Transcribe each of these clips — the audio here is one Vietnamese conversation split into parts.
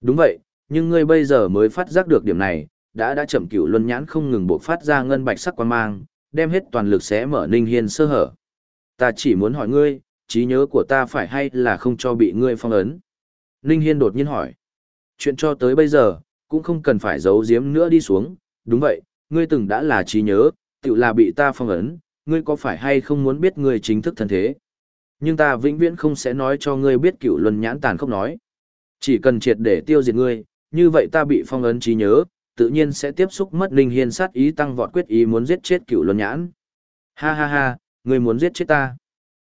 Đúng vậy, nhưng ngươi bây giờ mới phát giác được điểm này, đã đã chậm cửu luân nhãn không ngừng bộc phát ra ngân bạch sắc quan mang, đem hết toàn lực xé mở Ninh Hiên sơ hở. Ta chỉ muốn hỏi ngươi, trí nhớ của ta phải hay là không cho bị ngươi phong ấn? Ninh Hiên đột nhiên hỏi. Chuyện cho tới bây giờ, cũng không cần phải giấu giếm nữa đi xuống, đúng vậy, ngươi từng đã là trí nhớ, tự là bị ta phong ấn, ngươi có phải hay không muốn biết ngươi chính thức thân thế? Nhưng ta vĩnh viễn không sẽ nói cho ngươi biết cửu luân nhãn tàn không nói. Chỉ cần triệt để tiêu diệt ngươi, như vậy ta bị phong ấn trí nhớ, tự nhiên sẽ tiếp xúc mất linh hiên sát ý tăng vọt quyết ý muốn giết chết cựu luân nhãn. Ha ha ha, ngươi muốn giết chết ta.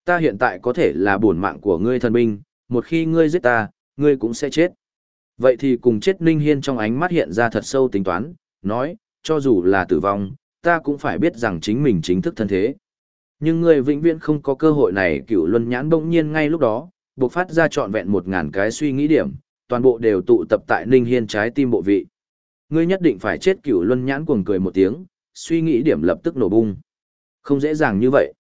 Ta hiện tại có thể là bổn mạng của ngươi thần binh, một khi ngươi giết ta, ngươi cũng sẽ chết. Vậy thì cùng chết linh hiên trong ánh mắt hiện ra thật sâu tính toán, nói, cho dù là tử vong, ta cũng phải biết rằng chính mình chính thức thân thế. Nhưng ngươi vĩnh viễn không có cơ hội này cựu luân nhãn bỗng nhiên ngay lúc đó, bộc phát ra trọn vẹn một ngàn cái suy nghĩ điểm, toàn bộ đều tụ tập tại Ninh Hiên trái tim bộ vị. Ngươi nhất định phải chết cửu luân nhãn cuồng cười một tiếng, suy nghĩ điểm lập tức nổ bung. Không dễ dàng như vậy.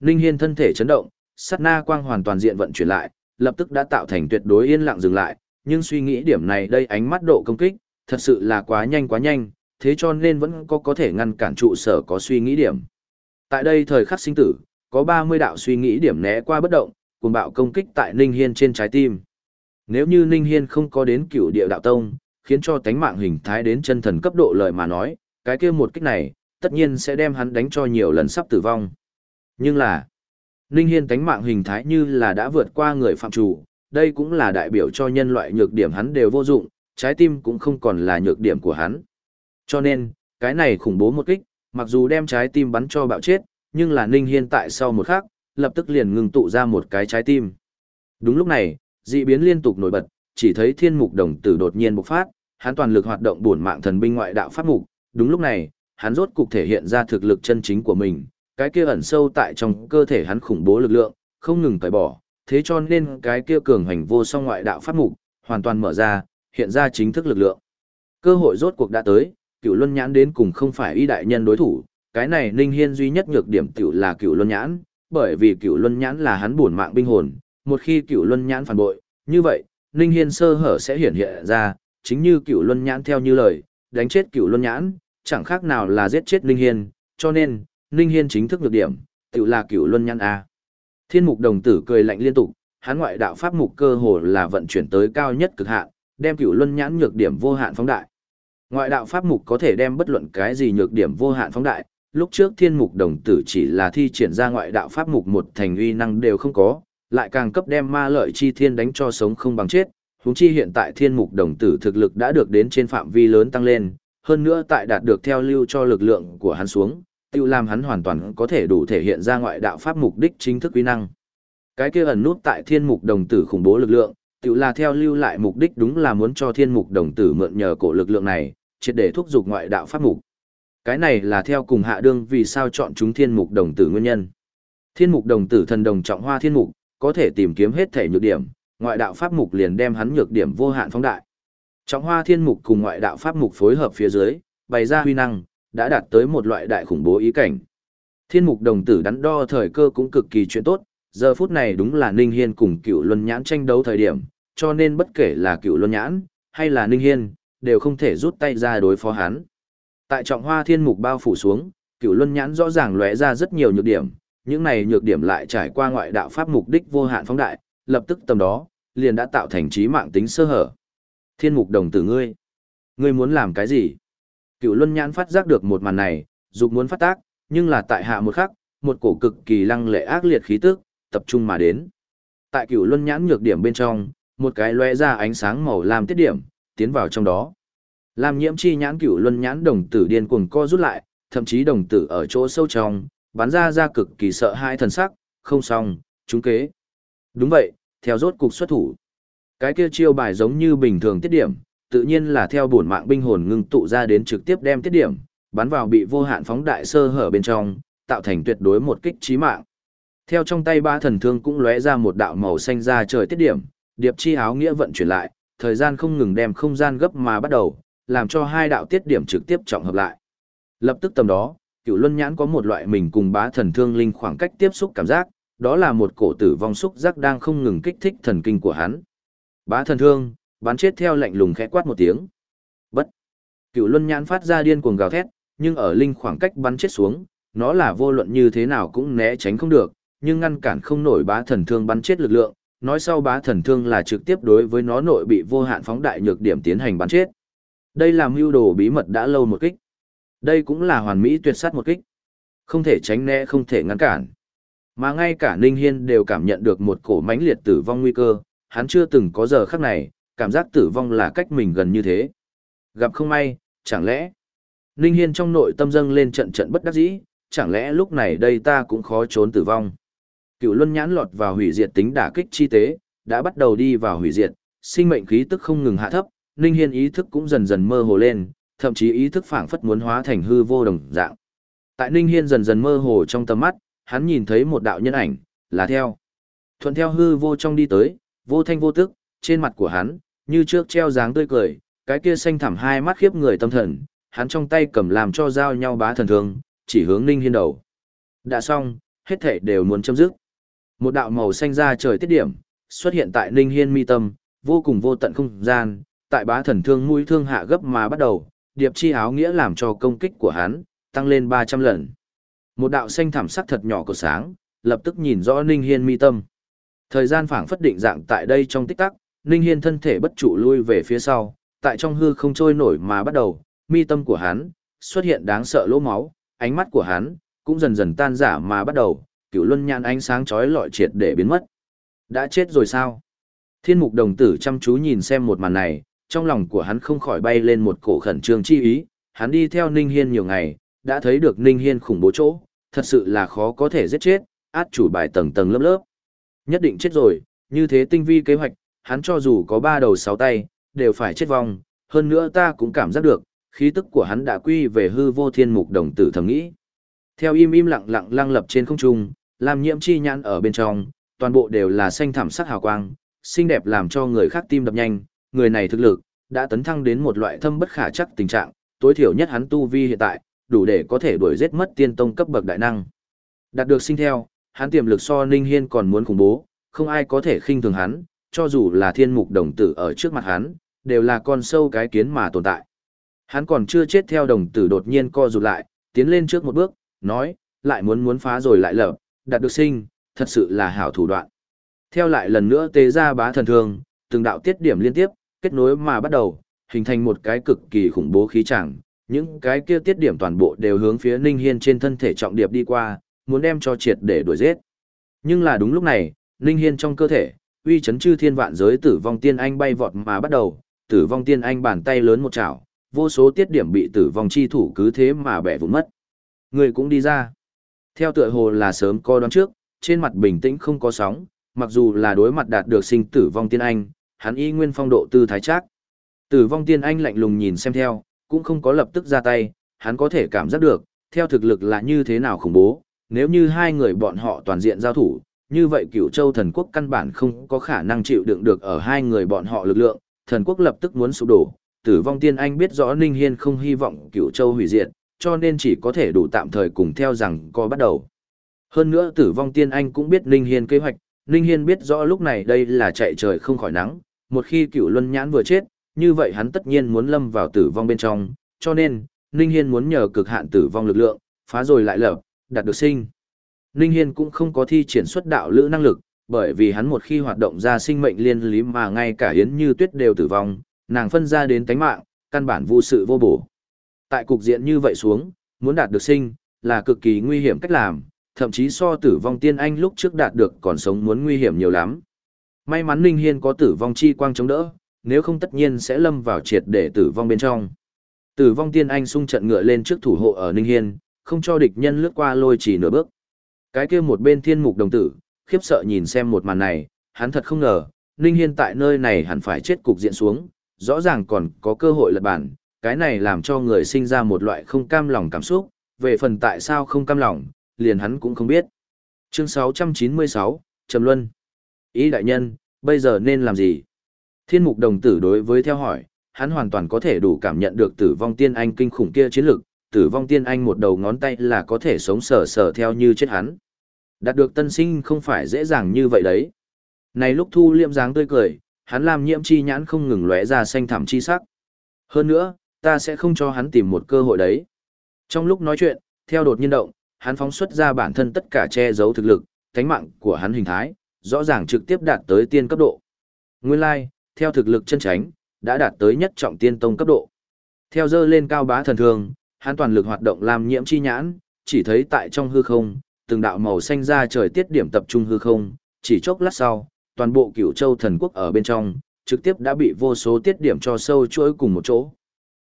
Ninh Hiên thân thể chấn động, sát na quang hoàn toàn diện vận chuyển lại, lập tức đã tạo thành tuyệt đối yên lặng dừng lại, nhưng suy nghĩ điểm này đây ánh mắt độ công kích, thật sự là quá nhanh quá nhanh, thế cho nên vẫn có có thể ngăn cản trụ sở có suy nghĩ điểm. Tại đây thời khắc sinh tử, có 30 đạo suy nghĩ điểm né qua bất động, cùng bạo công kích tại Ninh Hiên trên trái tim. Nếu như Ninh Hiên không có đến cửu địa đạo tông, khiến cho tánh mạng hình thái đến chân thần cấp độ lời mà nói, cái kia một kích này, tất nhiên sẽ đem hắn đánh cho nhiều lần sắp tử vong. Nhưng là, Ninh Hiên tánh mạng hình thái như là đã vượt qua người phạm chủ, đây cũng là đại biểu cho nhân loại nhược điểm hắn đều vô dụng, trái tim cũng không còn là nhược điểm của hắn. Cho nên, cái này khủng bố một kích, mặc dù đem trái tim bắn cho bạo chết, nhưng là Ninh Hiên tại sau một khắc, lập tức liền ngừng tụ ra một cái trái tim. Đúng lúc này, dị biến liên tục nổi bật, chỉ thấy thiên mục đồng tử đột nhiên bộc phát, hắn toàn lực hoạt động bổn mạng thần binh ngoại đạo pháp mục, đúng lúc này, hắn rốt cục thể hiện ra thực lực chân chính của mình, cái kia ẩn sâu tại trong cơ thể hắn khủng bố lực lượng, không ngừng tẩy bỏ, thế cho nên cái kia cường hành vô song ngoại đạo pháp mục, hoàn toàn mở ra, hiện ra chính thức lực lượng. Cơ hội rốt cuộc đã tới, cựu luân nhãn đến cùng không phải y đại nhân đối thủ, cái này Ninh Hiên duy nhất nhược điểm tiểu là cựu luân nhãn, bởi vì cựu luân nhãn là hắn bổn mạng binh hồn, một khi cựu luân nhãn phản bội, như vậy, Ninh Hiên sơ hở sẽ hiển hiện ra, chính như cựu luân nhãn theo như lời, đánh chết cựu luân nhãn, chẳng khác nào là giết chết Ninh Hiên, cho nên, Ninh Hiên chính thức nhược điểm, tự là cựu luân nhãn A. Thiên mục đồng tử cười lạnh liên tục, hắn ngoại đạo pháp mục cơ hồ là vận chuyển tới cao nhất cực hạn, đem cựu luân nhãn nhược điểm vô hạn phóng đại. Ngoại đạo pháp mục có thể đem bất luận cái gì nhược điểm vô hạn phóng đại, lúc trước thiên mục đồng tử chỉ là thi triển ra ngoại đạo pháp mục một thành uy năng đều không có, lại càng cấp đem ma lợi chi thiên đánh cho sống không bằng chết, huống chi hiện tại thiên mục đồng tử thực lực đã được đến trên phạm vi lớn tăng lên, hơn nữa tại đạt được theo lưu cho lực lượng của hắn xuống, tiêu làm hắn hoàn toàn có thể đủ thể hiện ra ngoại đạo pháp mục đích chính thức uy năng. Cái kia ẩn nút tại thiên mục đồng tử khủng bố lực lượng, tiêu là theo lưu lại mục đích đúng là muốn cho thiên mục đồng tử mượn nhờ cổ lực lượng này, triệt để thúc giục ngoại đạo pháp mục. Cái này là theo cùng hạ đương vì sao chọn chúng thiên mục đồng tử nguyên nhân. Thiên mục đồng tử thần đồng trọng hoa thiên mục, có thể tìm kiếm hết thể nhược điểm, ngoại đạo pháp mục liền đem hắn nhược điểm vô hạn phóng đại. Trọng hoa thiên mục cùng ngoại đạo pháp mục phối hợp phía dưới, bày ra huy năng, đã đạt tới một loại đại khủng bố ý cảnh. Thiên mục đồng tử đắn đo thời cơ cũng cực kỳ chuyện tốt, giờ phút này đúng là Ninh Hiên cùng cựu luân nhãn tranh đấu thời điểm, cho nên bất kể là cựu luân nhãn, hay là Ninh Hiên, đều không thể rút tay ra đối phó hắn. Tại trọng hoa thiên mục bao phủ xuống, cửu luân nhãn rõ ràng lóe ra rất nhiều nhược điểm, những này nhược điểm lại trải qua ngoại đạo pháp mục đích vô hạn phóng đại, lập tức tầm đó, liền đã tạo thành trí mạng tính sơ hở. Thiên mục đồng tử ngươi, ngươi muốn làm cái gì? Cửu luân nhãn phát giác được một màn này, dục muốn phát tác, nhưng là tại hạ một khắc, một cổ cực kỳ lăng lệ ác liệt khí tức, tập trung mà đến. Tại cửu luân nhãn nhược điểm bên trong, một cái lóe ra ánh sáng màu lam tiết điểm, tiến vào trong đó. Lam nhiễm chi nhãn cửu luân nhãn đồng tử điên cuồng co rút lại, thậm chí đồng tử ở chỗ sâu trong, bắn ra ra cực kỳ sợ hai thần sắc, không xong, chúng kế. Đúng vậy, theo rốt cục xuất thủ. Cái kia chiêu bài giống như bình thường tiết điểm, tự nhiên là theo bổn mạng binh hồn ngưng tụ ra đến trực tiếp đem tiết điểm, bắn vào bị vô hạn phóng đại sơ hở bên trong, tạo thành tuyệt đối một kích chí mạng. Theo trong tay ba thần thương cũng lóe ra một đạo màu xanh ra trời tiết điểm, điệp chi áo nghĩa vận chuyển lại, thời gian không ngừng đem không gian gấp mà bắt đầu, làm cho hai đạo tiết điểm trực tiếp trọng hợp lại. Lập tức tầm đó, cựu luân nhãn có một loại mình cùng bá thần thương linh khoảng cách tiếp xúc cảm giác, đó là một cổ tử vong xúc giác đang không ngừng kích thích thần kinh của hắn. Bá thần thương, bắn chết theo lạnh lùng khẽ quát một tiếng. Bất. Cựu luân nhãn phát ra điên cuồng gào thét, nhưng ở linh khoảng cách bắn chết xuống, nó là vô luận như thế nào cũng né tránh không được, nhưng ngăn cản không nổi bá thần thương bắn chết lực lượng, nói sau bá thần thương là trực tiếp đối với nó nội bị vô hạn phóng đại nhược điểm tiến hành bắn chết. Đây là mưu đồ bí mật đã lâu một kích. Đây cũng là hoàn mỹ tuyệt sát một kích. Không thể tránh né không thể ngăn cản. Mà ngay cả Ninh Hiên đều cảm nhận được một cổ mãnh liệt tử vong nguy cơ, hắn chưa từng có giờ khắc này, cảm giác tử vong là cách mình gần như thế. Gặp không may, chẳng lẽ... Ninh Hiên trong nội tâm dâng lên trận trận bất đắc dĩ, chẳng lẽ lúc này đây ta cũng khó trốn tử vong. Cựu luân nhãn lọt vào hủy diệt tính đả kích chi tế, đã bắt đầu đi vào hủy diệt, sinh mệnh khí tức không ngừng hạ thấp, Ninh Hiên ý thức cũng dần dần mơ hồ lên, thậm chí ý thức phảng phất muốn hóa thành hư vô đồng dạng. Tại Ninh Hiên dần dần mơ hồ trong tầm mắt, hắn nhìn thấy một đạo nhân ảnh, là theo. Thuận theo hư vô trong đi tới, vô thanh vô tức, trên mặt của hắn, như trước treo dáng tươi cười, cái kia xanh thẳm hai mắt khiếp người tâm thần, hắn trong tay cầm làm cho giao nhau bá thần thương, chỉ hướng Ninh Hiên đầu. Đã xong, hết thể đều muốn chấm dứt. Một đạo màu xanh ra trời tiết điểm, xuất hiện tại Ninh Hiên mi tâm, vô cùng vô tận không gian, tại bá thần thương mũi thương hạ gấp mà bắt đầu, điệp chi áo nghĩa làm cho công kích của hắn, tăng lên 300 lần. Một đạo xanh thảm sắc thật nhỏ của sáng, lập tức nhìn rõ Ninh Hiên mi tâm. Thời gian phảng phất định dạng tại đây trong tích tắc, Ninh Hiên thân thể bất trụ lui về phía sau, tại trong hư không trôi nổi mà bắt đầu, mi tâm của hắn xuất hiện đáng sợ lỗ máu, ánh mắt của hắn cũng dần dần tan giả mà bắt đầu, cựu luân nhãn ánh sáng chói lọi triệt để biến mất. Đã chết rồi sao? Thiên mục đồng tử chăm chú nhìn xem một màn này, trong lòng của hắn không khỏi bay lên một cổ khẩn trương chi ý, hắn đi theo Ninh Hiên nhiều ngày, đã thấy được Ninh Hiên khủng bố chỗ, thật sự là khó có thể giết chết, át chủ bài tầng tầng lớp lớp. Nhất định chết rồi, như thế tinh vi kế hoạch, hắn cho dù có ba đầu sáu tay, đều phải chết vong, hơn nữa ta cũng cảm giác được, khí tức của hắn đã quy về hư vô thiên mục đồng tử thầm nghĩ. Theo im im lặng lặng lăng lập trên không trung, làm nhiễm chi nhãn ở bên trong, toàn bộ đều là xanh thảm sắc hào quang, xinh đẹp làm cho người khác tim đập nhanh, người này thực lực, đã tấn thăng đến một loại thâm bất khả chắc tình trạng, tối thiểu nhất hắn tu vi hiện tại, đủ để có thể đuổi giết mất tiên tông cấp bậc đại năng. Đạt được sinh theo, hắn tiềm lực so Ninh Hiên còn muốn khủng bố, không ai có thể khinh thường hắn, cho dù là thiên mục đồng tử ở trước mặt hắn, đều là con sâu cái kiến mà tồn tại. Hắn còn chưa chết theo đồng tử đột nhiên co rụt lại, tiến lên trước một bước, nói, lại muốn muốn phá rồi lại lở, đạt được sinh, thật sự là hảo thủ đoạn. Theo lại lần nữa tế ra bá thần thương, từng đạo tiết điểm liên tiếp, kết nối mà bắt đầu, hình thành một cái cực kỳ khủng bố khí chẳng, những cái kia tiết điểm toàn bộ đều hướng phía Ninh Hiên trên thân thể trọng điệp đi qua, muốn đem cho triệt để đuổi giết. Nhưng là đúng lúc này, Ninh Hiên trong cơ thể, uy chấn chư thiên vạn giới tử vong tiên anh bay vọt mà bắt đầu, tử vong tiên anh bàn tay lớn một chảo, vô số tiết điểm bị tử vong chi thủ cứ thế mà bẻ vụn mất. Người cũng đi ra. Theo tựa hồ là sớm co đoán trước, trên mặt bình tĩnh không có sóng, mặc dù là đối mặt đạt được sinh tử vong tiên anh, hắn y nguyên phong độ tư thái Trác, Tử vong tiên anh lạnh lùng nhìn xem theo, cũng không có lập tức ra tay, hắn có thể cảm giác được, theo thực lực là như thế nào khủng bố, nếu như hai người bọn họ toàn diện giao thủ, như vậy cửu châu thần quốc căn bản không có khả năng chịu đựng được ở hai người bọn họ lực lượng, thần quốc lập tức muốn sụp đổ, tử vong tiên anh biết rõ Ninh Hiên không hy vọng cửu châu hủy diệt, cho nên chỉ có thể đủ tạm thời cùng theo rằng có bắt đầu. Hơn nữa tử vong tiên anh cũng biết Ninh Hiên kế hoạch, Ninh Hiên biết rõ lúc này đây là chạy trời không khỏi nắng, một khi cựu luân nhãn vừa chết, như vậy hắn tất nhiên muốn lâm vào tử vong bên trong, cho nên, Ninh Hiên muốn nhờ cực hạn tử vong lực lượng, phá rồi lại lập, đạt được sinh. Ninh Hiên cũng không có thi triển xuất đạo lữ năng lực, bởi vì hắn một khi hoạt động ra sinh mệnh liên lý mà ngay cả Yến Như Tuyết đều tử vong, nàng phân ra đến tánh mạng, căn bản vô sự vô bổ. Tại cục diện như vậy xuống, muốn đạt được sinh, là cực kỳ nguy hiểm cách làm, thậm chí so tử vong tiên anh lúc trước đạt được còn sống muốn nguy hiểm nhiều lắm. May mắn Ninh Hiên có tử vong chi quang chống đỡ, nếu không tất nhiên sẽ lâm vào triệt để tử vong bên trong. Tử vong tiên anh sung trận ngựa lên trước thủ hộ ở Ninh Hiên, không cho địch nhân lướt qua lôi chỉ nửa bước. Cái kia một bên thiên mục đồng tử, khiếp sợ nhìn xem một màn này, hắn thật không ngờ, Ninh Hiên tại nơi này hẳn phải chết cục diện xuống, rõ ràng còn có cơ hội lật bản, cái này làm cho người sinh ra một loại không cam lòng cảm xúc, về phần tại sao không cam lòng, liền hắn cũng không biết. Chương 696, Trầm Luân. Ý đại nhân, bây giờ nên làm gì? Thiên mục đồng tử đối với theo hỏi, hắn hoàn toàn có thể đủ cảm nhận được tử vong tiên anh kinh khủng kia chiến lực, tử vong tiên anh một đầu ngón tay là có thể sống sờ sờ theo như chết hắn. Đạt được tân sinh không phải dễ dàng như vậy đấy. Này lúc thu liệm dáng tươi cười, Hắn làm nhiễm chi nhãn không ngừng lóe ra xanh thẳm chi sắc. Hơn nữa, ta sẽ không cho hắn tìm một cơ hội đấy. Trong lúc nói chuyện, theo đột nhiên động, hắn phóng xuất ra bản thân tất cả che giấu thực lực, thánh mạng của hắn hình thái, rõ ràng trực tiếp đạt tới tiên cấp độ. Nguyên lai, like, theo thực lực chân tránh, đã đạt tới nhất trọng tiên tông cấp độ. Theo dơ lên cao bá thần thường, hắn toàn lực hoạt động làm nhiễm chi nhãn, chỉ thấy tại trong hư không, từng đạo màu xanh ra trời tiết điểm tập trung hư không, chỉ chốc lát sau, toàn bộ cửu châu thần quốc ở bên trong, trực tiếp đã bị vô số tiết điểm cho sâu chuỗi cùng một chỗ.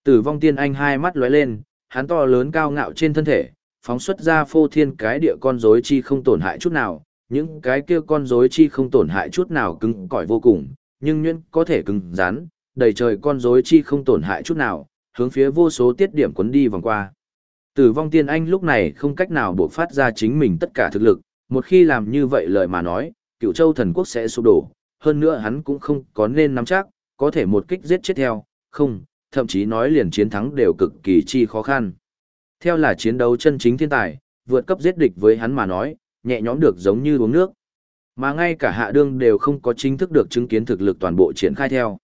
Tử vong tiên anh hai mắt lóe lên, hắn to lớn cao ngạo trên thân thể, phóng xuất ra phô thiên cái địa con rối chi không tổn hại chút nào, những cái kia con rối chi không tổn hại chút nào cứng cỏi vô cùng, nhưng nhuyễn có thể cứng rắn, đầy trời con rối chi không tổn hại chút nào, hướng phía vô số tiết điểm cuốn đi vòng qua. Tử vong tiên anh lúc này không cách nào buộc phát ra chính mình tất cả thực lực, một khi làm như vậy lời mà nói, cựu châu thần quốc sẽ sụp đổ, hơn nữa hắn cũng không có nên nắm chắc, có thể một kích giết chết theo, không, thậm chí nói liền chiến thắng đều cực kỳ chi khó khăn. Theo là chiến đấu chân chính thiên tài, vượt cấp giết địch với hắn mà nói, nhẹ nhõm được giống như uống nước. Mà ngay cả hạ đương đều không có chính thức được chứng kiến thực lực toàn bộ triển khai theo.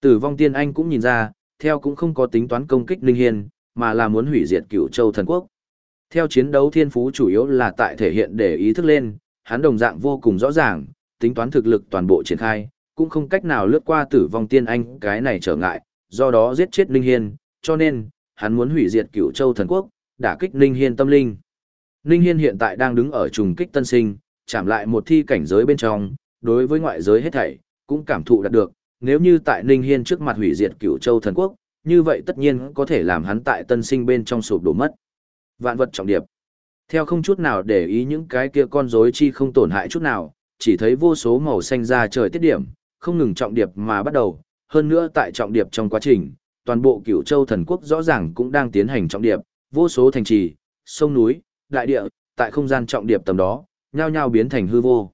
Tử vong tiên anh cũng nhìn ra, theo cũng không có tính toán công kích Linh Hiên, mà là muốn hủy diệt Cửu châu thần quốc. Theo chiến đấu thiên phú chủ yếu là tại thể hiện để ý thức lên, hắn đồng dạng vô cùng rõ ràng, tính toán thực lực toàn bộ triển khai, cũng không cách nào lướt qua tử vong tiên anh cái này trở ngại, do đó giết chết Linh Hiên, cho nên, hắn muốn hủy diệt cửu châu thần quốc, đả kích Linh Hiên tâm linh. Ninh Hiên hiện tại đang đứng ở trùng kích tân sinh, chạm lại một thi cảnh giới bên trong, đối với ngoại giới hết thảy, cũng cảm thụ đạt được, nếu như tại Ninh Hiên trước mặt hủy diệt cửu châu thần quốc, như vậy tất nhiên có thể làm hắn tại tân sinh bên trong sụp đổ mất. Vạn vật trọng điệp. Theo không chút nào để ý những cái kia con rối chi không tổn hại chút nào, chỉ thấy vô số màu xanh ra trời tiết điểm, không ngừng trọng điệp mà bắt đầu, hơn nữa tại trọng điệp trong quá trình, toàn bộ cửu châu thần quốc rõ ràng cũng đang tiến hành trọng điệp, vô số thành trì, sông núi, đại địa, tại không gian trọng điệp tầm đó, nhao nhao biến thành hư vô.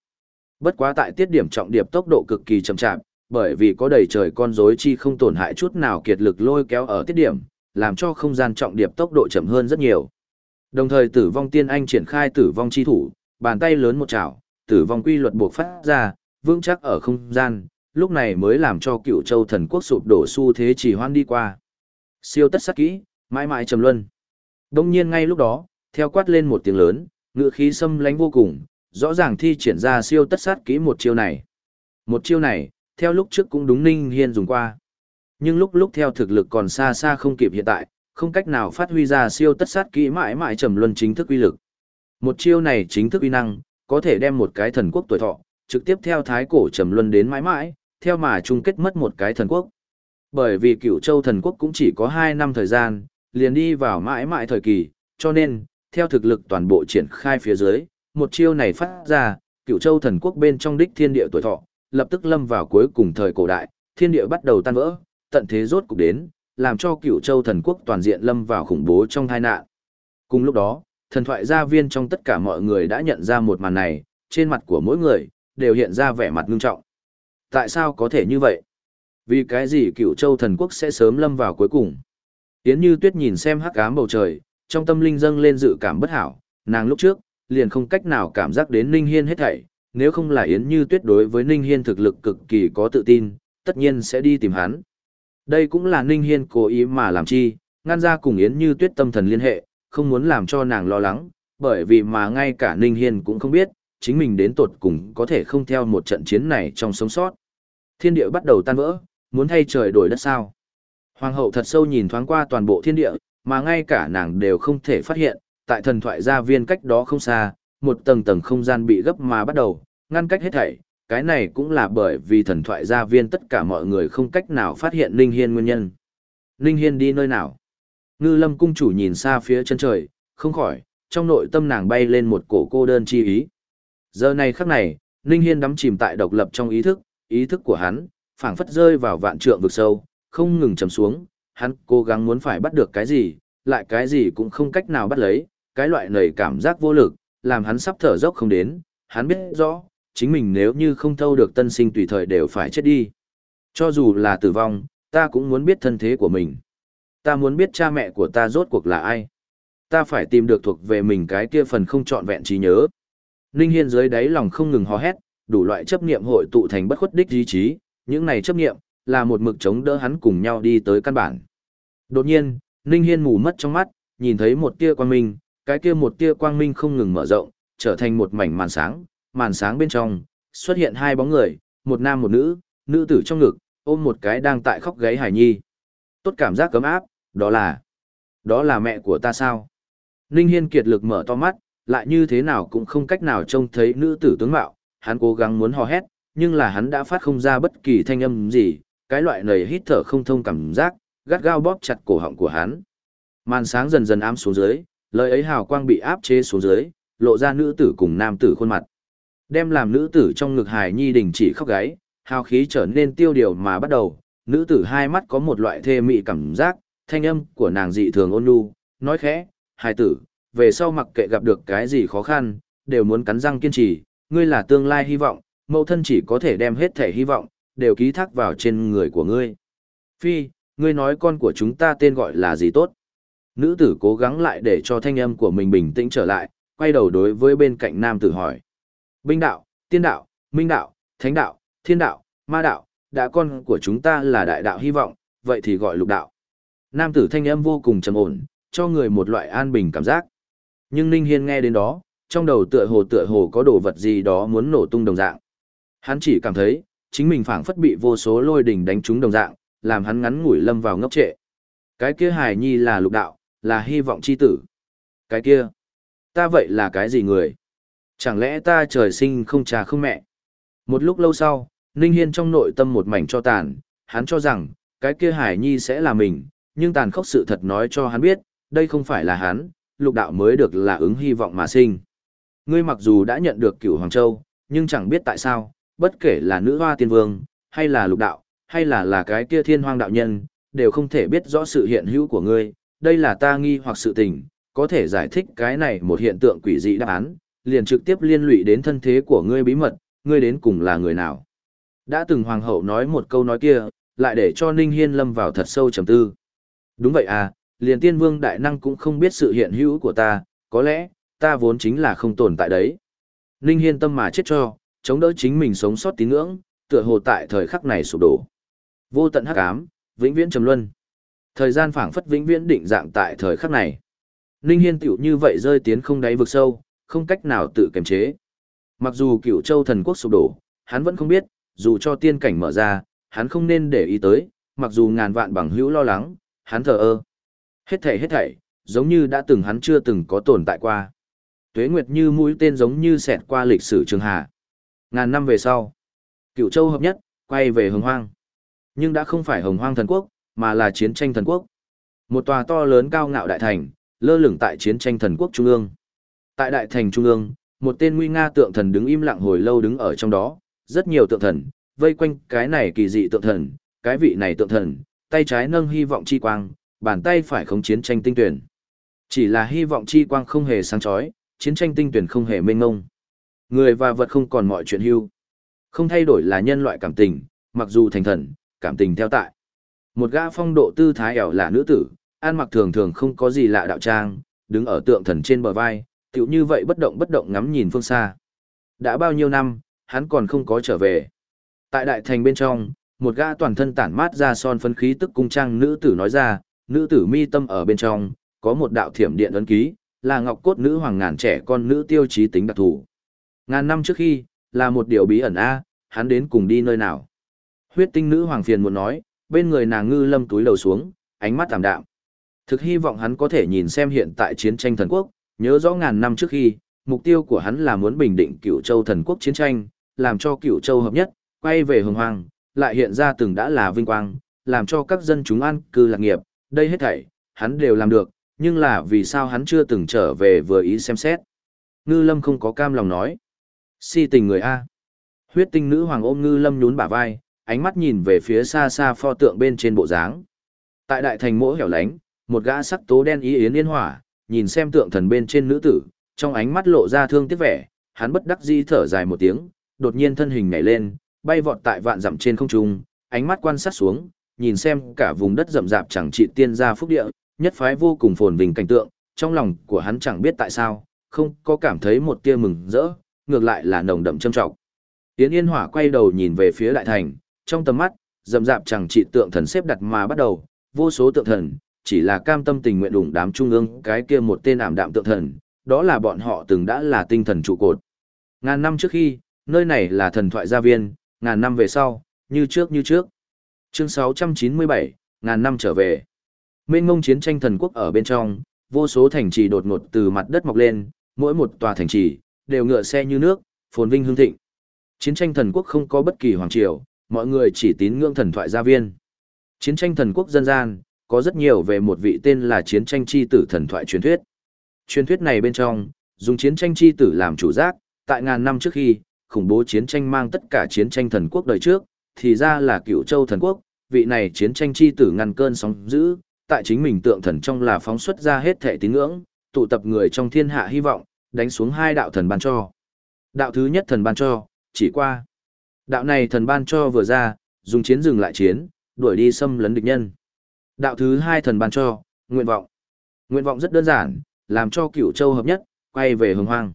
Bất quá tại tiết điểm trọng điệp tốc độ cực kỳ chậm chạp, bởi vì có đầy trời con rối chi không tổn hại chút nào kiệt lực lôi kéo ở tiết điểm, làm cho không gian trọng điệp tốc độ chậm hơn rất nhiều. Đồng thời tử vong tiên anh triển khai tử vong chi thủ, bàn tay lớn một chảo, tử vong quy luật buộc phát ra, vững chắc ở không gian, lúc này mới làm cho cựu châu thần quốc sụp đổ xu thế chỉ hoan đi qua. Siêu tất sát kỹ, mãi mãi trầm luân. Đông nhiên ngay lúc đó, theo quát lên một tiếng lớn, ngựa khí xâm lánh vô cùng, rõ ràng thi triển ra siêu tất sát kỹ một chiêu này. Một chiêu này, theo lúc trước cũng đúng Ninh Hiên dùng qua. Nhưng lúc lúc theo thực lực còn xa xa không kịp hiện tại, không cách nào phát huy ra siêu tất sát kỹ mãi mãi trầm luân chính thức uy lực. Một chiêu này chính thức uy năng, có thể đem một cái thần quốc tuổi thọ, trực tiếp theo thái cổ trầm luân đến mãi mãi, theo mà chung kết mất một cái thần quốc. Bởi vì cựu châu thần quốc cũng chỉ có 2 năm thời gian, liền đi vào mãi mãi thời kỳ, cho nên, theo thực lực toàn bộ triển khai phía dưới, một chiêu này phát ra, cựu châu thần quốc bên trong đích thiên địa tuổi thọ, lập tức lâm vào cuối cùng thời cổ đại, thiên địa bắt đầu tan vỡ, tận thế rốt cục đến, làm cho cựu châu thần quốc toàn diện lâm vào khủng bố trong tai nạn. Cùng lúc đó, thần thoại gia viên trong tất cả mọi người đã nhận ra một màn này, trên mặt của mỗi người, đều hiện ra vẻ mặt ngưng trọng. Tại sao có thể như vậy? Vì cái gì cựu châu thần quốc sẽ sớm lâm vào cuối cùng? Yến như tuyết nhìn xem hắc ám bầu trời, trong tâm linh dâng lên dự cảm bất hảo, nàng lúc trước, liền không cách nào cảm giác đến Ninh Hiên hết thảy, nếu không là Yến như tuyết đối với Ninh Hiên thực lực cực kỳ có tự tin, tất nhiên sẽ đi tìm hắn. Đây cũng là Ninh Hiên cố ý mà làm chi, ngăn ra cùng Yến như tuyết tâm thần liên hệ, không muốn làm cho nàng lo lắng, bởi vì mà ngay cả Ninh Hiên cũng không biết, chính mình đến tột cùng có thể không theo một trận chiến này trong sống sót. Thiên địa bắt đầu tan vỡ, muốn thay trời đổi đất sao. Hoàng hậu thật sâu nhìn thoáng qua toàn bộ thiên địa, mà ngay cả nàng đều không thể phát hiện, tại thần thoại gia viên cách đó không xa, một tầng tầng không gian bị gấp mà bắt đầu, ngăn cách hết thảy, cái này cũng là bởi vì thần thoại gia viên tất cả mọi người không cách nào phát hiện Ninh Hiên nguyên nhân. Ninh Hiên đi nơi nào? Ngư lâm cung chủ nhìn xa phía chân trời, không khỏi, trong nội tâm nàng bay lên một cổ cô đơn chi ý. Giờ này khắc này, Ninh Hiên đắm chìm tại độc lập trong ý thức, ý thức của hắn, phảng phất rơi vào vạn trượng vực sâu, không ngừng trầm xuống, hắn cố gắng muốn phải bắt được cái gì, lại cái gì cũng không cách nào bắt lấy, cái loại nầy cảm giác vô lực, làm hắn sắp thở dốc không đến, hắn biết rõ, chính mình nếu như không thâu được tân sinh tùy thời đều phải chết đi. Cho dù là tử vong, ta cũng muốn biết thân thế của mình. Ta muốn biết cha mẹ của ta rốt cuộc là ai. Ta phải tìm được thuộc về mình cái kia phần không trọn vẹn trí nhớ. Ninh Hiên dưới đáy lòng không ngừng hò hét, đủ loại chấp niệm hội tụ thành bất khuất đích ý chí, những này chấp niệm, là một mực chống đỡ hắn cùng nhau đi tới căn bản. Đột nhiên, Ninh Hiên mù mất trong mắt, nhìn thấy một tia quang minh, cái kia một tia quang minh không ngừng mở rộng, trở thành một mảnh màn sáng, màn sáng bên trong, xuất hiện hai bóng người, một nam một nữ, nữ tử trong ngực, ôm một cái đang tại khóc gáy hải nhi. Tốt cảm giác cấm áp, đó là, đó là mẹ của ta sao? Ninh Hiên kiệt lực mở to mắt, lại như thế nào cũng không cách nào trông thấy nữ tử tướng mạo, hắn cố gắng muốn hò hét, nhưng là hắn đã phát không ra bất kỳ thanh âm gì, cái loại nầy hít thở không thông cảm giác, gắt gao bóp chặt cổ họng của hắn. Màn sáng dần dần ám xuống dưới, lời ấy hào quang bị áp chế xuống dưới, lộ ra nữ tử cùng nam tử khuôn mặt. Đem làm nữ tử trong ngực hài nhi đình chỉ khóc gáy, hào khí trở nên tiêu điều mà bắt đầu, nữ tử hai mắt có một loại thê mị cảm giác, thanh âm của nàng dị thường ôn nhu, nói khẽ, hài tử, về sau mặc kệ gặp được cái gì khó khăn, đều muốn cắn răng kiên trì, ngươi là tương lai hy vọng, mẫu thân chỉ có thể đem hết thể hy vọng, đều ký thác vào trên người của ngươi. Phi, ngươi nói con của chúng ta tên gọi là gì tốt? Nữ tử cố gắng lại để cho thanh âm của mình bình tĩnh trở lại, quay đầu đối với bên cạnh nam tử hỏi. Binh đạo, tiên đạo, minh đạo, thánh đạo, thiên đạo, ma đạo, đã con của chúng ta là đại đạo hy vọng, vậy thì gọi lục đạo. Nam tử thanh âm vô cùng trầm ổn, cho người một loại an bình cảm giác. Nhưng Ninh Hiên nghe đến đó, trong đầu tựa hồ tựa hồ có đồ vật gì đó muốn nổ tung đồng dạng. Hắn chỉ cảm thấy, chính mình phảng phất bị vô số lôi đỉnh đánh trúng đồng dạng, làm hắn ngắn ngủi lâm vào ngốc trệ. Cái kia hài nhi là lục đạo, là hy vọng chi tử. Cái kia, ta vậy là cái gì người? Chẳng lẽ ta trời sinh không cha không mẹ? Một lúc lâu sau, Ninh Hiên trong nội tâm một mảnh cho tàn, hắn cho rằng, cái kia hải nhi sẽ là mình, nhưng tàn khốc sự thật nói cho hắn biết, đây không phải là hắn, lục đạo mới được là ứng hy vọng mà sinh. Ngươi mặc dù đã nhận được cửu Hoàng Châu, nhưng chẳng biết tại sao, bất kể là nữ hoa tiên vương, hay là lục đạo, hay là là cái kia thiên hoang đạo nhân, đều không thể biết rõ sự hiện hữu của ngươi, đây là ta nghi hoặc sự tình, có thể giải thích cái này một hiện tượng quỷ dị đáp án, liền trực tiếp liên lụy đến thân thế của ngươi bí mật, ngươi đến cùng là người nào. Đã từng hoàng hậu nói một câu nói kia, lại để cho Ninh Hiên lâm vào thật sâu trầm tư. Đúng vậy à, liền tiên vương đại năng cũng không biết sự hiện hữu của ta, có lẽ, ta vốn chính là không tồn tại đấy. Ninh Hiên tâm mà chết cho, chống đỡ chính mình sống sót tín ngưỡng, tựa hồ tại thời khắc này sụp đổ. Vô tận hắc ám, vĩnh viễn trầm luân. Thời gian phảng phất vĩnh viễn định dạng tại thời khắc này. Ninh Hiên tiểu như vậy rơi tiến không đáy vực sâu, không cách nào tự kiềm chế. Mặc dù cựu châu thần quốc sụp đổ, hắn vẫn không biết, dù cho tiên cảnh mở ra, hắn không nên để ý tới, mặc dù ngàn vạn bằng hữu lo lắng, hắn thờ ơ. Hết thảy hết thảy, giống như đã từng hắn chưa từng có tồn tại qua. Tuế Nguyệt như mũi tên giống như xẹt qua lịch sử trường hạ. Ngàn năm về sau, cựu châu hợp nhất, quay về hồng hoang. Nhưng đã không phải hồng hoang thần quốc, mà là chiến tranh thần quốc. Một tòa to lớn cao ngạo đại thành, lơ lửng tại chiến tranh thần quốc trung ương. Tại đại thành trung ương, một tên nguy nga tượng thần đứng im lặng hồi lâu đứng ở trong đó, rất nhiều tượng thần, vây quanh cái này kỳ dị tượng thần, cái vị này tượng thần, tay trái nâng hy vọng chi quang, bàn tay phải khống chiến tranh tinh tuyển. Chỉ là hy vọng chi quang không hề sáng chói, chiến tranh tinh tuyển không hề mênh ngông. Người và vật không còn mọi chuyện hưu. Không thay đổi là nhân loại cảm tình, mặc dù thành thần, cảm tình theo tại. Một gã phong độ tư thái ẻo là nữ tử, ăn mặc thường thường không có gì lạ đạo trang, đứng ở tượng thần trên bờ vai, tiểu như vậy bất động bất động ngắm nhìn phương xa. Đã bao nhiêu năm, hắn còn không có trở về. Tại đại thành bên trong, một gã toàn thân tản mát ra son phấn khí tức cung trang nữ tử nói ra, nữ tử mi tâm ở bên trong, có một đạo thiểm điện ấn ký, là ngọc cốt nữ hoàng ngàn trẻ con nữ tiêu chí tính đặc thù. Ngàn năm trước khi, là một điều bí ẩn a, hắn đến cùng đi nơi nào. Huyết tinh nữ hoàng phiền muốn nói, bên người nàng ngư lâm túi đầu xuống, ánh mắt tạm đạm. Thực hy vọng hắn có thể nhìn xem hiện tại chiến tranh thần quốc, nhớ rõ ngàn năm trước khi, mục tiêu của hắn là muốn bình định cựu châu thần quốc chiến tranh, làm cho cựu châu hợp nhất, quay về hồng hoàng, lại hiện ra từng đã là vinh quang, làm cho các dân chúng an cư lạc nghiệp, đây hết thảy, hắn đều làm được, nhưng là vì sao hắn chưa từng trở về vừa ý xem xét. Ngư lâm không có cam lòng nói. Si tình người A. Huyết tinh nữ hoàng ôm ngư lâm nhún bả vai, ánh mắt nhìn về phía xa xa pho tượng bên trên bộ dáng. Tại đại thành mỗ hẻo lánh, một gã sắc tố đen ý yến yên hỏa, nhìn xem tượng thần bên trên nữ tử, trong ánh mắt lộ ra thương tiếc vẻ, hắn bất đắc dĩ thở dài một tiếng, đột nhiên thân hình nhảy lên, bay vọt tại vạn dặm trên không trung, ánh mắt quan sát xuống, nhìn xem cả vùng đất rậm rạp chẳng trị tiên gia phúc địa, nhất phái vô cùng phồn vinh cảnh tượng, trong lòng của hắn chẳng biết tại sao, không có cảm thấy một tia mừng rỡ, ngược lại là nồng đậm trâm trọng. Yến Yên Hỏa quay đầu nhìn về phía đại thành, trong tầm mắt, dầm dạp chẳng trị tượng thần xếp đặt mà bắt đầu, vô số tượng thần, chỉ là cam tâm tình nguyện đủng đám trung ương cái kia một tên ảm đạm tượng thần, đó là bọn họ từng đã là tinh thần trụ cột. Ngàn năm trước khi, nơi này là thần thoại gia viên, ngàn năm về sau, như trước như trước. Chương 697, ngàn năm trở về. Mênh ngông chiến tranh thần quốc ở bên trong, vô số thành trì đột ngột từ mặt đất mọc lên, mỗi một tòa thành trì đều ngựa xe như nước, phồn vinh hương thịnh. Chiến tranh thần quốc không có bất kỳ hoàng triều, mọi người chỉ tín ngưỡng thần thoại gia viên. Chiến tranh thần quốc dân gian, có rất nhiều về một vị tên là chiến tranh chi tử thần thoại truyền thuyết. Truyền thuyết này bên trong, dùng chiến tranh chi tử làm chủ giác, tại ngàn năm trước khi, khủng bố chiến tranh mang tất cả chiến tranh thần quốc đời trước, thì ra là cựu châu thần quốc, vị này chiến tranh chi tử ngăn cơn sóng dữ, tại chính mình tượng thần trong là phóng xuất ra hết thể tín ngưỡng, tụ tập người trong thiên hạ hy vọng, đánh xuống hai đạo thần ban cho. Đạo thứ nhất thần ban cho, chỉ qua. Đạo này thần ban cho vừa ra, dùng chiến dừng lại chiến, đuổi đi xâm lấn địch nhân. Đạo thứ hai thần ban cho, nguyện vọng. Nguyện vọng rất đơn giản, làm cho cửu châu hợp nhất, quay về hồng hoang.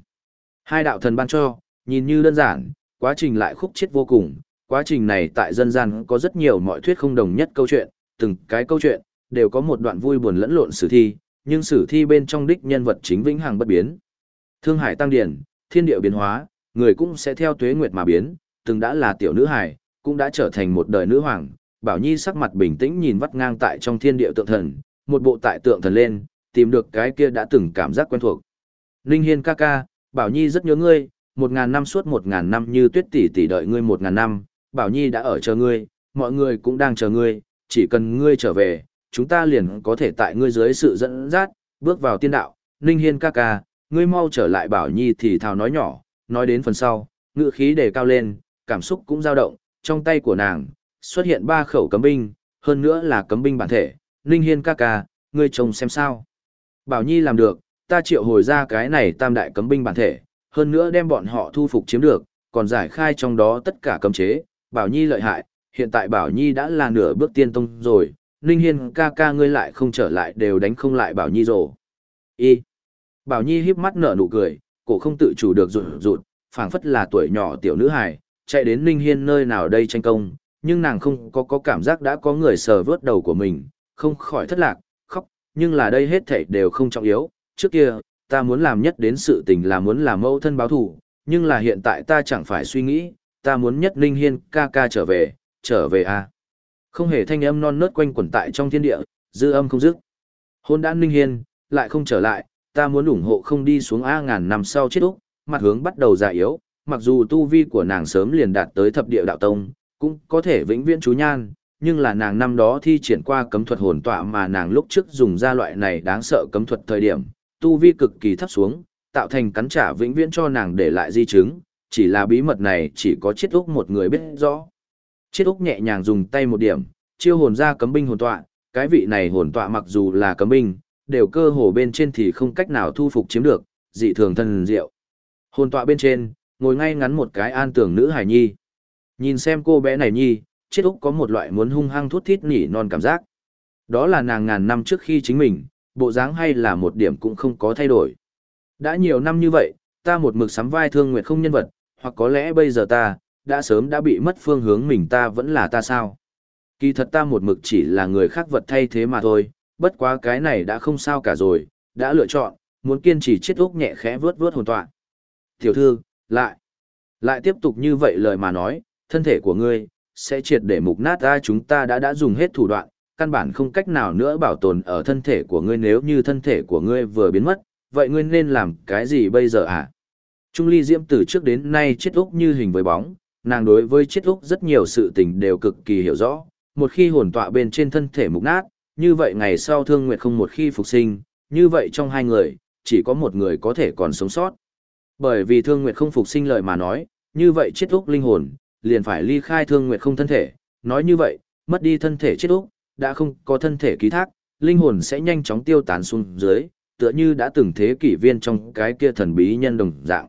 Hai đạo thần ban cho, nhìn như đơn giản, quá trình lại khúc chết vô cùng. Quá trình này tại dân gian có rất nhiều mọi thuyết không đồng nhất câu chuyện, từng cái câu chuyện, đều có một đoạn vui buồn lẫn lộn sử thi, nhưng sử thi bên trong đích nhân vật chính vĩnh hằng bất biến. Thương hải tăng điển, thiên địa biến hóa, người cũng sẽ theo tuế nguyệt mà biến, từng đã là tiểu nữ hài cũng đã trở thành một đời nữ hoàng. Bảo Nhi sắc mặt bình tĩnh nhìn vắt ngang tại trong thiên địa tượng thần, một bộ tại tượng thần lên, tìm được cái kia đã từng cảm giác quen thuộc. Linh Hiên ca ca, Bảo Nhi rất nhớ ngươi, một ngàn năm suốt một ngàn năm như tuyết tỷ tỷ đợi ngươi một ngàn năm, Bảo Nhi đã ở chờ ngươi, mọi người cũng đang chờ ngươi, chỉ cần ngươi trở về, chúng ta liền có thể tại ngươi dưới sự dẫn dắt, bước vào tiên đạo. Ninh Hiên ca ca, ngươi mau trở lại Bảo Nhi thì thào nói nhỏ, nói đến phần sau, ngựa khí đề cao lên, cảm xúc cũng dao động, trong tay của nàng, xuất hiện ba khẩu cấm binh, hơn nữa là cấm binh bản thể, Ninh Hiên ca ca, ngươi trông xem sao. Bảo Nhi làm được, ta triệu hồi ra cái này tam đại cấm binh bản thể, hơn nữa đem bọn họ thu phục chiếm được, còn giải khai trong đó tất cả cấm chế, Bảo Nhi lợi hại, hiện tại Bảo Nhi đã là nửa bước tiên tông rồi, Ninh Hiên ca ca ngươi lại không trở lại đều đánh không lại Bảo Nhi rồi. Y. Bảo Nhi híp mắt nở nụ cười, cổ không tự chủ được rụt rụt, phảng phất là tuổi nhỏ tiểu nữ hài, chạy đến Ninh Hiên nơi nào đây tranh công, nhưng nàng không có có cảm giác đã có người sờ vớt đầu của mình, không khỏi thất lạc, khóc, nhưng là đây hết thảy đều không trọng yếu, trước kia, ta muốn làm nhất đến sự tình là muốn làm mẫu thân báo thù, nhưng là hiện tại ta chẳng phải suy nghĩ, ta muốn nhất Ninh Hiên ca ca trở về, trở về à. Không hề thanh âm non nớt quanh quẩn tại trong thiên địa, dư âm không dứt. Hôn đan Ninh Hiên, lại không trở lại, ta muốn ủng hộ không đi xuống A ngàn năm sau chết úc, mặt hướng bắt đầu già yếu, mặc dù tu vi của nàng sớm liền đạt tới thập địa đạo tông, cũng có thể vĩnh viễn chú nhan, nhưng là nàng năm đó thi triển qua cấm thuật hồn tọa mà nàng lúc trước dùng ra loại này đáng sợ cấm thuật thời điểm, tu vi cực kỳ thấp xuống, tạo thành cắn trả vĩnh viễn cho nàng để lại di chứng, chỉ là bí mật này chỉ có chiết úc một người biết rõ. Chiết úc nhẹ nhàng dùng tay một điểm, chiêu hồn ra cấm binh hồn tọa, cái vị này hồn tọa mặc dù là cấm binh, đều cơ hồ bên trên thì không cách nào thu phục chiếm được, dị thường thần diệu. Hồn tọa bên trên, ngồi ngay ngắn một cái an tưởng nữ hải nhi. Nhìn xem cô bé này nhi, chết úc có một loại muốn hung hăng thút thít nỉ non cảm giác. Đó là nàng ngàn năm trước khi chính mình, bộ dáng hay là một điểm cũng không có thay đổi. Đã nhiều năm như vậy, ta một mực sắm vai thương nguyệt không nhân vật, hoặc có lẽ bây giờ ta, đã sớm đã bị mất phương hướng mình ta vẫn là ta sao. Kỳ thật ta một mực chỉ là người khác vật thay thế mà thôi, bất quá cái này đã không sao cả rồi, đã lựa chọn, muốn kiên trì chết úc nhẹ khẽ vướt vướt hồn tọa. Tiểu thư, lại, lại tiếp tục như vậy lời mà nói, thân thể của ngươi, sẽ triệt để mục nát ra chúng ta đã đã dùng hết thủ đoạn, căn bản không cách nào nữa bảo tồn ở thân thể của ngươi nếu như thân thể của ngươi vừa biến mất, vậy ngươi nên làm cái gì bây giờ à? Trung ly diễm từ trước đến nay chết úc như hình với bóng, nàng đối với chết úc rất nhiều sự tình đều cực kỳ hiểu rõ, một khi hồn tọa bên trên thân thể mục nát, như vậy ngày sau thương nguyệt không một khi phục sinh, như vậy trong hai người, chỉ có một người có thể còn sống sót. Bởi vì thương nguyệt không phục sinh lời mà nói, như vậy chết úc linh hồn, liền phải ly khai thương nguyệt không thân thể, nói như vậy, mất đi thân thể chết úc, đã không có thân thể ký thác, linh hồn sẽ nhanh chóng tiêu tán xuống dưới, tựa như đã từng thế kỷ viên trong cái kia thần bí nhân đồng dạng.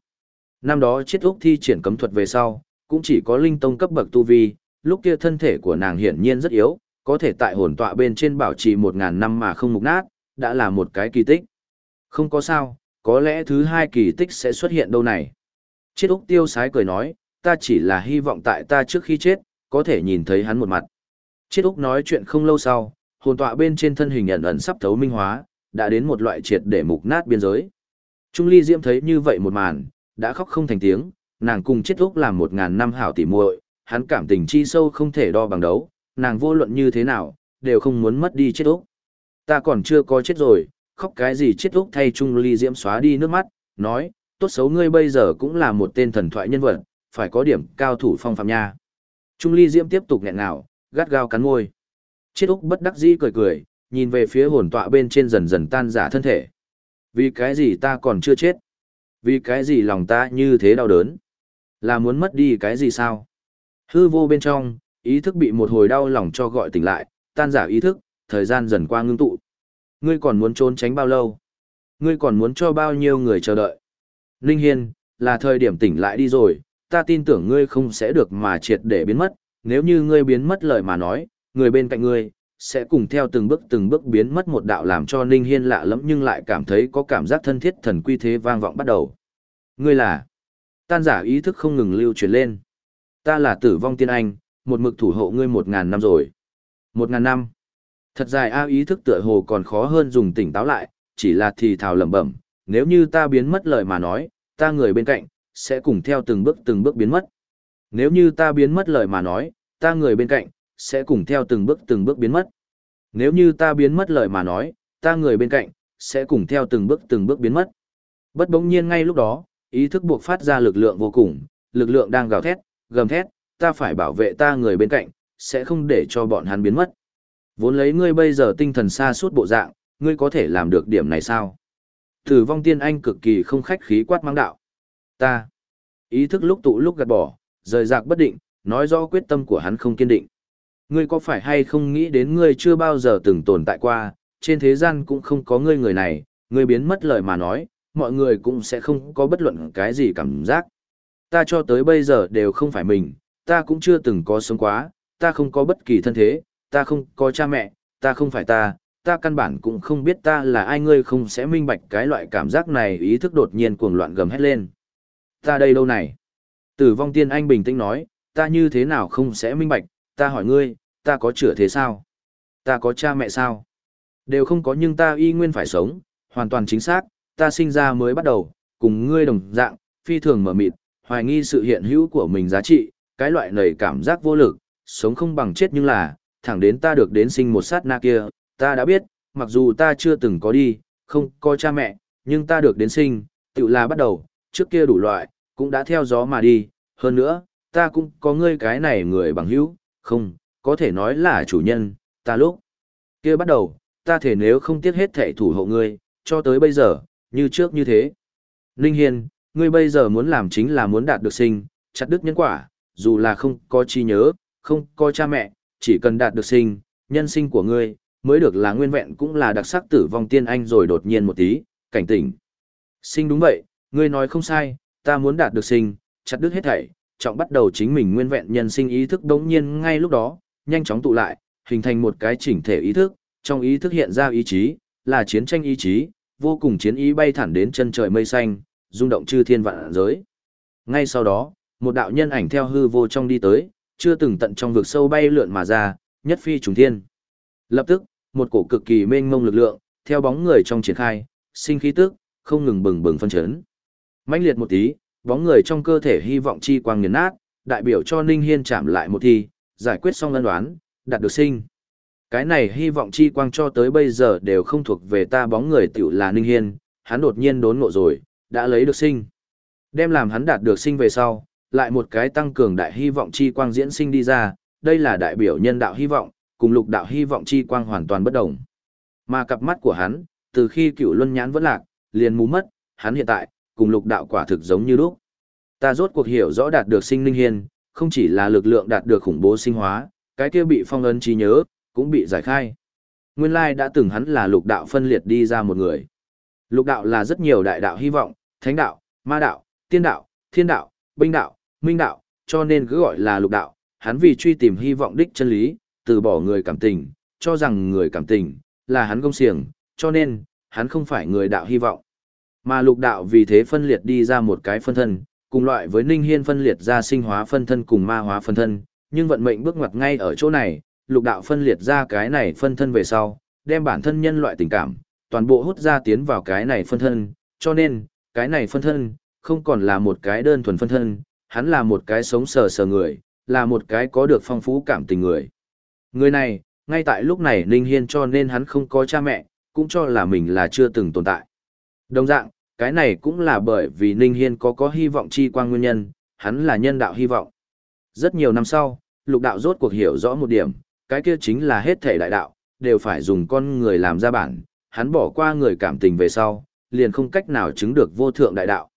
Năm đó chết úc thi triển cấm thuật về sau, cũng chỉ có linh tông cấp bậc tu vi, lúc kia thân thể của nàng hiển nhiên rất yếu, có thể tại hồn tọa bên trên bảo trì một ngàn năm mà không mục nát, đã là một cái kỳ tích. Không có sao, có lẽ thứ hai kỳ tích sẽ xuất hiện đâu này. Chiết Úc tiêu sái cười nói, ta chỉ là hy vọng tại ta trước khi chết, có thể nhìn thấy hắn một mặt. Chiết Úc nói chuyện không lâu sau, hồn tọa bên trên thân hình ẩn ẩn sắp thấu minh hóa, đã đến một loại triệt để mục nát biên giới. Trung Ly Diễm thấy như vậy một màn, đã khóc không thành tiếng, nàng cùng Chiết Úc làm một ngàn năm hảo tỉ muội, hắn cảm tình chi sâu không thể đo bằng đấu, nàng vô luận như thế nào, đều không muốn mất đi Chiết Úc. Ta còn chưa có chết rồi, khóc cái gì chết Úc thay Trung Ly Diễm xóa đi nước mắt, nói, tốt xấu ngươi bây giờ cũng là một tên thần thoại nhân vật, phải có điểm cao thủ phong phạm nha. Trung Ly Diễm tiếp tục nghẹn ngào, gắt gao cắn môi. Chiết Úc bất đắc dĩ cười cười, nhìn về phía hồn tọa bên trên dần dần tan giả thân thể. Vì cái gì ta còn chưa chết? Vì cái gì lòng ta như thế đau đớn? Là muốn mất đi cái gì sao? Hư vô bên trong, ý thức bị một hồi đau lòng cho gọi tỉnh lại, tan giả ý thức, thời gian dần qua ngưng tụ. Ngươi còn muốn trốn tránh bao lâu? Ngươi còn muốn cho bao nhiêu người chờ đợi? Linh Hiên, là thời điểm tỉnh lại đi rồi, ta tin tưởng ngươi không sẽ được mà triệt để biến mất, nếu như ngươi biến mất lời mà nói, người bên cạnh ngươi, sẽ cùng theo từng bước từng bước biến mất một đạo làm cho Ninh Hiên lạ lẫm nhưng lại cảm thấy có cảm giác thân thiết thần quy thế vang vọng bắt đầu. Ngươi là, tan giả ý thức không ngừng lưu truyền lên. Ta là tử vong tiên anh, một mực thủ hộ ngươi một ngàn năm rồi. Một ngàn năm. Thật dài a ý thức tựa hồ còn khó hơn dùng tỉnh táo lại, chỉ là thì thào lẩm bẩm, nếu như ta biến mất lời mà nói, ta người bên cạnh, sẽ cùng theo từng bước từng bước biến mất. Nếu như ta biến mất lời mà nói, ta người bên cạnh, sẽ cùng theo từng bước từng bước biến mất. Nếu như ta biến mất lời mà nói, ta người bên cạnh, sẽ cùng theo từng bước từng bước biến mất. Bất bỗng nhiên ngay lúc đó, ý thức buộc phát ra lực lượng vô cùng, lực lượng đang gào thét, gầm thét, ta phải bảo vệ ta người bên cạnh, sẽ không để cho bọn hắn biến mất. Vốn lấy ngươi bây giờ tinh thần xa suốt bộ dạng, ngươi có thể làm được điểm này sao? Tử vong tiên anh cực kỳ không khách khí quát mang đạo. Ta. Ý thức lúc tụ lúc gạt bỏ, rời rạc bất định, nói rõ quyết tâm của hắn không kiên định. Ngươi có phải hay không nghĩ đến ngươi chưa bao giờ từng tồn tại qua, trên thế gian cũng không có ngươi người này, ngươi biến mất lời mà nói, mọi người cũng sẽ không có bất luận cái gì cảm giác. Ta cho tới bây giờ đều không phải mình, ta cũng chưa từng có sống quá, ta không có bất kỳ thân thế, ta không có cha mẹ, ta không phải ta, ta căn bản cũng không biết ta là ai ngươi không sẽ minh bạch cái loại cảm giác này ý thức đột nhiên cuồng loạn gầm hét lên. Ta đây đâu này? Tử vong tiên anh bình tĩnh nói, ta như thế nào không sẽ minh bạch, ta hỏi ngươi, ta có chữa thế sao? Ta có cha mẹ sao? Đều không có nhưng ta y nguyên phải sống, hoàn toàn chính xác, ta sinh ra mới bắt đầu, cùng ngươi đồng dạng, phi thường mở mịt, hoài nghi sự hiện hữu của mình giá trị, cái loại này cảm giác vô lực, sống không bằng chết nhưng là, thẳng đến ta được đến sinh một sát na kia, ta đã biết, mặc dù ta chưa từng có đi, không có cha mẹ, nhưng ta được đến sinh, tự là bắt đầu, trước kia đủ loại, cũng đã theo gió mà đi, hơn nữa, ta cũng có ngươi cái này người bằng hữu, không, có thể nói là chủ nhân, ta lúc kia bắt đầu, ta thể nếu không tiếc hết thể thủ hộ ngươi, cho tới bây giờ, như trước như thế. Ninh Hiên, ngươi bây giờ muốn làm chính là muốn đạt được sinh, chặt đứt nhân quả, dù là không có chi nhớ, không có cha mẹ, chỉ cần đạt được sinh, nhân sinh của ngươi, mới được là nguyên vẹn cũng là đặc sắc tử vong tiên anh rồi đột nhiên một tí, cảnh tỉnh. Sinh đúng vậy, ngươi nói không sai, ta muốn đạt được sinh, chặt đứt hết thảy, trọng bắt đầu chính mình nguyên vẹn nhân sinh ý thức đống nhiên ngay lúc đó, nhanh chóng tụ lại, hình thành một cái chỉnh thể ý thức, trong ý thức hiện ra ý chí, là chiến tranh ý chí, vô cùng chiến ý bay thẳng đến chân trời mây xanh, rung động chư thiên vạn giới. Ngay sau đó, một đạo nhân ảnh theo hư vô trong đi tới, chưa từng tận trong vực sâu bay lượn mà ra, nhất phi trùng thiên. Lập tức, một cổ cực kỳ mênh mông lực lượng, theo bóng người trong triển khai, sinh khí tức, không ngừng bừng bừng phân chấn. mãnh liệt một tí, bóng người trong cơ thể hy vọng chi quang nghiền nát, đại biểu cho Ninh Hiên chạm lại một thi, giải quyết xong ân đoán, đạt được sinh. Cái này hy vọng chi quang cho tới bây giờ đều không thuộc về ta bóng người tiểu là Ninh Hiên, hắn đột nhiên đốn ngộ rồi, đã lấy được sinh. Đem làm hắn đạt được sinh về sau, lại một cái tăng cường đại hy vọng chi quang diễn sinh đi ra, đây là đại biểu nhân đạo hy vọng, cùng lục đạo hy vọng chi quang hoàn toàn bất đồng. Mà cặp mắt của hắn, từ khi cựu luân nhãn vẫn lạc, liền mù mất, hắn hiện tại, cùng lục đạo quả thực giống như lúc. Ta rốt cuộc hiểu rõ đạt được sinh linh hiền, không chỉ là lực lượng đạt được khủng bố sinh hóa, cái kia bị phong ấn trí nhớ, cũng bị giải khai. Nguyên lai đã từng hắn là lục đạo phân liệt đi ra một người. Lục đạo là rất nhiều đại đạo hy vọng, thánh đạo, ma đạo, tiên đạo, thiên đạo, binh đạo, minh đạo, cho nên cứ gọi là lục đạo. Hắn vì truy tìm hy vọng đích chân lý, từ bỏ người cảm tình, cho rằng người cảm tình là hắn công xiềng, cho nên hắn không phải người đạo hy vọng. Mà lục đạo vì thế phân liệt đi ra một cái phân thân, cùng loại với Ninh Hiên phân liệt ra sinh hóa phân thân cùng ma hóa phân thân, nhưng vận mệnh bước ngoặt ngay ở chỗ này, lục đạo phân liệt ra cái này phân thân về sau, đem bản thân nhân loại tình cảm, toàn bộ hút ra tiến vào cái này phân thân, cho nên, cái này phân thân, không còn là một cái đơn thuần phân thân, hắn là một cái sống sờ sờ người, là một cái có được phong phú cảm tình người. Người này, ngay tại lúc này Ninh Hiên cho nên hắn không có cha mẹ, cũng cho là mình là chưa từng tồn tại. Đồng dạng, cái này cũng là bởi vì Ninh Hiên có có hy vọng chi quang nguyên nhân, hắn là nhân đạo hy vọng. Rất nhiều năm sau, lục đạo rốt cuộc hiểu rõ một điểm, cái kia chính là hết thể đại đạo, đều phải dùng con người làm ra bản, hắn bỏ qua người cảm tình về sau, liền không cách nào chứng được vô thượng đại đạo.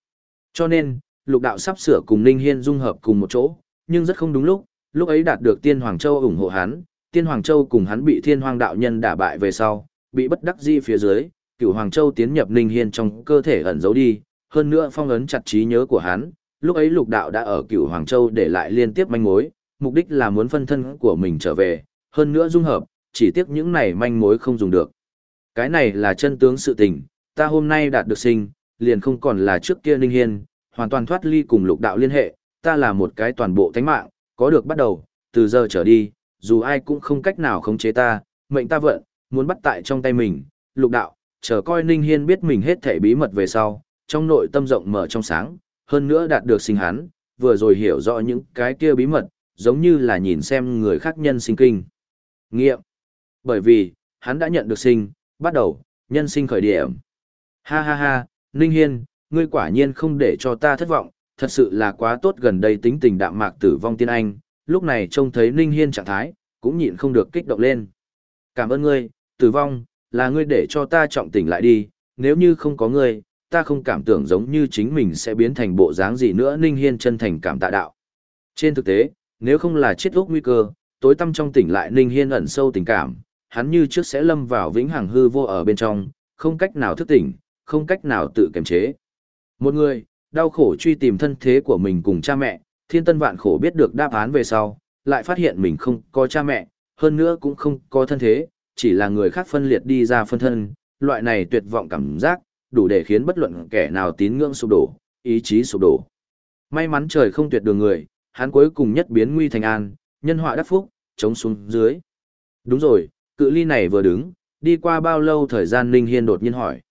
Cho nên, lục đạo sắp sửa cùng Ninh Hiên dung hợp cùng một chỗ, nhưng rất không đúng lúc, lúc ấy đạt được Tiên Hoàng Châu ủng hộ hắn, Tiên Hoàng Châu cùng hắn bị Thiên Hoàng đạo nhân đả bại về sau, bị bất đắc dĩ phía dưới, Cửu Hoàng Châu tiến nhập Ninh Hiên trong cơ thể ẩn giấu đi, hơn nữa phong ấn chặt trí nhớ của hắn, lúc ấy lục đạo đã ở Cửu Hoàng Châu để lại liên tiếp manh mối, mục đích là muốn phân thân của mình trở về, hơn nữa dung hợp, chỉ tiếc những này manh mối không dùng được. Cái này là chân tướng sự tình, ta hôm nay đạt được sinh, liền không còn là trước kia Ninh Hiên, hoàn toàn thoát ly cùng lục đạo liên hệ, ta là một cái toàn bộ thánh mạng, có được bắt đầu, từ giờ trở đi, dù ai cũng không cách nào khống chế ta, mệnh ta vận, muốn bắt tại trong tay mình, lục đạo, chờ coi Ninh Hiên biết mình hết thể bí mật về sau, trong nội tâm rộng mở trong sáng, hơn nữa đạt được sinh hắn, vừa rồi hiểu rõ những cái kia bí mật, giống như là nhìn xem người khác nhân sinh kinh. Nghiệm. Bởi vì, hắn đã nhận được sinh, bắt đầu, nhân sinh khởi điểm. Ha ha ha, Ninh Hiên, ngươi quả nhiên không để cho ta thất vọng, thật sự là quá tốt gần đây tính tình đạm mạc tử vong tiên anh, lúc này trông thấy Ninh Hiên trạng thái, cũng nhịn không được kích động lên. Cảm ơn ngươi, tử vong, là ngươi để cho ta trọng tỉnh lại đi, nếu như không có ngươi, ta không cảm tưởng giống như chính mình sẽ biến thành bộ dáng gì nữa Ninh Hiên chân thành cảm tạ đạo. Trên thực tế, nếu không là chết úc nguy cơ, tối tâm trong tỉnh lại Ninh Hiên ẩn sâu tình cảm, hắn như trước sẽ lâm vào vĩnh hằng hư vô ở bên trong, không cách nào thức tỉnh, không cách nào tự kiềm chế. Một người, đau khổ truy tìm thân thế của mình cùng cha mẹ, thiên tân vạn khổ biết được đáp án về sau, lại phát hiện mình không có cha mẹ, hơn nữa cũng không có thân thế, chỉ là người khác phân liệt đi ra phân thân, loại này tuyệt vọng cảm giác, đủ để khiến bất luận kẻ nào tín ngưỡng sụp đổ, ý chí sụp đổ. May mắn trời không tuyệt đường người, hắn cuối cùng nhất biến nguy thành an, nhân họa đắc phúc, chống xuống dưới. Đúng rồi, cự ly này vừa đứng, đi qua bao lâu thời gian Ninh Hiên đột nhiên hỏi.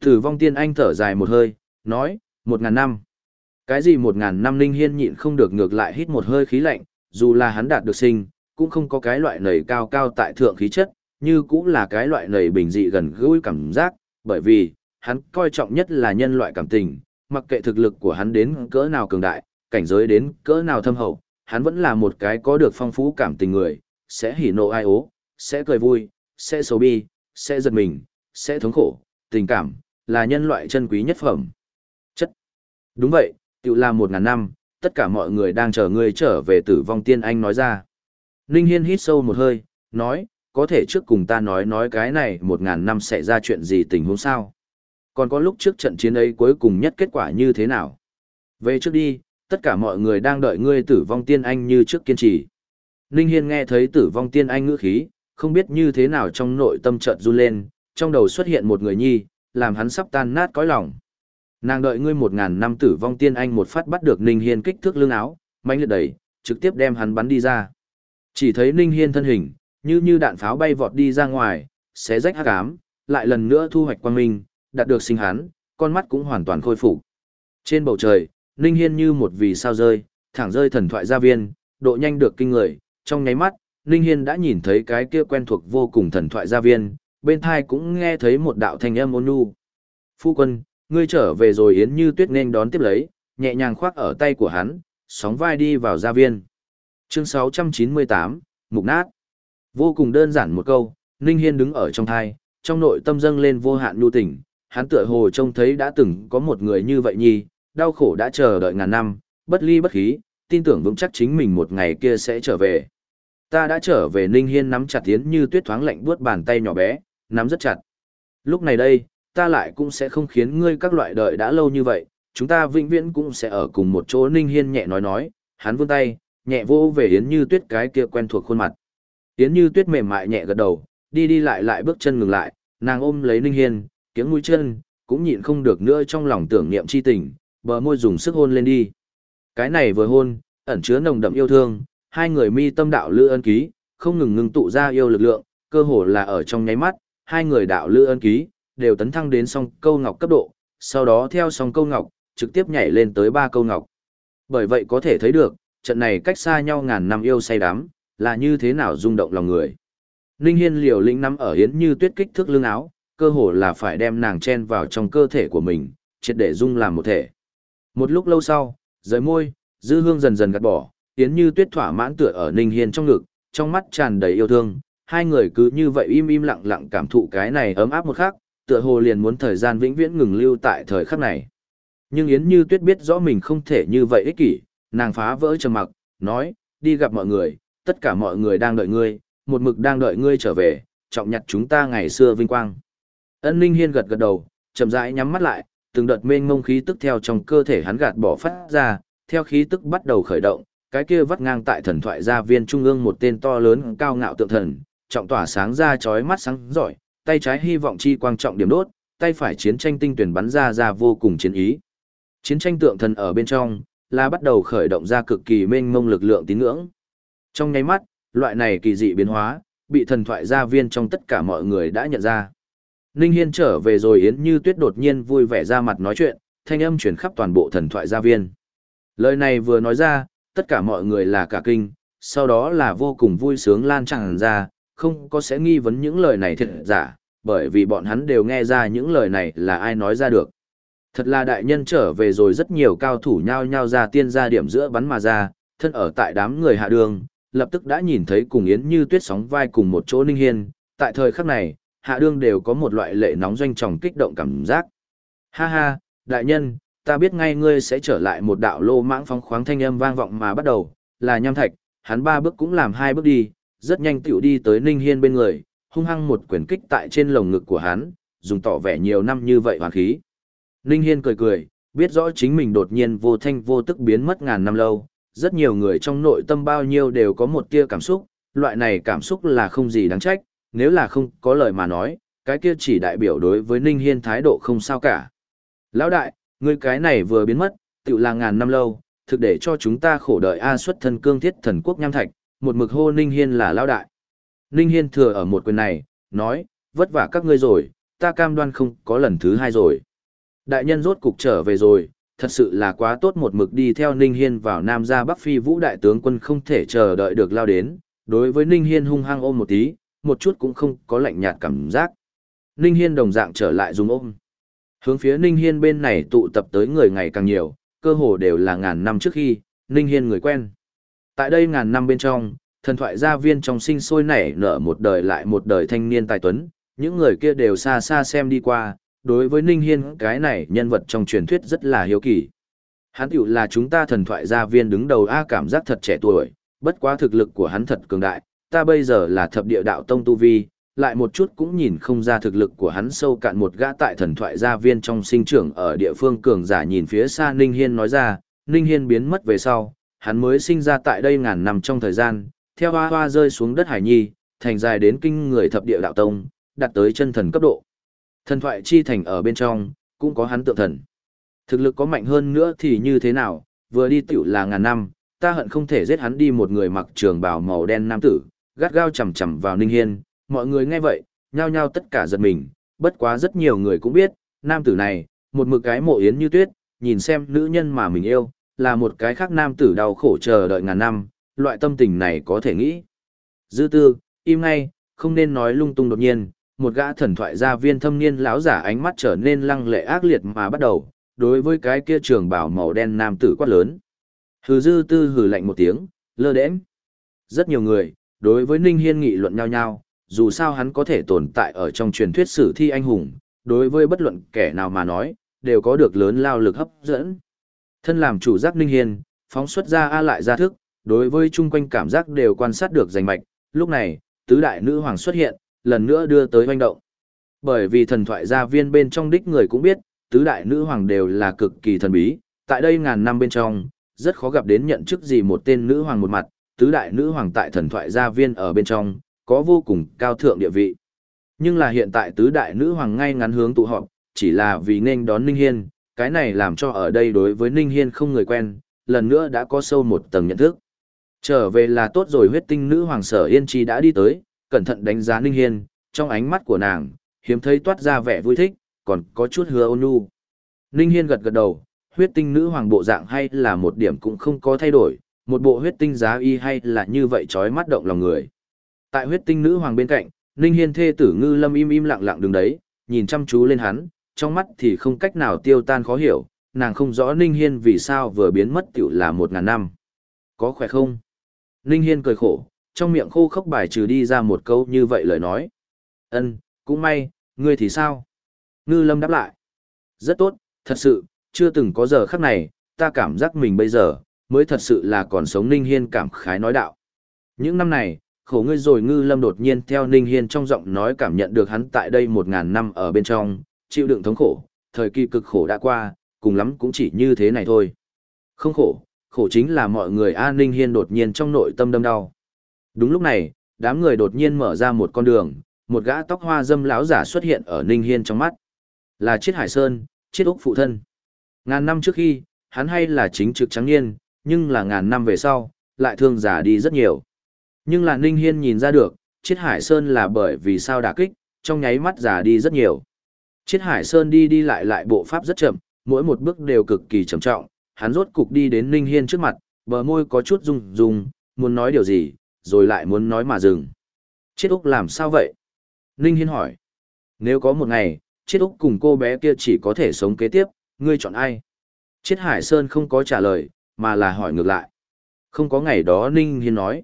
Tử vong tiên anh thở dài một hơi, nói, một ngàn năm. Cái gì một ngàn năm Ninh Hiên nhịn không được ngược lại hít một hơi khí lạnh, dù là hắn đạt được sinh, cũng không có cái loại nầy cao cao tại thượng khí chất, như cũng là cái loại nầy bình dị gần gũi cảm giác, bởi vì, hắn coi trọng nhất là nhân loại cảm tình, mặc kệ thực lực của hắn đến cỡ nào cường đại, cảnh giới đến cỡ nào thâm hậu, hắn vẫn là một cái có được phong phú cảm tình người, sẽ hỉ nộ ai ố, sẽ cười vui, sẽ xấu bi, sẽ giật mình, sẽ thống khổ, tình cảm, là nhân loại chân quý nhất phẩm. Đúng vậy, tự là một ngàn năm, tất cả mọi người đang chờ ngươi trở về tử vong tiên anh nói ra. Ninh Hiên hít sâu một hơi, nói, có thể trước cùng ta nói nói cái này một ngàn năm sẽ ra chuyện gì tình huống sao. Còn có lúc trước trận chiến ấy cuối cùng nhất kết quả như thế nào. Về trước đi, tất cả mọi người đang đợi ngươi tử vong tiên anh như trước kiên trì. Ninh Hiên nghe thấy tử vong tiên anh ngữ khí, không biết như thế nào trong nội tâm chợt run lên, trong đầu xuất hiện một người nhi, làm hắn sắp tan nát cõi lòng. Nàng đợi ngươi một ngàn năm tử vong tiên anh một phát bắt được Ninh Hiên kích thước lưng áo, mạnh liệt đẩy, trực tiếp đem hắn bắn đi ra. Chỉ thấy Ninh Hiên thân hình, như như đạn pháo bay vọt đi ra ngoài, xé rách hắc ám, lại lần nữa thu hoạch quang minh, đạt được sinh hắn, con mắt cũng hoàn toàn khôi phục. Trên bầu trời, Ninh Hiên như một vì sao rơi, thẳng rơi thần thoại gia viên, độ nhanh được kinh người, trong nháy mắt, Ninh Hiên đã nhìn thấy cái kia quen thuộc vô cùng thần thoại gia viên, bên thai cũng nghe thấy một đạo thanh âm ôn nhu. Phu quân, ngươi trở về rồi Yến Như Tuyết nên đón tiếp lấy, nhẹ nhàng khoác ở tay của hắn, sóng vai đi vào gia viên. Chương 698, Mục Nát. Vô cùng đơn giản một câu, Ninh Hiên đứng ở trong thai, trong nội tâm dâng lên vô hạn nhu tình, hắn tựa hồ trông thấy đã từng có một người như vậy nhi, đau khổ đã chờ đợi ngàn năm, bất ly bất khí, tin tưởng vững chắc chính mình một ngày kia sẽ trở về. Ta đã trở về Ninh Hiên nắm chặt tiến như tuyết thoáng lạnh buốt bàn tay nhỏ bé, nắm rất chặt. Lúc này đây, ta lại cũng sẽ không khiến ngươi các loại đợi đã lâu như vậy, chúng ta vĩnh viễn cũng sẽ ở cùng một chỗ Ninh Hiên nhẹ nói nói, hắn vươn tay, nhẹ vô về Yến Như Tuyết cái kia quen thuộc khuôn mặt. Yến Như Tuyết mềm mại nhẹ gật đầu, đi đi lại lại bước chân ngừng lại, nàng ôm lấy Ninh Hiên, kiếng mũi chân, cũng nhịn không được nữa trong lòng tưởng niệm chi tình, bờ môi dùng sức hôn lên đi. Cái này vừa hôn, ẩn chứa nồng đậm yêu thương, hai người mi tâm đạo lư ân ký, không ngừng ngừng tụ ra yêu lực lượng, cơ hồ là ở trong nháy mắt, hai người đạo lư ân ký, đều tấn thăng đến song câu ngọc cấp độ, sau đó theo song câu ngọc, trực tiếp nhảy lên tới ba câu ngọc. Bởi vậy có thể thấy được, trận này cách xa nhau ngàn năm yêu say đắm, là như thế nào rung động lòng người. Ninh Hiên liều lĩnh nắm ở Yến Như Tuyết kích thước lưng áo, cơ hồ là phải đem nàng chen vào trong cơ thể của mình, triệt để dung làm một thể. Một lúc lâu sau, rời môi, dư hương dần dần gạt bỏ, Yến Như Tuyết thỏa mãn tựa ở Ninh Hiên trong ngực, trong mắt tràn đầy yêu thương, hai người cứ như vậy im im lặng lặng cảm thụ cái này ấm áp một khắc, tựa hồ liền muốn thời gian vĩnh viễn ngừng lưu tại thời khắc này. Nhưng Yến Như Tuyết biết rõ mình không thể như vậy ích kỷ, nàng phá vỡ trầm mặc, nói, đi gặp mọi người, tất cả mọi người đang đợi ngươi, một mực đang đợi ngươi trở về, trọng nhặt chúng ta ngày xưa vinh quang. Ân Ninh Hiên gật gật đầu, chậm rãi nhắm mắt lại, từng đợt mênh mông khí tức theo trong cơ thể hắn gạt bỏ phát ra, theo khí tức bắt đầu khởi động, cái kia vắt ngang tại thần thoại gia viên trung ương một tên to lớn cao ngạo tượng thần, trọng tỏa sáng ra chói mắt sáng giỏi, tay trái hy vọng chi quang trọng điểm đốt, tay phải chiến tranh tinh tuyển bắn ra ra vô cùng chiến ý. Chiến tranh tượng thần ở bên trong, là bắt đầu khởi động ra cực kỳ mênh mông lực lượng tín ngưỡng. Trong nháy mắt, loại này kỳ dị biến hóa, bị thần thoại gia viên trong tất cả mọi người đã nhận ra. Ninh Hiên trở về rồi Yến Như Tuyết đột nhiên vui vẻ ra mặt nói chuyện, thanh âm truyền khắp toàn bộ thần thoại gia viên. Lời này vừa nói ra, tất cả mọi người là cả kinh, sau đó là vô cùng vui sướng lan tràn ra, không có sẽ nghi vấn những lời này thật giả, bởi vì bọn hắn đều nghe ra những lời này là ai nói ra được. Thật là đại nhân trở về rồi rất nhiều cao thủ nhao nhao ra tiên ra điểm giữa bắn mà ra, thân ở tại đám người hạ đường, lập tức đã nhìn thấy cùng Yến Như Tuyết sóng vai cùng một chỗ Ninh Hiên, tại thời khắc này, hạ đường đều có một loại lệ nóng doanh tròng kích động cảm giác. Ha ha, đại nhân, ta biết ngay ngươi sẽ trở lại một đạo lô mãng phong khoáng thanh âm vang vọng mà bắt đầu, là nham thạch, hắn ba bước cũng làm hai bước đi, rất nhanh tiểu đi tới Ninh Hiên bên người, hung hăng một quyền kích tại trên lồng ngực của hắn, dùng tỏ vẻ nhiều năm như vậy hoàn khí. Ninh Hiên cười cười, biết rõ chính mình đột nhiên vô thanh vô tức biến mất ngàn năm lâu, rất nhiều người trong nội tâm bao nhiêu đều có một tia cảm xúc, loại này cảm xúc là không gì đáng trách, nếu là không có lời mà nói, cái kia chỉ đại biểu đối với Ninh Hiên thái độ không sao cả. Lão đại, ngươi cái này vừa biến mất, tự là ngàn năm lâu, thực để cho chúng ta khổ đợi A xuất thân cương thiết thần quốc nham thạch, một mực hô Ninh Hiên là lão đại. Ninh Hiên thừa ở một quyền này, nói, vất vả các ngươi rồi, ta cam đoan không có lần thứ hai rồi. Đại nhân rốt cục trở về rồi, thật sự là quá tốt một mực đi theo Ninh Hiên vào Nam gia Bắc Phi vũ đại tướng quân không thể chờ đợi được lao đến, đối với Ninh Hiên hung hăng ôm một tí, một chút cũng không có lạnh nhạt cảm giác. Ninh Hiên đồng dạng trở lại dùng ôm. Hướng phía Ninh Hiên bên này tụ tập tới người ngày càng nhiều, cơ hồ đều là ngàn năm trước khi, Ninh Hiên người quen. Tại đây ngàn năm bên trong, thần thoại gia viên trong sinh sôi nảy nở một đời lại một đời thanh niên tài tuấn, những người kia đều xa xa xem đi qua, đối với Ninh Hiên cái này nhân vật trong truyền thuyết rất là hiếu kỳ. Hắn tiểu là chúng ta thần thoại gia viên đứng đầu A cảm giác thật trẻ tuổi, bất quá thực lực của hắn thật cường đại, ta bây giờ là thập địa đạo tông tu vi, lại một chút cũng nhìn không ra thực lực của hắn sâu cạn một gã tại thần thoại gia viên trong sinh trưởng ở địa phương cường giả nhìn phía xa Ninh Hiên nói ra, Ninh Hiên biến mất về sau, hắn mới sinh ra tại đây ngàn năm trong thời gian, theo hoa hoa rơi xuống đất hải nhi, thành dài đến kinh người thập địa đạo tông, đạt tới chân thần cấp độ. Thần thoại chi thành ở bên trong, cũng có hắn tượng thần. Thực lực có mạnh hơn nữa thì như thế nào, vừa đi tiểu là ngàn năm, ta hận không thể giết hắn đi một người mặc trường bào màu đen nam tử, gắt gao chầm chầm vào Ninh Hiên, mọi người nghe vậy, nhao nhao tất cả giật mình, bất quá rất nhiều người cũng biết, nam tử này, một mực cái mộ yến như tuyết, nhìn xem nữ nhân mà mình yêu, là một cái khác nam tử đau khổ chờ đợi ngàn năm, loại tâm tình này có thể nghĩ. Dư tư, im ngay, không nên nói lung tung đột nhiên, một gã thần thoại gia viên thâm niên lão giả ánh mắt trở nên lăng lệ ác liệt mà bắt đầu, đối với cái kia trường bảo màu đen nam tử quát lớn. Hừ dư tư hừ lạnh một tiếng, lơ đễm. Rất nhiều người, đối với Ninh Hiên nghị luận nhau nhau, dù sao hắn có thể tồn tại ở trong truyền thuyết sử thi anh hùng, đối với bất luận kẻ nào mà nói, đều có được lớn lao lực hấp dẫn. Thân làm chủ giác Ninh Hiên, phóng xuất ra A lại ra thức, đối với chung quanh cảm giác đều quan sát được rành mạch, lúc này, tứ đại nữ hoàng xuất hiện, lần nữa đưa tới hoành động. Bởi vì thần thoại gia viên bên trong đích người cũng biết, tứ đại nữ hoàng đều là cực kỳ thần bí, tại đây ngàn năm bên trong, rất khó gặp đến nhận chức gì một tên nữ hoàng một mặt, tứ đại nữ hoàng tại thần thoại gia viên ở bên trong, có vô cùng cao thượng địa vị. Nhưng là hiện tại tứ đại nữ hoàng ngay ngắn hướng tụ họp, chỉ là vì nên đón Ninh Hiên, cái này làm cho ở đây đối với Ninh Hiên không người quen, lần nữa đã có sâu một tầng nhận thức. Trở về là tốt rồi huyết tinh nữ hoàng sở yên chi đã đi tới, cẩn thận đánh giá Ninh Hiên, trong ánh mắt của nàng, hiếm thấy toát ra vẻ vui thích, còn có chút hứa ôn nhu. Ninh Hiên gật gật đầu, huyết tinh nữ hoàng bộ dạng hay là một điểm cũng không có thay đổi, một bộ huyết tinh giá y hay là như vậy chói mắt động lòng người. Tại huyết tinh nữ hoàng bên cạnh, Ninh Hiên thê tử ngư lâm im im lặng lặng đứng đấy, nhìn chăm chú lên hắn, trong mắt thì không cách nào tiêu tan khó hiểu, nàng không rõ Ninh Hiên vì sao vừa biến mất tiểu là một ngàn năm. Có khỏe không? Ninh Hiên cười khổ, trong miệng khô khốc bài trừ đi ra một câu như vậy lời nói. Ân, cũng may, ngươi thì sao? Ngư lâm đáp lại. Rất tốt, thật sự, chưa từng có giờ khắc này, ta cảm giác mình bây giờ, mới thật sự là còn sống Ninh Hiên cảm khái nói đạo. Những năm này, khổ ngươi rồi ngư lâm đột nhiên theo Ninh Hiên trong giọng nói cảm nhận được hắn tại đây một ngàn năm ở bên trong, chịu đựng thống khổ, thời kỳ cực khổ đã qua, cùng lắm cũng chỉ như thế này thôi. Không khổ, khổ chính là mọi người an Ninh Hiên đột nhiên trong nội tâm đâm đau. Đúng lúc này, đám người đột nhiên mở ra một con đường, một gã tóc hoa dâm lão giả xuất hiện ở Ninh Hiên trong mắt. Là Chiết Hải Sơn, Chiết Úc phụ thân. Ngàn năm trước khi, hắn hay là chính trực trắng niên, nhưng là ngàn năm về sau, lại thương giả đi rất nhiều. Nhưng là Ninh Hiên nhìn ra được, Chiết Hải Sơn là bởi vì sao đả kích, trong nháy mắt giả đi rất nhiều. Chiết Hải Sơn đi đi lại lại bộ pháp rất chậm, mỗi một bước đều cực kỳ trầm trọng, hắn rốt cục đi đến Ninh Hiên trước mặt, bờ môi có chút rung rung, muốn nói điều gì, rồi lại muốn nói mà dừng. Chết Úc làm sao vậy? Ninh Hiên hỏi. Nếu có một ngày, chết Úc cùng cô bé kia chỉ có thể sống kế tiếp, ngươi chọn ai? Chết Hải Sơn không có trả lời, mà là hỏi ngược lại. Không có ngày đó Ninh Hiên nói.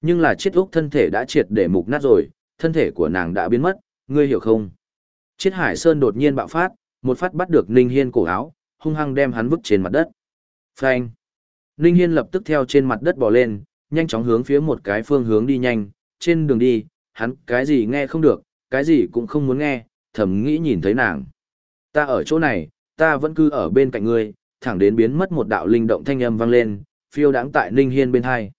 Nhưng là chết Úc thân thể đã triệt để mục nát rồi, thân thể của nàng đã biến mất, ngươi hiểu không? Chết Hải Sơn đột nhiên bạo phát, một phát bắt được Ninh Hiên cổ áo, hung hăng đem hắn vứt trên mặt đất. Phanh! Ninh Hiên lập tức theo trên mặt đất bò lên, nhanh chóng hướng phía một cái phương hướng đi nhanh, trên đường đi, hắn cái gì nghe không được, cái gì cũng không muốn nghe, thầm nghĩ nhìn thấy nàng. Ta ở chỗ này, ta vẫn cứ ở bên cạnh ngươi, thẳng đến biến mất một đạo linh động thanh âm vang lên, phiêu đáng tại Ninh Hiên bên hai.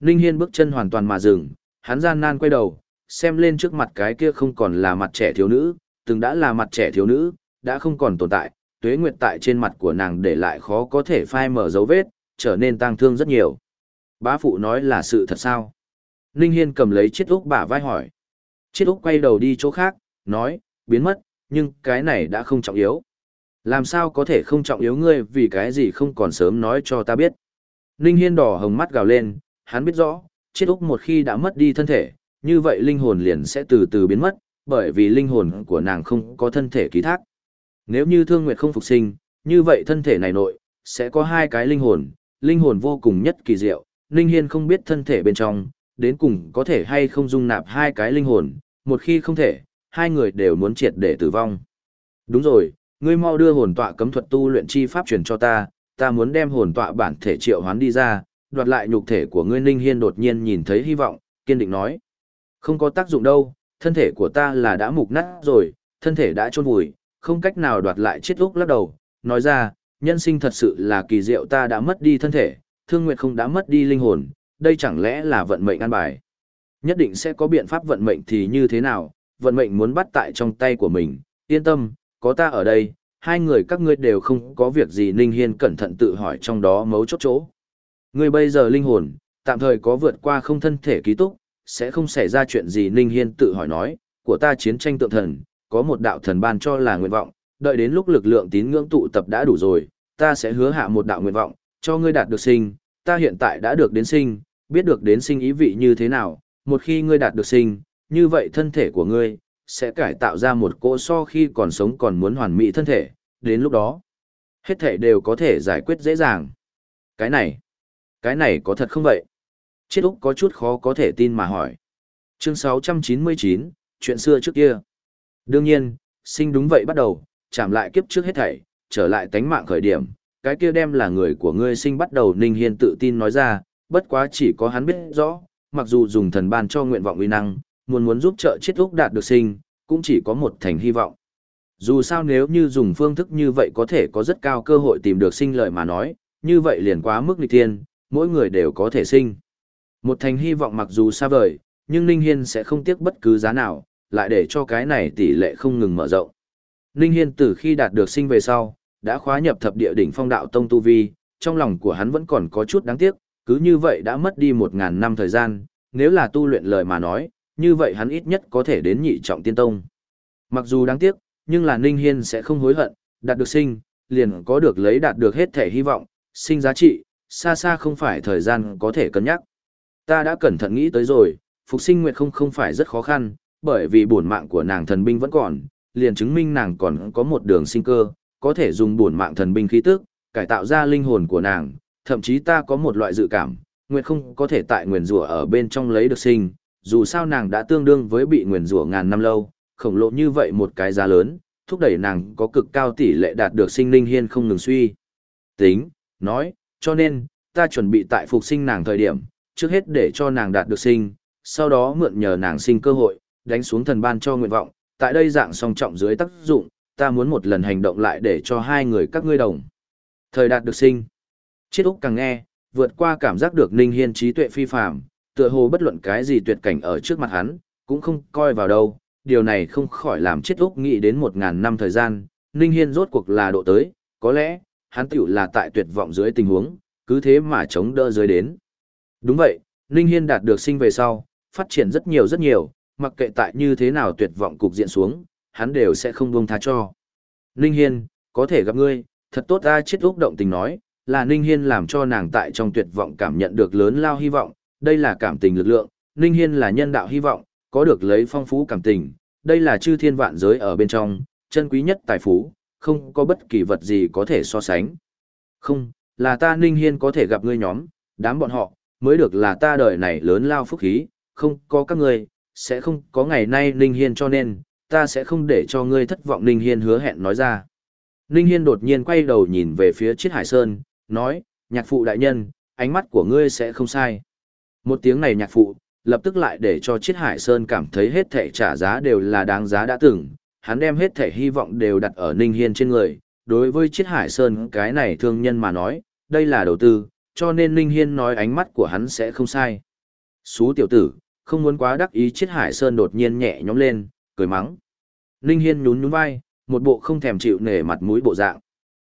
Ninh Hiên bước chân hoàn toàn mà dừng, hắn gian nan quay đầu, xem lên trước mặt cái kia không còn là mặt trẻ thiếu nữ, từng đã là mặt trẻ thiếu nữ, đã không còn tồn tại, tuế nguyệt tại trên mặt của nàng để lại khó có thể phai mở dấu vết, trở nên tang thương rất nhiều. Bá phụ nói là sự thật sao? Ninh Hiên cầm lấy chiếc úc bả vai hỏi. Chiếc úc quay đầu đi chỗ khác, nói, biến mất, nhưng cái này đã không trọng yếu. Làm sao có thể không trọng yếu ngươi vì cái gì không còn sớm nói cho ta biết. Ninh Hiên đỏ hồng mắt gào lên, hắn biết rõ, chiếc úc một khi đã mất đi thân thể, như vậy linh hồn liền sẽ từ từ biến mất, bởi vì linh hồn của nàng không có thân thể ký thác. Nếu như thương nguyệt không phục sinh, như vậy thân thể này nội, sẽ có hai cái linh hồn, linh hồn vô cùng nhất kỳ diệu, Ninh Hiên không biết thân thể bên trong, đến cùng có thể hay không dung nạp hai cái linh hồn, một khi không thể, hai người đều muốn triệt để tử vong. Đúng rồi, ngươi mau đưa hồn tọa cấm thuật tu luyện chi pháp truyền cho ta, ta muốn đem hồn tọa bản thể triệu hoán đi ra, đoạt lại nhục thể của ngươi Ninh Hiên đột nhiên nhìn thấy hy vọng, kiên định nói. Không có tác dụng đâu, thân thể của ta là đã mục nát rồi, thân thể đã trôn vùi, không cách nào đoạt lại chết úc lắc đầu, nói ra, nhân sinh thật sự là kỳ diệu ta đã mất đi thân thể, thương nguyệt không đã mất đi linh hồn, đây chẳng lẽ là vận mệnh an bài. Nhất định sẽ có biện pháp vận mệnh thì như thế nào, vận mệnh muốn bắt tại trong tay của mình, yên tâm, có ta ở đây, hai người các ngươi đều không có việc gì Ninh Hiên cẩn thận tự hỏi trong đó mấu chốt chỗ. Ngươi bây giờ linh hồn, tạm thời có vượt qua không thân thể ký túc, sẽ không xảy ra chuyện gì Ninh Hiên tự hỏi nói, của ta chiến tranh tượng thần, có một đạo thần ban cho là nguyện vọng, đợi đến lúc lực lượng tín ngưỡng tụ tập đã đủ rồi, ta sẽ hứa hạ một đạo nguyện vọng, cho ngươi đạt được sinh, ta hiện tại đã được đến sinh, biết được đến sinh ý vị như thế nào, một khi ngươi đạt được sinh, như vậy thân thể của ngươi, sẽ cải tạo ra một cỗ so khi còn sống còn muốn hoàn mỹ thân thể, đến lúc đó, hết thể đều có thể giải quyết dễ dàng. Cái này, cái này có thật không vậy? Chiết Úc có chút khó có thể tin mà hỏi. Chương 699, chuyện xưa trước kia. Đương nhiên, sinh đúng vậy bắt đầu, chạm lại kiếp trước hết thảy, trở lại tánh mạng khởi điểm, cái kia đem là người của ngươi sinh bắt đầu Ninh Hiên tự tin nói ra, bất quá chỉ có hắn biết rõ, mặc dù dùng thần ban cho nguyện vọng uy năng, muốn muốn giúp trợ chết úc đạt được sinh, cũng chỉ có một thành hy vọng. Dù sao nếu như dùng phương thức như vậy có thể có rất cao cơ hội tìm được sinh lợi mà nói, như vậy liền quá mức nghịch tiên mỗi người đều có thể sinh. Một thành hy vọng mặc dù xa vời, nhưng Ninh Hiên sẽ không tiếc bất cứ giá nào, lại để cho cái này tỷ lệ không ngừng mở rộng. Ninh Hiên từ khi đạt được sinh về sau, đã khóa nhập thập địa đỉnh phong đạo tông tu vi, trong lòng của hắn vẫn còn có chút đáng tiếc, cứ như vậy đã mất đi một ngàn năm thời gian, nếu là tu luyện lời mà nói, như vậy hắn ít nhất có thể đến nhị trọng tiên tông. Mặc dù đáng tiếc, nhưng là Ninh Hiên sẽ không hối hận, đạt được sinh, liền có được lấy đạt được hết thể hy vọng, sinh giá trị, xa xa không phải thời gian có thể cân nhắc. Ta đã cẩn thận nghĩ tới rồi, phục sinh nguyệt không không phải rất khó khăn, bởi vì bổn mạng của nàng thần binh vẫn còn, liền chứng minh nàng còn có một đường sinh cơ, có thể dùng bổn mạng thần binh khí tức, cải tạo ra linh hồn của nàng, thậm chí ta có một loại dự cảm, nguyệt không có thể tại nguyền rủa ở bên trong lấy được sinh, dù sao nàng đã tương đương với bị nguyền rủa ngàn năm lâu, khổng lồ như vậy một cái giá lớn, thúc đẩy nàng có cực cao tỷ lệ đạt được sinh linh hiên không ngừng suy. Tính, nói, cho nên, ta chuẩn bị tại phục sinh nàng thời điểm, trước hết để cho nàng đạt được sinh, sau đó mượn nhờ nàng sinh cơ hội, đánh xuống thần ban cho nguyện vọng, tại đây dạng song trọng dưới tác dụng, ta muốn một lần hành động lại để cho hai người các ngươi đồng. Thời đạt được sinh. Chiết Úc càng nghe, vượt qua cảm giác được Ninh Hiên trí tuệ phi phàm, tựa hồ bất luận cái gì tuyệt cảnh ở trước mặt hắn, cũng không coi vào đâu, điều này không khỏi làm Chiết Úc nghĩ đến một ngàn năm thời gian, Ninh Hiên rốt cuộc là độ tới, có lẽ, hắn tiểu là tại tuyệt vọng dưới tình huống, cứ thế mà chống đỡ dưới đến. Đúng vậy, Ninh Hiên đạt được sinh về sau, phát triển rất nhiều rất nhiều, mặc kệ tại như thế nào tuyệt vọng cục diện xuống, hắn đều sẽ không buông tha cho. Ninh Hiên, có thể gặp ngươi, thật tốt ta chết úc động tình nói, là Ninh Hiên làm cho nàng tại trong tuyệt vọng cảm nhận được lớn lao hy vọng, đây là cảm tình lực lượng, Ninh Hiên là nhân đạo hy vọng, có được lấy phong phú cảm tình, đây là chư thiên vạn giới ở bên trong, chân quý nhất tài phú, không có bất kỳ vật gì có thể so sánh. Không, là ta Ninh Hiên có thể gặp ngươi nhóm, đám bọn họ, mới được là ta đời này lớn lao phúc khí, không có các ngươi, sẽ không có ngày nay Ninh Hiên cho nên, ta sẽ không để cho ngươi thất vọng Ninh Hiên hứa hẹn nói ra. Ninh Hiên đột nhiên quay đầu nhìn về phía Chiết Hải Sơn, nói, nhạc phụ đại nhân, ánh mắt của ngươi sẽ không sai. Một tiếng này nhạc phụ, lập tức lại để cho Chiết Hải Sơn cảm thấy hết thảy trả giá đều là đáng giá đã từng, hắn đem hết thảy hy vọng đều đặt ở Ninh Hiên trên người. Đối với Chiết Hải Sơn cái này thương nhân mà nói, đây là đầu tư, cho nên Ninh Hiên nói ánh mắt của hắn sẽ không sai. Xú tiểu tử, không muốn quá đắc ý chết Hải Sơn đột nhiên nhẹ nhõm lên, cười mắng. Ninh Hiên nhún nhún vai, một bộ không thèm chịu nể mặt mũi bộ dạng.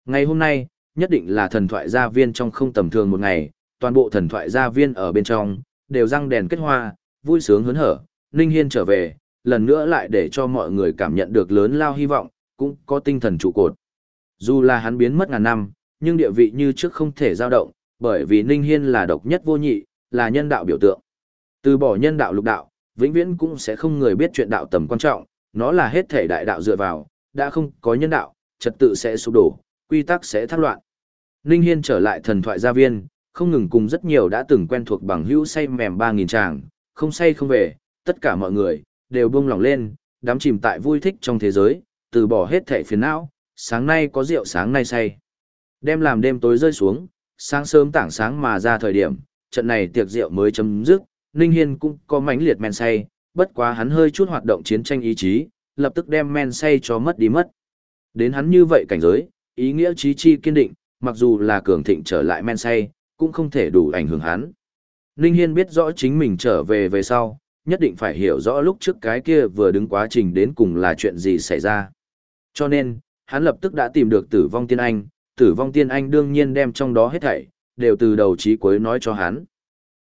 Ngày hôm nay, nhất định là thần thoại gia viên trong không tầm thường một ngày, toàn bộ thần thoại gia viên ở bên trong, đều răng đèn kết hoa, vui sướng hớn hở, Ninh Hiên trở về, lần nữa lại để cho mọi người cảm nhận được lớn lao hy vọng, cũng có tinh thần trụ cột. Dù là hắn biến mất ngàn năm, nhưng địa vị như trước không thể dao động, bởi vì Ninh Hiên là độc nhất vô nhị, là nhân đạo biểu tượng. Từ bỏ nhân đạo lục đạo, vĩnh viễn cũng sẽ không người biết chuyện đạo tầm quan trọng, nó là hết thể đại đạo dựa vào, đã không có nhân đạo, trật tự sẽ sụp đổ, quy tắc sẽ thác loạn. Ninh Hiên trở lại thần thoại gia viên, không ngừng cùng rất nhiều đã từng quen thuộc bằng hữu say mềm 3.000 tràng, không say không về, tất cả mọi người, đều buông lòng lên, đắm chìm tại vui thích trong thế giới, từ bỏ hết thể phiền não, sáng nay có rượu sáng nay say. Đêm làm đêm tối rơi xuống, sáng sớm tảng sáng mà ra thời điểm, trận này tiệc rượu mới chấm dứt, Ninh Hiên cũng có mãnh liệt men say, bất quá hắn hơi chút hoạt động chiến tranh ý chí, lập tức đem men say cho mất đi mất. Đến hắn như vậy cảnh giới, ý nghĩa chí chi kiên định, mặc dù là cường thịnh trở lại men say, cũng không thể đủ ảnh hưởng hắn. Ninh Hiên biết rõ chính mình trở về về sau, nhất định phải hiểu rõ lúc trước cái kia vừa đứng quá trình đến cùng là chuyện gì xảy ra. Cho nên, hắn lập tức đã tìm được tử vong tiên anh, tử vong tiên anh đương nhiên đem trong đó hết thảy, đều từ đầu chí cuối nói cho hắn.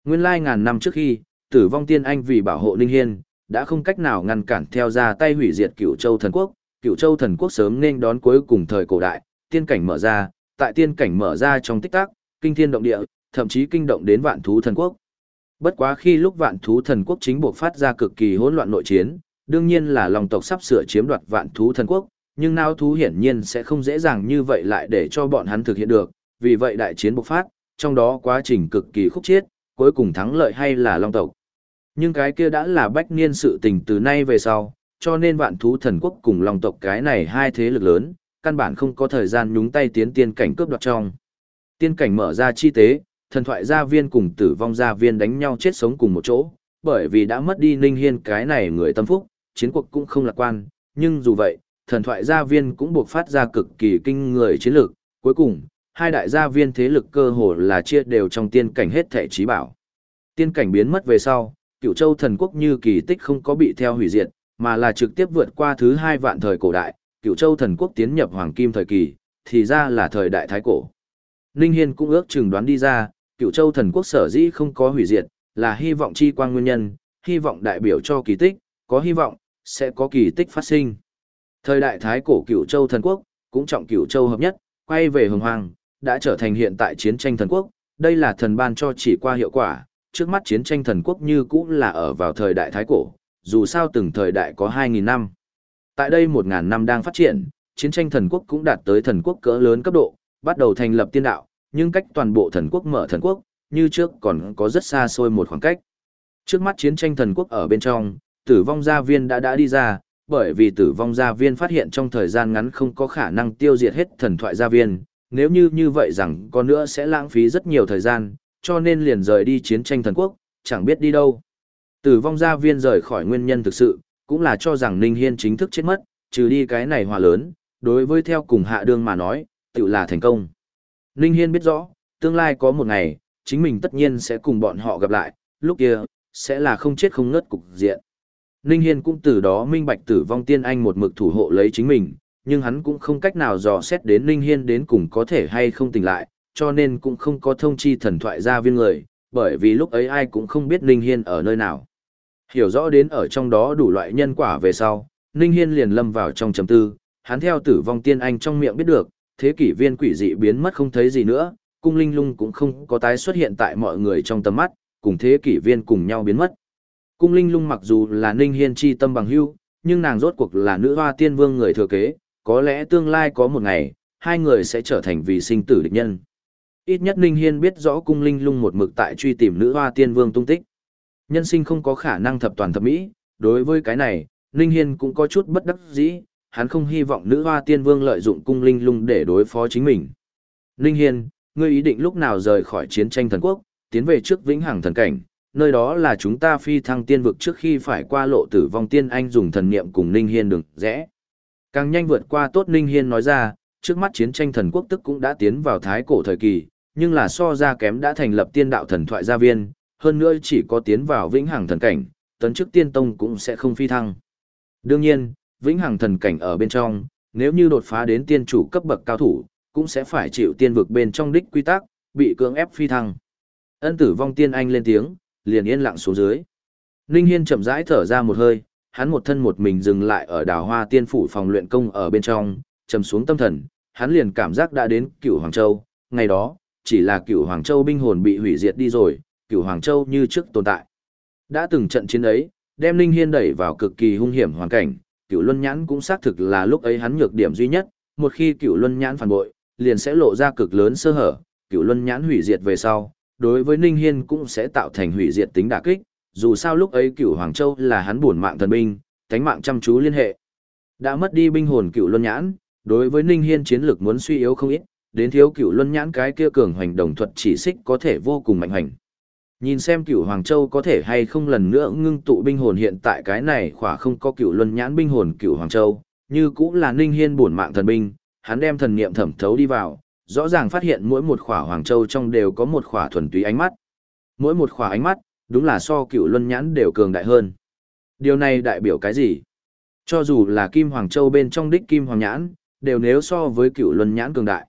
Nguyên lai ngàn năm trước khi, tử vong tiên anh vì bảo hộ Ninh Hiên, đã không cách nào ngăn cản theo ra tay hủy diệt cựu châu thần quốc. Cựu châu thần quốc sớm nên đón cuối cùng thời cổ đại, tiên cảnh mở ra, tại tiên cảnh mở ra trong tích tắc, kinh thiên động địa, thậm chí kinh động đến vạn thú thần quốc. Bất quá khi lúc vạn thú thần quốc chính buộc phát ra cực kỳ hỗn loạn nội chiến, đương nhiên là lòng tộc sắp sửa chiếm đoạt vạn thú thần quốc, nhưng nao thú hiển nhiên sẽ không dễ dàng như vậy lại để cho bọn hắn thực hiện được, vì vậy đại chiến bộc phát, trong đó quá trình cực kỳ khúc chiết, cuối cùng thắng lợi hay là long tộc. Nhưng cái kia đã là bách niên sự tình từ nay về sau, cho nên vạn thú thần quốc cùng long tộc cái này hai thế lực lớn, căn bản không có thời gian nhúng tay tiến tiên cảnh cướp đoạt trong. Tiên cảnh mở ra chi tế, thần thoại gia viên cùng tử vong gia viên đánh nhau chết sống cùng một chỗ, bởi vì đã mất đi Ninh Hiên cái này người tâm phúc, chiến cuộc cũng không lạc quan, nhưng dù vậy, thần thoại gia viên cũng buộc phát ra cực kỳ kinh người chiến lược, cuối cùng, hai đại gia viên thế lực cơ hồ là chia đều trong tiên cảnh hết thể trí bảo. Tiên cảnh biến mất về sau, cựu châu thần quốc như kỳ tích không có bị theo hủy diệt, mà là trực tiếp vượt qua thứ hai vạn thời cổ đại, cựu châu thần quốc tiến nhập hoàng kim thời kỳ, thì ra là thời đại thái cổ. Ninh Hiên cũng ước chừng đoán đi ra, cựu châu thần quốc sở dĩ không có hủy diệt, là hy vọng chi quang nguyên nhân, hy vọng đại biểu cho kỳ tích, có hy vọng, sẽ có kỳ tích phát sinh. Thời đại thái cổ cựu châu thần quốc, cũng trọng cựu châu hợp nhất, quay về hồng hoàng, đã trở thành hiện tại chiến tranh thần quốc, đây là thần ban cho chỉ qua hiệu quả, trước mắt chiến tranh thần quốc như cũ là ở vào thời đại thái cổ, dù sao từng thời đại có 2.000 năm. Tại đây 1.000 năm đang phát triển, chiến tranh thần quốc cũng đạt tới thần quốc cỡ lớn cấp độ, bắt đầu thành lập tiên đạo, nhưng cách toàn bộ thần quốc mở thần quốc, như trước còn có rất xa xôi một khoảng cách. Trước mắt chiến tranh thần quốc ở bên trong, tử vong gia viên đã đã đi ra, bởi vì tử vong gia viên phát hiện trong thời gian ngắn không có khả năng tiêu diệt hết thần thoại gia viên, nếu như như vậy rằng con nữa sẽ lãng phí rất nhiều thời gian, cho nên liền rời đi chiến tranh thần quốc, chẳng biết đi đâu. Tử vong gia viên rời khỏi nguyên nhân thực sự, cũng là cho rằng Ninh Hiên chính thức chết mất, trừ đi cái này hòa lớn, đối với theo cùng hạ đương mà nói, tự là thành công. Ninh Hiên biết rõ, tương lai có một ngày, chính mình tất nhiên sẽ cùng bọn họ gặp lại, lúc kia, sẽ là không chết không ngất cục diện. Ninh Hiên cũng từ đó minh bạch tử vong tiên anh một mực thủ hộ lấy chính mình, nhưng hắn cũng không cách nào dò xét đến Ninh Hiên đến cùng có thể hay không tỉnh lại, cho nên cũng không có thông chi thần thoại ra viên người, bởi vì lúc ấy ai cũng không biết Ninh Hiên ở nơi nào. Hiểu rõ đến ở trong đó đủ loại nhân quả về sau, Ninh Hiên liền lâm vào trong trầm tư, hắn theo tử vong tiên anh trong miệng biết được, thế kỷ viên quỷ dị biến mất không thấy gì nữa, cung linh lung cũng không có tái xuất hiện tại mọi người trong tầm mắt, cùng thế kỷ viên cùng nhau biến mất. Cung linh lung mặc dù là Ninh Hiên chi tâm bằng hữu, nhưng nàng rốt cuộc là nữ hoa tiên vương người thừa kế, có lẽ tương lai có một ngày, hai người sẽ trở thành vì sinh tử địch nhân. Ít nhất Ninh Hiên biết rõ cung linh lung một mực tại truy tìm nữ hoa tiên vương tung tích. Nhân sinh không có khả năng thập toàn thập mỹ, đối với cái này, Ninh Hiên cũng có chút bất đắc dĩ, hắn không hy vọng nữ hoa tiên vương lợi dụng cung linh lung để đối phó chính mình. Ninh Hiên, ngươi ý định lúc nào rời khỏi chiến tranh thần quốc, tiến về trước vĩnh hằng thần cảnh, nơi đó là chúng ta phi thăng tiên vực trước khi phải qua lộ tử vong tiên anh dùng thần niệm cùng Ninh Hiên đường rẽ. Càng nhanh vượt qua tốt Ninh Hiên nói ra, trước mắt chiến tranh thần quốc tức cũng đã tiến vào thái cổ thời kỳ, nhưng là so ra kém đã thành lập tiên đạo thần thoại gia viên, hơn nữa chỉ có tiến vào vĩnh hằng thần cảnh, tấn chức tiên tông cũng sẽ không phi thăng. Đương nhiên, vĩnh hằng thần cảnh ở bên trong, nếu như đột phá đến tiên chủ cấp bậc cao thủ, cũng sẽ phải chịu tiên vực bên trong đích quy tắc, bị cưỡng ép phi thăng. Ân tử vong tiên anh lên tiếng, liền yên lặng xuống dưới. Ninh Hiên chậm rãi thở ra một hơi, hắn một thân một mình dừng lại ở đào hoa tiên phủ phòng luyện công ở bên trong, trầm xuống tâm thần, hắn liền cảm giác đã đến cửu Hoàng Châu, ngày đó, chỉ là cửu Hoàng Châu binh hồn bị hủy diệt đi rồi, cửu Hoàng Châu như trước tồn tại. Đã từng trận chiến ấy, đem Ninh Hiên đẩy vào cực kỳ hung hiểm hoàn cảnh, cửu luân nhãn cũng xác thực là lúc ấy hắn nhược điểm duy nhất, một khi cửu luân nhãn phản bội, liền sẽ lộ ra cực lớn sơ hở, cửu luân nhãn hủy diệt về sau, đối với Ninh Hiên cũng sẽ tạo thành hủy diệt tính đả kích, dù sao lúc ấy cửu Hoàng Châu là hắn buồn mạng thần binh, tánh mạng chăm chú liên hệ. Đã mất đi binh hồn cửu luân nhãn, đối với Ninh Hiên chiến lực muốn suy yếu không ít, đến thiếu cửu luân nhãn cái kia cường hoành đồng thuật chỉ xích có thể vô cùng mạnh hành. Nhìn xem cửu Hoàng Châu có thể hay không lần nữa ngưng tụ binh hồn hiện tại cái này khỏa không có cửu luân nhãn binh hồn cửu Hoàng Châu, như cũng là Ninh Hiên buồn mạng thần binh, hắn đem thần niệm thẩm thấu đi vào, rõ ràng phát hiện mỗi một khỏa Hoàng Châu trong đều có một khỏa thuần túy ánh mắt. Mỗi một khỏa ánh mắt, đúng là so cựu luân nhãn đều cường đại hơn. Điều này đại biểu cái gì? Cho dù là Kim Hoàng Châu bên trong đích Kim Hoàng nhãn, đều nếu so với cựu luân nhãn cường đại.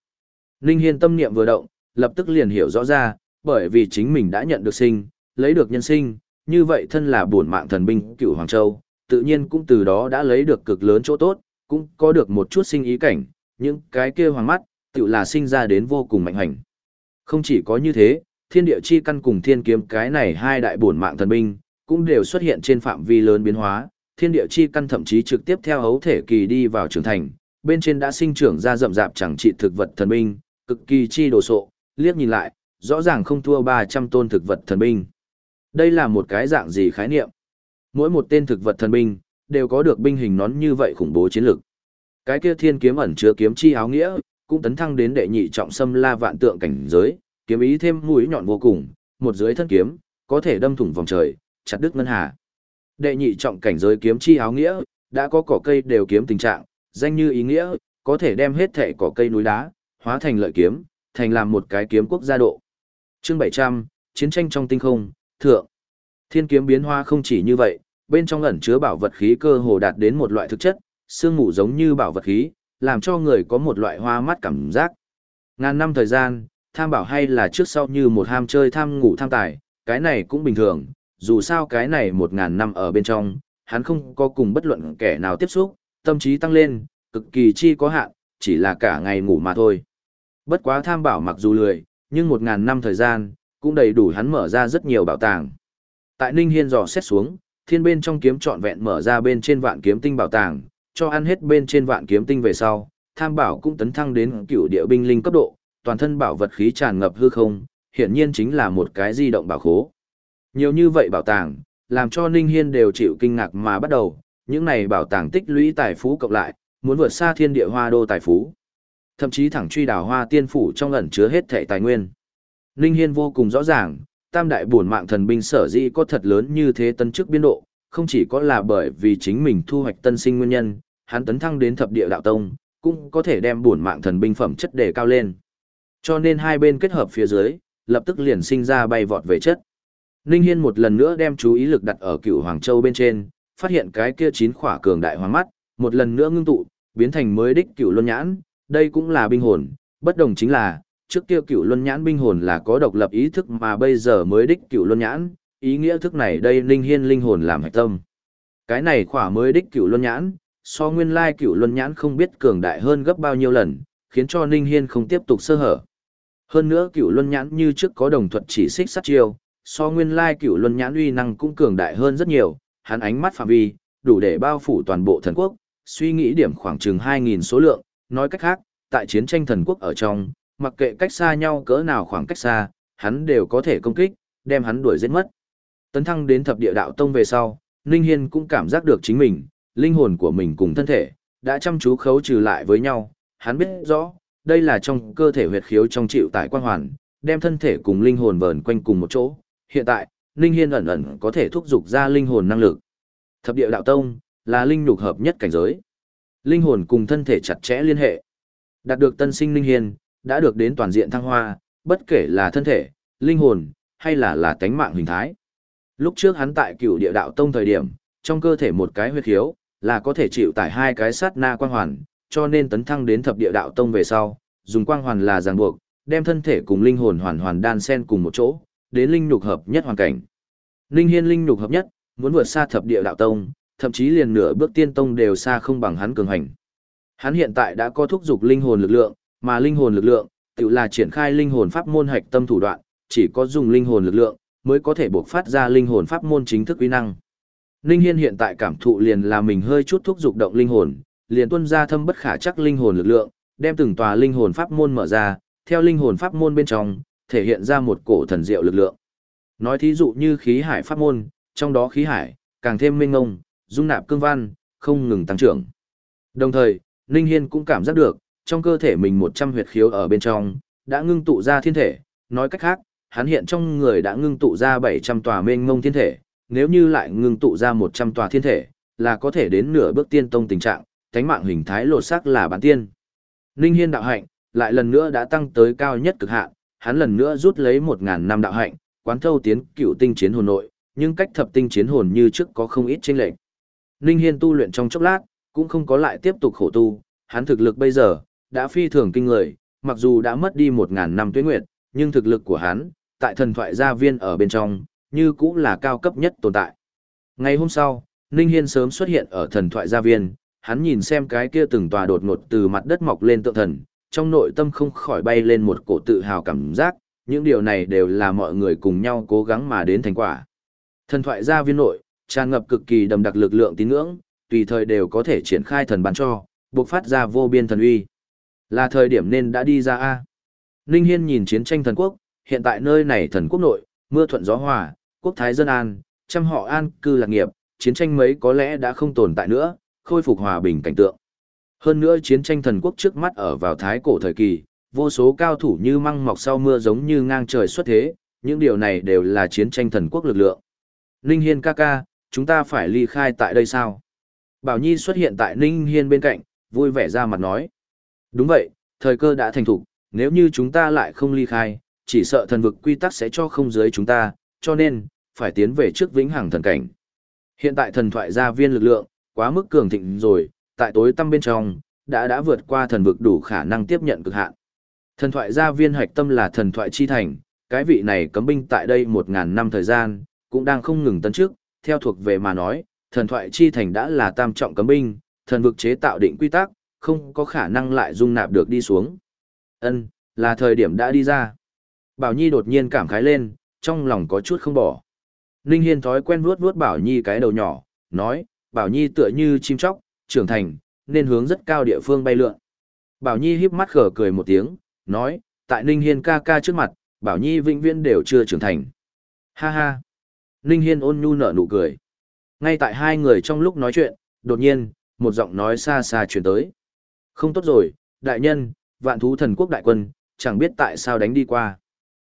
Ninh Hiên tâm niệm vừa động, lập tức liền hiểu rõ ra, bởi vì chính mình đã nhận được sinh, lấy được nhân sinh, như vậy thân là bổn mạng thần binh cựu Hoàng Châu, tự nhiên cũng từ đó đã lấy được cực lớn chỗ tốt, cũng có được một chút sinh ý cảnh, những cái kia hoàng mắt, tự là sinh ra đến vô cùng mạnh hành. Không chỉ có như thế, thiên địa chi căn cùng thiên kiếm cái này hai đại bổn mạng thần binh, cũng đều xuất hiện trên phạm vi lớn biến hóa, thiên địa chi căn thậm chí trực tiếp theo hấu thể kỳ đi vào trưởng thành, bên trên đã sinh trưởng ra rậm rạp chẳng trị thực vật thần binh, cực kỳ chi đồ sộ, liếc nhìn lại, rõ ràng không thua 300 tôn thực vật thần binh. Đây là một cái dạng gì khái niệm? Mỗi một tên thực vật thần binh, đều có được binh hình nón như vậy khủng bố chiến lực. Cái kia thiên kiếm ẩn chứa kiếm chi áo nghĩa, cũng tấn thăng đến đệ nhị trọng xâm la vạn tượng cảnh giới, kiếm ý thêm mũi nhọn vô cùng, một dưới thân kiếm, có thể đâm thủng vòng trời, chặt đứt ngân hà. Đệ nhị trọng cảnh giới kiếm chi áo nghĩa, đã có cỏ cây đều kiếm tình trạng, danh như ý nghĩa, có thể đem hết thể cỏ cây núi đá, hóa thành lợi kiếm, thành làm một cái kiếm quốc gia độ. Chương 700, chiến tranh trong tinh không, thượng. Thiên kiếm biến hoa không chỉ như vậy, bên trong ẩn chứa bảo vật khí cơ hồ đạt đến một loại thực chất, xương mù giống như bảo vật khí, làm cho người có một loại hoa mắt cảm giác. Ngàn năm thời gian, tham bảo hay là trước sau như một ham chơi tham ngủ tham tài, cái này cũng bình thường, dù sao cái này một ngàn năm ở bên trong, hắn không có cùng bất luận kẻ nào tiếp xúc, tâm trí tăng lên, cực kỳ chi có hạn, chỉ là cả ngày ngủ mà thôi. Bất quá tham bảo mặc dù lười, nhưng một ngàn năm thời gian, cũng đầy đủ hắn mở ra rất nhiều bảo tàng. Tại Ninh Hiên dò xét xuống, thiên bên trong kiếm trọn vẹn mở ra bên trên vạn kiếm tinh bảo tàng, cho ăn hết bên trên vạn kiếm tinh về sau, tham bảo cũng tấn thăng đến cựu địa binh linh cấp độ, toàn thân bảo vật khí tràn ngập hư không, hiển nhiên chính là một cái di động bảo khố. Nhiều như vậy bảo tàng, làm cho Ninh Hiên đều chịu kinh ngạc mà bắt đầu, những này bảo tàng tích lũy tài phú cộng lại, muốn vượt xa thiên địa hoa đô tài phú. Thậm chí thẳng truy đào hoa tiên phủ trong ẩn chứa hết thảy tài nguyên. Ninh Hiên vô cùng rõ ràng, tam đại bổn mạng thần binh sở dĩ có thật lớn như thế tân chức biên độ, không chỉ có là bởi vì chính mình thu hoạch tân sinh nguyên nhân, hắn tấn thăng đến thập địa đạo tông, cũng có thể đem bổn mạng thần binh phẩm chất đề cao lên. Cho nên hai bên kết hợp phía dưới, lập tức liền sinh ra bay vọt về chất. Ninh Hiên một lần nữa đem chú ý lực đặt ở cựu Hoàng Châu bên trên, phát hiện cái kia chín khỏa cường đại hoàng mắt, một lần nữa ngưng tụ, biến thành mới đích cựu luân nhãn, đây cũng là binh hồn, bất đồng chính là, trước kia cựu luân nhãn binh hồn là có độc lập ý thức mà bây giờ mới đích cựu luân nhãn, ý nghĩa thức này đây Ninh Hiên linh hồn làm hạch tâm. Cái này khỏa mới đích cựu luân nhãn, so nguyên lai cựu luân nhãn không biết cường đại hơn gấp bao nhiêu lần, khiến cho Ninh Hiên không tiếp tục sơ hở. Hơn nữa cựu luân nhãn như trước có đồng thuật chỉ xích sát chiêu, so nguyên lai cựu luân nhãn uy năng cũng cường đại hơn rất nhiều, hắn ánh mắt phạm vi, đủ để bao phủ toàn bộ thần quốc, suy nghĩ điểm khoảng chừng 2.000 số lượng, nói cách khác, tại chiến tranh thần quốc ở trong, mặc kệ cách xa nhau cỡ nào khoảng cách xa, hắn đều có thể công kích, đem hắn đuổi giết mất. Tấn thăng đến thập địa đạo tông về sau, Ninh Hiên cũng cảm giác được chính mình, linh hồn của mình cùng thân thể, đã chăm chú khấu trừ lại với nhau, hắn biết rõ, đây là trong cơ thể huyệt khiếu trong chịu tại quan hoàn, đem thân thể cùng linh hồn vờn quanh cùng một chỗ. Hiện tại, Ninh Hiên ẩn ẩn có thể thúc dục ra linh hồn năng lực. Thập địa đạo tông là linh nhục hợp nhất cảnh giới. Linh hồn cùng thân thể chặt chẽ liên hệ. Đạt được tân sinh Ninh Hiên, đã được đến toàn diện thăng hoa, bất kể là thân thể, linh hồn, hay là là tánh mạng hình thái. Lúc trước hắn tại cửu địa đạo tông thời điểm, trong cơ thể một cái huyệt khiếu, là có thể chịu tải hai cái sát na quang hoàn, cho nên tấn thăng đến thập địa đạo tông về sau, dùng quang hoàn là ràng buộc, đem thân thể cùng linh hồn hoàn hoàn đan xen cùng một chỗ, đến linh nhục hợp nhất hoàn cảnh. Linh hiên linh nhục hợp nhất, muốn vượt xa thập địa đạo tông, thậm chí liền nửa bước tiên tông đều xa không bằng hắn cường hành. Hắn hiện tại đã có thúc dục linh hồn lực lượng, mà linh hồn lực lượng, tự là triển khai linh hồn pháp môn hạch tâm thủ đoạn, chỉ có dùng linh hồn lực lượng, mới có thể buộc phát ra linh hồn pháp môn chính thức uy năng. Linh Hiên hiện tại cảm thụ liền là mình hơi chút thúc dục động linh hồn, liền tuôn ra thâm bất khả chắc linh hồn lực lượng, đem từng tòa linh hồn pháp môn mở ra, theo linh hồn pháp môn bên trong, thể hiện ra một cổ thần diệu lực lượng. Nói thí dụ như khí hải pháp môn, trong đó khí hải càng thêm minh ngông, dung nạp cương văn, không ngừng tăng trưởng. Đồng thời, Ninh Hiên cũng cảm giác được, trong cơ thể mình 100 huyệt khiếu ở bên trong, đã ngưng tụ ra thiên thể, nói cách khác, hắn hiện trong người đã ngưng tụ ra 700 tòa mênh ngông thiên thể, nếu như lại ngưng tụ ra 100 tòa thiên thể, là có thể đến nửa bước tiên tông tình trạng, thánh mạng hình thái lột xác là bản tiên. Ninh Hiên đạo hạnh, lại lần nữa đã tăng tới cao nhất cực hạn, hắn lần nữa rút lấy 1000 năm đạo hạnh, quán thâu tiến cựu tinh chiến hồn nội, nhưng cách thập tinh chiến hồn như trước có không ít chênh lệch. Ninh Hiên tu luyện trong chốc lát, cũng không có lại tiếp tục khổ tu, hắn thực lực bây giờ đã phi thường kinh người, mặc dù đã mất đi 1000 năm tuế nguyệt, nhưng thực lực của hắn tại thần thoại gia viên ở bên trong, như cũng là cao cấp nhất tồn tại. Ngày hôm sau, Ninh Hiên sớm xuất hiện ở thần thoại gia viên, hắn nhìn xem cái kia từng tòa đột ngột từ mặt đất mọc lên tượng thần, trong nội tâm không khỏi bay lên một cổ tự hào cảm giác, những điều này đều là mọi người cùng nhau cố gắng mà đến thành quả. Thần thoại gia viên nội, tràn ngập cực kỳ đầm đặc lực lượng tín ngưỡng, tùy thời đều có thể triển khai thần bàn cho, buộc phát ra vô biên thần uy. Là thời điểm nên đã đi ra A. Ninh Hiên nhìn chiến tranh thần quốc, hiện tại nơi này thần quốc nội, mưa thuận gió hòa, quốc thái dân an, trăm họ an cư lạc nghiệp, chiến tranh mấy có lẽ đã không tồn tại nữa, khôi phục hòa bình cảnh tượng. Hơn nữa chiến tranh thần quốc trước mắt ở vào thái cổ thời kỳ, vô số cao thủ như măng mọc sau mưa giống như ngang trời xuất thế, những điều này đều là chiến tranh thần quốc lực lượng. Ninh Hiên ca ca, chúng ta phải ly khai tại đây sao? Bảo Nhi xuất hiện tại Ninh Hiên bên cạnh, vui vẻ ra mặt nói. Đúng vậy, thời cơ đã thành thục, nếu như chúng ta lại không ly khai, chỉ sợ thần vực quy tắc sẽ cho không giới chúng ta, cho nên, phải tiến về trước vĩnh hằng thần cảnh. Hiện tại thần thoại gia viên lực lượng, quá mức cường thịnh rồi, tại tối tăm bên trong, đã đã vượt qua thần vực đủ khả năng tiếp nhận cực hạn. Thần thoại gia viên hạch tâm là thần thoại chi thành, cái vị này cấm binh tại đây một ngàn năm thời gian, cũng đang không ngừng tấn trước, theo thuộc về mà nói, thần thoại chi thành đã là tam trọng cấm binh, thần vực chế tạo định quy tắc, không có khả năng lại dung nạp được đi xuống. Ân, là thời điểm đã đi ra. Bảo Nhi đột nhiên cảm khái lên, trong lòng có chút không bỏ. Ninh Hiên thói quen vuốt vuốt Bảo Nhi cái đầu nhỏ, nói, Bảo Nhi tựa như chim chóc, trưởng thành, nên hướng rất cao địa phương bay lượn. Bảo Nhi híp mắt khở cười một tiếng, nói, tại Ninh Hiên ca ca trước mặt, Bảo Nhi vĩnh viễn đều chưa trưởng thành. Ha ha. Ninh Hiên ôn nhu nở nụ cười. Ngay tại hai người trong lúc nói chuyện, đột nhiên, một giọng nói xa xa truyền tới. Không tốt rồi, đại nhân, vạn thú thần quốc đại quân, chẳng biết tại sao đánh đi qua.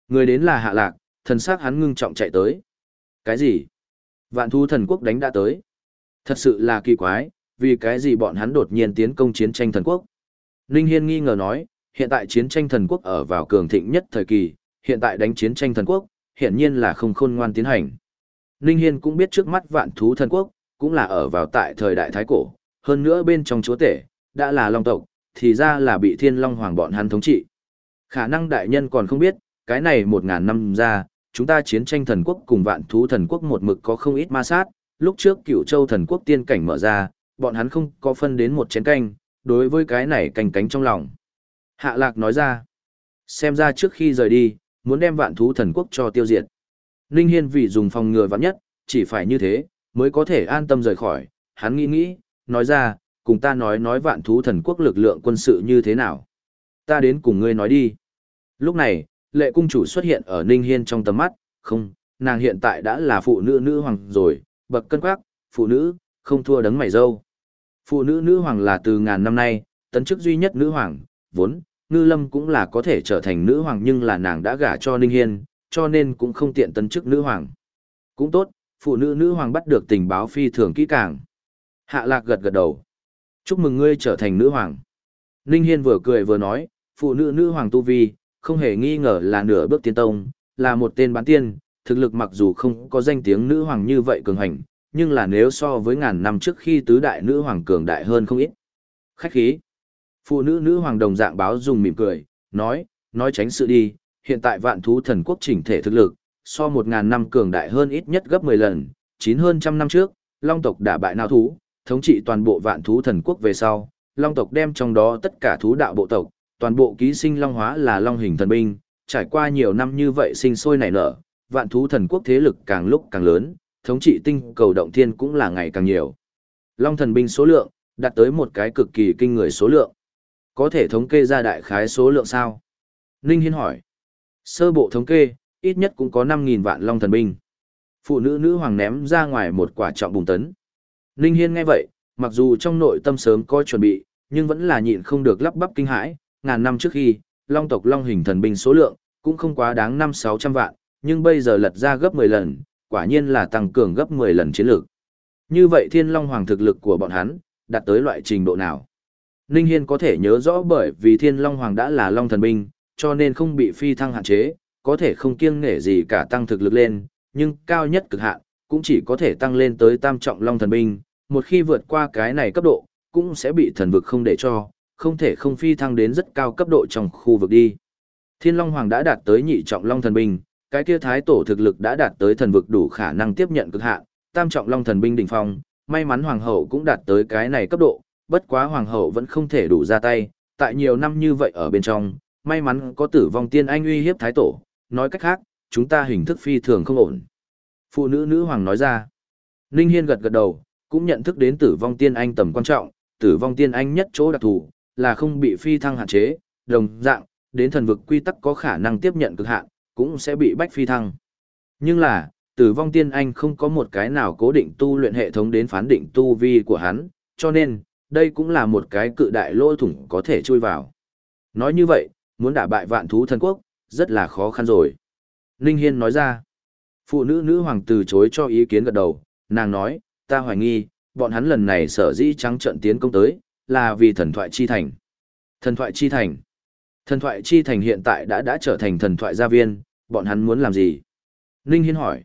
Người đến là hạ lạc, thần sắc hắn ngưng trọng chạy tới. Cái gì? Vạn thú thần quốc đánh đã tới. Thật sự là kỳ quái, vì cái gì bọn hắn đột nhiên tiến công chiến tranh thần quốc. Ninh Hiên nghi ngờ nói, hiện tại chiến tranh thần quốc ở vào cường thịnh nhất thời kỳ, hiện tại đánh chiến tranh thần quốc, hiện nhiên là không khôn ngoan tiến hành. Ninh Hiên cũng biết trước mắt vạn thú thần quốc, cũng là ở vào tại thời đại Thái Cổ, hơn nữa bên trong chúa tể, đã là Long tộc, thì ra là bị thiên long hoàng bọn hắn thống trị. Khả năng đại nhân còn không biết, cái này một ngàn năm ra, chúng ta chiến tranh thần quốc cùng vạn thú thần quốc một mực có không ít ma sát, lúc trước cựu châu thần quốc tiên cảnh mở ra, bọn hắn không có phân đến một chén canh, đối với cái này canh cánh trong lòng. Hạ lạc nói ra, xem ra trước khi rời đi, muốn đem vạn thú thần quốc cho tiêu diệt. Ninh Hiên vì dùng phòng ngừa vạn nhất, chỉ phải như thế, mới có thể an tâm rời khỏi, hắn nghĩ nghĩ, nói ra, cùng ta nói nói vạn thú thần quốc lực lượng quân sự như thế nào. Ta đến cùng ngươi nói đi. Lúc này, lệ cung chủ xuất hiện ở Ninh Hiên trong tầm mắt, không, nàng hiện tại đã là phụ nữ nữ hoàng rồi, bậc cân quắc, phụ nữ, không thua đấng mày dâu. Phụ nữ nữ hoàng là từ ngàn năm nay, tấn chức duy nhất nữ hoàng, vốn, ngư lâm cũng là có thể trở thành nữ hoàng nhưng là nàng đã gả cho Ninh Hiên, cho nên cũng không tiện tấn chức nữ hoàng. Cũng tốt, phụ nữ nữ hoàng bắt được tình báo phi thường kỹ càng. Hạ lạc gật gật đầu. Chúc mừng ngươi trở thành nữ hoàng. Ninh Hiên vừa cười vừa nói, phụ nữ nữ hoàng Tu Vi, không hề nghi ngờ là nửa bước tiên tông, là một tên bán tiên, thực lực mặc dù không có danh tiếng nữ hoàng như vậy cường hành, nhưng là nếu so với ngàn năm trước khi tứ đại nữ hoàng cường đại hơn không ít. Khách khí. Phụ nữ nữ hoàng đồng dạng báo dùng mỉm cười, nói, nói tránh sự đi, hiện tại vạn thú thần quốc chỉnh thể thực lực, so một ngàn năm cường đại hơn ít nhất gấp 10 lần, chín hơn trăm năm trước, long tộc đả bại nào thú, thống trị toàn bộ vạn thú thần quốc về sau, long tộc đem trong đó tất cả thú đạo bộ tộc, toàn bộ ký sinh long hóa là long hình thần binh, trải qua nhiều năm như vậy sinh sôi nảy nở, vạn thú thần quốc thế lực càng lúc càng lớn, thống trị tinh cầu động thiên cũng là ngày càng nhiều. Long thần binh số lượng, đạt tới một cái cực kỳ kinh người số lượng. Có thể thống kê ra đại khái số lượng sao? Ninh Hiên hỏi. Sơ bộ thống kê, ít nhất cũng có 5.000 vạn long thần binh. Phụ nữ nữ hoàng ném ra ngoài một quả trọng bùng tấn. Ninh Hiên nghe vậy, mặc dù trong nội tâm sớm có chuẩn bị, nhưng vẫn là nhịn không được lắp bắp kinh hãi. Ngàn năm trước khi, long tộc long hình thần binh số lượng, cũng không quá đáng 5-600 vạn, nhưng bây giờ lật ra gấp 10 lần, quả nhiên là tăng cường gấp 10 lần chiến lược. Như vậy thiên long hoàng thực lực của bọn hắn, đạt tới loại trình độ nào? Ninh Hiên có thể nhớ rõ bởi vì thiên long hoàng đã là long thần binh, cho nên không bị phi thăng hạn chế, có thể không kiêng nể gì cả tăng thực lực lên, nhưng cao nhất cực hạn, cũng chỉ có thể tăng lên tới tam trọng long thần binh, một khi vượt qua cái này cấp độ, cũng sẽ bị thần vực không để cho, không thể không phi thăng đến rất cao cấp độ trong khu vực đi. Thiên Long Hoàng đã đạt tới nhị trọng long thần binh, cái kia thái tổ thực lực đã đạt tới thần vực đủ khả năng tiếp nhận cực hạn, tam trọng long thần binh đỉnh phong, may mắn hoàng hậu cũng đạt tới cái này cấp độ, bất quá hoàng hậu vẫn không thể đủ ra tay, tại nhiều năm như vậy ở bên trong, may mắn có tử vong tiên anh uy hiếp thái tổ, nói cách khác, chúng ta hình thức phi thường không ổn. Phụ nữ nữ hoàng nói ra. Ninh Hiên gật gật đầu, cũng nhận thức đến tử vong tiên anh tầm quan trọng, tử vong tiên anh nhất chỗ đặc thù, là không bị phi thăng hạn chế, đồng dạng, đến thần vực quy tắc có khả năng tiếp nhận cực hạn, cũng sẽ bị bách phi thăng. Nhưng là, tử vong tiên anh không có một cái nào cố định tu luyện hệ thống đến phán định tu vi của hắn, cho nên, đây cũng là một cái cự đại lỗ thủng có thể chui vào. Nói như vậy, muốn đả bại vạn thú thần quốc, rất là khó khăn rồi. Ninh Hiên nói ra, phụ nữ nữ hoàng từ chối cho ý kiến gật đầu, nàng nói, ta hoài nghi, bọn hắn lần này sở dĩ trắng trận tiến công tới, là vì thần thoại chi thành. Thần thoại chi thành. Thần thoại chi thành hiện tại đã đã trở thành thần thoại gia viên, bọn hắn muốn làm gì? Ninh Hiên hỏi.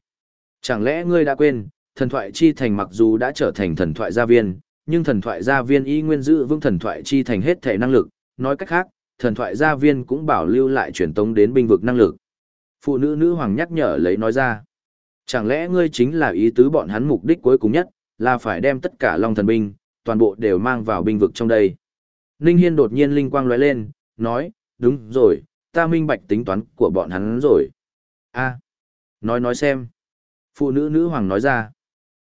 Chẳng lẽ ngươi đã quên, thần thoại chi thành mặc dù đã trở thành thần thoại gia viên, nhưng thần thoại gia viên y nguyên giữ vững thần thoại chi thành hết thể năng lực, nói cách khác, thần thoại gia viên cũng bảo lưu lại truyền tống đến binh vực năng lực. Phụ nữ nữ hoàng nhắc nhở lấy nói ra. Chẳng lẽ ngươi chính là ý tứ bọn hắn mục đích cuối cùng nhất, là phải đem tất cả long thần binh, toàn bộ đều mang vào binh vực trong đây. Ninh Hiên đột nhiên linh quang lóe lên, nói, đúng rồi, ta minh bạch tính toán của bọn hắn rồi a. Nói nói xem. Phụ nữ nữ hoàng nói ra,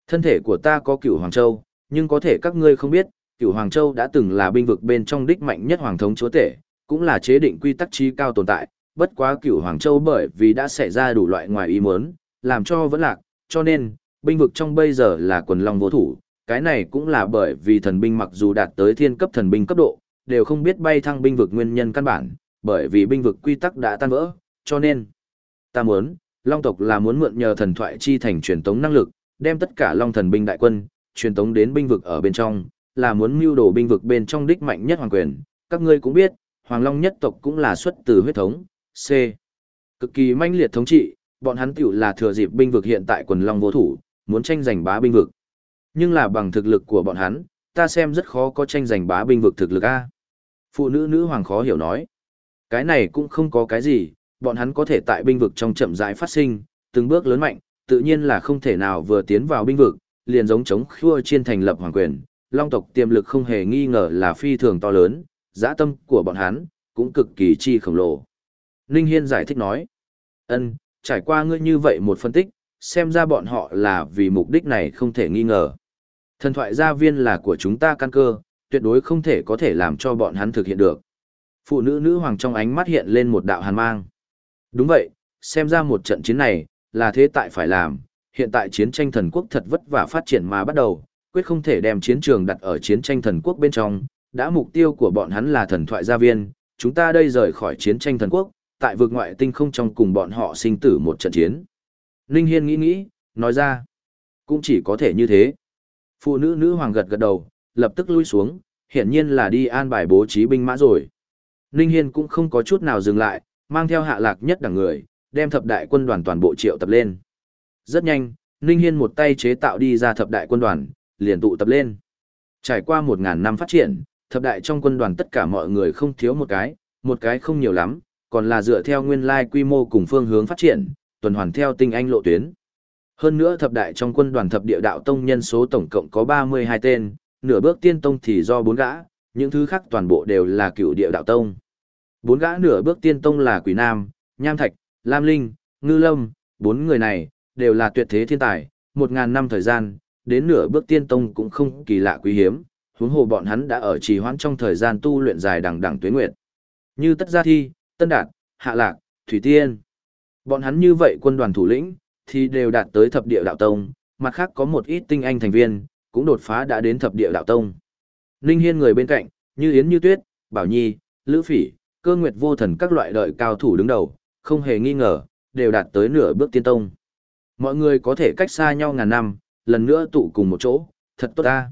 thân thể của ta có cửu Hoàng Châu, nhưng có thể các ngươi không biết, cửu Hoàng Châu đã từng là binh vực bên trong đích mạnh nhất Hoàng thống chúa tể, cũng là chế định quy tắc trí cao tồn tại, bất quá cửu Hoàng Châu bởi vì đã xảy ra đủ loại ngoài ý muốn, làm cho vẫn lạc, cho nên, binh vực trong bây giờ là quần long vô thủ, cái này cũng là bởi vì thần binh mặc dù đạt tới thiên cấp thần binh cấp độ, đều không biết bay thăng binh vực nguyên nhân căn bản, bởi vì binh vực quy tắc đã tan vỡ, cho nên, ta muốn, Long tộc là muốn mượn nhờ thần thoại chi thành truyền tống năng lực, đem tất cả Long thần binh đại quân, truyền tống đến binh vực ở bên trong, là muốn mưu đồ binh vực bên trong đích mạnh nhất hoàng quyền, các ngươi cũng biết, Hoàng Long nhất tộc cũng là xuất từ huyết thống, C. Cực kỳ manh liệt thống trị, bọn hắn tiểu là thừa dịp binh vực hiện tại quần Long vô thủ, muốn tranh giành bá binh vực. Nhưng là bằng thực lực của bọn hắn, ta xem rất khó có tranh giành bá binh vực thực lực A. Phụ nữ nữ hoàng khó hiểu nói. Cái này cũng không có cái gì, bọn hắn có thể tại binh vực trong chậm rãi phát sinh, từng bước lớn mạnh, tự nhiên là không thể nào vừa tiến vào binh vực, liền giống chống khua chiên thành lập hoàng quyền. Long tộc tiềm lực không hề nghi ngờ là phi thường to lớn, dã tâm của bọn hắn cũng cực kỳ chi khổng lồ. Ninh Hiên giải thích nói, ân, trải qua ngươi như vậy một phân tích, xem ra bọn họ là vì mục đích này không thể nghi ngờ. Thần thoại gia viên là của chúng ta căn cơ, tuyệt đối không thể có thể làm cho bọn hắn thực hiện được. Phụ nữ nữ hoàng trong ánh mắt hiện lên một đạo hàn mang. Đúng vậy, xem ra một trận chiến này, là thế tại phải làm, hiện tại chiến tranh thần quốc thật vất vả phát triển mà bắt đầu, quyết không thể đem chiến trường đặt ở chiến tranh thần quốc bên trong, đã mục tiêu của bọn hắn là thần thoại gia viên, chúng ta đây rời khỏi chiến tranh thần quốc, tại vực ngoại tinh không trong cùng bọn họ sinh tử một trận chiến. linh Hiên nghĩ nghĩ, nói ra, cũng chỉ có thể như thế. Phụ nữ nữ hoàng gật gật đầu, lập tức lui xuống, hiển nhiên là đi an bài bố trí binh mã rồi. linh Hiên cũng không có chút nào dừng lại, mang theo hạ lạc nhất đẳng người, đem thập đại quân đoàn toàn bộ triệu tập lên. Rất nhanh, Ninh Hiên một tay chế tạo đi ra thập đại quân đoàn, liền tụ tập lên. Trải qua một ngàn năm phát triển, thập đại trong quân đoàn tất cả mọi người không thiếu một cái, một cái không nhiều lắm, còn là dựa theo nguyên lai quy mô cùng phương hướng phát triển, tuần hoàn theo tinh anh lộ tuyến. Hơn nữa thập đại trong quân đoàn thập địa đạo tông nhân số tổng cộng có 32 tên, nửa bước tiên tông thì do bốn gã, những thứ khác toàn bộ đều là cựu địa đạo tông. Bốn gã nửa bước tiên tông là Quỷ Nam, Nham Thạch, Lam Linh, Ngư Lâm, bốn người này đều là tuyệt thế thiên tài, một ngàn năm thời gian, đến nửa bước tiên tông cũng không kỳ lạ quý hiếm, huống hồ bọn hắn đã ở trì hoãn trong thời gian tu luyện dài đằng đằng tuế nguyệt. Như Tất Gia Thi, Tân Đạt, Hạ Lạc, Thủy Tiên. Bọn hắn như vậy quân đoàn thủ lĩnh, thì đều đạt tới thập địa đạo tông, mặt khác có một ít tinh anh thành viên, cũng đột phá đã đến thập địa đạo tông. Ninh Hiên người bên cạnh, như Yến Như Tuyết, Bảo Nhi, Lữ Phỉ, Cơ Nguyệt Vô Thần các loại đợi cao thủ đứng đầu, không hề nghi ngờ, đều đạt tới nửa bước tiên tông. Mọi người có thể cách xa nhau ngàn năm, lần nữa tụ cùng một chỗ, thật tốt ta.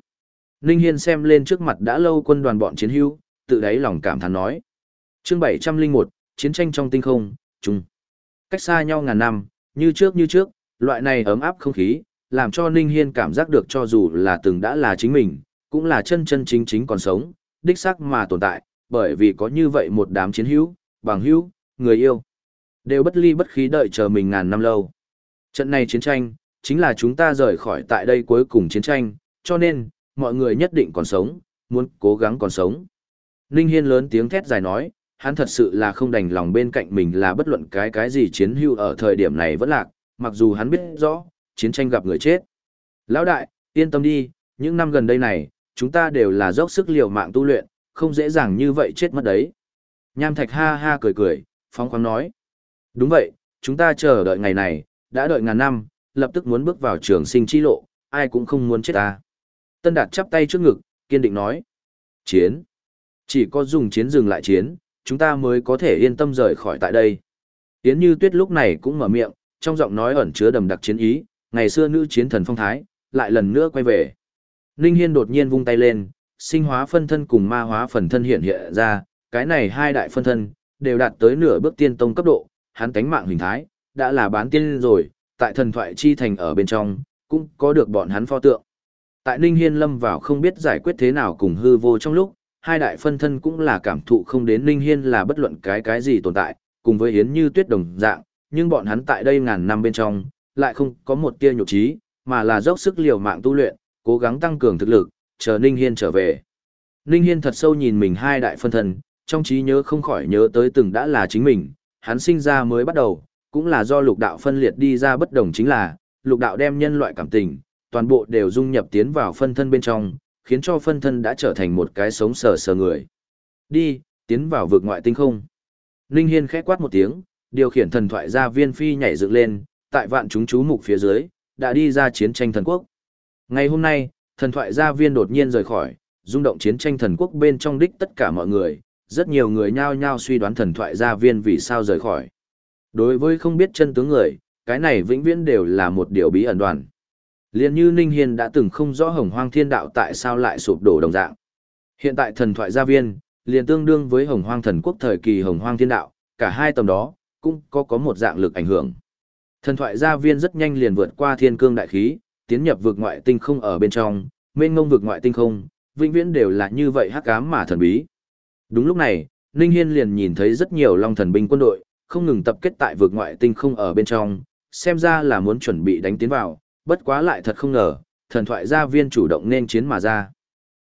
Ninh Hiên xem lên trước mặt đã lâu quân đoàn bọn chiến hữu, tự đáy lòng cảm thán nói. Chương 701, Chiến tranh trong tinh không, chung. Cách xa nhau ngàn năm, như trước như trước, loại này ấm áp không khí, làm cho Ninh Hiên cảm giác được cho dù là từng đã là chính mình, cũng là chân chân chính chính còn sống, đích xác mà tồn tại, bởi vì có như vậy một đám chiến hữu, bằng hữu, người yêu, đều bất ly bất khí đợi chờ mình ngàn năm lâu. Trận này chiến tranh, chính là chúng ta rời khỏi tại đây cuối cùng chiến tranh, cho nên, mọi người nhất định còn sống, muốn cố gắng còn sống. Ninh Hiên lớn tiếng thét dài nói, hắn thật sự là không đành lòng bên cạnh mình là bất luận cái cái gì chiến hữu ở thời điểm này vẫn lạc, mặc dù hắn biết rõ, chiến tranh gặp người chết. Lão đại, yên tâm đi, những năm gần đây này, chúng ta đều là dốc sức liều mạng tu luyện, không dễ dàng như vậy chết mất đấy. Nham Thạch ha ha cười cười, phóng khoáng nói. Đúng vậy, chúng ta chờ đợi ngày này, đã đợi ngàn năm, lập tức muốn bước vào trường sinh chi lộ, ai cũng không muốn chết ta. Tân Đạt chắp tay trước ngực, kiên định nói. Chiến. Chỉ có dùng chiến dừng lại chiến, chúng ta mới có thể yên tâm rời khỏi tại đây. Yến Như Tuyết lúc này cũng mở miệng, trong giọng nói ẩn chứa đầm đặc chiến ý, ngày xưa nữ chiến thần phong thái, lại lần nữa quay về. Ninh Hiên đột nhiên vung tay lên, sinh hóa phân thân cùng ma hóa phần thân hiện hiện ra, cái này hai đại phân thân, đều đạt tới nửa bước tiên tông cấp độ, hắn tánh mạng hình thái, đã là bán tiên rồi, tại thần thoại chi thành ở bên trong, cũng có được bọn hắn pho tượng. Tại Ninh Hiên lâm vào không biết giải quyết thế nào cùng hư vô trong lúc, hai đại phân thân cũng là cảm thụ không đến Ninh Hiên là bất luận cái cái gì tồn tại, cùng với Yến Như Tuyết đồng dạng, nhưng bọn hắn tại đây ngàn năm bên trong, lại không có một tia nhục trí, mà là dốc sức liều mạng tu luyện, cố gắng tăng cường thực lực, chờ Ninh Hiên trở về. Ninh Hiên thật sâu nhìn mình hai đại phân thân, trong trí nhớ không khỏi nhớ tới từng đã là chính mình, hắn sinh ra mới bắt đầu, cũng là do lục đạo phân liệt đi ra bất đồng chính là, lục đạo đem nhân loại cảm tình, toàn bộ đều dung nhập tiến vào phân thân bên trong, khiến cho phân thân đã trở thành một cái sống sờ sờ người. Đi, tiến vào vực ngoại tinh không. Ninh Hiên khẽ quát một tiếng, điều khiển thần thoại ra viên phi nhảy dựng lên, tại vạn chúng chú mục phía dưới, đã đi ra chiến tranh thần quốc. Ngày hôm nay, thần thoại gia viên đột nhiên rời khỏi, rung động chiến tranh thần quốc bên trong đích tất cả mọi người, rất nhiều người nhao nhao suy đoán thần thoại gia viên vì sao rời khỏi. Đối với không biết chân tướng người, cái này vĩnh viễn đều là một điều bí ẩn đoàn. Liên như Ninh Hiên đã từng không rõ hồng hoang thiên đạo tại sao lại sụp đổ đồng dạng. Hiện tại thần thoại gia viên, liền tương đương với hồng hoang thần quốc thời kỳ hồng hoang thiên đạo, cả hai tầm đó, cũng có có một dạng lực ảnh hưởng. Thần thoại gia viên rất nhanh liền vượt qua thiên cương đại khí, tiến nhập vực ngoại tinh không ở bên trong, mênh ngông vực ngoại tinh không, vĩnh viễn đều là như vậy hắc ám mà thần bí. Đúng lúc này, Ninh Hiên liền nhìn thấy rất nhiều long thần binh quân đội, không ngừng tập kết tại vực ngoại tinh không ở bên trong, xem ra là muốn chuẩn bị đánh tiến vào, bất quá lại thật không ngờ, thần thoại gia viên chủ động nên chiến mà ra.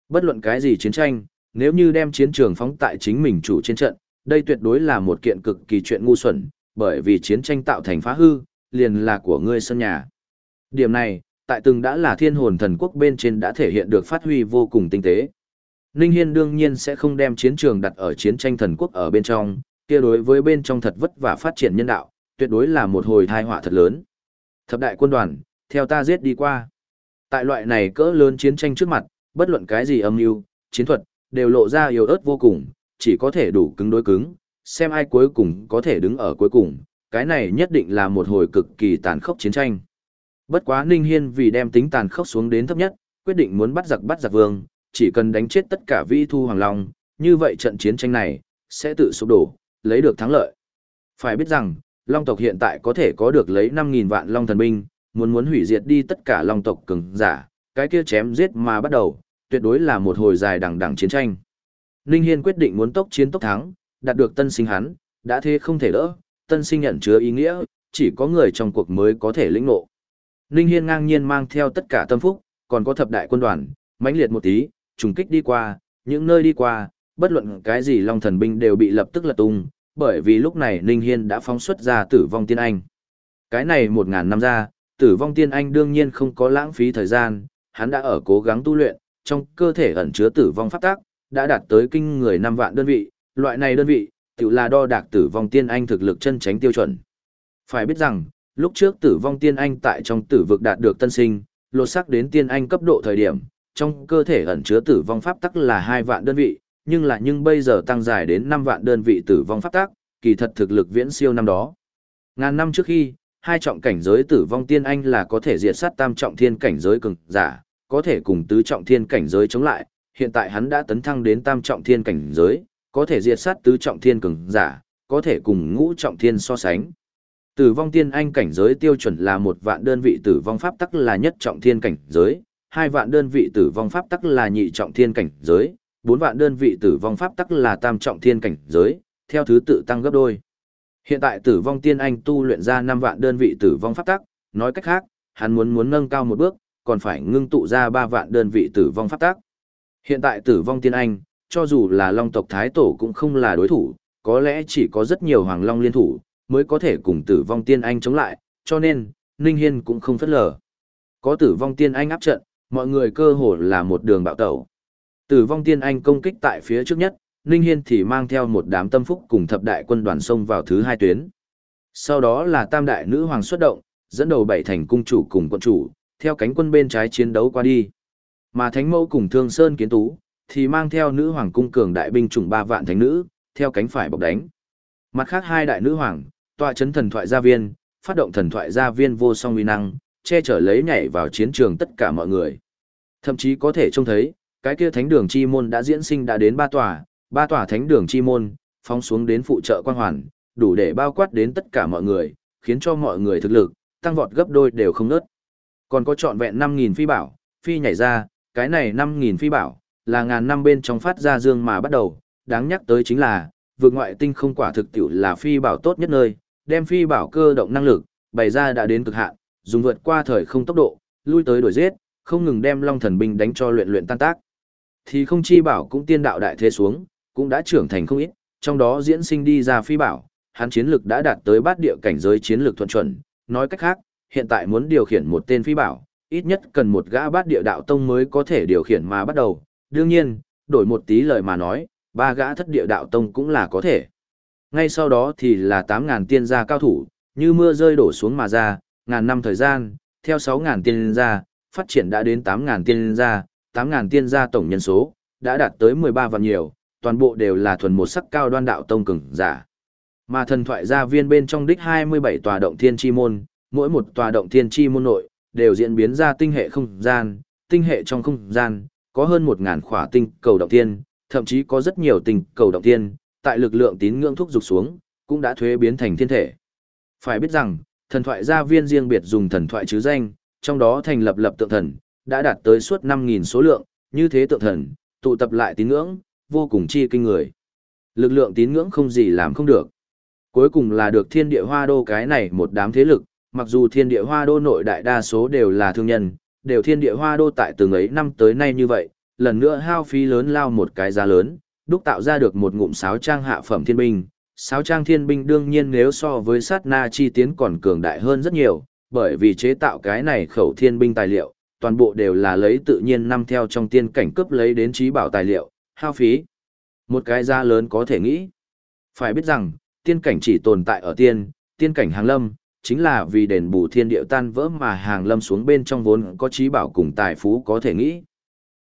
Bất luận cái gì chiến tranh, nếu như đem chiến trường phóng tại chính mình chủ trên trận, đây tuyệt đối là một kiện cực kỳ chuyện ngu xuẩn, bởi vì chiến tranh tạo thành phá hư, liền là của ngươi sân nhà. Điểm này, tại từng đã là thiên hồn thần quốc bên trên đã thể hiện được phát huy vô cùng tinh tế. Ninh Hiên đương nhiên sẽ không đem chiến trường đặt ở chiến tranh thần quốc ở bên trong, kia đối với bên trong thật vất vả phát triển nhân đạo, tuyệt đối là một hồi tai họa thật lớn. Thập đại quân đoàn, theo ta giết đi qua. Tại loại này cỡ lớn chiến tranh trước mặt, bất luận cái gì âm mưu, chiến thuật, đều lộ ra yếu ớt vô cùng, chỉ có thể đủ cứng đối cứng, xem ai cuối cùng có thể đứng ở cuối cùng, cái này nhất định là một hồi cực kỳ tàn khốc chiến tranh. Bất quá Ninh Hiên vì đem tính tàn khốc xuống đến thấp nhất, quyết định muốn bắt giặc bắt giặc vương, chỉ cần đánh chết tất cả vi thu hoàng long, như vậy trận chiến tranh này, sẽ tự sụp đổ, lấy được thắng lợi. Phải biết rằng, long tộc hiện tại có thể có được lấy 5.000 vạn long thần binh, muốn muốn hủy diệt đi tất cả long tộc cường giả, cái kia chém giết mà bắt đầu, tuyệt đối là một hồi dài đằng đằng chiến tranh. Ninh Hiên quyết định muốn tốc chiến tốc thắng, đạt được tân sinh hắn, đã thế không thể đỡ, tân sinh nhận chứa ý nghĩa, chỉ có người trong cuộc mới có thể lĩnh ngộ. Ninh Hiên ngang nhiên mang theo tất cả tâm phúc, còn có thập đại quân đoàn, mãnh liệt một tí, trùng kích đi qua, những nơi đi qua, bất luận cái gì Long Thần binh đều bị lập tức lật tung, bởi vì lúc này Ninh Hiên đã phóng xuất ra Tử vong tiên anh. Cái này một ngàn năm ra, Tử vong tiên anh đương nhiên không có lãng phí thời gian, hắn đã ở cố gắng tu luyện, trong cơ thể ẩn chứa tử vong pháp tắc, đã đạt tới kinh người năm vạn đơn vị, loại này đơn vị, tự là đo đạc tử vong tiên anh thực lực chân chính tiêu chuẩn. Phải biết rằng, lúc trước tử vong tiên anh tại trong tử vực đạt được tân sinh, lột sắc đến tiên anh cấp độ thời điểm, trong cơ thể ẩn chứa tử vong pháp tắc là hai vạn đơn vị, nhưng là nhưng bây giờ tăng dài đến năm vạn đơn vị tử vong pháp tắc, kỳ thật thực lực viễn siêu năm đó. Ngàn năm trước khi, hai trọng cảnh giới tử vong tiên anh là có thể diệt sát tam trọng thiên cảnh giới cường giả, có thể cùng tứ trọng thiên cảnh giới chống lại, hiện tại hắn đã tấn thăng đến tam trọng thiên cảnh giới, có thể diệt sát tứ trọng thiên cường giả, có thể cùng ngũ trọng thiên so sánh. Tử vong tiên anh cảnh giới tiêu chuẩn là một vạn đơn vị tử vong pháp tắc là nhất trọng thiên cảnh giới, hai vạn đơn vị tử vong pháp tắc là nhị trọng thiên cảnh giới, bốn vạn đơn vị tử vong pháp tắc là tam trọng thiên cảnh giới, theo thứ tự tăng gấp đôi. Hiện tại tử vong tiên anh tu luyện ra năm vạn đơn vị tử vong pháp tắc, nói cách khác, hắn muốn muốn nâng cao một bước, còn phải ngưng tụ ra ba vạn đơn vị tử vong pháp tắc. Hiện tại tử vong tiên anh, cho dù là long tộc thái tổ cũng không là đối thủ, có lẽ chỉ có rất nhiều hoàng long liên thủ, mới có thể cùng tử vong tiên anh chống lại, cho nên, Ninh Hiên cũng không phất lờ. Có tử vong tiên anh áp trận, mọi người cơ hồ là một đường bạo tẩu. Tử vong tiên anh công kích tại phía trước nhất, Ninh Hiên thì mang theo một đám tâm phúc cùng thập đại quân đoàn xông vào thứ hai tuyến. Sau đó là tam đại nữ hoàng xuất động, dẫn đầu bảy thành cung chủ cùng quân chủ, theo cánh quân bên trái chiến đấu qua đi. Mà Thánh Mẫu cùng Thương Sơn Kiến Tú, thì mang theo nữ hoàng cung cường đại binh chủng ba vạn thánh nữ, theo cánh phải bọc đánh. Mặt khác hai đại nữ hoàng, tọa chấn thần thoại gia viên, phát động thần thoại gia viên vô song uy năng, che chở lấy nhảy vào chiến trường tất cả mọi người. Thậm chí có thể trông thấy, cái kia thánh đường chi môn đã diễn sinh đã đến ba tòa, ba tòa thánh đường chi môn, phóng xuống đến phụ trợ quan hoàn, đủ để bao quát đến tất cả mọi người, khiến cho mọi người thực lực, tăng vọt gấp đôi đều không nớt. Còn có trọn vẹn 5.000 phi bảo, phi nhảy ra, cái này 5.000 phi bảo, là ngàn năm bên trong phát ra dương mà bắt đầu, đáng nhắc tới chính là, vượt ngoại tinh không quả thực tiểu là phi bảo tốt nhất nơi, đem phi bảo cơ động năng lực, bày ra đã đến cực hạn, dùng vượt qua thời không tốc độ, lui tới đuổi giết, không ngừng đem long thần binh đánh cho luyện luyện tan tác. Thì không chi bảo cũng tiên đạo đại thế xuống, cũng đã trưởng thành không ít, trong đó diễn sinh đi ra phi bảo, hắn chiến lực đã đạt tới bát địa cảnh giới chiến lược thuận chuẩn, nói cách khác, hiện tại muốn điều khiển một tên phi bảo, ít nhất cần một gã bát địa đạo tông mới có thể điều khiển mà bắt đầu. Đương nhiên, đổi một tí lời mà nói, ba gã thất địa đạo tông cũng là có thể. Ngay sau đó thì là 8.000 tiên gia cao thủ, như mưa rơi đổ xuống mà ra, ngàn năm thời gian, theo 6.000 tiên gia, phát triển đã đến 8.000 tiên gia, 8.000 tiên gia tổng nhân số, đã đạt tới 13 vạn nhiều, toàn bộ đều là thuần một sắc cao đoan đạo tông cường giả. Mà thần thoại gia viên bên trong đích 27 tòa động thiên chi môn, mỗi một tòa động thiên chi môn nội, đều diễn biến ra tinh hệ không gian, tinh hệ trong không gian, có hơn 1.000 khỏa tinh cầu động thiên, thậm chí có rất nhiều tinh cầu động thiên, tại lực lượng tín ngưỡng thúc dục xuống, cũng đã thuế biến thành thiên thể. Phải biết rằng, thần thoại gia viên riêng biệt dùng thần thoại chứ danh, trong đó thành lập lập tượng thần, đã đạt tới suốt 5.000 số lượng, như thế tượng thần, tụ tập lại tín ngưỡng, vô cùng chi kinh người. Lực lượng tín ngưỡng không gì làm không được. Cuối cùng là được thiên địa hoa đô cái này một đám thế lực, mặc dù thiên địa hoa đô nội đại đa số đều là thương nhân, đều thiên địa hoa đô tại từng ấy năm tới nay như vậy, lần nữa hao phí lớn lao một cái giá lớn, đúc tạo ra được một ngụm sáo trang hạ phẩm thiên binh. Sáo trang thiên binh đương nhiên nếu so với sát na chi tiến còn cường đại hơn rất nhiều, bởi vì chế tạo cái này khẩu thiên binh tài liệu, toàn bộ đều là lấy tự nhiên năm theo trong tiên cảnh cướp lấy đến trí bảo tài liệu, hao phí. Một cái giá lớn có thể nghĩ. Phải biết rằng, tiên cảnh chỉ tồn tại ở tiên, tiên cảnh hàng lâm, chính là vì đền bù thiên địa tan vỡ mà hàng lâm xuống bên trong vốn có trí bảo cùng tài phú có thể nghĩ.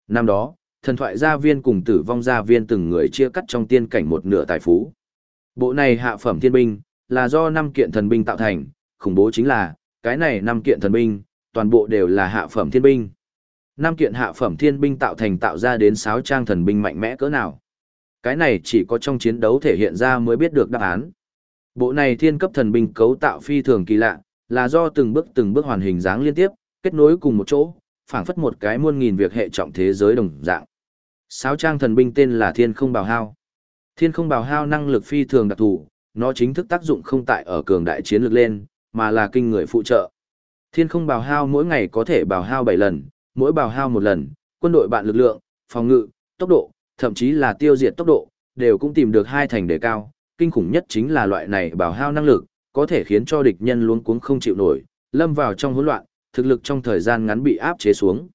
Năm đó, thần thoại gia viên cùng tử vong gia viên từng người chia cắt trong tiên cảnh một nửa tài phú. Bộ này hạ phẩm thiên binh, là do năm kiện thần binh tạo thành, khủng bố chính là, cái này năm kiện thần binh, toàn bộ đều là hạ phẩm thiên binh. Năm kiện hạ phẩm thiên binh tạo thành tạo ra đến sáu trang thần binh mạnh mẽ cỡ nào. Cái này chỉ có trong chiến đấu thể hiện ra mới biết được đáp án. Bộ này thiên cấp thần binh cấu tạo phi thường kỳ lạ, là do từng bước từng bước hoàn hình dáng liên tiếp, kết nối cùng một chỗ, phảng phất một cái muôn nghìn việc hệ trọng thế giới đồng dạng. Sáu trang thần binh tên là Thiên Không Bào Hao. Thiên Không Bào Hao năng lực phi thường đặc thù, nó chính thức tác dụng không tại ở cường đại chiến lược lên, mà là kinh người phụ trợ. Thiên Không Bào Hao mỗi ngày có thể bào hao bảy lần, mỗi bào hao một lần, quân đội bạn lực lượng, phòng ngự, tốc độ, thậm chí là tiêu diệt tốc độ, đều cũng tìm được hai thành đề cao. Kinh khủng nhất chính là loại này bào hao năng lực, có thể khiến cho địch nhân luống cuống không chịu nổi, lâm vào trong hỗn loạn, thực lực trong thời gian ngắn bị áp chế xuống.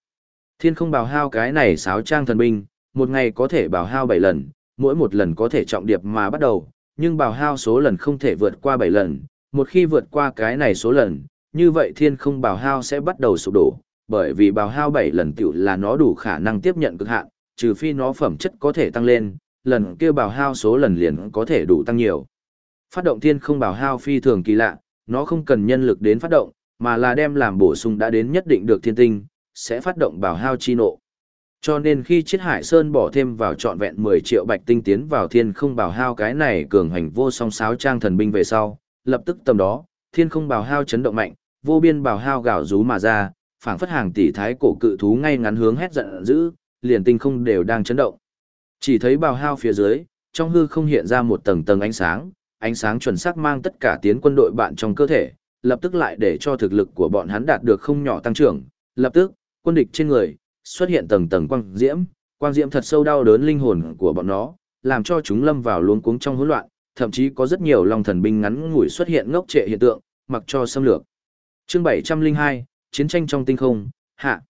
Thiên không bào hao cái này sáo trang thần binh, một ngày có thể bào hao 7 lần, mỗi một lần có thể trọng điệp mà bắt đầu, nhưng bào hao số lần không thể vượt qua 7 lần, một khi vượt qua cái này số lần, như vậy thiên không bào hao sẽ bắt đầu sụp đổ, bởi vì bào hao 7 lần tiểu là nó đủ khả năng tiếp nhận cực hạn, trừ phi nó phẩm chất có thể tăng lên, lần kia bào hao số lần liền có thể đủ tăng nhiều. Phát động thiên không bào hao phi thường kỳ lạ, nó không cần nhân lực đến phát động, mà là đem làm bổ sung đã đến nhất định được thiên tinh, sẽ phát động bào hao chi nộ. Cho nên khi chiết hải sơn bỏ thêm vào trọn vẹn 10 triệu bạch tinh tiến vào thiên không bào hao cái này cường hành vô song sáo trang thần binh về sau, lập tức tầm đó, thiên không bào hao chấn động mạnh, vô biên bào hao gào rú mà ra, phảng phất hàng tỷ thái cổ cự thú ngay ngắn hướng hét giận dữ, liền tinh không đều đang chấn động. Chỉ thấy bào hao phía dưới, trong hư không hiện ra một tầng tầng ánh sáng, ánh sáng chuẩn xác mang tất cả tiến quân đội bạn trong cơ thể, lập tức lại để cho thực lực của bọn hắn đạt được không nhỏ tăng trưởng. Lập tức, quân địch trên người xuất hiện tầng tầng quang diễm, quang diễm thật sâu đau đớn linh hồn của bọn nó, làm cho chúng lâm vào luống cuống trong hỗn loạn, thậm chí có rất nhiều long thần binh ngắn ngủi xuất hiện ngốc trệ hiện tượng, mặc cho xâm lược. Chương 702, chiến tranh trong tinh không, hạ.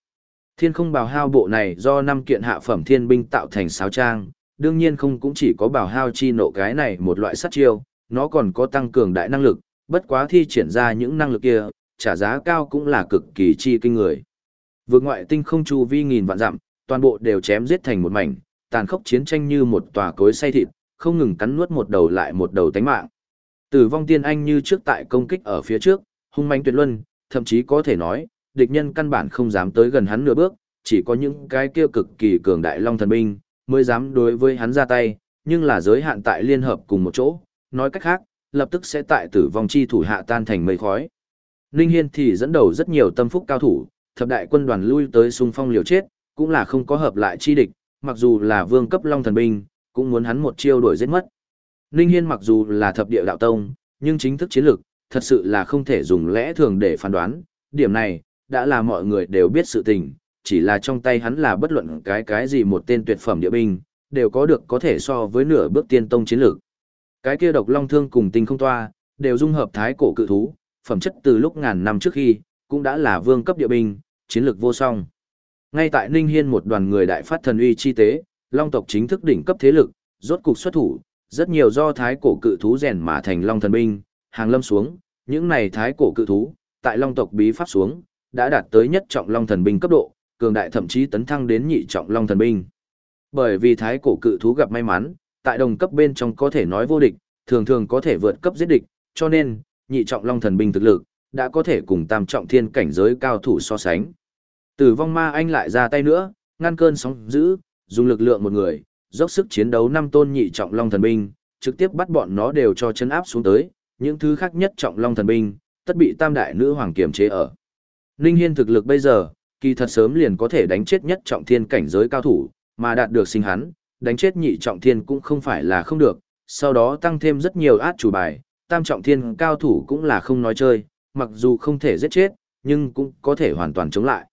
Thiên không bào hao bộ này do năm kiện hạ phẩm thiên binh tạo thành sáo trang, đương nhiên không cũng chỉ có bào hao chi nộ cái này một loại sát chiêu, nó còn có tăng cường đại năng lực, bất quá thi triển ra những năng lực kia, trả giá cao cũng là cực kỳ chi kinh người. Vượt ngoại tinh không chu vi nghìn vạn dặm, toàn bộ đều chém giết thành một mảnh, tàn khốc chiến tranh như một tòa cối xay thịt, không ngừng cắn nuốt một đầu lại một đầu tánh mạng. Tử vong tiên anh như trước tại công kích ở phía trước, hung manh tuyệt luân, thậm chí có thể nói, địch nhân căn bản không dám tới gần hắn nửa bước, chỉ có những cái kia cực kỳ cường đại long thần binh mới dám đối với hắn ra tay, nhưng là giới hạn tại liên hợp cùng một chỗ, nói cách khác, lập tức sẽ tại tử vong chi thủ hạ tan thành mây khói. Ninh Hiên thì dẫn đầu rất nhiều tâm phúc cao thủ, thập đại quân đoàn lui tới xung phong liều chết, cũng là không có hợp lại chi địch, mặc dù là vương cấp long thần binh, cũng muốn hắn một chiêu đuổi giết mất. Ninh Hiên mặc dù là thập địa đạo tông, nhưng chính thức chiến lược thật sự là không thể dùng lẽ thường để phán đoán, điểm này, đã là mọi người đều biết sự tình, chỉ là trong tay hắn là bất luận cái cái gì một tên tuyệt phẩm địa binh, đều có được có thể so với nửa bước tiên tông chiến lược. Cái kia độc long thương cùng tinh không toa, đều dung hợp thái cổ cự thú, phẩm chất từ lúc ngàn năm trước khi, cũng đã là vương cấp địa binh, chiến lược vô song. Ngay tại Ninh Hiên một đoàn người đại phát thần uy chi tế, long tộc chính thức đỉnh cấp thế lực, rốt cục xuất thủ, rất nhiều do thái cổ cự thú rèn mà thành long thần binh, hàng lâm xuống, những này thái cổ cự thú, tại long tộc bí pháp xuống, đã đạt tới nhất trọng long thần binh cấp độ, cường đại thậm chí tấn thăng đến nhị trọng long thần binh. Bởi vì thái cổ cự thú gặp may mắn, tại đồng cấp bên trong có thể nói vô địch, thường thường có thể vượt cấp giết địch, cho nên, nhị trọng long thần binh thực lực, đã có thể cùng tam trọng thiên cảnh giới cao thủ so sánh. Tử vong ma anh lại ra tay nữa, ngăn cơn sóng dữ, dùng lực lượng một người, dốc sức chiến đấu năm tôn nhị trọng long thần binh, trực tiếp bắt bọn nó đều cho chấn áp xuống tới, những thứ khác nhất trọng long thần binh, tất bị tam đại nữ hoàng kiềm chế ở. Ninh Hiên thực lực bây giờ, kỳ thật sớm liền có thể đánh chết nhất trọng thiên cảnh giới cao thủ, mà đạt được sinh hắn, đánh chết nhị trọng thiên cũng không phải là không được, sau đó tăng thêm rất nhiều át chủ bài, tam trọng thiên cao thủ cũng là không nói chơi, mặc dù không thể giết chết, nhưng cũng có thể hoàn toàn chống lại.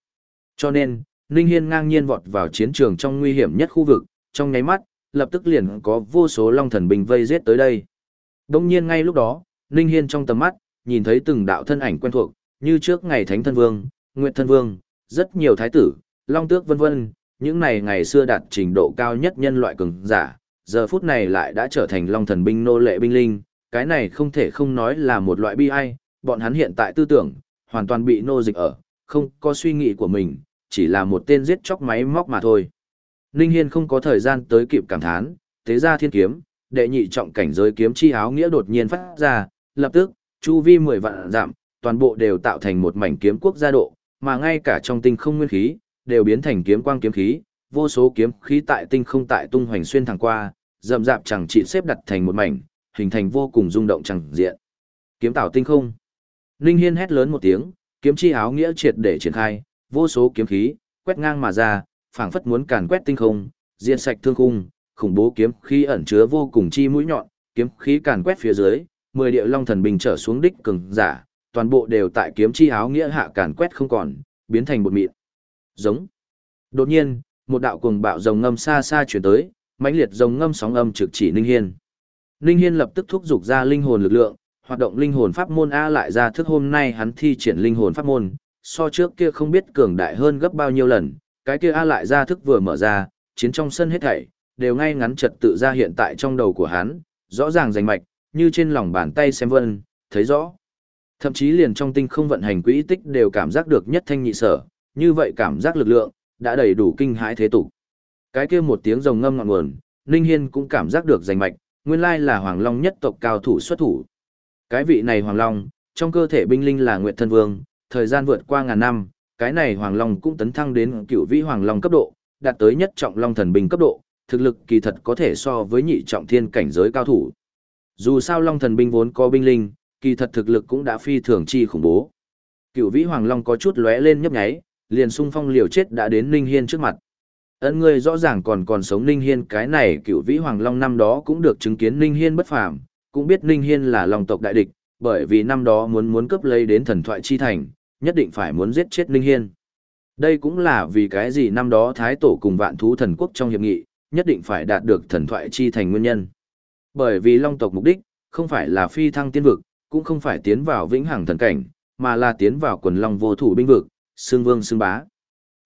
Cho nên, Ninh Hiên ngang nhiên vọt vào chiến trường trong nguy hiểm nhất khu vực, trong nháy mắt, lập tức liền có vô số long thần binh vây giết tới đây. Đông nhiên ngay lúc đó, Ninh Hiên trong tầm mắt, nhìn thấy từng đạo thân ảnh quen thuộc, như trước ngày Thánh Thân Vương, Nguyệt Thân Vương, rất nhiều thái tử, long tước vân vân, những này ngày xưa đạt trình độ cao nhất nhân loại cường giả, giờ phút này lại đã trở thành long thần binh nô lệ binh linh, cái này không thể không nói là một loại bi ai, bọn hắn hiện tại tư tưởng, hoàn toàn bị nô dịch ở, không có suy nghĩ của mình, chỉ là một tên giết chóc máy móc mà thôi. Ninh Hiên không có thời gian tới kịp cảm thán, thế ra thiên kiếm, đệ nhị trọng cảnh giới kiếm chi áo nghĩa đột nhiên phát ra, lập tức, chu vi 10 vạn giảm, toàn bộ đều tạo thành một mảnh kiếm quốc gia độ, mà ngay cả trong tinh không nguyên khí, đều biến thành kiếm quang kiếm khí, vô số kiếm khí tại tinh không tại tung hoành xuyên thẳng qua, rậm rạp chẳng chỉ xếp đặt thành một mảnh, hình thành vô cùng rung động chẳng diện. Kiếm tạo tinh không. Ninh Hiên hét lớn một tiếng, kiếm chi áo nghĩa triệt để triển khai, vô số kiếm khí, quét ngang mà ra, phảng phất muốn càn quét tinh không, diệt sạch thương khung, khủng bố kiếm khí ẩn chứa vô cùng chi mũi nhọn, kiếm khí càn quét phía dưới, mười địa long thần bình trở xuống đích cường giả, toàn bộ đều tại kiếm chi áo nghĩa hạ càn quét không còn, biến thành một mịn. Giống. Đột nhiên, một đạo cuồng bạo rồng ngâm xa xa truyền tới, mãnh liệt rồng ngâm sóng âm trực chỉ Ninh Hiên. Ninh Hiên lập tức thúc giục ra linh hồn lực lượng, hoạt động linh hồn pháp môn A lại ra thức hôm nay hắn thi triển linh hồn pháp môn, so trước kia không biết cường đại hơn gấp bao nhiêu lần, cái kia A lại ra thức vừa mở ra, chiến trong sân hết thảy, đều ngay ngắn trật tự ra hiện tại trong đầu của hắn, rõ ràng rành mạch, như trên lòng bàn tay xem vân, thấy rõ. Thậm chí liền trong tinh không vận hành quỹ tích đều cảm giác được nhất thanh nhị sở, như vậy cảm giác lực lượng, đã đầy đủ kinh hãi thế tục. Cái kia một tiếng rồng ngâm ngọn nguồn, Ninh Hiên cũng cảm giác được rành mạch, nguyên lai là Hoàng Long nhất tộc cao thủ xuất thủ. Cái vị này Hoàng Long, trong cơ thể binh linh là Nguyệt Thân Vương, thời gian vượt qua ngàn năm, cái này Hoàng Long cũng tấn thăng đến cựu vĩ Hoàng Long cấp độ, đạt tới nhất trọng Long thần binh cấp độ, thực lực kỳ thật có thể so với nhị trọng thiên cảnh giới cao thủ. Dù sao Long thần binh vốn có binh linh, kỳ thật thực lực cũng đã phi thường chi khủng bố. Cựu vĩ Hoàng Long có chút lóe lên nhấp nháy, liền sung phong liều chết đã đến Ninh Hiên trước mặt. Ấn ngươi rõ ràng còn còn sống Ninh Hiên cái này cựu vĩ Hoàng Long năm đó cũng được chứng kiến Ninh Hiên bất phàm, cũng biết Ninh Hiên là Long tộc đại địch, bởi vì năm đó muốn muốn cướp lấy đến thần thoại chi thành, nhất định phải muốn giết chết Ninh Hiên. Đây cũng là vì cái gì năm đó Thái Tổ cùng vạn thú thần quốc trong hiệp nghị, nhất định phải đạt được thần thoại chi thành nguyên nhân. Bởi vì Long tộc mục đích, không phải là phi thăng tiên vực, cũng không phải tiến vào vĩnh hằng thần cảnh, mà là tiến vào quần long vô thủ binh vực, xương vương xương bá.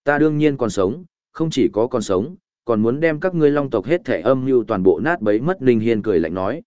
Ta đương nhiên còn sống, không chỉ có còn sống, còn muốn đem các ngươi long tộc hết thể âm mưu toàn bộ nát bấy mất Ninh Hiên cười lạnh nói.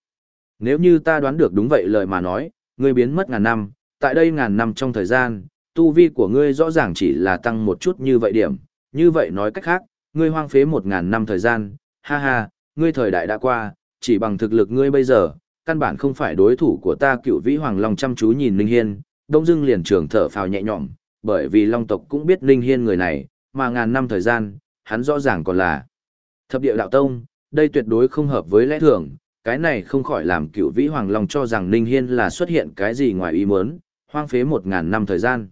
Nếu như ta đoán được đúng vậy lời mà nói, ngươi biến mất ngàn năm, tại đây ngàn năm trong thời gian, tu vi của ngươi rõ ràng chỉ là tăng một chút như vậy điểm, như vậy nói cách khác, ngươi hoang phế một ngàn năm thời gian, ha ha, ngươi thời đại đã qua, chỉ bằng thực lực ngươi bây giờ, căn bản không phải đối thủ của ta cựu vĩ hoàng long chăm chú nhìn Ninh Hiên, đông dưng liền trường thở phào nhẹ nhõm, bởi vì long tộc cũng biết Ninh Hiên người này, mà ngàn năm thời gian, hắn rõ ràng còn là thập địa đạo tông, đây tuyệt đối không hợp với lẽ thường, cái này không khỏi làm cựu vĩ hoàng long cho rằng Ninh Hiên là xuất hiện cái gì ngoài ý muốn, hoang phế một ngàn năm thời gian.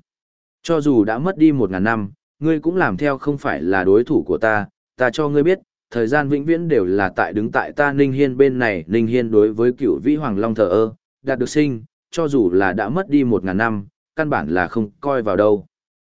Cho dù đã mất đi một ngàn năm, ngươi cũng làm theo không phải là đối thủ của ta, ta cho ngươi biết, thời gian vĩnh viễn đều là tại đứng tại ta Ninh Hiên bên này, Ninh Hiên đối với cựu vĩ hoàng long thờ ơ, đạt được sinh, cho dù là đã mất đi một ngàn năm, căn bản là không coi vào đâu.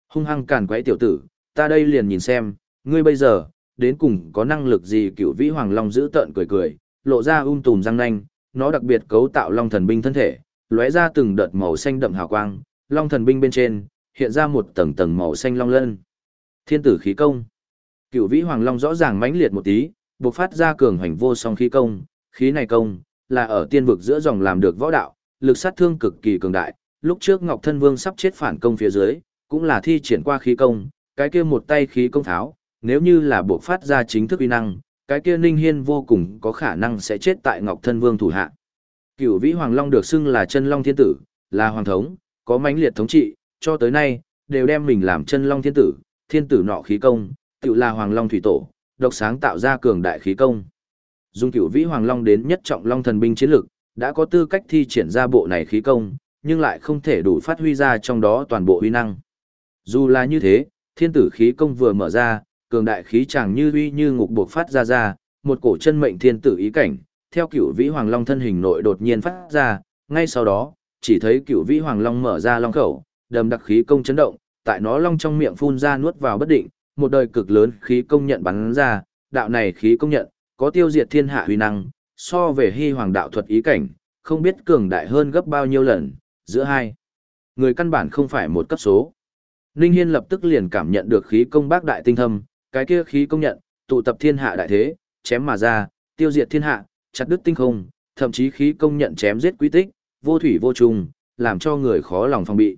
Hung hăng càn quấy tiểu tử, ta đây liền nhìn xem, ngươi bây giờ, đến cùng có năng lực gì cựu vĩ hoàng long giữ tợn cười cười, lộ ra um tùm răng nanh, nó đặc biệt cấu tạo long thần binh thân thể, lóe ra từng đợt màu xanh đậm hào quang, long thần binh bên trên, hiện ra một tầng tầng màu xanh long lân. Thiên tử khí công. Cựu vĩ hoàng long rõ ràng mãnh liệt một tí, bộc phát ra cường hành vô song khí công, khí này công, là ở tiên vực giữa dòng làm được võ đạo, lực sát thương cực kỳ cường đại, lúc trước Ngọc Thân Vương sắp chết phản công phía dưới, cũng là thi triển qua khí công, cái kia một tay khí công tháo, nếu như là bộc phát ra chính thức uy năng, cái kia Ninh Hiên vô cùng có khả năng sẽ chết tại Ngọc Thân Vương thủ hạ. Cửu Vĩ Hoàng Long được xưng là chân long thiên tử, là hoàng thống, có mãnh liệt thống trị, cho tới nay đều đem mình làm chân long thiên tử, thiên tử nọ khí công, tự là hoàng long thủy tổ, độc sáng tạo ra cường đại khí công. Dung Cửu Vĩ Hoàng Long đến nhất trọng long thần binh chiến lực, đã có tư cách thi triển ra bộ này khí công, nhưng lại không thể đủ phát huy ra trong đó toàn bộ uy năng. Dù là như thế, thiên tử khí công vừa mở ra, cường đại khí chàng như uy như ngục buộc phát ra ra, một cổ chân mệnh thiên tử ý cảnh, theo cửu vĩ hoàng long thân hình nội đột nhiên phát ra, ngay sau đó, chỉ thấy cửu vĩ hoàng long mở ra long khẩu, đầm đặc khí công chấn động, tại nó long trong miệng phun ra nuốt vào bất định, một đời cực lớn khí công nhận bắn ra, đạo này khí công nhận, có tiêu diệt thiên hạ huy năng, so về hy hoàng đạo thuật ý cảnh, không biết cường đại hơn gấp bao nhiêu lần, giữa hai. Người căn bản không phải một cấp số. Ninh Hiên lập tức liền cảm nhận được khí công bác đại tinh thâm, cái kia khí công nhận, tụ tập thiên hạ đại thế, chém mà ra, tiêu diệt thiên hạ, chặt đứt tinh không, thậm chí khí công nhận chém giết quý tích, vô thủy vô trùng, làm cho người khó lòng phòng bị.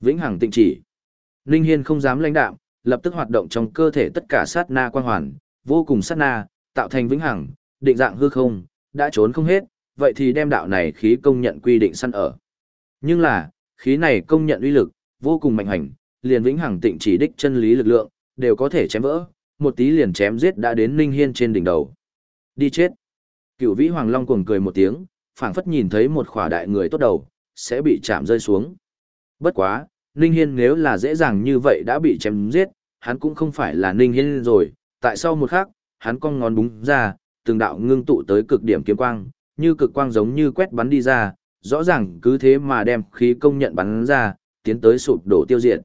Vĩnh hằng tịnh chỉ. linh Hiên không dám lãnh đạm, lập tức hoạt động trong cơ thể tất cả sát na quan hoàn, vô cùng sát na, tạo thành vĩnh hằng, định dạng hư không, đã trốn không hết, vậy thì đem đạo này khí công nhận quy định săn ở. Nhưng là, khí này công nhận uy lực, vô cùng mạnh hành, liền vĩnh hằng tịnh chỉ đích chân lý lực lượng, đều có thể chém vỡ, một tí liền chém giết đã đến Ninh Hiên trên đỉnh đầu. Đi chết. Cửu Vĩ Hoàng Long cuồng cười một tiếng, phảng phất nhìn thấy một khỏa đại người tốt đầu, sẽ bị chạm rơi xuống. Bất quá, Ninh Hiên nếu là dễ dàng như vậy đã bị chém giết, hắn cũng không phải là Ninh Hiên rồi, tại sao một khắc, hắn cong ngón búng ra, từng đạo ngưng tụ tới cực điểm kiếm quang, như cực quang giống như quét bắn đi ra, rõ ràng cứ thế mà đem khí công nhận bắn ra, tiến tới sụp đổ tiêu diệt.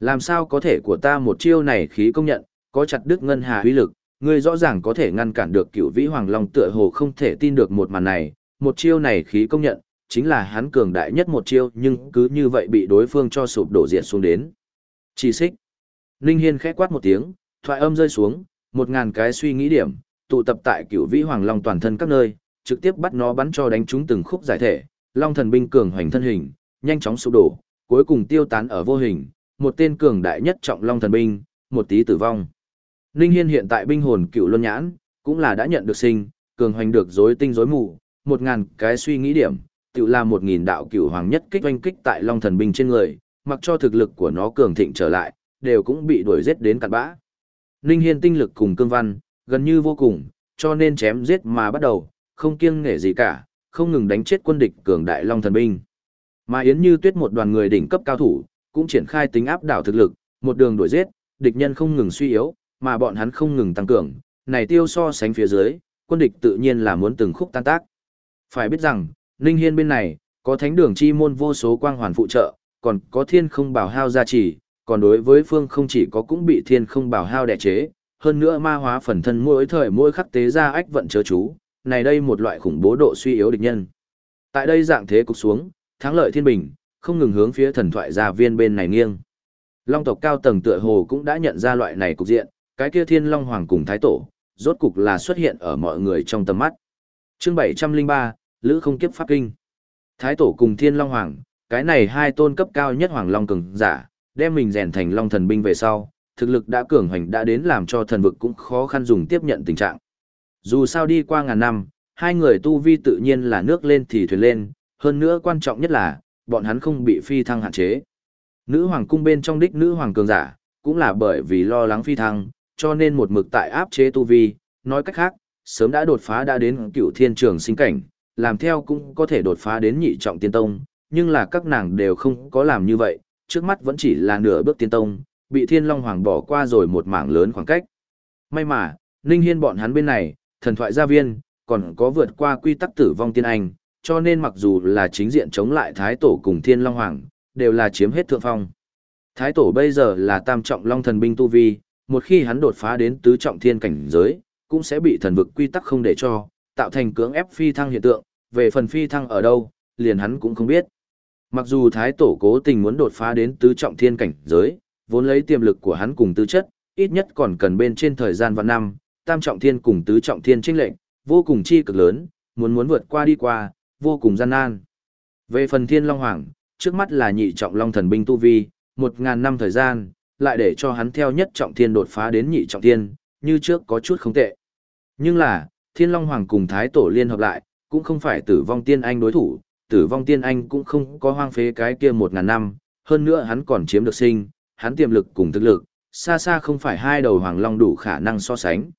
Làm sao có thể của ta một chiêu này khí công nhận, có chặt đứt ngân hà uy lực, ngươi rõ ràng có thể ngăn cản được cựu vĩ hoàng long tựa hồ không thể tin được một màn này, một chiêu này khí công nhận, chính là hắn cường đại nhất một chiêu nhưng cứ như vậy bị đối phương cho sụp đổ diện xuống đến. Chỉ xích. Ninh Hiên khẽ quát một tiếng, thoại âm rơi xuống, một ngàn cái suy nghĩ điểm, tụ tập tại cựu vĩ hoàng long toàn thân các nơi, trực tiếp bắt nó bắn cho đánh trúng từng khúc giải thể, long thần binh cường hoành thân hình, nhanh chóng sụp đổ, cuối cùng tiêu tán ở vô hình, một tên cường đại nhất trọng long thần binh, một tí tử vong. Ninh Hiên hiện tại binh hồn cựu luân nhãn, cũng là đã nhận được sinh, cường hoành được rối tinh rối mù, một ngàn cái suy nghĩ điểm, tự là một nghìn đạo cựu hoàng nhất kích oanh kích tại long thần binh trên người, mặc cho thực lực của nó cường thịnh trở lại, đều cũng bị đuổi giết đến cạn bã. Ninh Hiên tinh lực cùng cương văn, gần như vô cùng, cho nên chém giết mà bắt đầu, không kiêng nể gì cả, không ngừng đánh chết quân địch cường đại long thần binh. Mà Yến Như Tuyết một đoàn người đỉnh cấp cao thủ, cũng triển khai tính áp đảo thực lực, một đường đuổi giết, địch nhân không ngừng suy yếu, mà bọn hắn không ngừng tăng cường, này tiêu so sánh phía dưới, quân địch tự nhiên là muốn từng khúc tan tác. Phải biết rằng, Ninh Hiên bên này, có thánh đường chi môn vô số quang hoàn phụ trợ, còn có thiên không bảo hao gia trì, còn đối với phương không chỉ có cũng bị thiên không bảo hao đè chế, hơn nữa ma hóa phần thân mỗi thời mỗi khắc tế ra ách vận chớ chú, này đây một loại khủng bố độ suy yếu địch nhân. Tại đây dạng thế cục xuống, thắng lợi thiên bình, không ngừng hướng phía thần thoại gia viên bên này nghiêng. Long tộc cao tầng tựa hồ cũng đã nhận ra loại này cục diện, cái kia thiên long hoàng cùng thái tổ, rốt cục là xuất hiện ở mọi người trong tầm mắt. Chương 703, Lữ không kiếp pháp kinh. Thái tổ cùng thiên long hoàng, cái này hai tôn cấp cao nhất hoàng long cường giả, đem mình rèn thành long thần binh về sau, thực lực đã cường hành đã đến làm cho thần vực cũng khó khăn dùng tiếp nhận tình trạng. Dù sao đi qua ngàn năm, hai người tu vi tự nhiên là nước lên thì thuyền lên, hơn nữa quan trọng nhất là, bọn hắn không bị phi thăng hạn chế. Nữ hoàng cung bên trong đích nữ hoàng cường giả, cũng là bởi vì lo lắng phi thăng, cho nên một mực tại áp chế tu vi, nói cách khác, sớm đã đột phá đã đến cựu thiên trường sinh cảnh, làm theo cũng có thể đột phá đến nhị trọng tiên tông, nhưng là các nàng đều không có làm như vậy, trước mắt vẫn chỉ là nửa bước tiên tông, bị thiên long hoàng bỏ qua rồi một mảng lớn khoảng cách. May mà, Ninh Hiên bọn hắn bên này, thần thoại gia viên, còn có vượt qua quy tắc tử vong tiên anh, cho nên mặc dù là chính diện chống lại Thái Tổ cùng Thiên Long Hoàng, đều là chiếm hết thượng phong. Thái Tổ bây giờ là tam trọng long thần binh tu vi, một khi hắn đột phá đến tứ trọng thiên cảnh giới, cũng sẽ bị thần vực quy tắc không để cho, tạo thành cưỡng ép phi thăng hiện tượng, về phần phi thăng ở đâu, liền hắn cũng không biết. Mặc dù Thái Tổ cố tình muốn đột phá đến tứ trọng thiên cảnh giới, vốn lấy tiềm lực của hắn cùng tư chất, ít nhất còn cần bên trên thời gian vạn năm, tam trọng thiên cùng tứ trọng thiên chênh lệnh, vô cùng chi cực lớn, muốn muốn vượt qua đi qua, vô cùng gian nan. Về phần Thiên Long Hoàng, trước mắt là nhị trọng long thần binh tu vi, một ngàn năm thời gian, lại để cho hắn theo nhất trọng thiên đột phá đến nhị trọng thiên, như trước có chút không tệ. Nhưng là, Thiên Long Hoàng cùng Thái Tổ liên hợp lại, cũng không phải tử vong tiên anh đối thủ, tử vong tiên anh cũng không có hoang phế cái kia một ngàn năm, hơn nữa hắn còn chiếm được sinh, hắn tiềm lực cùng thực lực, xa xa không phải hai đầu hoàng long đủ khả năng so sánh.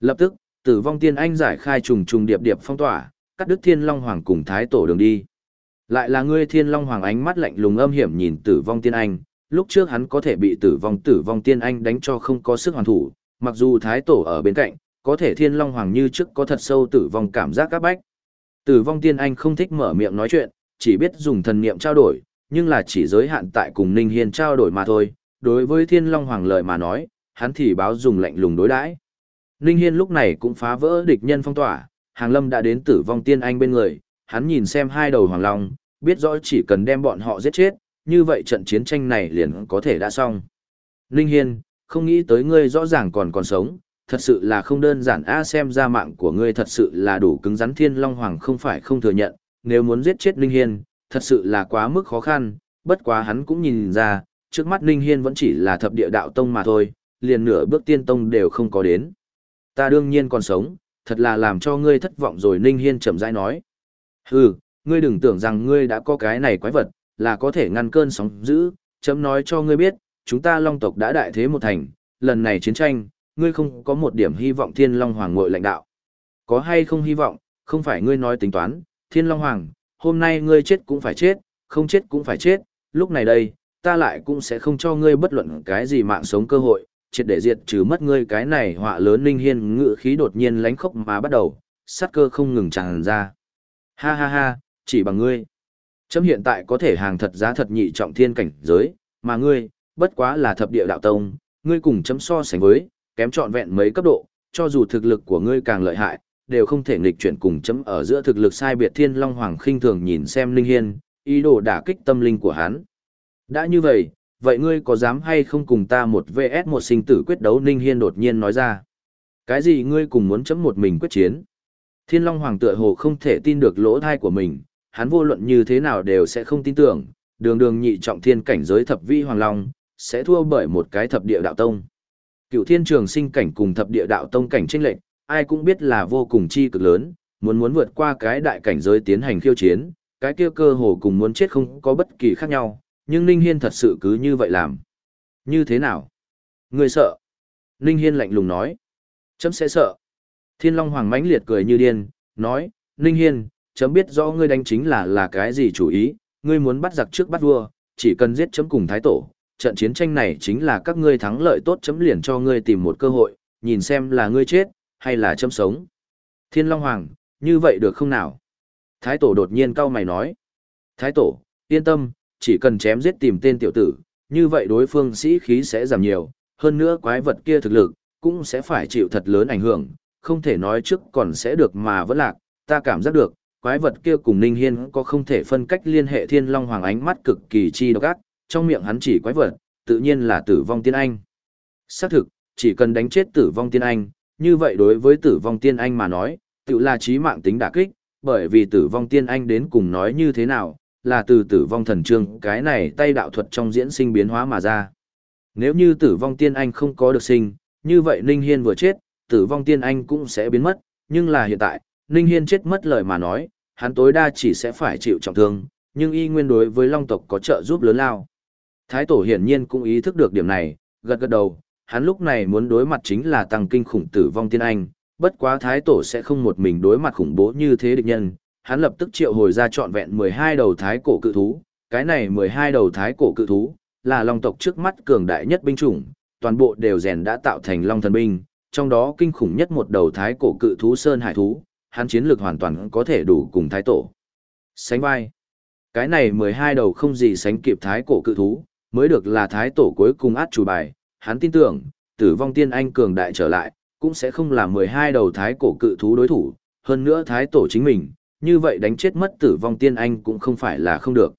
Lập tức, tử vong tiên anh giải khai trùng trùng điệp điệp phong tỏa, cắt đứt thiên long hoàng cùng thái tổ đường đi. Lại là ngươi thiên long hoàng ánh mắt lạnh lùng âm hiểm nhìn tử vong tiên anh, lúc trước hắn có thể bị tử vong tử vong tiên anh đánh cho không có sức hoàn thủ, mặc dù thái tổ ở bên cạnh, có thể thiên long hoàng như trước có thật sâu tử vong cảm giác áp bách. Tử vong tiên anh không thích mở miệng nói chuyện, chỉ biết dùng thần niệm trao đổi, nhưng là chỉ giới hạn tại cùng Ninh Hiên trao đổi mà thôi. Đối với thiên long hoàng lời mà nói, hắn thì báo dùng lạnh lùng đối đãi. Ninh Hiên lúc này cũng phá vỡ địch nhân phong tỏa, Hàng Lâm đã đến tử vong tiên anh bên người, hắn nhìn xem hai đầu hoàng long, biết rõ chỉ cần đem bọn họ giết chết, như vậy trận chiến tranh này liền có thể đã xong. Ninh Hiên, không nghĩ tới ngươi rõ ràng còn còn sống, thật sự là không đơn giản a xem ra mạng của ngươi thật sự là đủ cứng rắn thiên long hoàng không phải không thừa nhận, nếu muốn giết chết Ninh Hiên, thật sự là quá mức khó khăn, bất quá hắn cũng nhìn ra, trước mắt Ninh Hiên vẫn chỉ là thập địa đạo tông mà thôi, liền nửa bước tiên tông đều không có đến. Ta đương nhiên còn sống, thật là làm cho ngươi thất vọng rồi Ninh Hiên chậm rãi nói. Hừ, ngươi đừng tưởng rằng ngươi đã có cái này quái vật, là có thể ngăn cơn sóng dữ, chấm nói cho ngươi biết, chúng ta long tộc đã đại thế một thành, lần này chiến tranh, ngươi không có một điểm hy vọng thiên long hoàng ngội lãnh đạo. Có hay không hy vọng, không phải ngươi nói tính toán, thiên long hoàng, hôm nay ngươi chết cũng phải chết, không chết cũng phải chết, lúc này đây, ta lại cũng sẽ không cho ngươi bất luận cái gì mạng sống cơ hội, triệt để diệt trừ mất ngươi cái này họa lớn linh hiên ngự khí đột nhiên lánh khốc mà bắt đầu, sát cơ không ngừng tràn ra. Ha ha ha, chỉ bằng ngươi. Chấm hiện tại có thể hàng thật giá thật nhị trọng thiên cảnh giới, mà ngươi, bất quá là thập địa đạo tông, ngươi cùng chấm so sánh với, kém trọn vẹn mấy cấp độ, cho dù thực lực của ngươi càng lợi hại, đều không thể nghịch chuyển cùng chấm ở giữa thực lực sai biệt thiên long hoàng khinh thường nhìn xem linh hiên, ý đồ đả kích tâm linh của hắn. Đã như vậy, vậy ngươi có dám hay không cùng ta một vs một sinh tử quyết đấu? Ninh hiên đột nhiên nói ra. Cái gì ngươi cùng muốn chấm một mình quyết chiến? Thiên long hoàng tựa hồ không thể tin được lỗ thai của mình. Hắn vô luận như thế nào đều sẽ không tin tưởng. Đường đường nhị trọng thiên cảnh giới thập vi hoàng long, sẽ thua bởi một cái thập địa đạo tông. Cựu thiên trường sinh cảnh cùng thập địa đạo tông cảnh tranh lệch, ai cũng biết là vô cùng chi cực lớn, muốn muốn vượt qua cái đại cảnh giới tiến hành khiêu chiến, cái kia cơ hồ cùng muốn chết không có bất kỳ khác nhau nhưng Ninh Hiên thật sự cứ như vậy làm. Như thế nào? Ngươi sợ? Ninh Hiên lạnh lùng nói. Chấm sẽ sợ. Thiên Long Hoàng mãnh liệt cười như điên, nói, Ninh Hiên, chấm biết rõ ngươi đánh chính là là cái gì chủ ý, ngươi muốn bắt giặc trước bắt vua, chỉ cần giết chấm cùng thái tổ. Trận chiến tranh này chính là các ngươi thắng lợi tốt chấm liền cho ngươi tìm một cơ hội, nhìn xem là ngươi chết, hay là chấm sống. Thiên Long Hoàng, như vậy được không nào? Thái tổ đột nhiên cau mày nói. Thái tổ, yên tâm, chỉ cần chém giết tìm tên tiểu tử, như vậy đối phương sĩ khí sẽ giảm nhiều, hơn nữa quái vật kia thực lực, cũng sẽ phải chịu thật lớn ảnh hưởng, không thể nói trước còn sẽ được mà vẫn lạc, ta cảm giác được, quái vật kia cùng Ninh Hiên có không thể phân cách liên hệ thiên long hoàng ánh mắt cực kỳ chi độc ác, trong miệng hắn chỉ quái vật, tự nhiên là tử vong tiên anh. Xác thực, chỉ cần đánh chết tử vong tiên anh, như vậy đối với tử vong tiên anh mà nói, tự là chí mạng tính đả kích, bởi vì tử vong tiên anh đến cùng nói như thế nào, là từ tử vong thần trương cái này tay đạo thuật trong diễn sinh biến hóa mà ra. Nếu như tử vong tiên anh không có được sinh, như vậy Ninh Hiên vừa chết, tử vong tiên anh cũng sẽ biến mất, nhưng là hiện tại, Ninh Hiên chết mất lời mà nói, hắn tối đa chỉ sẽ phải chịu trọng thương, nhưng y nguyên đối với long tộc có trợ giúp lớn lao. Thái tổ hiển nhiên cũng ý thức được điểm này, gật gật đầu, hắn lúc này muốn đối mặt chính là tăng kinh khủng tử vong tiên anh, bất quá thái tổ sẽ không một mình đối mặt khủng bố như thế địch nhân, hắn lập tức triệu hồi ra trọn vẹn 12 đầu thái cổ cự thú, cái này 12 đầu thái cổ cự thú, là long tộc trước mắt cường đại nhất binh chủng, toàn bộ đều rèn đã tạo thành long thần binh, trong đó kinh khủng nhất một đầu thái cổ cự thú sơn hải thú, hắn chiến lược hoàn toàn có thể đủ cùng thái tổ. Sánh vai. Cái này 12 đầu không gì sánh kịp thái cổ cự thú, mới được là thái tổ cuối cùng át chủ bài, hắn tin tưởng, tử vong tiên anh cường đại trở lại, cũng sẽ không là 12 đầu thái cổ cự thú đối thủ, hơn nữa thái tổ chính mình, như vậy đánh chết mất tử vong tiên anh cũng không phải là không được.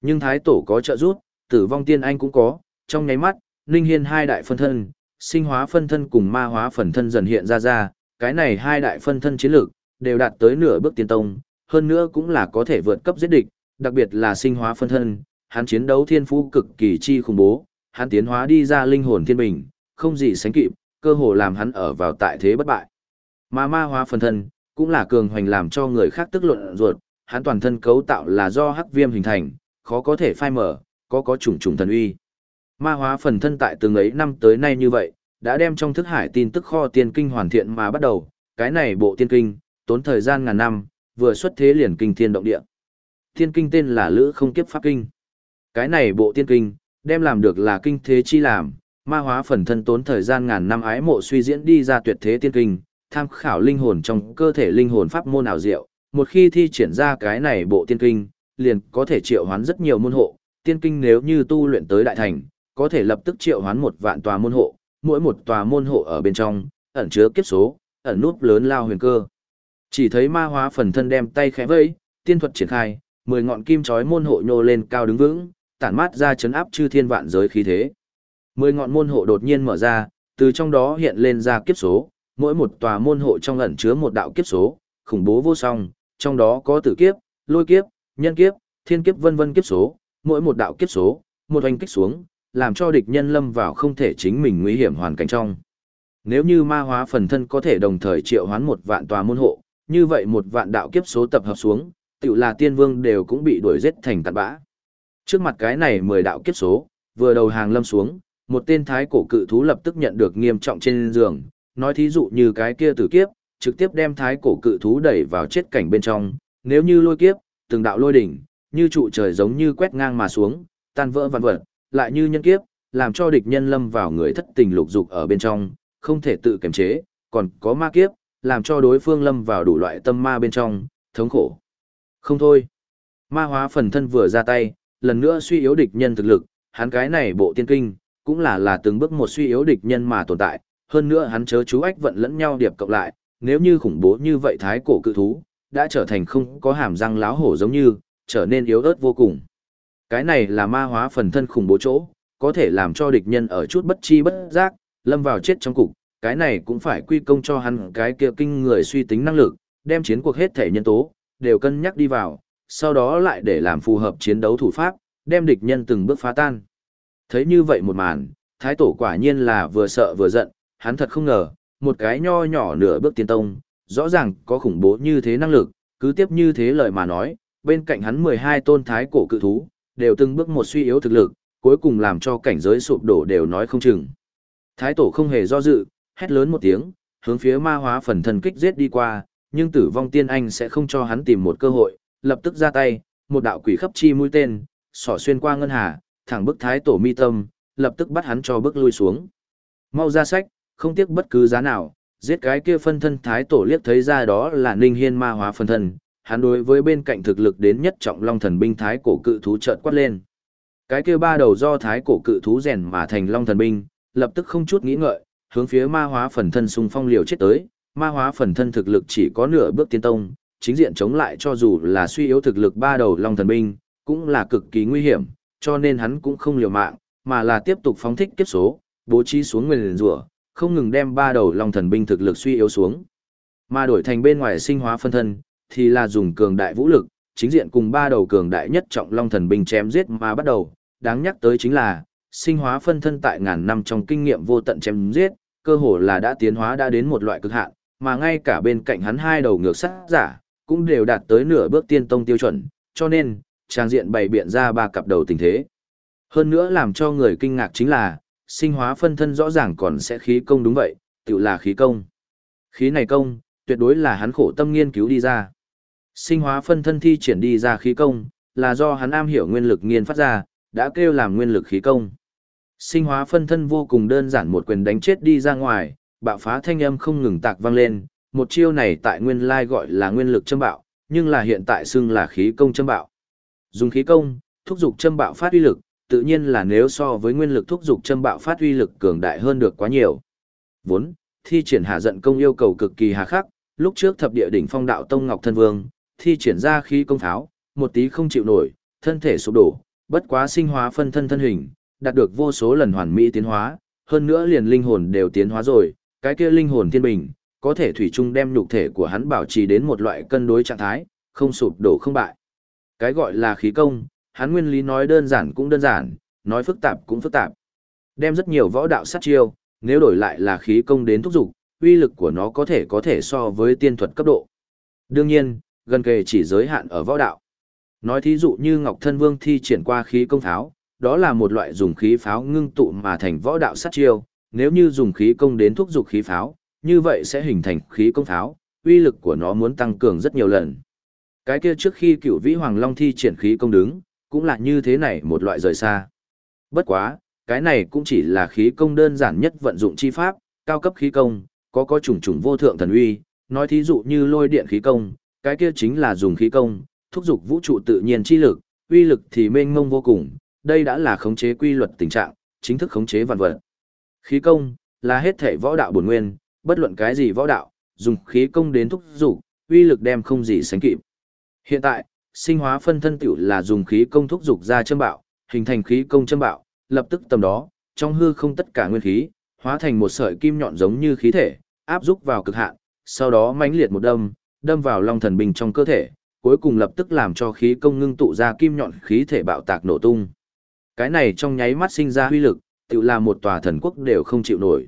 Nhưng thái tổ có trợ giúp, tử vong tiên anh cũng có, trong nháy mắt, Ninh Hiên hai đại phân thân, sinh hóa phân thân cùng ma hóa phần thân dần hiện ra ra, cái này hai đại phân thân chiến lược, đều đạt tới nửa bước tiên tông, hơn nữa cũng là có thể vượt cấp giết địch, đặc biệt là sinh hóa phân thân, hắn chiến đấu thiên phú cực kỳ chi khủng bố, hắn tiến hóa đi ra linh hồn thiên bình, không gì sánh kịp, cơ hồ làm hắn ở vào tại thế bất bại. Ma ma hóa phân thân, cũng là cường hoành làm cho người khác tức luận ruột, hắn toàn thân cấu tạo là do hắc viêm hình thành, khó có thể phai mở, có có trùng trùng thần uy. Ma hóa phần thân tại từng ấy năm tới nay như vậy, đã đem trong thức hải tin tức kho tiên kinh hoàn thiện mà bắt đầu, cái này bộ tiên kinh, tốn thời gian ngàn năm, vừa xuất thế liền kinh thiên động địa. Tiên kinh tên là Lữ Không Kiếp Pháp Kinh. Cái này bộ tiên kinh, đem làm được là kinh thế chi làm, ma hóa phần thân tốn thời gian ngàn năm ái mộ suy diễn đi ra tuyệt thế tiên kinh, tham khảo linh hồn trong cơ thể linh hồn pháp môn ảo diệu, một khi thi triển ra cái này bộ tiên kinh, liền có thể triệu hoán rất nhiều môn hộ, tiên kinh nếu như tu luyện tới đại thành, có thể lập tức triệu hoán một vạn tòa môn hộ, mỗi một tòa môn hộ ở bên trong, ẩn chứa kiếp số, ẩn nút lớn lao huyền cơ. Chỉ thấy ma hóa phần thân đem tay khẽ vẫy, tiên thuật triển khai, mười ngọn kim chói môn hộ nhô lên cao đứng vững, tản mát ra chấn áp chư thiên vạn giới khí thế. Mười ngọn môn hộ đột nhiên mở ra, từ trong đó hiện lên ra kiếp số, mỗi một tòa môn hộ trong ẩn chứa một đạo kiếp số, khủng bố vô song, trong đó có tử kiếp, lôi kiếp, nhân kiếp, thiên kiếp vân vân kiếp số, mỗi một đạo kiếp số, một hoành kích xuống, làm cho địch nhân lâm vào không thể chính mình nguy hiểm hoàn cảnh trong. Nếu như ma hóa phần thân có thể đồng thời triệu hoán một vạn tòa môn hộ, như vậy một vạn đạo kiếp số tập hợp xuống, tự là tiên vương đều cũng bị đuổi giết thành tàn bã. Trước mặt cái này mười đạo kiếp số, vừa đầu hàng lâm xuống, một tên thái cổ cự thú lập tức nhận được nghiêm trọng trên giường, nói thí dụ như cái kia tử kiếp, trực tiếp đem thái cổ cự thú đẩy vào chết cảnh bên trong, nếu như lôi kiếp, từng đạo lôi đỉnh, như trụ trời giống như quét ngang mà xuống, tan vỡ vạn vật, lại như nhân kiếp, làm cho địch nhân lâm vào người thất tình lục dục ở bên trong, không thể tự kiềm chế, còn có ma kiếp, làm cho đối phương lâm vào đủ loại tâm ma bên trong, thống khổ. Không thôi. Ma hóa phần thân vừa ra tay, lần nữa suy yếu địch nhân thực lực, hắn cái này bộ tiên kinh, cũng là là từng bước một suy yếu địch nhân mà tồn tại, hơn nữa hắn chớ chú ách vận lẫn nhau điệp cộng lại, nếu như khủng bố như vậy thái cổ cự thú, đã trở thành không có hàm răng láo hổ giống như, trở nên yếu ớt vô cùng. Cái này là ma hóa phần thân khủng bố chỗ, có thể làm cho địch nhân ở chút bất chi bất giác, lâm vào chết trong cục, cái này cũng phải quy công cho hắn cái kia kinh người suy tính năng lực, đem chiến cuộc hết thể nhân tố, đều cân nhắc đi vào, sau đó lại để làm phù hợp chiến đấu thủ pháp, đem địch nhân từng bước phá tan. Thấy như vậy một màn, thái tổ quả nhiên là vừa sợ vừa giận, hắn thật không ngờ, một cái nho nhỏ nửa bước tiên tông, rõ ràng có khủng bố như thế năng lực, cứ tiếp như thế lời mà nói, bên cạnh hắn 12 tôn thái cổ cự thú, đều từng bước một suy yếu thực lực, cuối cùng làm cho cảnh giới sụp đổ đều nói không chừng. Thái tổ không hề do dự, hét lớn một tiếng, hướng phía ma hóa phần thân kích giết đi qua, nhưng tử vong tiên anh sẽ không cho hắn tìm một cơ hội, lập tức ra tay, một đạo quỷ khắp chi mũi tên, xỏ xuyên qua ngân hà, thẳng bức thái tổ mi tâm, lập tức bắt hắn cho bước lui xuống. Mau ra sách, không tiếc bất cứ giá nào, giết cái kia phân thân thái tổ liếc thấy ra đó là ninh hiên ma hóa phân thân, hắn đối với bên cạnh thực lực đến nhất trọng long thần binh thái cổ cự thú chợt quát lên. Cái kia ba đầu do thái cổ cự thú rèn mà thành long thần binh, lập tức không chút nghĩ ngợi, hướng phía ma hóa phần thân xung phong liều chết tới, ma hóa phần thân thực lực chỉ có nửa bước tiên tông, chính diện chống lại cho dù là suy yếu thực lực ba đầu long thần binh, cũng là cực kỳ nguy hiểm, cho nên hắn cũng không liều mạng, mà là tiếp tục phóng thích kiếp số, bố trí xuống nguyên rủa, không ngừng đem ba đầu long thần binh thực lực suy yếu xuống. Mà đổi thành bên ngoài sinh hóa phân thân, thì là dùng cường đại vũ lực, chính diện cùng ba đầu cường đại nhất trọng long thần binh chém giết mà bắt đầu, đáng nhắc tới chính là, sinh hóa phân thân tại ngàn năm trong kinh nghiệm vô tận chém giết, cơ hồ là đã tiến hóa đã đến một loại cực hạn, mà ngay cả bên cạnh hắn hai đầu ngược sát giả, cũng đều đạt tới nửa bước tiên tông tiêu chuẩn, cho nên, trang diện bày biện ra ba cặp đầu tình thế. Hơn nữa làm cho người kinh ngạc chính là, sinh hóa phân thân rõ ràng còn sẽ khí công đúng vậy, tự là khí công. Khí này công, tuyệt đối là hắn khổ tâm nghiên cứu đi ra. Sinh hóa phân thân thi triển đi ra khí công, là do hắn am hiểu nguyên lực nghiên phát ra, đã kêu làm nguyên lực khí công. Sinh hóa phân thân vô cùng đơn giản một quyền đánh chết đi ra ngoài, bạo phá thanh âm không ngừng tạc vang lên, một chiêu này tại nguyên lai gọi là nguyên lực châm bạo, nhưng là hiện tại xưng là khí công châm bạo. Dùng khí công, thúc dục châm bạo phát uy lực, tự nhiên là nếu so với nguyên lực thúc dục châm bạo phát uy lực cường đại hơn được quá nhiều. Vốn, thi triển hạ giận công yêu cầu cực kỳ hà khắc, lúc trước thập địa đỉnh phong đạo tông ngọc thân vương, thi triển ra khí công tháo, một tí không chịu nổi, thân thể sụp đổ, bất quá sinh hóa phân thân thân hình, đạt được vô số lần hoàn mỹ tiến hóa, hơn nữa liền linh hồn đều tiến hóa rồi, cái kia linh hồn thiên bình, có thể thủy chung đem nhục thể của hắn bảo trì đến một loại cân đối trạng thái, không sụp đổ không bại. Cái gọi là khí công, hắn nguyên lý nói đơn giản cũng đơn giản, nói phức tạp cũng phức tạp. Đem rất nhiều võ đạo sát chiêu, nếu đổi lại là khí công đến thúc dục, uy lực của nó có thể có thể so với tiên thuật cấp độ. Đương nhiên, gần kề chỉ giới hạn ở võ đạo. Nói thí dụ như Ngọc Thân Vương thi triển qua khí công pháo, đó là một loại dùng khí pháo ngưng tụ mà thành võ đạo sát chiêu, nếu như dùng khí công đến thúc dục khí pháo, như vậy sẽ hình thành khí công pháo, uy lực của nó muốn tăng cường rất nhiều lần. Cái kia trước khi cựu vĩ hoàng long thi triển khí công đứng, cũng là như thế này một loại rời xa. Bất quá, cái này cũng chỉ là khí công đơn giản nhất vận dụng chi pháp, cao cấp khí công, có có chủng chủng vô thượng thần uy, nói thí dụ như lôi điện khí công, cái kia chính là dùng khí công, thúc dục vũ trụ tự nhiên chi lực, uy lực thì mênh mông vô cùng, đây đã là khống chế quy luật tình trạng, chính thức khống chế vạn vật. Khí công là hết thể võ đạo bổn nguyên, bất luận cái gì võ đạo, dùng khí công đến thúc dục, uy lực đem không gì sánh kịp. Hiện tại, sinh hóa phân thân tiểu là dùng khí công thúc dục ra châm bạo, hình thành khí công châm bạo, lập tức tầm đó, trong hư không tất cả nguyên khí, hóa thành một sợi kim nhọn giống như khí thể, áp dục vào cực hạn, sau đó mãnh liệt một đâm, đâm vào long thần bình trong cơ thể, cuối cùng lập tức làm cho khí công ngưng tụ ra kim nhọn khí thể bạo tạc nổ tung. Cái này trong nháy mắt sinh ra huy lực, tiểu là một tòa thần quốc đều không chịu nổi.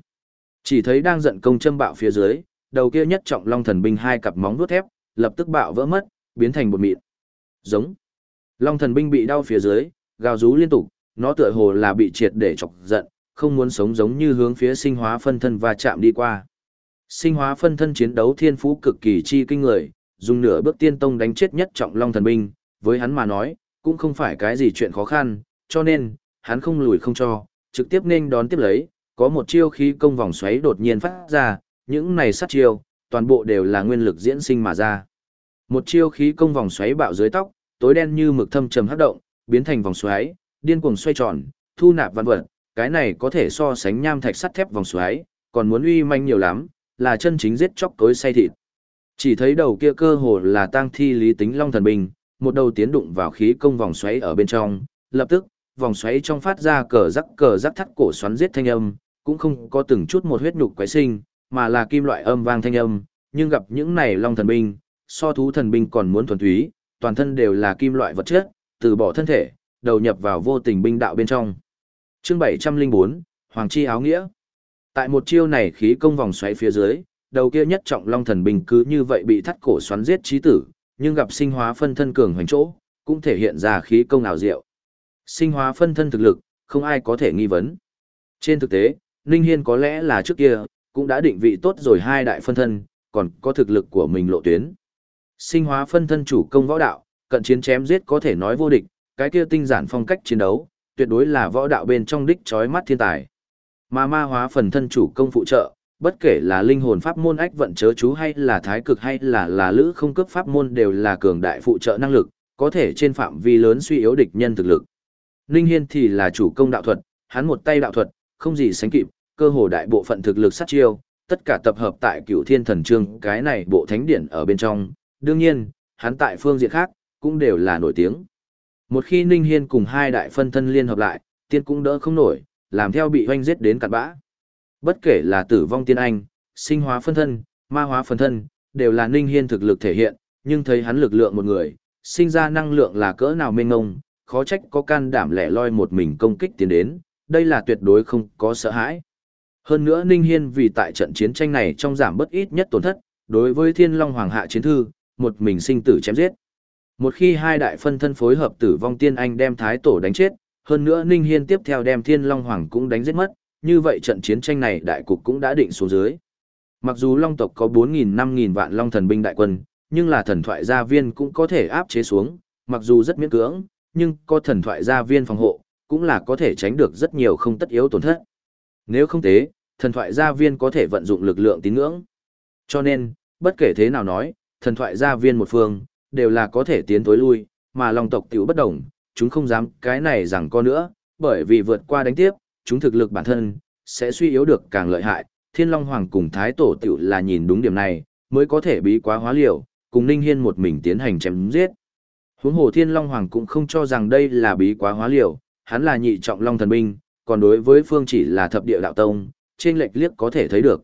Chỉ thấy đang giận công châm bạo phía dưới, đầu kia nhất trọng long thần binh hai cặp móng vuốt thép, lập tức bạo vỡ mất, biến thành bột mịn. Giống. Long thần binh bị đau phía dưới, gào rú liên tục, nó tựa hồ là bị triệt để chọc giận, không muốn sống giống như hướng phía sinh hóa phân thân và chạm đi qua. Sinh hóa phân thân chiến đấu thiên phú cực kỳ chi kinh người, dùng nửa bước tiên tông đánh chết nhất trọng long thần binh, với hắn mà nói, cũng không phải cái gì chuyện khó khăn, cho nên, hắn không lùi không cho, trực tiếp nên đón tiếp lấy, có một chiêu khí công vòng xoáy đột nhiên phát ra, những này sát chiêu, toàn bộ đều là nguyên lực diễn sinh mà ra. Một chiêu khí công vòng xoáy bạo dưới tóc, tối đen như mực thâm trầm hấp động, biến thành vòng xoáy, điên cuồng xoay tròn, thu nạp văn vật, cái này có thể so sánh nham thạch sắt thép vòng xoáy, còn muốn uy manh nhiều lắm, là chân chính giết chóc tối say thịt. Chỉ thấy đầu kia cơ hồ là tang thi lý tính long thần binh, một đầu tiến đụng vào khí công vòng xoáy ở bên trong, lập tức, vòng xoáy trong phát ra cờ rắc cờ rắc thắt cổ xoắn giết thanh âm, cũng không có từng chút một huyết nhục quái sinh, mà là kim loại âm vang thanh âm, nhưng gặp những này long thần binh, so thú thần binh còn muốn thuần túy, toàn thân đều là kim loại vật chất, từ bỏ thân thể, đầu nhập vào vô tình binh đạo bên trong. Chương 704, Hoàng chi áo nghĩa. Tại một chiêu này khí công vòng xoáy phía dưới, đầu kia nhất trọng long thần binh cứ như vậy bị thắt cổ xoắn giết chí tử, nhưng gặp sinh hóa phân thân cường hoành chỗ, cũng thể hiện ra khí công ảo diệu. Sinh hóa phân thân thực lực, không ai có thể nghi vấn. Trên thực tế, Ninh Hiên có lẽ là trước kia, cũng đã định vị tốt rồi hai đại phân thân, còn có thực lực của mình lộ tuyến. Sinh hóa phân thân chủ công võ đạo, cận chiến chém giết có thể nói vô địch, cái kia tinh giản phong cách chiến đấu, tuyệt đối là võ đạo bên trong đích chói mắt thiên tài. Mà ma hóa phần thân chủ công phụ trợ, bất kể là linh hồn pháp môn ách vận chớ chú hay là thái cực hay là là lữ không cấp pháp môn đều là cường đại phụ trợ năng lực, có thể trên phạm vi lớn suy yếu địch nhân thực lực. linh Hiên thì là chủ công đạo thuật, hắn một tay đạo thuật, không gì sánh kịp, cơ hồ đại bộ phận thực lực sát chiêu, tất cả tập hợp tại cửu thiên thần trương cái này bộ thánh điển ở bên trong, đương nhiên, hắn tại phương diện khác, cũng đều là nổi tiếng. Một khi Ninh Hiên cùng hai đại phân thân liên hợp lại, tiên cũng đỡ không nổi, làm theo bị hoanh giết đến cạn bã. Bất kể là tử vong tiên anh, sinh hóa phân thân, ma hóa phân thân, đều là Ninh Hiên thực lực thể hiện, nhưng thấy hắn lực lượng một người, sinh ra năng lượng là cỡ nào mênh ngông, khó trách có can đảm lẻ loi một mình công kích tiến đến, đây là tuyệt đối không có sợ hãi. Hơn nữa Ninh Hiên vì tại trận chiến tranh này trong giảm bất ít nhất tổn thất, đối với Thiên Long Hoàng hạ chiến thư, một mình sinh tử chém giết. Một khi hai đại phân thân phối hợp tử vong tiên anh đem thái tổ đánh chết, hơn nữa Ninh Hiên tiếp theo đem Thiên Long Hoàng cũng đánh giết mất, như vậy trận chiến tranh này đại cục cũng đã định xuống dưới. Mặc dù Long tộc có 4.000-5.000 vạn Long thần binh đại quân, nhưng là thần thoại gia viên cũng có thể áp chế xuống, mặc dù rất miễn cưỡng, nhưng có thần thoại gia viên phòng hộ, cũng là có thể tránh được rất nhiều không tất yếu tổn thất. Nếu không thế, thần thoại gia viên có thể vận dụng lực lượng tín ngưỡng. Cho nên, bất kể thế nào nói, thần thoại gia viên một phương, đều là có thể tiến tối lui, mà long tộc tiểu bất đồng, chúng không dám cái này rằng có nữa, bởi vì vượt qua đánh tiếp, chúng thực lực bản thân, sẽ suy yếu được càng lợi hại, thiên long hoàng cùng thái tổ tiểu là nhìn đúng điểm này, mới có thể bí quá hóa liều, cùng Ninh Hiên một mình tiến hành chém giết. Huống hồ Thiên Long Hoàng cũng không cho rằng đây là bí quá hóa liều, hắn là nhị trọng long thần binh, còn đối với phương chỉ là thập địa đạo tông, trên lệch liếc có thể thấy được.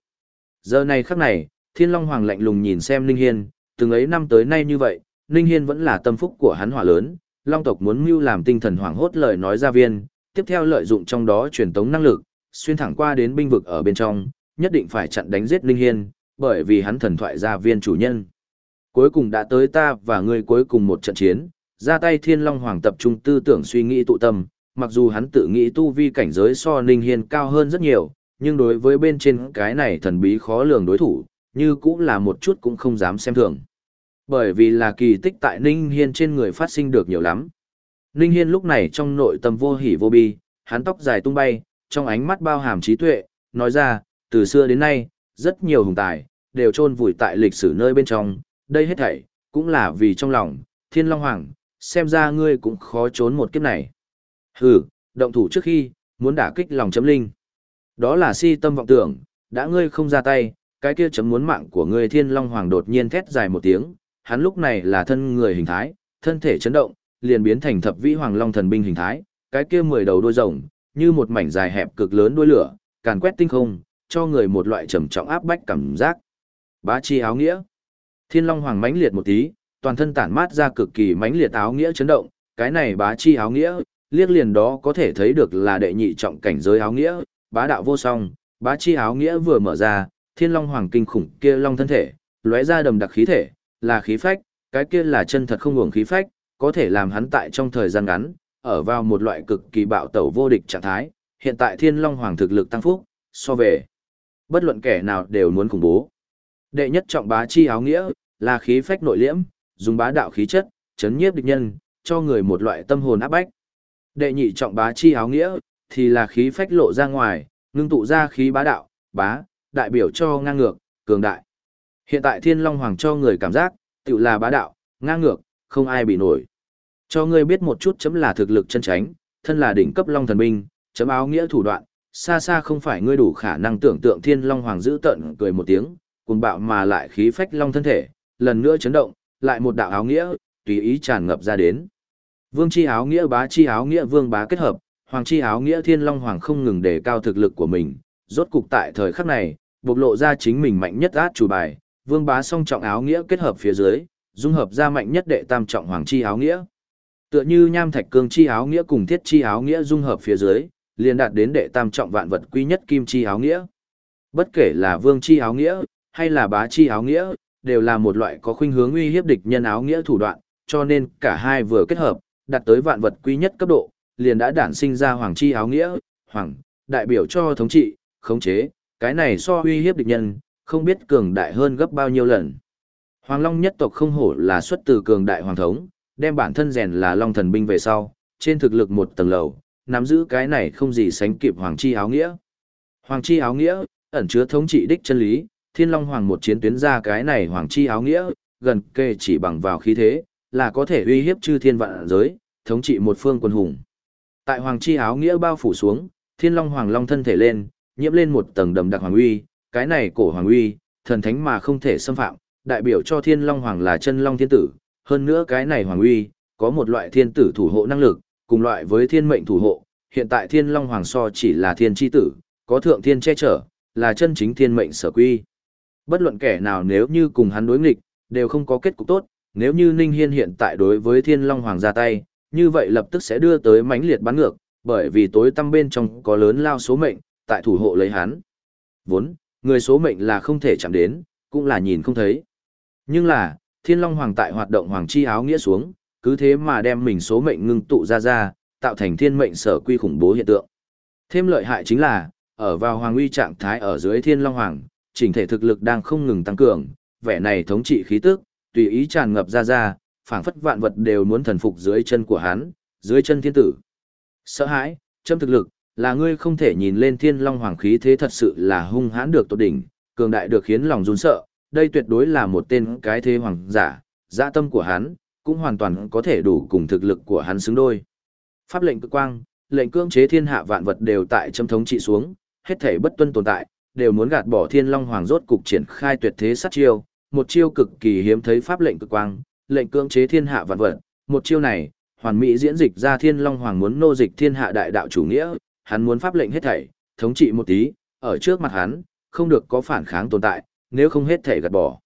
Giờ này khắc này, Thiên Long Hoàng lạnh lùng nhìn xem Ninh Hiên, từng ấy năm tới nay như vậy, Ninh Hiên vẫn là tâm phúc của hắn hỏa lớn, Long tộc muốn mưu làm tinh thần hoàng hốt lời nói ra viên, tiếp theo lợi dụng trong đó truyền tống năng lực, xuyên thẳng qua đến binh vực ở bên trong, nhất định phải chặn đánh giết Ninh Hiên, bởi vì hắn thần thoại gia viên chủ nhân. Cuối cùng đã tới ta và ngươi cuối cùng một trận chiến, ra tay Thiên Long Hoàng tập trung tư tưởng suy nghĩ tụ tâm, mặc dù hắn tự nghĩ tu vi cảnh giới so Ninh Hiên cao hơn rất nhiều, nhưng đối với bên trên cái này thần bí khó lường đối thủ, như cũng là một chút cũng không dám xem thường. Bởi vì là kỳ tích tại Ninh Hiên trên người phát sinh được nhiều lắm. Ninh Hiên lúc này trong nội tâm vô hỉ vô bi, hắn tóc dài tung bay, trong ánh mắt bao hàm trí tuệ, nói ra, từ xưa đến nay, rất nhiều hùng tài, đều trôn vùi tại lịch sử nơi bên trong, đây hết thảy, cũng là vì trong lòng, thiên long hoàng, xem ra ngươi cũng khó trốn một kiếp này. Hừ, động thủ trước khi, muốn đả kích lòng chấm linh. Đó là si tâm vọng tưởng, đã ngươi không ra tay, cái kia chấm muốn mạng của ngươi thiên long hoàng đột nhiên thét dài một tiếng, hắn lúc này là thân người hình thái, thân thể chấn động, liền biến thành thập vĩ hoàng long thần binh hình thái, cái kia mười đầu đuôi rồng, như một mảnh dài hẹp cực lớn đuôi lửa, càn quét tinh không, cho người một loại trầm trọng áp bách cảm giác. Bá chi áo nghĩa. Thiên Long Hoàng mãnh liệt một tí, toàn thân tản mát ra cực kỳ mãnh liệt áo nghĩa chấn động, cái này bá chi áo nghĩa, liếc liền đó có thể thấy được là đệ nhị trọng cảnh giới áo nghĩa, bá đạo vô song, bá chi áo nghĩa vừa mở ra, Thiên Long Hoàng kinh khủng kia long thân thể, lóe ra đầm đặc khí thể, là khí phách, cái kia là chân thật không ngừng khí phách, có thể làm hắn tại trong thời gian ngắn, ở vào một loại cực kỳ bạo tẩu vô địch trạng thái, hiện tại Thiên Long Hoàng thực lực tăng phúc, so về bất luận kẻ nào đều muốn khủng bố. Đệ nhất trọng bá chi áo nghĩa, là khí phách nội liễm, dùng bá đạo khí chất, chấn nhiếp địch nhân, cho người một loại tâm hồn áp bách. Đệ nhị trọng bá chi áo nghĩa, thì là khí phách lộ ra ngoài, ngưng tụ ra khí bá đạo, bá, đại biểu cho ngang ngược, cường đại. Hiện tại Thiên Long Hoàng cho người cảm giác, tự là bá đạo, ngang ngược, không ai bị nổi. Cho ngươi biết một chút chấm là thực lực chân tránh, thân là đỉnh cấp Long thần binh, chấm áo nghĩa thủ đoạn, xa xa không phải ngươi đủ khả năng tưởng tượng Thiên Long Hoàng giữ tận cười một tiếng, cuồng bạo mà lại khí phách long thân thể, lần nữa chấn động, lại một đạo áo nghĩa, tùy ý tràn ngập ra đến. Vương chi áo nghĩa bá chi áo nghĩa vương bá kết hợp, hoàng chi áo nghĩa thiên long hoàng không ngừng đề cao thực lực của mình, rốt cục tại thời khắc này, bộc lộ ra chính mình mạnh nhất át chủ bài, vương bá song trọng áo nghĩa kết hợp phía dưới, dung hợp ra mạnh nhất đệ tam trọng hoàng chi áo nghĩa. Tựa như nham thạch cương chi áo nghĩa cùng thiết chi áo nghĩa dung hợp phía dưới, liền đạt đến đệ tam trọng vạn vật quy nhất kim chi áo nghĩa. Bất kể là vương chi áo nghĩa, hay là bá chi áo nghĩa, đều là một loại có khuynh hướng uy hiếp địch nhân áo nghĩa thủ đoạn, cho nên cả hai vừa kết hợp, đạt tới vạn vật quý nhất cấp độ, liền đã đản sinh ra hoàng chi áo nghĩa, hoàng, đại biểu cho thống trị, khống chế, cái này so uy hiếp địch nhân, không biết cường đại hơn gấp bao nhiêu lần. Hoàng Long nhất tộc không hổ là xuất từ cường đại hoàng thống, đem bản thân rèn là Long thần binh về sau, trên thực lực một tầng lầu, nắm giữ cái này không gì sánh kịp hoàng chi áo nghĩa. Hoàng chi áo nghĩa, ẩn chứa thống trị đích chân lý, thiên long hoàng một chiến tuyến ra cái này hoàng chi áo nghĩa, gần kề chỉ bằng vào khí thế, là có thể uy hiếp chư thiên vạn giới, thống trị một phương quân hùng. Tại hoàng chi áo nghĩa bao phủ xuống, thiên long hoàng long thân thể lên, nhiễm lên một tầng đầm đặc hoàng uy, cái này cổ hoàng uy, thần thánh mà không thể xâm phạm, đại biểu cho thiên long hoàng là chân long thiên tử, hơn nữa cái này hoàng uy, có một loại thiên tử thủ hộ năng lực, cùng loại với thiên mệnh thủ hộ, hiện tại thiên long hoàng so chỉ là thiên chi tử, có thượng thiên che chở, là chân chính thiên mệnh sở quy. Bất luận kẻ nào nếu như cùng hắn đối nghịch, đều không có kết cục tốt, nếu như Ninh Hiên hiện tại đối với Thiên Long Hoàng ra tay, như vậy lập tức sẽ đưa tới mãnh liệt bắn ngược, bởi vì tối tâm bên trong có lớn lao số mệnh, tại thủ hộ lấy hắn. Vốn, người số mệnh là không thể chạm đến, cũng là nhìn không thấy. Nhưng là, Thiên Long Hoàng tại hoạt động Hoàng Chi áo nghĩa xuống, cứ thế mà đem mình số mệnh ngưng tụ ra ra, tạo thành thiên mệnh sở quy khủng bố hiện tượng. Thêm lợi hại chính là, ở vào Hoàng uy trạng thái ở dưới Thiên Long Hoàng, chỉnh thể thực lực đang không ngừng tăng cường, vẻ này thống trị khí tức, tùy ý tràn ngập ra ra, phảng phất vạn vật đều muốn thần phục dưới chân của hắn, dưới chân thiên tử. Sợ hãi, châm thực lực, là ngươi không thể nhìn lên thiên long hoàng khí thế thật sự là hung hãn được tột đỉnh, cường đại được khiến lòng run sợ, đây tuyệt đối là một tên cái thế hoàng giả, dạ tâm của hắn, cũng hoàn toàn có thể đủ cùng thực lực của hắn xứng đôi. Pháp lệnh cực quang, lệnh cưỡng chế thiên hạ vạn vật đều tại châm thống trị xuống, hết thể bất tuân tồn tại, đều muốn gạt bỏ thiên long hoàng rốt cục triển khai tuyệt thế sát chiêu, một chiêu cực kỳ hiếm thấy pháp lệnh cực quang, lệnh cưỡng chế thiên hạ vạn vật, một chiêu này, hoàn mỹ diễn dịch ra thiên long hoàng muốn nô dịch thiên hạ đại đạo chủ nghĩa, hắn muốn pháp lệnh hết thảy, thống trị một tí, ở trước mặt hắn, không được có phản kháng tồn tại, nếu không hết thảy gạt bỏ.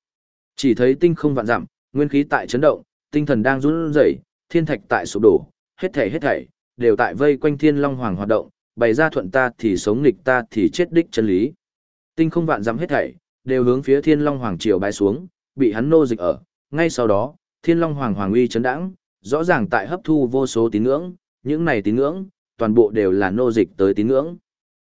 Chỉ thấy tinh không vạn dặm, nguyên khí tại chấn động, tinh thần đang run rẩy, thiên thạch tại sụp đổ, hết thảy hết thảy đều tại vây quanh Thiên Long Hoàng hoạt động, bày ra thuận ta thì sống nghịch ta thì chết đích chân lý. Tinh không vạn dặm hết thảy đều hướng phía Thiên Long Hoàng triều bay xuống, bị hắn nô dịch ở. Ngay sau đó, Thiên Long Hoàng hoàng uy chấn đãng, rõ ràng tại hấp thu vô số tín ngưỡng, những này tín ngưỡng, toàn bộ đều là nô dịch tới tín ngưỡng.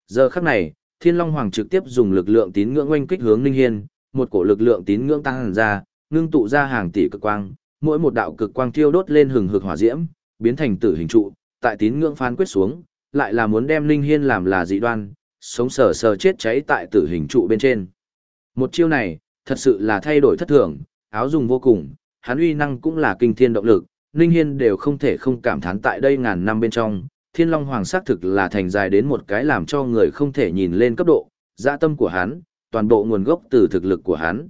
Giờ khắc này, Thiên Long Hoàng trực tiếp dùng lực lượng tín ngưỡng oanh kích hướng Ninh Hiên, một cổ lực lượng tín ngưỡng tăng hẳn ra, ngưng tụ ra hàng tỷ cực quang, mỗi một đạo cực quang thiêu đốt lên hừng hực hỏa diễm, biến thành tử hình trụ, tại tín ngưỡng phán quyết xuống, lại là muốn đem Ninh Hiên làm là dị đoan, sống sờ sờ chết cháy tại tử hình trụ bên trên. Một chiêu này, thật sự là thay đổi thất thường, áo dùng vô cùng, hắn uy năng cũng là kinh thiên động lực, Ninh Hiên đều không thể không cảm thán tại đây ngàn năm bên trong, Thiên Long Hoàng xác thực là thành dài đến một cái làm cho người không thể nhìn lên cấp độ, dạ tâm của hắn, toàn bộ nguồn gốc từ thực lực của hắn.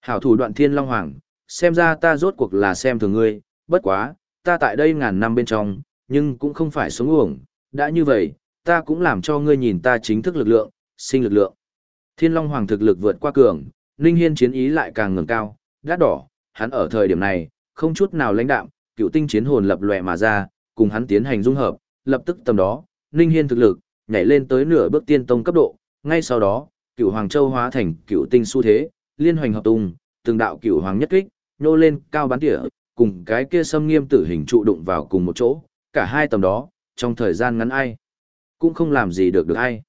Hảo thủ đoạn Thiên Long Hoàng, xem ra ta rốt cuộc là xem thường ngươi, bất quá, ta tại đây ngàn năm bên trong, nhưng cũng không phải sống uổng, đã như vậy, ta cũng làm cho ngươi nhìn ta chính thức lực lượng, sinh lực lượng. Thiên Long Hoàng thực lực vượt qua cường, Ninh Hiên chiến ý lại càng ngẩng cao, đắt đỏ, hắn ở thời điểm này, không chút nào lãnh đạm, cựu tinh chiến hồn lập lòe mà ra, cùng hắn tiến hành dung hợp, lập tức tầm đó, Ninh Hiên thực lực, nhảy lên tới nửa bước tiên tông cấp độ, ngay sau đó, cửu Hoàng Châu hóa thành cửu tinh xu thế, liên hoành hợp tung, từng đạo cửu Hoàng nhất kích, nô lên cao bắn tỉa, cùng cái kia xâm nghiêm tử hình trụ đụng vào cùng một chỗ, cả hai tầm đó, trong thời gian ngắn ai, cũng không làm gì được được ai.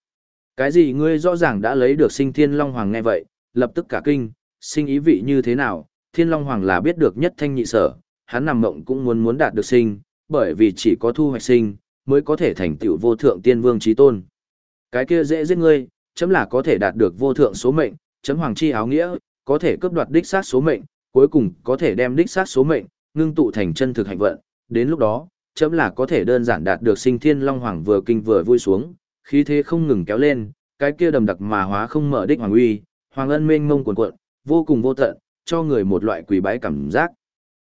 Cái gì ngươi rõ ràng đã lấy được sinh thiên long hoàng nghe vậy, lập tức cả kinh, sinh ý vị như thế nào, thiên long hoàng là biết được nhất thanh nhị sở, hắn nằm mộng cũng muốn muốn đạt được sinh, bởi vì chỉ có thu hoạch sinh, mới có thể thành tựu vô thượng tiên vương trí tôn. Cái kia dễ giết ngươi, chấm là có thể đạt được vô thượng số mệnh, chấm hoàng chi áo nghĩa, có thể cướp đoạt đích sát số mệnh, cuối cùng có thể đem đích sát số mệnh, ngưng tụ thành chân thực hạnh vận, đến lúc đó, chấm là có thể đơn giản đạt được sinh thiên long hoàng vừa kinh vừa vui xuống, khí thế không ngừng kéo lên, cái kia đầm đặc mà hóa không mở đích hoàng uy, hoàng ân mênh mông cuồn cuộn, vô cùng vô tận, cho người một loại quỳ bái cảm giác.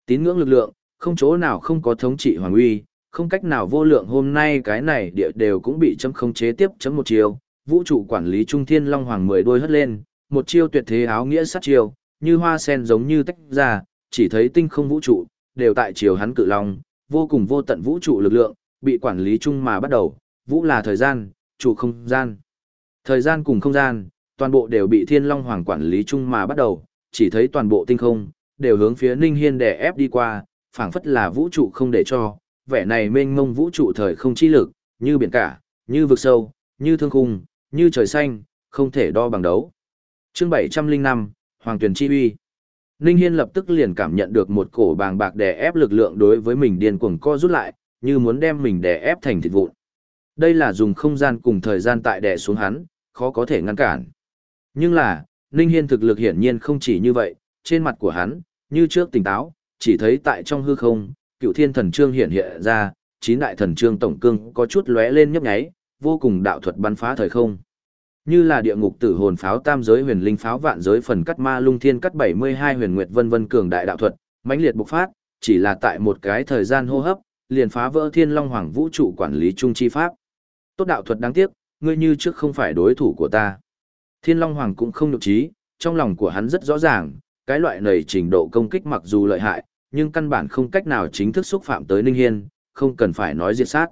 Tín ngưỡng lực lượng, không chỗ nào không có thống trị hoàng uy, không cách nào vô lượng hôm nay cái này địa đều cũng bị chấm không chế tiếp chấm một chiều, vũ trụ quản lý trung thiên long hoàng mười đôi hất lên, một chiêu tuyệt thế áo nghĩa sát chiêu, như hoa sen giống như tách ra, chỉ thấy tinh không vũ trụ, đều tại chiều hắn cự long, vô cùng vô tận vũ trụ lực lượng, bị quản lý chung mà bắt đầu, vũ là thời gian, trụ không gian. Thời gian cùng không gian, toàn bộ đều bị thiên long hoàng quản lý chung mà bắt đầu, chỉ thấy toàn bộ tinh không, đều hướng phía Ninh Hiên đè ép đi qua, phảng phất là vũ trụ không để cho, vẻ này mênh mông vũ trụ thời không chi lực, như biển cả, như vực sâu, như thương khung, như trời xanh, không thể đo bằng đấu. Chương 705, Hoàng Tuyền Chi Uy Ninh Hiên lập tức liền cảm nhận được một cổ bàng bạc đè ép lực lượng đối với mình điên cuồng co rút lại, như muốn đem mình đè ép thành thịt vụn. Đây là dùng không gian cùng thời gian tại đè xuống hắn, khó có thể ngăn cản. Nhưng là, Ninh Hiên thực lực hiển nhiên không chỉ như vậy, trên mặt của hắn, như trước tỉnh táo, chỉ thấy tại trong hư không, cựu thiên thần trương hiện hiện ra, chín đại thần trương tổng cương có chút lóe lên nhấp nháy, vô cùng đạo thuật bắn phá thời không. Như là địa ngục tử hồn pháo tam giới huyền linh pháo vạn giới phần cắt ma lung thiên cắt 72 huyền nguyệt vân vân cường đại đạo thuật, mãnh liệt bộc phát, chỉ là tại một cái thời gian hô hấp, liền phá vỡ thiên long hoàng vũ trụ quản lý trung chi pháp. Tốt đạo thuật đáng tiếc, ngươi như trước không phải đối thủ của ta. Thiên long hoàng cũng không nhục trí, trong lòng của hắn rất rõ ràng, cái loại này trình độ công kích mặc dù lợi hại, nhưng căn bản không cách nào chính thức xúc phạm tới Ninh Hiên, không cần phải nói diệt sát.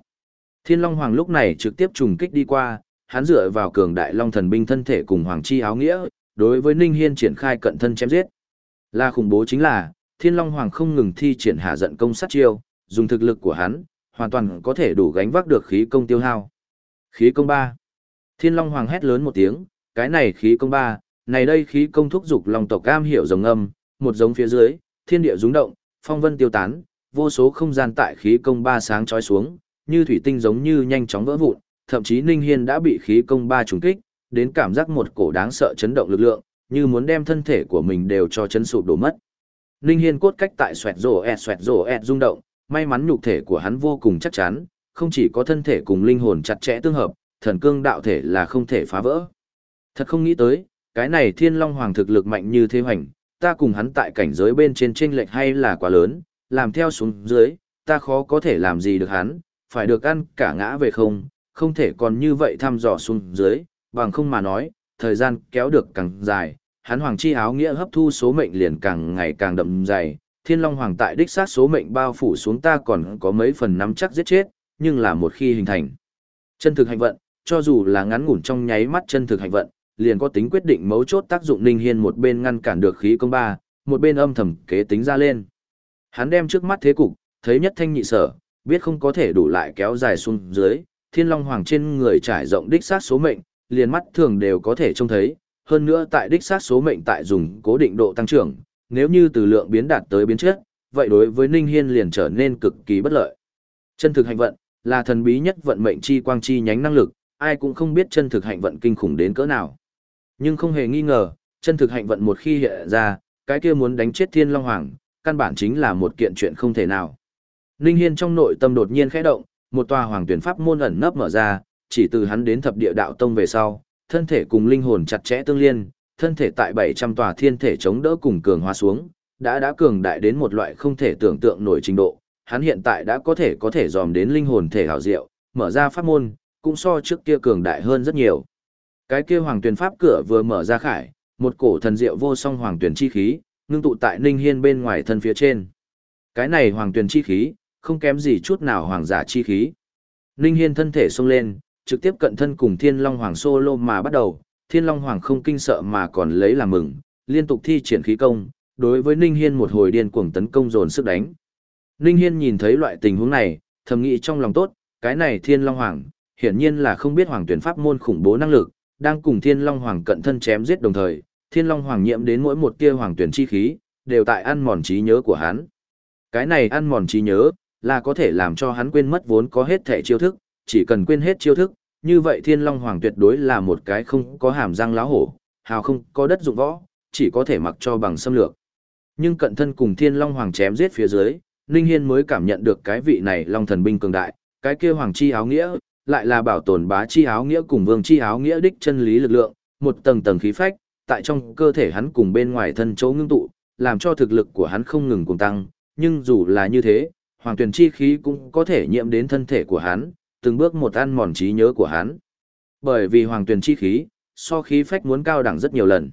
Thiên Long Hoàng lúc này trực tiếp trùng kích đi qua, hắn dựa vào cường đại long thần binh thân thể cùng hoàng chi áo nghĩa, đối với Ninh Hiên triển khai cận thân chém giết. Là khủng bố chính là, Thiên Long Hoàng không ngừng thi triển hạ giận công sát chiêu, dùng thực lực của hắn, hoàn toàn có thể đủ gánh vác được khí công tiêu hao. Khí công 3. Thiên Long Hoàng hét lớn một tiếng, cái này khí công 3, này đây khí công thúc dục long tộc cam hiểu rồng âm, một giống phía dưới, thiên địa rung động, phong vân tiêu tán, vô số không gian tại khí công ba sáng chói xuống, như thủy tinh giống như nhanh chóng vỡ vụn, thậm chí Ninh Hiên đã bị khí công ba trùng kích, đến cảm giác một cổ đáng sợ chấn động lực lượng, như muốn đem thân thể của mình đều cho chấn sụp đổ mất. Ninh Hiên cốt cách tại xoẹt rổ ẹt xoẹt rổ ẹt rung động, may mắn nhục thể của hắn vô cùng chắc chắn, không chỉ có thân thể cùng linh hồn chặt chẽ tương hợp, thần cương đạo thể là không thể phá vỡ. Thật không nghĩ tới, cái này thiên long hoàng thực lực mạnh như thế hoành, ta cùng hắn tại cảnh giới bên trên chênh lệch hay là quá lớn, làm theo xuống dưới, ta khó có thể làm gì được hắn, phải được ăn cả ngã về không, không thể còn như vậy thăm dò xuống dưới, bằng không mà nói, thời gian kéo được càng dài, hắn hoàng chi áo nghĩa hấp thu số mệnh liền càng ngày càng đậm dày, thiên long hoàng tại đích sát số mệnh bao phủ xuống ta còn có mấy phần nắm chắc giết chết, nhưng là một khi hình thành. Chân thực hành vận, cho dù là ngắn ngủn trong nháy mắt chân thực hành vận, liền có tính quyết định mấu chốt tác dụng Ninh Hiên một bên ngăn cản được khí công ba, một bên âm thầm kế tính ra lên. Hắn đem trước mắt thế cục, thấy nhất thanh nhị sở, biết không có thể đủ lại kéo dài xuống dưới, thiên long hoàng trên người trải rộng đích sát số mệnh, liền mắt thường đều có thể trông thấy, hơn nữa tại đích sát số mệnh tại dùng cố định độ tăng trưởng, nếu như từ lượng biến đạt tới biến chất, vậy đối với Ninh Hiên liền trở nên cực kỳ bất lợi. Chân thực hành vận là thần bí nhất vận mệnh chi quang chi nhánh năng lực, ai cũng không biết chân thực hạnh vận kinh khủng đến cỡ nào. Nhưng không hề nghi ngờ, chân thực hạnh vận một khi hiện ra, cái kia muốn đánh chết Thiên Long Hoàng, căn bản chính là một kiện chuyện không thể nào. Ninh Hiên trong nội tâm đột nhiên khẽ động, một tòa hoàng tuyển pháp môn ẩn nấp mở ra, chỉ từ hắn đến thập địa đạo tông về sau, thân thể cùng linh hồn chặt chẽ tương liên, thân thể tại 700 tòa thiên thể chống đỡ cùng cường hóa xuống, đã đã cường đại đến một loại không thể tưởng tượng nổi trình độ. Hắn hiện tại đã có thể có thể dòm đến linh hồn thể hảo diệu, mở ra pháp môn, cũng so trước kia cường đại hơn rất nhiều. Cái kia hoàng tuyển pháp cửa vừa mở ra khải, một cổ thần diệu vô song hoàng tuyển chi khí, ngưng tụ tại Ninh Hiên bên ngoài thân phía trên. Cái này hoàng tuyển chi khí, không kém gì chút nào hoàng giả chi khí. Ninh Hiên thân thể xông lên, trực tiếp cận thân cùng Thiên Long Hoàng solo mà bắt đầu, Thiên Long Hoàng không kinh sợ mà còn lấy làm mừng, liên tục thi triển khí công, đối với Ninh Hiên một hồi điên cuồng tấn công dồn sức đánh. Ninh Hiên nhìn thấy loại tình huống này, thầm nghĩ trong lòng tốt, cái này Thiên Long Hoàng, hiển nhiên là không biết Hoàng tuyển pháp môn khủng bố năng lực, đang cùng Thiên Long Hoàng cận thân chém giết đồng thời, Thiên Long Hoàng nhiễm đến mỗi một tia Hoàng tuyển chi khí, đều tại ăn mòn trí nhớ của hắn. Cái này ăn mòn trí nhớ, là có thể làm cho hắn quên mất vốn có hết thể chiêu thức, chỉ cần quên hết chiêu thức, như vậy Thiên Long Hoàng tuyệt đối là một cái không có hàm răng láo hổ, hào không có đất dụng võ, chỉ có thể mặc cho bằng xâm lược. Nhưng cận thân cùng Thiên Long Hoàng chém giết phía dưới, Ninh Hiên mới cảm nhận được cái vị này Long thần binh cường đại, cái kia Hoàng chi áo nghĩa, lại là bảo tồn bá chi áo nghĩa cùng vương chi áo nghĩa đích chân lý lực lượng, một tầng tầng khí phách, tại trong cơ thể hắn cùng bên ngoài thân chỗ ngưng tụ, làm cho thực lực của hắn không ngừng cùng tăng, nhưng dù là như thế, hoàng tuyển chi khí cũng có thể nhiễm đến thân thể của hắn, từng bước một ăn mòn trí nhớ của hắn. Bởi vì hoàng tuyển chi khí, so khí phách muốn cao đẳng rất nhiều lần.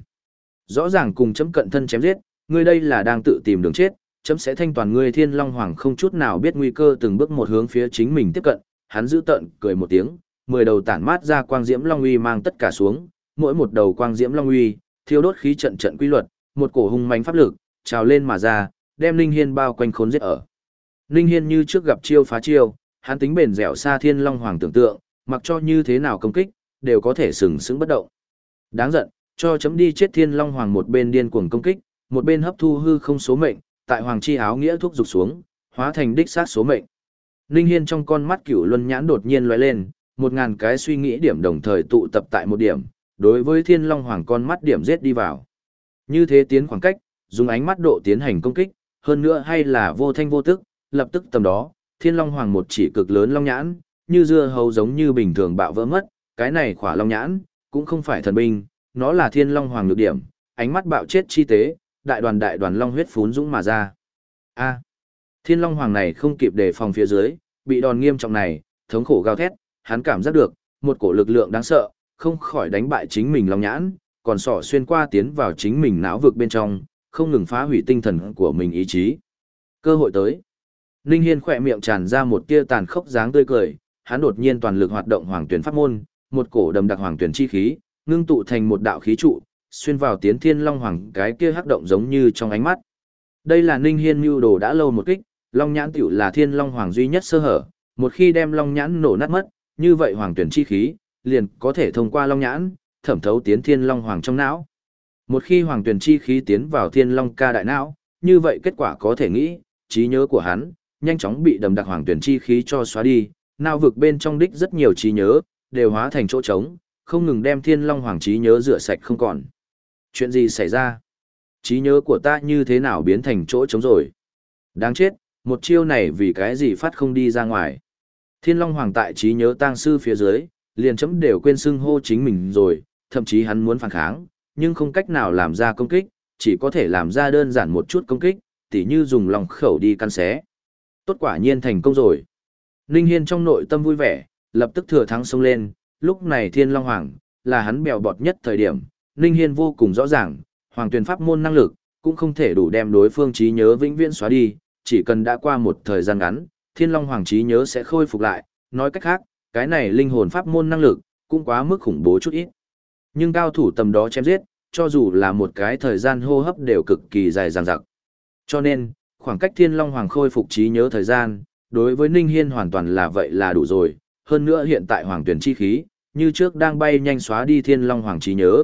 Rõ ràng cùng chấm cận thân chém giết, ngươi đây là đang tự tìm đường chết, chấm sẽ thanh toàn ngươi thiên long hoàng không chút nào biết nguy cơ từng bước một hướng phía chính mình tiếp cận, hắn giữ tợn cười một tiếng, mười đầu tản mát ra quang diễm long uy mang tất cả xuống, mỗi một đầu quang diễm long uy, thiêu đốt khí trận trận quy luật, một cổ hung mãnh pháp lực, trào lên mà ra, đem Linh Hiên bao quanh khốn giết ở. Linh Hiên như trước gặp chiêu phá chiêu, hắn tính bền dẻo xa thiên long hoàng tưởng tượng, mặc cho như thế nào công kích, đều có thể sừng sững bất động. Đáng giận, cho chấm đi chết thiên long hoàng một bên điên cuồng công kích, một bên hấp thu hư không số mệnh, tại hoàng chi áo nghĩa thuốc dục xuống, hóa thành đích sát số mệnh. Ninh Hiên trong con mắt cửu luân nhãn đột nhiên lóe lên, một ngàn cái suy nghĩ điểm đồng thời tụ tập tại một điểm, đối với thiên long hoàng con mắt điểm giết đi vào. Như thế tiến khoảng cách, dùng ánh mắt độ tiến hành công kích, hơn nữa hay là vô thanh vô tức, lập tức tầm đó, thiên long hoàng một chỉ cực lớn long nhãn, như dưa hấu giống như bình thường bạo vỡ mất, cái này khỏa long nhãn, cũng không phải thần binh, nó là thiên long hoàng nhược điểm, ánh mắt bạo chết chi tế, đại đoàn đại đoàn long huyết phún dũng mà ra. A thiên long hoàng này không kịp đề phòng phía dưới, bị đòn nghiêm trọng này, thống khổ gào thét, hắn cảm giác được, một cổ lực lượng đáng sợ, không khỏi đánh bại chính mình long nhãn, còn sỏ xuyên qua tiến vào chính mình não vực bên trong, không ngừng phá hủy tinh thần của mình ý chí. Cơ hội tới. Ninh Hiên khỏe miệng tràn ra một tia tàn khốc dáng tươi cười, hắn đột nhiên toàn lực hoạt động hoàng tuyển pháp môn, một cổ đầm đặc hoàng tuyển chi khí, ngưng tụ thành một đạo khí trụ, xuyên vào tiến thiên long hoàng cái kia hắc động giống như trong ánh mắt. Đây là Ninh Hiên mưu đồ đã lâu một kích, long nhãn tiểu là thiên long hoàng duy nhất sơ hở, một khi đem long nhãn nổ nát mất, như vậy hoàng tuyển chi khí, liền có thể thông qua long nhãn, thẩm thấu tiến thiên long hoàng trong não. Một khi hoàng tuyển chi khí tiến vào thiên long ca đại não, như vậy kết quả có thể nghĩ, trí nhớ của hắn, nhanh chóng bị đầm đặc hoàng tuyển chi khí cho xóa đi, não vực bên trong đích rất nhiều trí nhớ, đều hóa thành chỗ trống, không ngừng đem thiên long hoàng trí nhớ rửa sạch không còn. Chuyện gì xảy ra? Trí nhớ của ta như thế nào biến thành chỗ trống rồi? Đáng chết, một chiêu này vì cái gì phát không đi ra ngoài. Thiên long hoàng tại trí nhớ tang sư phía dưới, liền chấm đều quên xưng hô chính mình rồi, thậm chí hắn muốn phản kháng, nhưng không cách nào làm ra công kích, chỉ có thể làm ra đơn giản một chút công kích, tỉ như dùng lòng khẩu đi căn xé. Tốt quả nhiên thành công rồi. Ninh Hiên trong nội tâm vui vẻ, lập tức thừa thắng xông lên, lúc này Thiên Long Hoàng, là hắn bèo bọt nhất thời điểm, Ninh Hiên vô cùng rõ ràng, Hoàng tuyển pháp môn năng lực, cũng không thể đủ đem đối phương trí nhớ vĩnh viễn xóa đi, chỉ cần đã qua một thời gian ngắn, Thiên Long Hoàng trí nhớ sẽ khôi phục lại, nói cách khác, cái này linh hồn pháp môn năng lực, cũng quá mức khủng bố chút ít. Nhưng cao thủ tầm đó chém giết, cho dù là một cái thời gian hô hấp đều cực kỳ dài dằng dặc. Cho nên, khoảng cách Thiên Long Hoàng khôi phục trí nhớ thời gian, đối với Ninh Hiên hoàn toàn là vậy là đủ rồi, hơn nữa hiện tại Hoàng tuyển chi khí, như trước đang bay nhanh xóa đi Thiên Long Hoàng trí nhớ.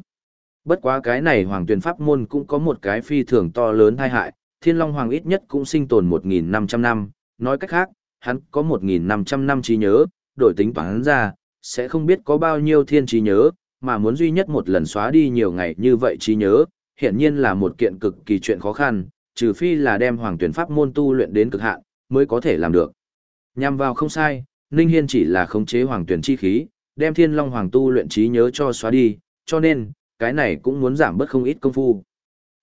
Bất quá cái này Hoàng tuyển pháp môn cũng có một cái phi thường to lớn tai hại, Thiên Long Hoàng ít nhất cũng sinh tồn 1.500 năm, nói cách khác, hắn có 1.500 năm trí nhớ, đổi tính toán ra, sẽ không biết có bao nhiêu thiên trí nhớ, mà muốn duy nhất một lần xóa đi nhiều ngày như vậy trí nhớ, hiện nhiên là một kiện cực kỳ chuyện khó khăn, trừ phi là đem hoàng tuyển pháp môn tu luyện đến cực hạn, mới có thể làm được. Nhằm vào không sai, Ninh Hiên chỉ là khống chế hoàng tuyển chi khí, đem thiên long hoàng tu luyện trí nhớ cho xóa đi, cho nên, cái này cũng muốn giảm bớt không ít công phu.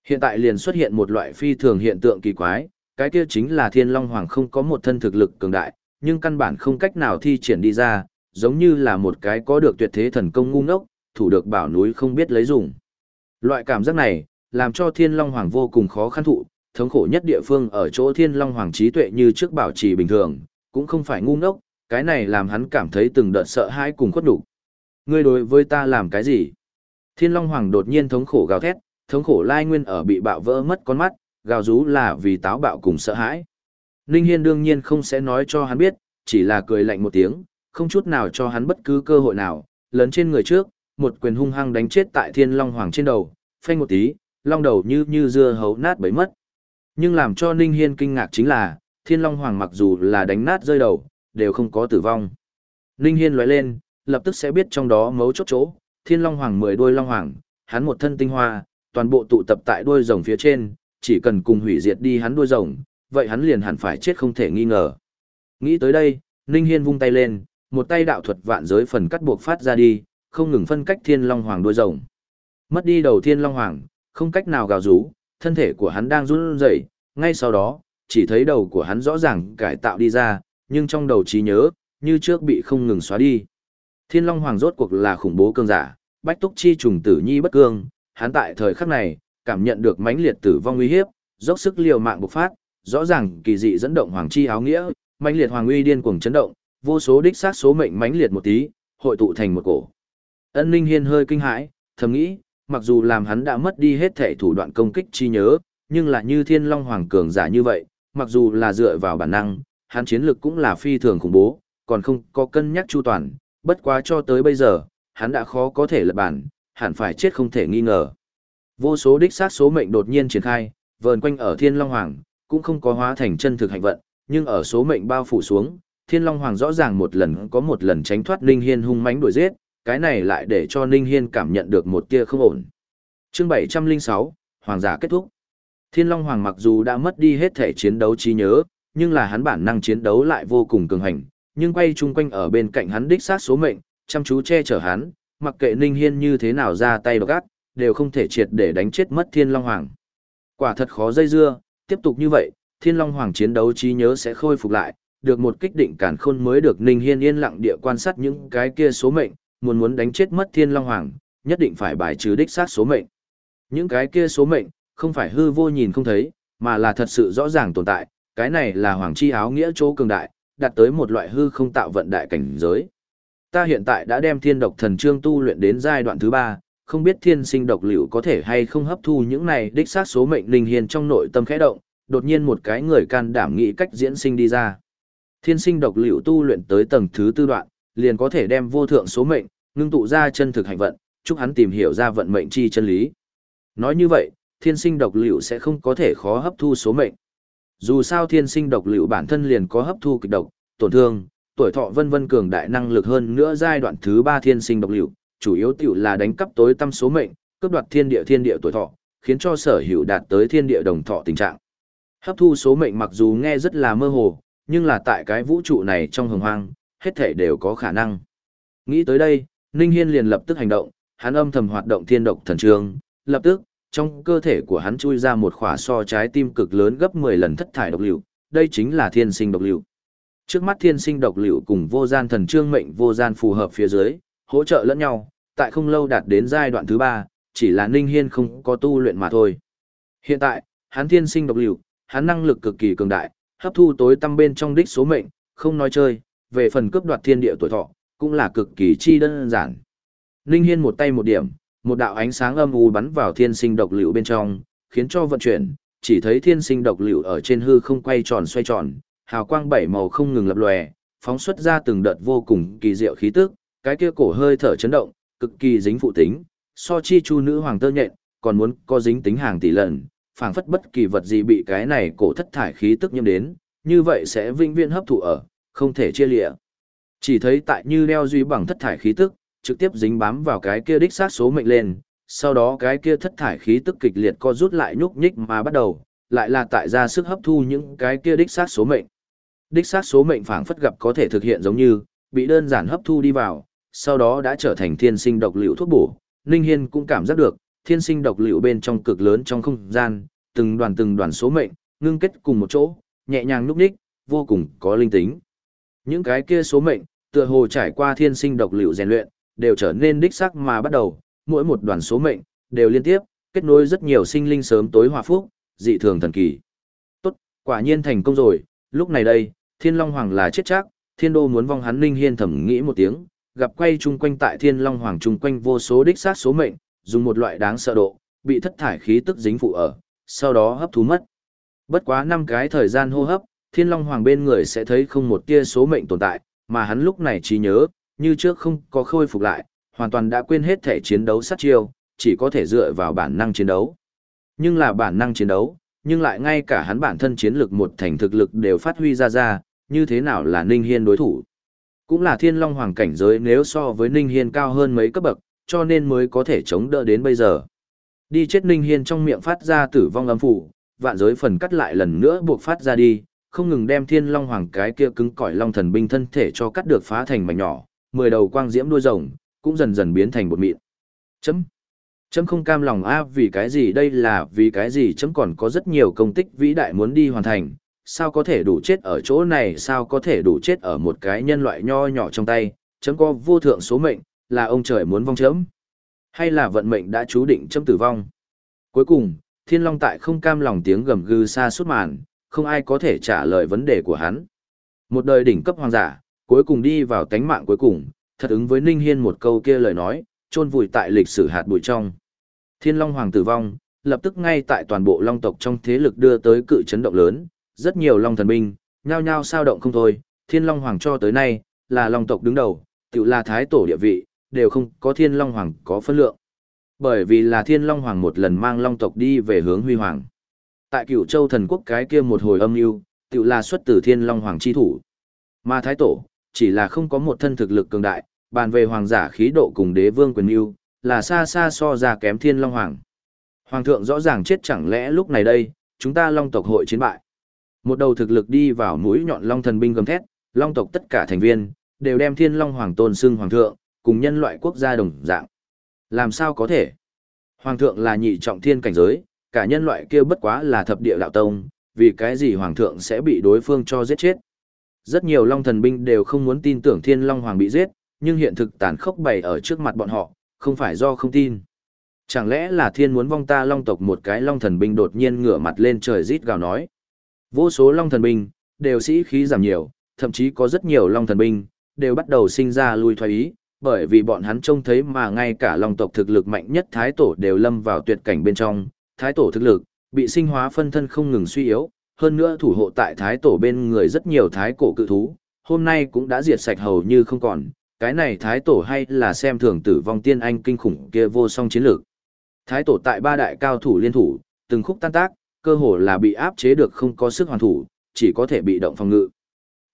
Hiện tại liền xuất hiện một loại phi thường hiện tượng kỳ quái, cái kia chính là thiên long hoàng không có một thân thực lực cường đại, nhưng căn bản không cách nào thi triển đi ra, giống như là một cái có được tuyệt thế thần công ngu ngốc, thủ được bảo núi không biết lấy dùng. Loại cảm giác này, làm cho thiên long hoàng vô cùng khó khăn thụ, thống khổ nhất địa phương ở chỗ thiên long hoàng trí tuệ như trước bảo trì bình thường, cũng không phải ngu ngốc, cái này làm hắn cảm thấy từng đợt sợ hãi cùng khuất đủ. Ngươi đối với ta làm cái gì? Thiên long hoàng đột nhiên thống khổ gào thét, thống khổ lai nguyên ở bị bạo vỡ mất con mắt, gào rú là vì táo bạo cùng sợ hãi. Ninh Hiên đương nhiên không sẽ nói cho hắn biết, chỉ là cười lạnh một tiếng, không chút nào cho hắn bất cứ cơ hội nào, lớn trên người trước, một quyền hung hăng đánh chết tại Thiên Long Hoàng trên đầu, phanh một tí, long đầu như như dưa hấu nát bấy mất. Nhưng làm cho Ninh Hiên kinh ngạc chính là, Thiên Long Hoàng mặc dù là đánh nát rơi đầu, đều không có tử vong. Ninh Hiên lóe lên, lập tức sẽ biết trong đó mấu chốt chỗ, Thiên Long Hoàng mười đuôi Long Hoàng, hắn một thân tinh hoa, toàn bộ tụ tập tại đuôi rồng phía trên, chỉ cần cùng hủy diệt đi hắn đuôi rồng, vậy hắn liền hẳn phải chết không thể nghi ngờ. Nghĩ tới đây, Ninh Hiên vung tay lên, một tay đạo thuật vạn giới phần cắt buộc phát ra đi, không ngừng phân cách Thiên Long Hoàng đuôi rồng. Mất đi đầu Thiên Long Hoàng, không cách nào gào rú, thân thể của hắn đang run rẩy, ngay sau đó, chỉ thấy đầu của hắn rõ ràng cải tạo đi ra, nhưng trong đầu trí nhớ, như trước bị không ngừng xóa đi. Thiên Long Hoàng rốt cuộc là khủng bố cương giả, bách túc chi trùng tử nhi bất cương, hắn tại thời khắc này, cảm nhận được mãnh liệt tử vong uy hiếp, dốc sức liều mạng bộc phát, rõ ràng kỳ dị dẫn động hoàng chi áo nghĩa, mãnh liệt hoàng uy điên cuồng chấn động, vô số đích sát số mệnh mãnh liệt một tí, hội tụ thành một cổ. Ân Linh Hiên hơi kinh hãi, thầm nghĩ, mặc dù làm hắn đã mất đi hết thể thủ đoạn công kích chi nhớ, nhưng là như Thiên Long Hoàng cường giả như vậy, mặc dù là dựa vào bản năng, hắn chiến lực cũng là phi thường khủng bố, còn không có cân nhắc chu toàn, bất quá cho tới bây giờ, hắn đã khó có thể lật bản, hẳn phải chết không thể nghi ngờ. Vô số đích sát số mệnh đột nhiên triển khai, vờn quanh ở Thiên Long Hoàng, cũng không có hóa thành chân thực hạnh vận, nhưng ở số mệnh bao phủ xuống, Thiên Long Hoàng rõ ràng một lần có một lần tránh thoát Ninh Hiên hung mãnh đuổi giết, cái này lại để cho Ninh Hiên cảm nhận được một tia không ổn. Chương 706, Hoàng giả kết thúc. Thiên Long Hoàng mặc dù đã mất đi hết thể chiến đấu trí nhớ, nhưng là hắn bản năng chiến đấu lại vô cùng cường hành, nhưng quay chung quanh ở bên cạnh hắn đích sát số mệnh, chăm chú che chở hắn, mặc kệ Ninh Hiên như thế nào ra tay độc ác, đều không thể triệt để đánh chết mất Thiên Long Hoàng. Quả thật khó dây dưa, tiếp tục như vậy, Thiên Long Hoàng chiến đấu trí nhớ sẽ khôi phục lại, được một kích định cản khôn mới được Ninh Hiên yên lặng địa quan sát những cái kia số mệnh, muốn muốn đánh chết mất Thiên Long Hoàng, nhất định phải bài trừ đích sát số mệnh. Những cái kia số mệnh, không phải hư vô nhìn không thấy, mà là thật sự rõ ràng tồn tại, cái này là hoàng chi áo nghĩa chỗ cường đại, đạt tới một loại hư không tạo vận đại cảnh giới. Ta hiện tại đã đem thiên độc thần trương tu luyện đến giai đoạn thứ ba, không biết thiên sinh độc liệu có thể hay không hấp thu những này đích xác số mệnh linh hiền trong nội tâm khẽ động, đột nhiên một cái người can đảm nghĩ cách diễn sinh đi ra. Thiên sinh độc liệu tu luyện tới tầng thứ tư đoạn, liền có thể đem vô thượng số mệnh, ngưng tụ ra chân thực hành vận, chúc hắn tìm hiểu ra vận mệnh chi chân lý. Nói như vậy, thiên sinh độc liệu sẽ không có thể khó hấp thu số mệnh. Dù sao thiên sinh độc liệu bản thân liền có hấp thu kịch độc, tổn thương, tuổi thọ vân vân cường đại năng lực hơn nữa giai đoạn thứ ba thiên sinh độc liệu, chủ yếu tiểu là đánh cắp tối tâm số mệnh, cướp đoạt thiên địa thiên địa tuổi thọ, khiến cho sở hữu đạt tới thiên địa đồng thọ tình trạng. Hấp thu số mệnh mặc dù nghe rất là mơ hồ, nhưng là tại cái vũ trụ này trong hồng hoang, hết thể đều có khả năng. Nghĩ tới đây, Ninh Hiên liền lập tức hành động, hắn âm thầm hoạt động thiên độc thần trường, lập tức, trong cơ thể của hắn chui ra một khỏa so trái tim cực lớn gấp 10 lần thất thải độc liệu, đây chính là thiên sinh độc liệu. Trước mắt thiên sinh độc liệu cùng vô gian thần trương mệnh vô gian phù hợp phía dưới, hỗ trợ lẫn nhau, tại không lâu đạt đến giai đoạn thứ ba, chỉ là Ninh Hiên không có tu luyện mà thôi. Hiện tại, hắn thiên sinh độc liệu, hắn năng lực cực kỳ cường đại, hấp thu tối tâm bên trong đích số mệnh, không nói chơi, về phần cướp đoạt thiên địa tuổi thọ, cũng là cực kỳ chi đơn giản. Ninh Hiên một tay một điểm, một đạo ánh sáng âm u bắn vào thiên sinh độc liệu bên trong, khiến cho vận chuyển, chỉ thấy thiên sinh độc liệu ở trên hư không quay tròn xoay tròn, hào quang bảy màu không ngừng lập lòe, phóng xuất ra từng đợt vô cùng kỳ diệu khí tức, cái kia cổ hơi thở chấn động, cực kỳ dính phụ tính, so chi chu nữ hoàng tơ nhện, còn muốn có dính tính hàng tỷ lần, phảng phất bất kỳ vật gì bị cái này cổ thất thải khí tức nhiễm đến, như vậy sẽ vĩnh viễn hấp thụ ở, không thể chia lìa. Chỉ thấy tại như đeo duy bằng thất thải khí tức, trực tiếp dính bám vào cái kia đích sát số mệnh lên, sau đó cái kia thất thải khí tức kịch liệt co rút lại nhúc nhích mà bắt đầu, lại là tại ra sức hấp thu những cái kia đích sát số mệnh. Đích xác số mệnh phảng phất gặp có thể thực hiện giống như, bị đơn giản hấp thu đi vào, sau đó đã trở thành thiên sinh độc liệu thuốc bổ. Ninh Hiên cũng cảm giác được, thiên sinh độc liệu bên trong cực lớn trong không gian, từng đoàn từng đoàn số mệnh, ngưng kết cùng một chỗ, nhẹ nhàng núp ních, vô cùng có linh tính. Những cái kia số mệnh, tựa hồ trải qua thiên sinh độc liệu rèn luyện, đều trở nên đích xác mà bắt đầu, mỗi một đoàn số mệnh, đều liên tiếp, kết nối rất nhiều sinh linh sớm tối hòa phúc, dị thường thần kỳ. Tốt, quả nhiên thành công rồi, lúc này đây, Thiên Long Hoàng là chết chắc, Thiên Đô muốn vong hắn Ninh Hiên thầm nghĩ một tiếng, gặp quay chung quanh tại Thiên Long Hoàng chung quanh vô số đích sát số mệnh, dùng một loại đáng sợ độ, bị thất thải khí tức dính phụ ở, sau đó hấp thu mất. Bất quá năm cái thời gian hô hấp, Thiên Long Hoàng bên người sẽ thấy không một tia số mệnh tồn tại, mà hắn lúc này trí nhớ, như trước không có khôi phục lại, hoàn toàn đã quên hết thể chiến đấu sát chiêu, chỉ có thể dựa vào bản năng chiến đấu. Nhưng là bản năng chiến đấu, nhưng lại ngay cả hắn bản thân chiến lực một thành thực lực đều phát huy ra ra, như thế nào là Ninh Hiên đối thủ. Cũng là thiên long hoàng cảnh giới nếu so với Ninh Hiên cao hơn mấy cấp bậc, cho nên mới có thể chống đỡ đến bây giờ. Đi chết Ninh Hiên trong miệng phát ra tử vong âm phủ, vạn giới phần cắt lại lần nữa buộc phát ra đi, không ngừng đem thiên long hoàng cái kia cứng cỏi long thần binh thân thể cho cắt được phá thành mảnh nhỏ, mười đầu quang diễm đuôi rồng, cũng dần dần biến thành bột mịn. Chấm. Chấm không cam lòng a vì cái gì đây là vì cái gì chấm còn có rất nhiều công tích vĩ đại muốn đi hoàn thành, sao có thể đủ chết ở chỗ này sao có thể đủ chết ở một cái nhân loại nho nhỏ trong tay, chấm có vô thượng số mệnh, là ông trời muốn vong chấm. Hay là vận mệnh đã chú định chấm tử vong. Cuối cùng, thiên long tại không cam lòng tiếng gầm gừ xa suốt màn, không ai có thể trả lời vấn đề của hắn. Một đời đỉnh cấp hoàng giả, cuối cùng đi vào tánh mạng cuối cùng, thật ứng với Ninh Hiên một câu kia lời nói, chôn vùi tại lịch sử hạt bụi trong. Thiên Long Hoàng tử vong, lập tức ngay tại toàn bộ Long tộc trong thế lực đưa tới cự chấn động lớn, rất nhiều Long thần binh, nhao nhao sao động không thôi, Thiên Long Hoàng cho tới nay, là Long tộc đứng đầu, tự là thái tổ địa vị, đều không có Thiên Long Hoàng có phân lượng. Bởi vì là Thiên Long Hoàng một lần mang Long tộc đi về hướng huy hoàng. Tại cửu châu thần quốc cái kia một hồi âm mưu tự là xuất từ Thiên Long Hoàng chi thủ. Mà thái tổ, chỉ là không có một thân thực lực cường đại, bàn về hoàng giả khí độ cùng đế vương quyền yêu, là xa xa so ra kém thiên long hoàng. Hoàng thượng rõ ràng chết chẳng lẽ lúc này đây, chúng ta long tộc hội chiến bại. Một đầu thực lực đi vào mũi nhọn long thần binh gầm thét, long tộc tất cả thành viên, đều đem thiên long hoàng tôn xưng hoàng thượng, cùng nhân loại quốc gia đồng dạng. Làm sao có thể? Hoàng thượng là nhị trọng thiên cảnh giới, cả nhân loại kia bất quá là thập địa đạo tông, vì cái gì hoàng thượng sẽ bị đối phương cho giết chết. Rất nhiều long thần binh đều không muốn tin tưởng thiên long hoàng bị giết, nhưng hiện thực tàn khốc bày ở trước mặt bọn họ, không phải do không tin. Chẳng lẽ là thiên muốn vong ta long tộc một cái long thần binh đột nhiên ngửa mặt lên trời rít gào nói. Vô số long thần binh, đều sĩ khí giảm nhiều, thậm chí có rất nhiều long thần binh, đều bắt đầu sinh ra lui thoái ý, bởi vì bọn hắn trông thấy mà ngay cả long tộc thực lực mạnh nhất thái tổ đều lâm vào tuyệt cảnh bên trong, thái tổ thực lực, bị sinh hóa phân thân không ngừng suy yếu, hơn nữa thủ hộ tại thái tổ bên người rất nhiều thái cổ cự thú, hôm nay cũng đã diệt sạch hầu như không còn, cái này thái tổ hay là xem thường tử vong tiên anh kinh khủng kia vô song chiến lược. Thái tổ tại ba đại cao thủ liên thủ, từng khúc tan tác, cơ hồ là bị áp chế được không có sức hoàn thủ, chỉ có thể bị động phòng ngự.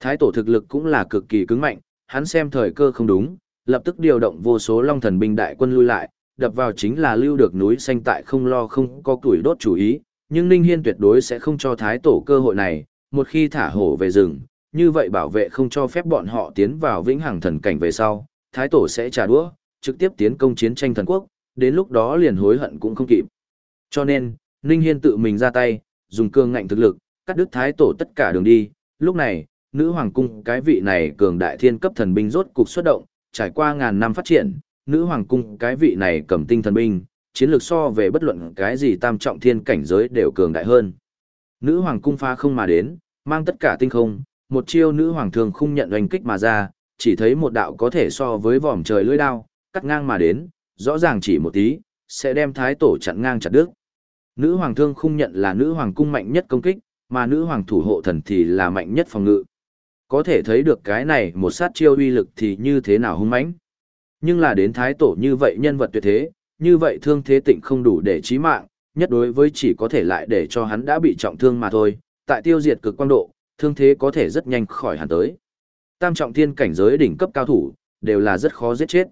Thái tổ thực lực cũng là cực kỳ cứng mạnh, hắn xem thời cơ không đúng, lập tức điều động vô số long thần binh đại quân lui lại, đập vào chính là lưu được núi xanh tại không lo không có tuổi đốt chủ ý, nhưng Ninh Hiên tuyệt đối sẽ không cho thái tổ cơ hội này, một khi thả hổ về rừng, như vậy bảo vệ không cho phép bọn họ tiến vào vĩnh hằng thần cảnh về sau, thái tổ sẽ trả đũa, trực tiếp tiến công chiến tranh thần quốc, đến lúc đó liền hối hận cũng không kịp. Cho nên, Ninh Hiên tự mình ra tay, dùng cương ngạnh thực lực, cắt đứt thái tổ tất cả đường đi, lúc này, nữ hoàng cung cái vị này cường đại thiên cấp thần binh rốt cục xuất động, trải qua ngàn năm phát triển, nữ hoàng cung cái vị này cầm tinh thần binh, chiến lược so về bất luận cái gì tam trọng thiên cảnh giới đều cường đại hơn. Nữ hoàng cung pha không mà đến, mang tất cả tinh không, một chiêu nữ hoàng thường không nhận oanh kích mà ra, chỉ thấy một đạo có thể so với vòm trời lưỡi đao, cắt ngang mà đến, rõ ràng chỉ một tí, sẽ đem thái tổ chặn ngang chặt đứt. Nữ hoàng thương khung nhận là nữ hoàng cung mạnh nhất công kích, mà nữ hoàng thủ hộ thần thì là mạnh nhất phòng ngự. Có thể thấy được cái này một sát chiêu uy lực thì như thế nào hung mãnh. Nhưng là đến thái tổ như vậy nhân vật tuyệt thế, như vậy thương thế tịnh không đủ để chí mạng, nhất đối với chỉ có thể lại để cho hắn đã bị trọng thương mà thôi, tại tiêu diệt cực quang độ, thương thế có thể rất nhanh khỏi hẳn tới. Tam trọng thiên cảnh giới đỉnh cấp cao thủ, đều là rất khó giết chết.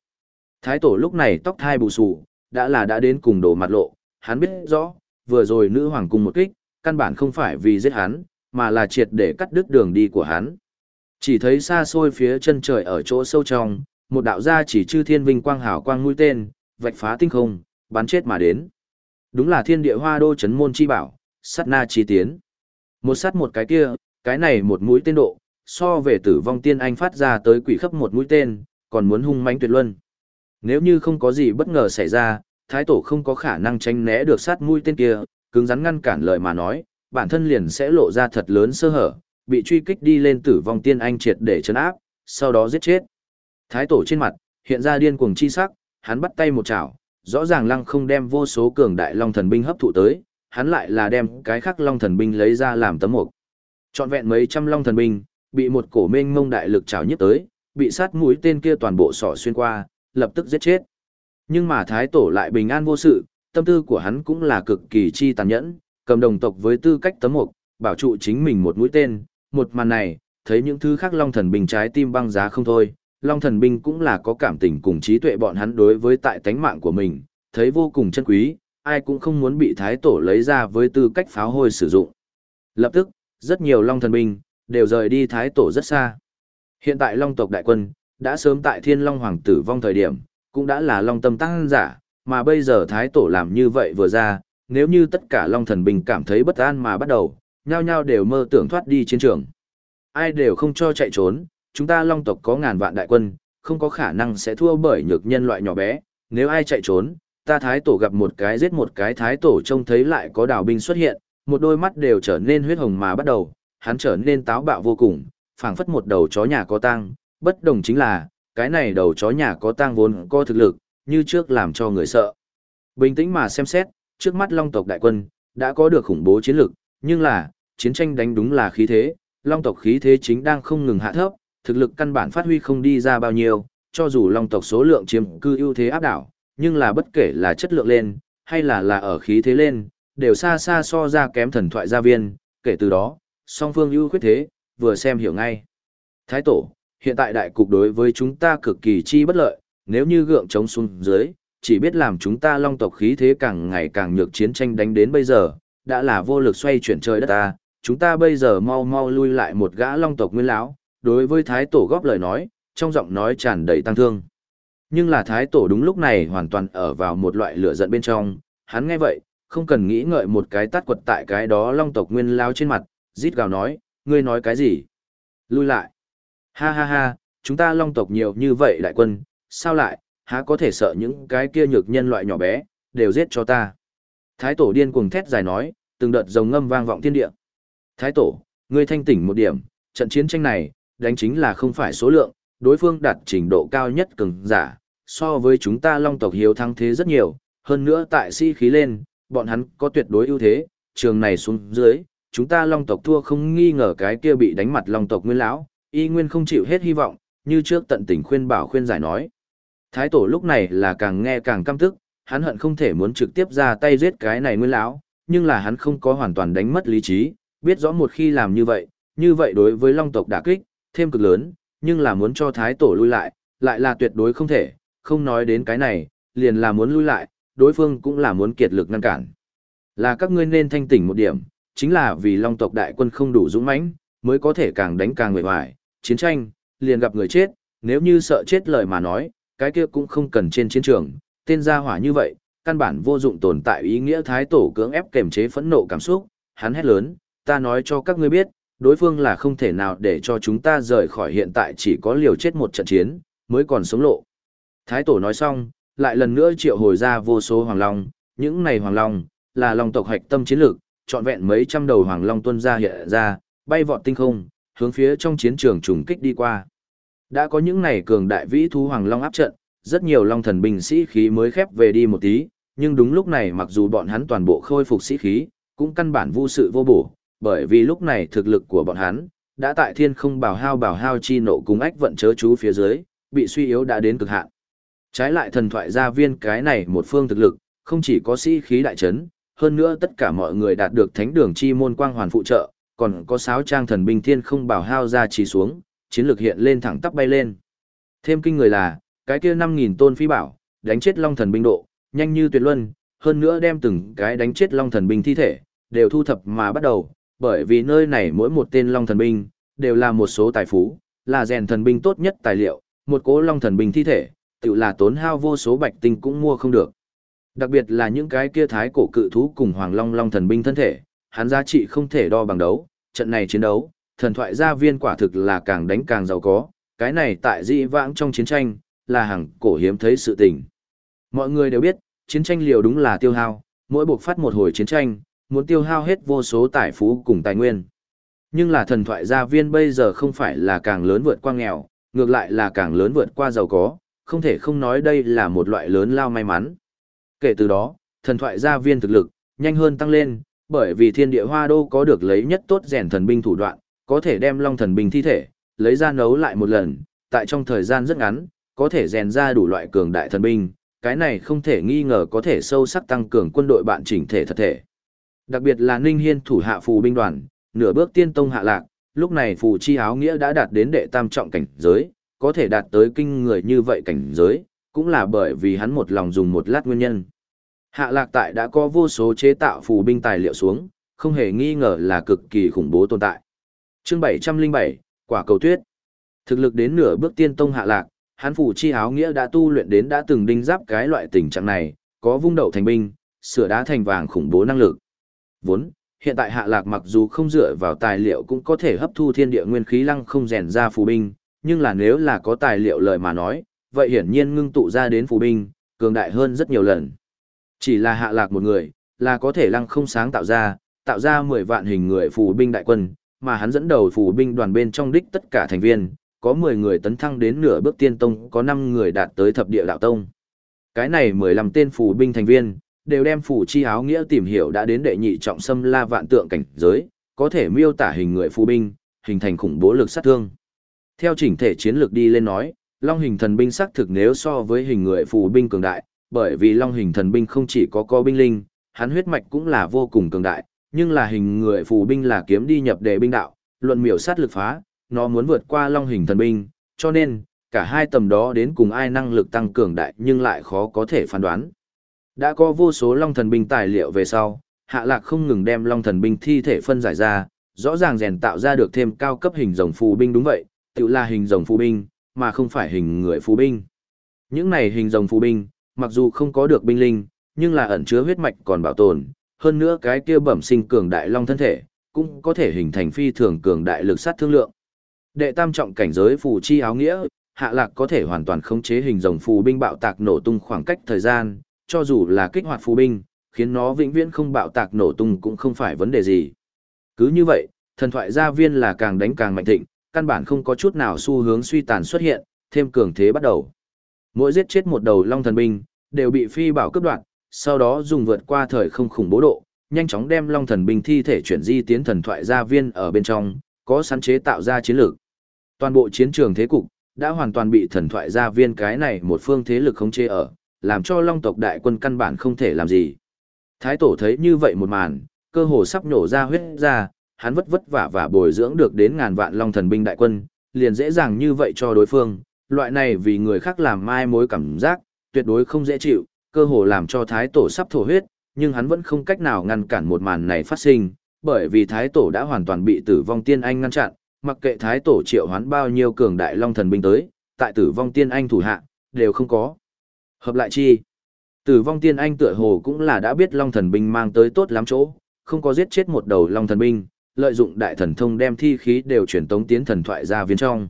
Thái tổ lúc này tóc thai bù xù, đã là đã đến cùng đổ mặt lộ, hắn biết rõ, vừa rồi nữ hoàng cung một kích, căn bản không phải vì giết hắn, mà là triệt để cắt đứt đường đi của hắn. Chỉ thấy xa xôi phía chân trời ở chỗ sâu trong, một đạo gia chỉ chư thiên vinh quang hào quang mũi tên, vạch phá tinh không, bắn chết mà đến. Đúng là thiên địa hoa đô chấn môn chi bảo, sát na chi tiến. Một sát một cái kia, cái này một mũi tên độ, so về tử vong tiên anh phát ra tới quỷ khắp một mũi tên, còn muốn hung mãnh tuyệt luân. Nếu như không có gì bất ngờ xảy ra, thái tổ không có khả năng tránh né được sát mũi tên kia, cứng rắn ngăn cản lời mà nói, bản thân liền sẽ lộ ra thật lớn sơ hở, bị truy kích đi lên tử vong tiên anh triệt để chấn áp, sau đó giết chết. Thái tổ trên mặt, hiện ra điên cuồng chi sắc, hắn bắt tay một chảo, rõ ràng lăng không đem vô số cường đại long thần binh hấp thụ tới, hắn lại là đem cái khắc long thần binh lấy ra làm tấm mục. trọn vẹn mấy trăm long thần binh, bị một cổ mênh mông đại lực chảo nhất tới, bị sát mũi tên kia toàn bộ sọ xuyên qua, lập tức giết chết. Nhưng mà thái tổ lại bình an vô sự, tâm tư của hắn cũng là cực kỳ chi tàn nhẫn, cầm đồng tộc với tư cách tấm mục, bảo trụ chính mình một mũi tên, một màn này, thấy những thứ khác long thần binh trái tim băng giá không thôi, long thần binh cũng là có cảm tình cùng trí tuệ bọn hắn đối với tại tánh mạng của mình, thấy vô cùng chân quý, ai cũng không muốn bị thái tổ lấy ra với tư cách pháo hôi sử dụng. Lập tức, rất nhiều long thần binh, đều rời đi thái tổ rất xa. Hiện tại long tộc đại quân, đã sớm tại thiên long hoàng tử vong thời điểm, cũng đã là long tâm tăng giả, mà bây giờ thái tổ làm như vậy vừa ra, nếu như tất cả long thần binh cảm thấy bất an mà bắt đầu, nhao nhao đều mơ tưởng thoát đi chiến trường. Ai đều không cho chạy trốn, chúng ta long tộc có ngàn vạn đại quân, không có khả năng sẽ thua bởi nhược nhân loại nhỏ bé, nếu ai chạy trốn, ta thái tổ gặp một cái giết một cái thái tổ trông thấy lại có đào binh xuất hiện, một đôi mắt đều trở nên huyết hồng mà bắt đầu, hắn trở nên táo bạo vô cùng, phảng phất một đầu chó nhà có tang, bất đồng chính là, cái này đầu chó nhà có tang vốn có thực lực, như trước làm cho người sợ. Bình tĩnh mà xem xét, trước mắt long tộc đại quân, đã có được khủng bố chiến lực, nhưng là, chiến tranh đánh đúng là khí thế, long tộc khí thế chính đang không ngừng hạ thấp, thực lực căn bản phát huy không đi ra bao nhiêu, cho dù long tộc số lượng chiếm cư ưu thế áp đảo, nhưng là bất kể là chất lượng lên, hay là là ở khí thế lên, đều xa xa so ra kém thần thoại gia viên, kể từ đó, song phương ưu khuyết thế, vừa xem hiểu ngay. Thái tổ, hiện tại đại cục đối với chúng ta cực kỳ chi bất lợi, nếu như gượng chống xuống dưới, chỉ biết làm chúng ta long tộc khí thế càng ngày càng nhược chiến tranh đánh đến bây giờ, đã là vô lực xoay chuyển trời đất ta, chúng ta bây giờ mau mau lui lại một gã long tộc nguyên lão, đối với thái tổ góp lời nói, trong giọng nói tràn đầy tăng thương. Nhưng là thái tổ đúng lúc này hoàn toàn ở vào một loại lửa giận bên trong, hắn nghe vậy, không cần nghĩ ngợi một cái tát quật tại cái đó long tộc nguyên lao trên mặt, rít gào nói, ngươi nói cái gì? Lui lại. Ha ha ha, chúng ta long tộc nhiều như vậy đại quân, sao lại, há có thể sợ những cái kia nhược nhân loại nhỏ bé, đều giết cho ta. Thái tổ điên cuồng thét dài nói, từng đợt rồng ngâm vang vọng thiên địa. Thái tổ, ngươi thanh tỉnh một điểm, trận chiến tranh này, đánh chính là không phải số lượng, đối phương đạt trình độ cao nhất cường giả, so với chúng ta long tộc hiếu thắng thế rất nhiều, hơn nữa tại si khí lên, bọn hắn có tuyệt đối ưu thế, trường này xuống dưới, chúng ta long tộc thua không nghi ngờ cái kia bị đánh mặt long tộc nguyên lão, y nguyên không chịu hết hy vọng, như trước tận tình khuyên bảo khuyên giải nói. Thái tổ lúc này là càng nghe càng căm tức, hắn hận không thể muốn trực tiếp ra tay giết cái này nguyên lão, nhưng là hắn không có hoàn toàn đánh mất lý trí, biết rõ một khi làm như vậy, như vậy đối với long tộc đả kích, thêm cực lớn, nhưng là muốn cho thái tổ lui lại, lại là tuyệt đối không thể, không nói đến cái này, liền là muốn lui lại, đối phương cũng là muốn kiệt lực ngăn cản. Là các ngươi nên thanh tỉnh một điểm, chính là vì long tộc đại quân không đủ dũng mãnh, mới có thể càng đánh càng nguy hoài, chiến tranh, liền gặp người chết, nếu như sợ chết lời mà nói, cái kia cũng không cần trên chiến trường, tên gia hỏa như vậy, căn bản vô dụng tồn tại ý nghĩa thái tổ cưỡng ép kềm chế phẫn nộ cảm xúc, hắn hét lớn, ta nói cho các ngươi biết, đối phương là không thể nào để cho chúng ta rời khỏi hiện tại chỉ có liều chết một trận chiến, mới còn sống lộ. Thái tổ nói xong, lại lần nữa triệu hồi ra vô số hoàng long, những này hoàng long, là long tộc hạch tâm chiến lược, trọn vẹn mấy trăm đầu hoàng long tuân ra hiện ra, bay vọt tinh không, hướng phía trong chiến trường trùng kích đi qua. Đã có những này cường đại vĩ thú hoàng long áp trận, rất nhiều long thần binh sĩ khí mới khép về đi một tí, nhưng đúng lúc này mặc dù bọn hắn toàn bộ khôi phục sĩ khí, cũng căn bản vô sự vô bổ, bởi vì lúc này thực lực của bọn hắn đã tại thiên không bảo hao bảo hao chi nộ cùng ách vận chớ chú phía dưới, bị suy yếu đã đến cực hạn. Trái lại thần thoại gia viên cái này một phương thực lực, không chỉ có sĩ khí đại trấn hơn nữa tất cả mọi người đạt được thánh đường chi môn quang hoàn phụ trợ, còn có sáu trang thần binh thiên không bảo hao ra chỉ xuống, chiến lược hiện lên thẳng tắp bay lên. Thêm kinh người là, cái kia 5000 tôn phi bảo, đánh chết long thần binh độ, nhanh như tuyệt luân, hơn nữa đem từng cái đánh chết long thần binh thi thể, đều thu thập mà bắt đầu, bởi vì nơi này mỗi một tên long thần binh, đều là một số tài phú, là rèn thần binh tốt nhất tài liệu, một cố long thần binh thi thể, tự là tốn hao vô số bạch tinh cũng mua không được. Đặc biệt là những cái kia thái cổ cự thú cùng hoàng long long thần binh thân thể, hắn giá trị không thể đo bằng đấu, trận này chiến đấu, thần thoại gia viên quả thực là càng đánh càng giàu có, cái này tại dị vãng trong chiến tranh, là hàng cổ hiếm thấy sự tình. Mọi người đều biết, chiến tranh liều đúng là tiêu hao, mỗi buộc phát một hồi chiến tranh, muốn tiêu hao hết vô số tài phú cùng tài nguyên. Nhưng là thần thoại gia viên bây giờ không phải là càng lớn vượt qua nghèo, ngược lại là càng lớn vượt qua giàu có, không thể không nói đây là một loại lớn lao may mắn. Kể từ đó, thần thoại gia viên thực lực, nhanh hơn tăng lên, bởi vì thiên địa hoa đô có được lấy nhất tốt rèn thần binh thủ đoạn, có thể đem long thần binh thi thể, lấy ra nấu lại một lần, tại trong thời gian rất ngắn, có thể rèn ra đủ loại cường đại thần binh, cái này không thể nghi ngờ có thể sâu sắc tăng cường quân đội bạn chỉnh thể thật thể. Đặc biệt là Ninh Hiên thủ hạ phù binh đoàn, nửa bước tiên tông hạ lạc, lúc này phù chi áo nghĩa đã đạt đến đệ tam trọng cảnh giới, có thể đạt tới kinh người như vậy cảnh giới, cũng là bởi vì hắn một lòng dùng một lát nguyên nhân. Hạ lạc tại đã có vô số chế tạo phù binh tài liệu xuống, không hề nghi ngờ là cực kỳ khủng bố tồn tại. Chương 707, Quả cầu tuyết. Thực lực đến nửa bước tiên tông hạ lạc, hắn phù chi áo nghĩa đã tu luyện đến đã từng đinh giáp cái loại tình trạng này, có vung đậu thành binh, sửa đá thành vàng khủng bố năng lực. Vốn, hiện tại hạ lạc mặc dù không dựa vào tài liệu cũng có thể hấp thu thiên địa nguyên khí lăng không rèn ra phù binh, nhưng là nếu là có tài liệu lợi mà nói, vậy hiển nhiên ngưng tụ ra đến phù binh, cường đại hơn rất nhiều lần. Chỉ là hạ lạc một người, là có thể lăng không sáng tạo ra, tạo ra 10 vạn hình người phù binh đại quân, mà hắn dẫn đầu phù binh đoàn bên trong đích tất cả thành viên, có 10 người tấn thăng đến nửa bước tiên tông, có 5 người đạt tới thập địa đạo tông. Cái này 15 tên phù binh thành viên, đều đem phù chi áo nghĩa tìm hiểu đã đến đệ nhị trọng xâm la vạn tượng cảnh giới, có thể miêu tả hình người phù binh, hình thành khủng bố lực sát thương. Theo chỉnh thể chiến lược đi lên nói, long hình thần binh xác thực nếu so với hình người phù binh cường đại, bởi vì long hình thần binh không chỉ có có binh linh, hắn huyết mạch cũng là vô cùng cường đại, nhưng là hình người phù binh là kiếm đi nhập đề binh đạo, luận miểu sát lực phá, nó muốn vượt qua long hình thần binh, cho nên, cả hai tầm đó đến cùng ai năng lực tăng cường đại nhưng lại khó có thể phán đoán. Đã có vô số long thần binh tài liệu về sau, hạ lạc không ngừng đem long thần binh thi thể phân giải ra, rõ ràng rèn tạo ra được thêm cao cấp hình rồng phù binh đúng vậy, tự là hình rồng phù binh, mà không phải hình người phù binh. Những này hình rồng phù binh, mặc dù không có được binh linh, nhưng là ẩn chứa huyết mạch còn bảo tồn, hơn nữa cái kia bẩm sinh cường đại long thân thể, cũng có thể hình thành phi thường cường đại lực sát thương lượng. Đệ tam trọng cảnh giới phù chi áo nghĩa, hạ lạc có thể hoàn toàn khống chế hình rồng phù binh bạo tạc nổ tung khoảng cách thời gian, cho dù là kích hoạt phù binh, khiến nó vĩnh viễn không bạo tạc nổ tung cũng không phải vấn đề gì. Cứ như vậy, thần thoại gia viên là càng đánh càng mạnh thịnh, căn bản không có chút nào xu hướng suy tàn xuất hiện, thêm cường thế bắt đầu. Mỗi giết chết một đầu long thần binh, đều bị phi bảo cướp đoạt, sau đó dùng vượt qua thời không khủng bố độ, nhanh chóng đem long thần binh thi thể chuyển di tiến thần thoại gia viên ở bên trong, có sáng chế tạo ra chiến lược. Toàn bộ chiến trường thế cục đã hoàn toàn bị thần thoại gia viên cái này một phương thế lực khống chế ở, làm cho long tộc đại quân căn bản không thể làm gì. Thái tổ thấy như vậy một màn, cơ hồ sắp nổ ra huyết ra, hắn vất vất vả và bồi dưỡng được đến ngàn vạn long thần binh đại quân, liền dễ dàng như vậy cho đối phương, loại này vì người khác làm mai mối cảm giác, tuyệt đối không dễ chịu, cơ hồ làm cho thái tổ sắp thổ huyết, nhưng hắn vẫn không cách nào ngăn cản một màn này phát sinh, bởi vì thái tổ đã hoàn toàn bị tử vong tiên anh ngăn chặn, mặc kệ thái tổ triệu hoán bao nhiêu cường đại long thần binh tới, tại tử vong tiên anh thủ hạ, đều không có. Hợp lại chi? Tử vong tiên anh tựa hồ cũng là đã biết long thần binh mang tới tốt lắm chỗ, không có giết chết một đầu long thần binh, lợi dụng đại thần thông đem thi khí đều chuyển tống tiến thần thoại ra viên trong.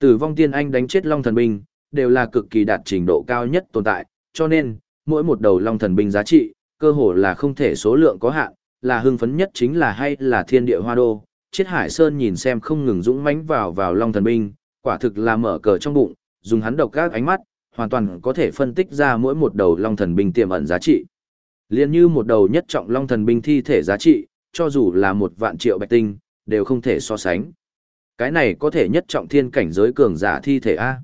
Tử vong tiên anh đánh chết long thần binh, đều là cực kỳ đạt trình độ cao nhất tồn tại, cho nên, mỗi một đầu long thần binh giá trị, cơ hồ là không thể số lượng có hạn, là hưng phấn nhất chính là hay là thiên địa hoa đô. Chiết Hải Sơn nhìn xem không ngừng dũng mãnh vào vào long thần binh, quả thực là mở cờ trong bụng, dùng hắn độc các ánh mắt, hoàn toàn có thể phân tích ra mỗi một đầu long thần binh tiềm ẩn giá trị. Liên như một đầu nhất trọng long thần binh thi thể giá trị, cho dù là một vạn triệu bạch tinh, đều không thể so sánh. Cái này có thể nhất trọng thiên cảnh giới cường giả thi thể A.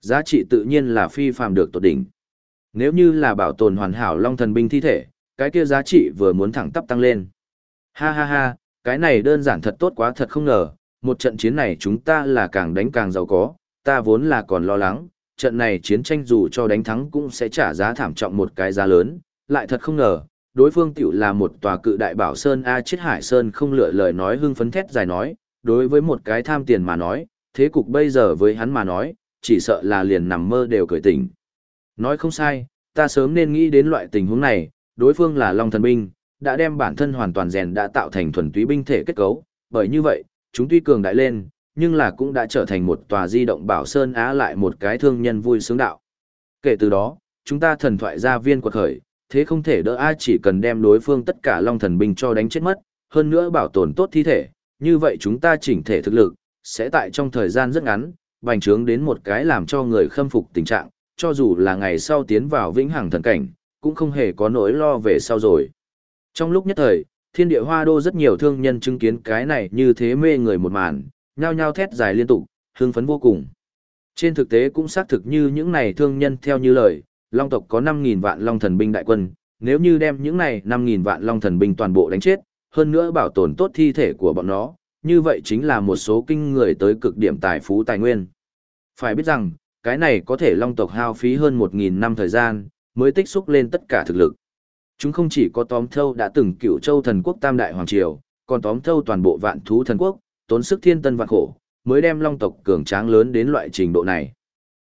Giá trị tự nhiên là phi phàm được tột đỉnh. Nếu như là bảo tồn hoàn hảo long thần binh thi thể, cái kia giá trị vừa muốn thẳng tắp tăng lên. Ha ha ha, cái này đơn giản thật tốt quá thật không ngờ, một trận chiến này chúng ta là càng đánh càng giàu có, ta vốn là còn lo lắng, trận này chiến tranh dù cho đánh thắng cũng sẽ trả giá thảm trọng một cái giá lớn, lại thật không ngờ, đối phương tiểu là một tòa cự đại bảo sơn A chết hải sơn không lựa lời nói hưng phấn thét dài nói, đối với một cái tham tiền mà nói, thế cục bây giờ với hắn mà nói, chỉ sợ là liền nằm mơ đều cởi tỉnh. Nói không sai, ta sớm nên nghĩ đến loại tình huống này, đối phương là Long Thần Binh, đã đem bản thân hoàn toàn rèn đã tạo thành thuần túy binh thể kết cấu, bởi như vậy, chúng tuy cường đại lên, nhưng là cũng đã trở thành một tòa di động bảo sơn á lại một cái thương nhân vui sướng đạo. Kể từ đó, chúng ta thần thoại gia viên quật khởi, thế không thể đỡ ai chỉ cần đem đối phương tất cả long thần binh cho đánh chết mất, hơn nữa bảo tồn tốt thi thể, như vậy chúng ta chỉnh thể thực lực, sẽ tại trong thời gian rất ngắn, bành trướng đến một cái làm cho người khâm phục tình trạng, cho dù là ngày sau tiến vào vĩnh hằng thần cảnh, cũng không hề có nỗi lo về sau rồi. Trong lúc nhất thời, thiên địa hoa đô rất nhiều thương nhân chứng kiến cái này như thế mê người một màn, nhao nhao thét dài liên tục, hưng phấn vô cùng. Trên thực tế cũng xác thực như những này thương nhân theo như lời, Long tộc có 5.000 vạn Long thần binh đại quân, nếu như đem những này 5.000 vạn Long thần binh toàn bộ đánh chết, hơn nữa bảo tồn tốt thi thể của bọn nó, như vậy chính là một số kinh người tới cực điểm tài phú tài nguyên. Phải biết rằng, cái này có thể Long tộc hao phí hơn 1.000 năm thời gian, mới tích xúc lên tất cả thực lực. Chúng không chỉ có tóm thâu đã từng cựu châu thần quốc tam đại hoàng triều, còn tóm thâu toàn bộ vạn thú thần quốc, tốn sức thiên tân vạn khổ, mới đem long tộc cường tráng lớn đến loại trình độ này.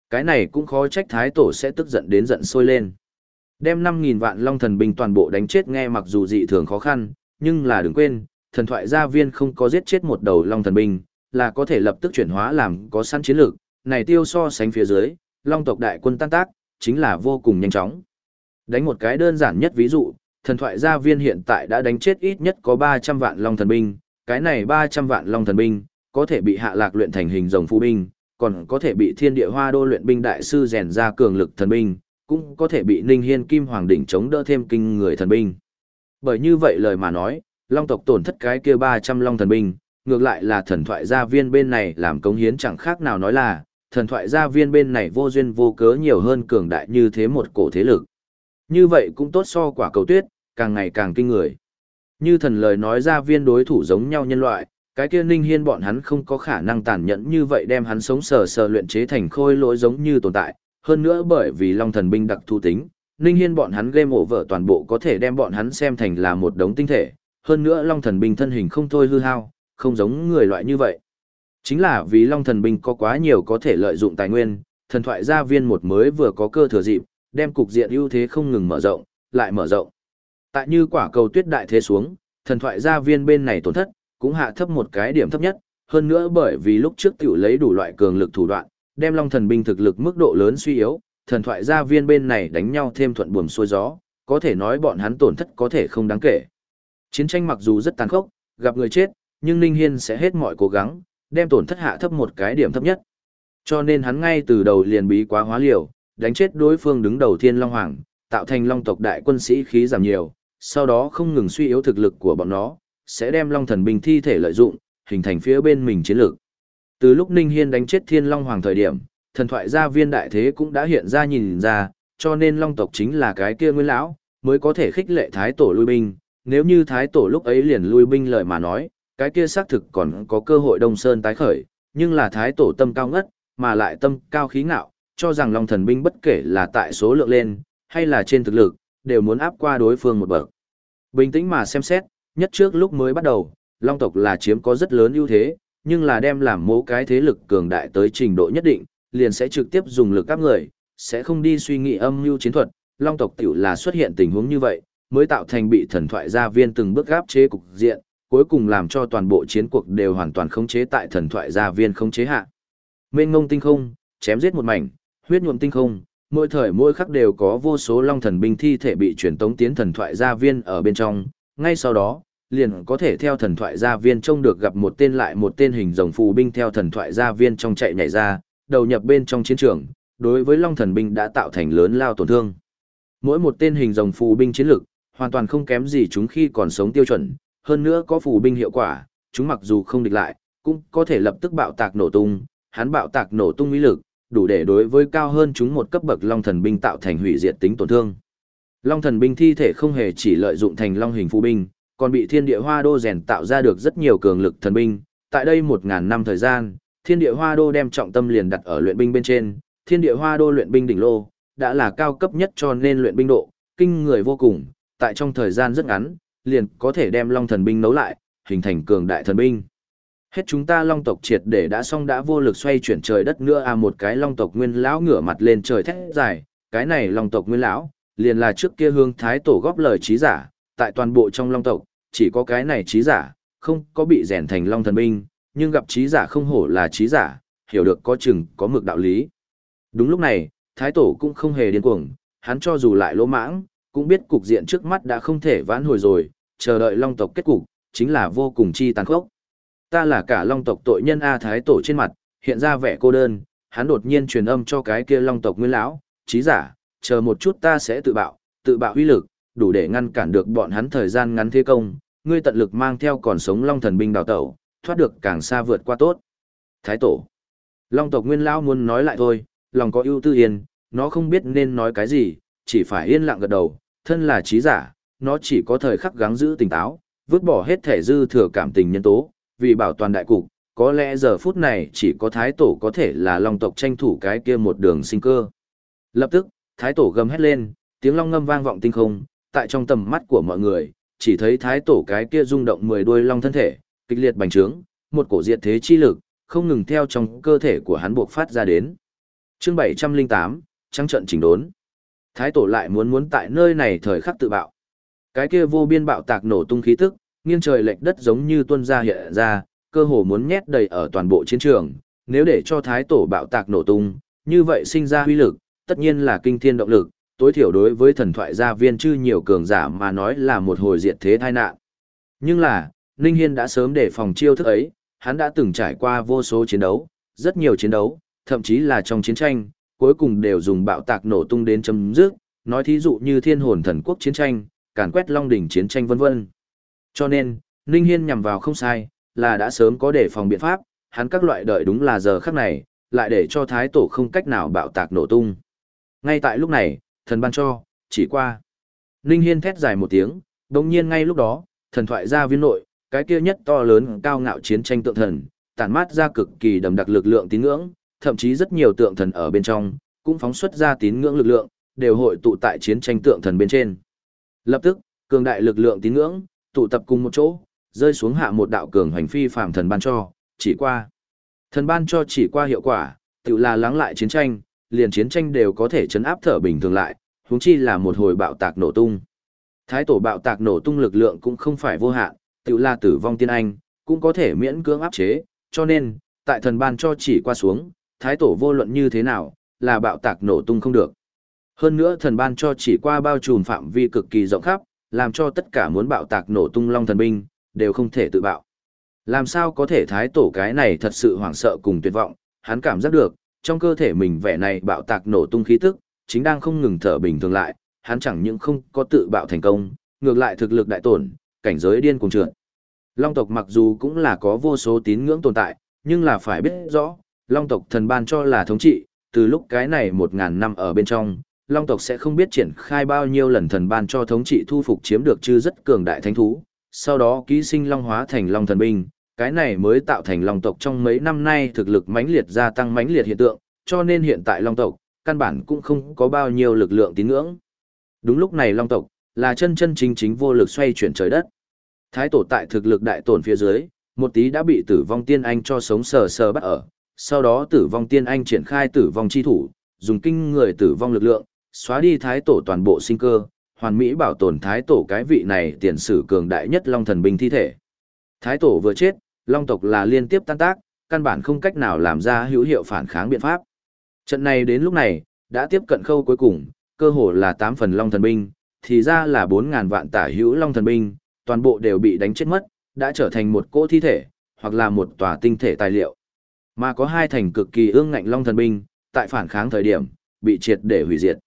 Cái này cũng khó trách thái tổ sẽ tức giận đến giận sôi lên. Đem 5.000 vạn long thần binh toàn bộ đánh chết nghe mặc dù dị thường khó khăn, nhưng là đừng quên, thần thoại gia viên không có giết chết một đầu long thần binh, là có thể lập tức chuyển hóa làm có sẵn chiến lược, này tiêu so sánh phía dưới, long tộc đại quân tan tác, chính là vô cùng nhanh chóng. Đánh một cái đơn giản nhất ví dụ, thần thoại gia viên hiện tại đã đánh chết ít nhất có 300 vạn long thần binh, cái này 300 vạn long thần binh, có thể bị hạ lạc luyện thành hình rồng phu binh, còn có thể bị thiên địa hoa đô luyện binh đại sư rèn ra cường lực thần binh, cũng có thể bị ninh hiên kim hoàng đỉnh chống đỡ thêm kinh người thần binh. Bởi như vậy lời mà nói, long tộc tổn thất cái kia 300 long thần binh, ngược lại là thần thoại gia viên bên này làm cống hiến chẳng khác nào nói là, thần thoại gia viên bên này vô duyên vô cớ nhiều hơn cường đại như thế một cổ thế lực. Như vậy cũng tốt so quả cầu tuyết, càng ngày càng kinh người. Như thần lời nói ra viên đối thủ giống nhau nhân loại, cái kia ninh hiên bọn hắn không có khả năng tàn nhẫn như vậy đem hắn sống sờ sờ luyện chế thành khôi lỗi giống như tồn tại. Hơn nữa bởi vì long thần binh đặc thu tính, ninh hiên bọn hắn game over toàn bộ có thể đem bọn hắn xem thành là một đống tinh thể. Hơn nữa long thần binh thân hình không thôi hư hao, không giống người loại như vậy. Chính là vì long thần binh có quá nhiều có thể lợi dụng tài nguyên, thần thoại gia viên một mới vừa có cơ thừa dịp, đem cục diện ưu thế không ngừng mở rộng, lại mở rộng. Tại như quả cầu tuyết đại thế xuống, thần thoại gia viên bên này tổn thất, cũng hạ thấp một cái điểm thấp nhất, hơn nữa bởi vì lúc trước tiểu lấy đủ loại cường lực thủ đoạn, đem long thần binh thực lực mức độ lớn suy yếu, thần thoại gia viên bên này đánh nhau thêm thuận buồm xuôi gió, có thể nói bọn hắn tổn thất có thể không đáng kể. Chiến tranh mặc dù rất tàn khốc, gặp người chết, nhưng Ninh Hiên sẽ hết mọi cố gắng, đem tổn thất hạ thấp một cái điểm thấp nhất. Cho nên hắn ngay từ đầu liền bí quá hóa liều, đánh chết đối phương đứng đầu Thiên Long Hoàng, tạo thành Long tộc đại quân sĩ khí giảm nhiều, sau đó không ngừng suy yếu thực lực của bọn nó, sẽ đem Long thần binh thi thể lợi dụng, hình thành phía bên mình chiến lược. Từ lúc Ninh Hiên đánh chết Thiên Long Hoàng thời điểm, thần thoại gia viên đại thế cũng đã hiện ra nhìn ra, cho nên Long tộc chính là cái kia nguyên lão, mới có thể khích lệ Thái tổ lui binh, nếu như Thái tổ lúc ấy liền lui binh lời mà nói, cái kia xác thực còn có cơ hội Đông Sơn tái khởi, Nhưng là thái tổ tâm cao ngất, mà lại tâm cao khí ngạo, cho rằng Long thần binh bất kể là tại số lượng lên, hay là trên thực lực, đều muốn áp qua đối phương một bậc. Bình tĩnh mà xem xét, nhất trước lúc mới bắt đầu, Long tộc là chiếm có rất lớn ưu thế, nhưng là đem làm mẫu cái thế lực cường đại tới trình độ nhất định, liền sẽ trực tiếp dùng lực các người, sẽ không đi suy nghĩ âm mưu chiến thuật. Long tộc tiểu là xuất hiện tình huống như vậy, mới tạo thành bị thần thoại gia viên từng bước gáp chế cục diện, cuối cùng làm cho toàn bộ chiến cuộc đều hoàn toàn khống chế tại thần thoại gia viên khống chế hạ. Mênh ngông tinh không, chém giết một mảnh, huyết nhuộm tinh không, mỗi thời mỗi khắc đều có vô số long thần binh thi thể bị truyền tống tiến thần thoại gia viên ở bên trong, ngay sau đó, liền có thể theo thần thoại gia viên trông được gặp một tên lại một tên hình rồng phù binh theo thần thoại gia viên trong chạy nhảy ra, đầu nhập bên trong chiến trường, đối với long thần binh đã tạo thành lớn lao tổn thương. Mỗi một tên hình rồng phù binh chiến lực, hoàn toàn không kém gì chúng khi còn sống tiêu chuẩn, hơn nữa có phù binh hiệu quả, chúng mặc dù không địch lại, cũng có thể lập tức bạo tạc nổ tung, hắn bạo tạc nổ tung uy lực, đủ để đối với cao hơn chúng một cấp bậc long thần binh tạo thành hủy diệt tính tổn thương. Long thần binh thi thể không hề chỉ lợi dụng thành long hình phù binh, còn bị thiên địa hoa đô rèn tạo ra được rất nhiều cường lực thần binh. Tại đây một ngàn năm thời gian, thiên địa hoa đô đem trọng tâm liền đặt ở luyện binh bên trên, thiên địa hoa đô luyện binh đỉnh lô, đã là cao cấp nhất cho nên luyện binh độ, kinh người vô cùng, tại trong thời gian rất ngắn, liền có thể đem long thần binh nấu lại, hình thành cường đại thần binh. Hết chúng ta long tộc triệt để đã xong đã vô lực xoay chuyển trời đất nữa à một cái long tộc nguyên lão ngửa mặt lên trời thét dài, cái này long tộc nguyên lão, liền là trước kia hương thái tổ góp lời trí giả, tại toàn bộ trong long tộc, chỉ có cái này trí giả, không có bị rèn thành long thần binh, nhưng gặp trí giả không hổ là trí giả, hiểu được có chừng có mực đạo lý. Đúng lúc này, thái tổ cũng không hề điên cuồng, hắn cho dù lại lỗ mãng, cũng biết cục diện trước mắt đã không thể vãn hồi rồi, chờ đợi long tộc kết cục, chính là vô cùng chi tàn khốc. Ta là cả long tộc tội nhân A Thái Tổ trên mặt, hiện ra vẻ cô đơn, hắn đột nhiên truyền âm cho cái kia long tộc nguyên lão, trí giả, chờ một chút ta sẽ tự bạo, tự bạo uy lực, đủ để ngăn cản được bọn hắn thời gian ngắn thế công, ngươi tận lực mang theo còn sống long thần binh đào tẩu, thoát được càng xa vượt qua tốt. Thái Tổ Long tộc nguyên lão muốn nói lại thôi, lòng có ưu tư yên, nó không biết nên nói cái gì, chỉ phải yên lặng gật đầu, thân là trí giả, nó chỉ có thời khắc gắng giữ tỉnh táo, vứt bỏ hết thể dư thừa cảm tình nhân tố, vì bảo toàn đại cục, có lẽ giờ phút này chỉ có thái tổ có thể là long tộc tranh thủ cái kia một đường sinh cơ. Lập tức, thái tổ gầm hét lên, tiếng long ngâm vang vọng tinh không, tại trong tầm mắt của mọi người, chỉ thấy thái tổ cái kia rung động mười đuôi long thân thể, kịch liệt bành trướng, một cổ diệt thế chi lực, không ngừng theo trong cơ thể của hắn buộc phát ra đến. Chương 708, trắng trận chỉnh đốn. Thái tổ lại muốn muốn tại nơi này thời khắc tự bạo. Cái kia vô biên bạo tạc nổ tung khí tức, nghiêng trời lệch đất giống như tuân ra hiện ra, cơ hồ muốn nhét đầy ở toàn bộ chiến trường, nếu để cho thái tổ bạo tạc nổ tung, như vậy sinh ra huy lực, tất nhiên là kinh thiên động lực, tối thiểu đối với thần thoại gia viên chư nhiều cường giả mà nói là một hồi diệt thế tai nạn. Nhưng là, Ninh Hiên đã sớm để phòng chiêu thức ấy, hắn đã từng trải qua vô số chiến đấu, rất nhiều chiến đấu, thậm chí là trong chiến tranh, cuối cùng đều dùng bạo tạc nổ tung đến chấm dứt, nói thí dụ như thiên hồn thần quốc chiến tranh, càn quét long đỉnh chiến tranh vân vân. Cho nên, Ninh Hiên nhằm vào không sai, là đã sớm có đề phòng biện pháp, hắn các loại đợi đúng là giờ khắc này, lại để cho thái tổ không cách nào bạo tạc nổ tung. Ngay tại lúc này, thần ban cho, chỉ qua. Ninh Hiên thét dài một tiếng, đồng nhiên ngay lúc đó, thần thoại ra viên nội, cái kia nhất to lớn cao ngạo chiến tranh tượng thần, tản mát ra cực kỳ đậm đặc lực lượng tín ngưỡng, thậm chí rất nhiều tượng thần ở bên trong, cũng phóng xuất ra tín ngưỡng lực lượng, đều hội tụ tại chiến tranh tượng thần bên trên. Lập tức, cường đại lực lượng tín ngưỡng, tụ tập cùng một chỗ, rơi xuống hạ một đạo cường hành phi phàm thần ban cho, chỉ qua. Thần ban cho chỉ qua hiệu quả, tự là lắng lại chiến tranh, liền chiến tranh đều có thể chấn áp thở bình thường lại, huống chi là một hồi bạo tạc nổ tung. Thái tổ bạo tạc nổ tung lực lượng cũng không phải vô hạn, tự là tử vong tiên anh, cũng có thể miễn cưỡng áp chế, cho nên, tại thần ban cho chỉ qua xuống, thái tổ vô luận như thế nào, là bạo tạc nổ tung không được. Hơn nữa thần ban cho chỉ qua bao trùm phạm vi cực kỳ rộng khắp, làm cho tất cả muốn bạo tạc nổ tung long thần binh, đều không thể tự bạo. Làm sao có thể thái tổ cái này thật sự hoảng sợ cùng tuyệt vọng, hắn cảm giác được, trong cơ thể mình vẻ này bạo tạc nổ tung khí tức, chính đang không ngừng thở bình thường lại, hắn chẳng những không có tự bạo thành công, ngược lại thực lực đại tổn, cảnh giới điên cuồng trượt. Long tộc mặc dù cũng là có vô số tín ngưỡng tồn tại, nhưng là phải biết rõ, Long tộc thần ban cho là thống trị, từ lúc cái này một ngàn năm ở bên trong, Long tộc sẽ không biết triển khai bao nhiêu lần thần ban cho thống trị thu phục chiếm được chư rất cường đại thánh thú, sau đó ký sinh Long hóa thành Long thần binh, Cái này mới tạo thành long tộc trong mấy năm nay thực lực mãnh liệt gia tăng mãnh liệt hiện tượng, cho nên hiện tại long tộc, căn bản cũng không có bao nhiêu lực lượng tín ngưỡng. Đúng lúc này long tộc, là chân chân chính chính vô lực xoay chuyển trời đất. Thái tổ tại thực lực đại tổn phía dưới, một tí đã bị tử vong tiên anh cho sống sờ sờ bắt ở, sau đó tử vong tiên anh triển khai tử vong chi thủ, dùng kinh người tử vong lực lượng, xóa đi thái tổ toàn bộ sinh cơ, hoàn mỹ bảo tồn thái tổ cái vị này tiền sử cường đại nhất long thần binh thi thể. Thái tổ vừa chết, long tộc là liên tiếp tan tác, căn bản không cách nào làm ra hữu hiệu phản kháng biện pháp. Trận này đến lúc này, đã tiếp cận khâu cuối cùng, cơ hồ là 8 phần long thần binh, thì ra là bốn ngàn vạn tả hữu long thần binh, toàn bộ đều bị đánh chết mất, đã trở thành một cỗ thi thể, hoặc là một tòa tinh thể tài liệu. Mà có hai thành cực kỳ ương ngạnh long thần binh, tại phản kháng thời điểm, bị triệt để hủy diệt.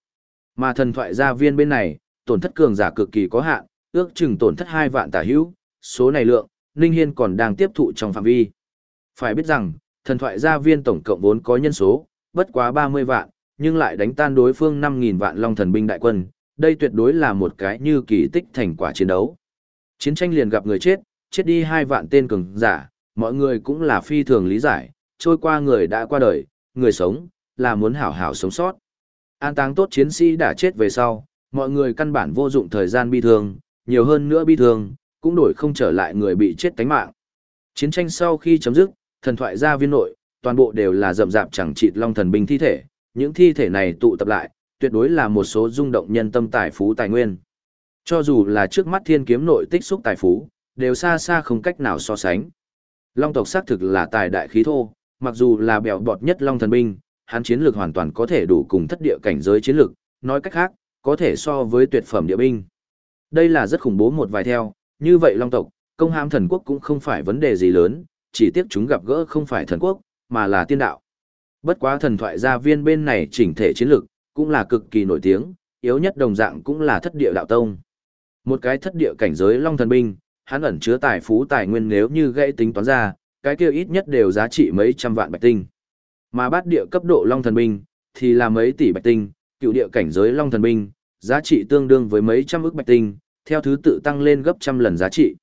Mà thần thoại gia viên bên này, tổn thất cường giả cực kỳ có hạn, ước chừng tổn thất 2 vạn tả hữu, số này lượng, Ninh Hiên còn đang tiếp thụ trong phạm vi. Phải biết rằng, thần thoại gia viên tổng cộng vốn có nhân số, bất quá 30 vạn, nhưng lại đánh tan đối phương 5.000 vạn long thần binh đại quân, đây tuyệt đối là một cái như kỳ tích thành quả chiến đấu. Chiến tranh liền gặp người chết, chết đi hai vạn tên cường giả, mọi người cũng là phi thường lý giải, trôi qua người đã qua đời, người sống, là muốn hảo hảo sống sót. An táng tốt chiến sĩ đã chết về sau, mọi người căn bản vô dụng thời gian bi thương, nhiều hơn nữa bi thương, cũng đổi không trở lại người bị chết tánh mạng. Chiến tranh sau khi chấm dứt, thần thoại gia viên nội, toàn bộ đều là rậm rạp chẳng chịt long thần binh thi thể, những thi thể này tụ tập lại, tuyệt đối là một số rung động nhân tâm tài phú tài nguyên. Cho dù là trước mắt thiên kiếm nội tích xúc tài phú, đều xa xa không cách nào so sánh. Long tộc xác thực là tài đại khí thô, mặc dù là bèo bọt nhất long thần binh, hắn chiến lược hoàn toàn có thể đủ cùng thất địa cảnh giới chiến lược, nói cách khác, có thể so với tuyệt phẩm địa binh. Đây là rất khủng bố một vài theo, như vậy long tộc, công hãm thần quốc cũng không phải vấn đề gì lớn, chỉ tiếc chúng gặp gỡ không phải thần quốc, mà là tiên đạo. Bất quá thần thoại gia viên bên này chỉnh thể chiến lược, cũng là cực kỳ nổi tiếng, yếu nhất đồng dạng cũng là thất địa đạo tông. Một cái thất địa cảnh giới long thần binh, hắn ẩn chứa tài phú tài nguyên nếu như gãy tính toán ra, cái kia ít nhất đều giá trị mấy trăm vạn bạch tinh. Mà bát địa cấp độ long thần binh, thì là mấy tỷ bạch tinh, cựu địa cảnh giới long thần binh, giá trị tương đương với mấy trăm ức bạch tinh, theo thứ tự tăng lên gấp trăm lần giá trị.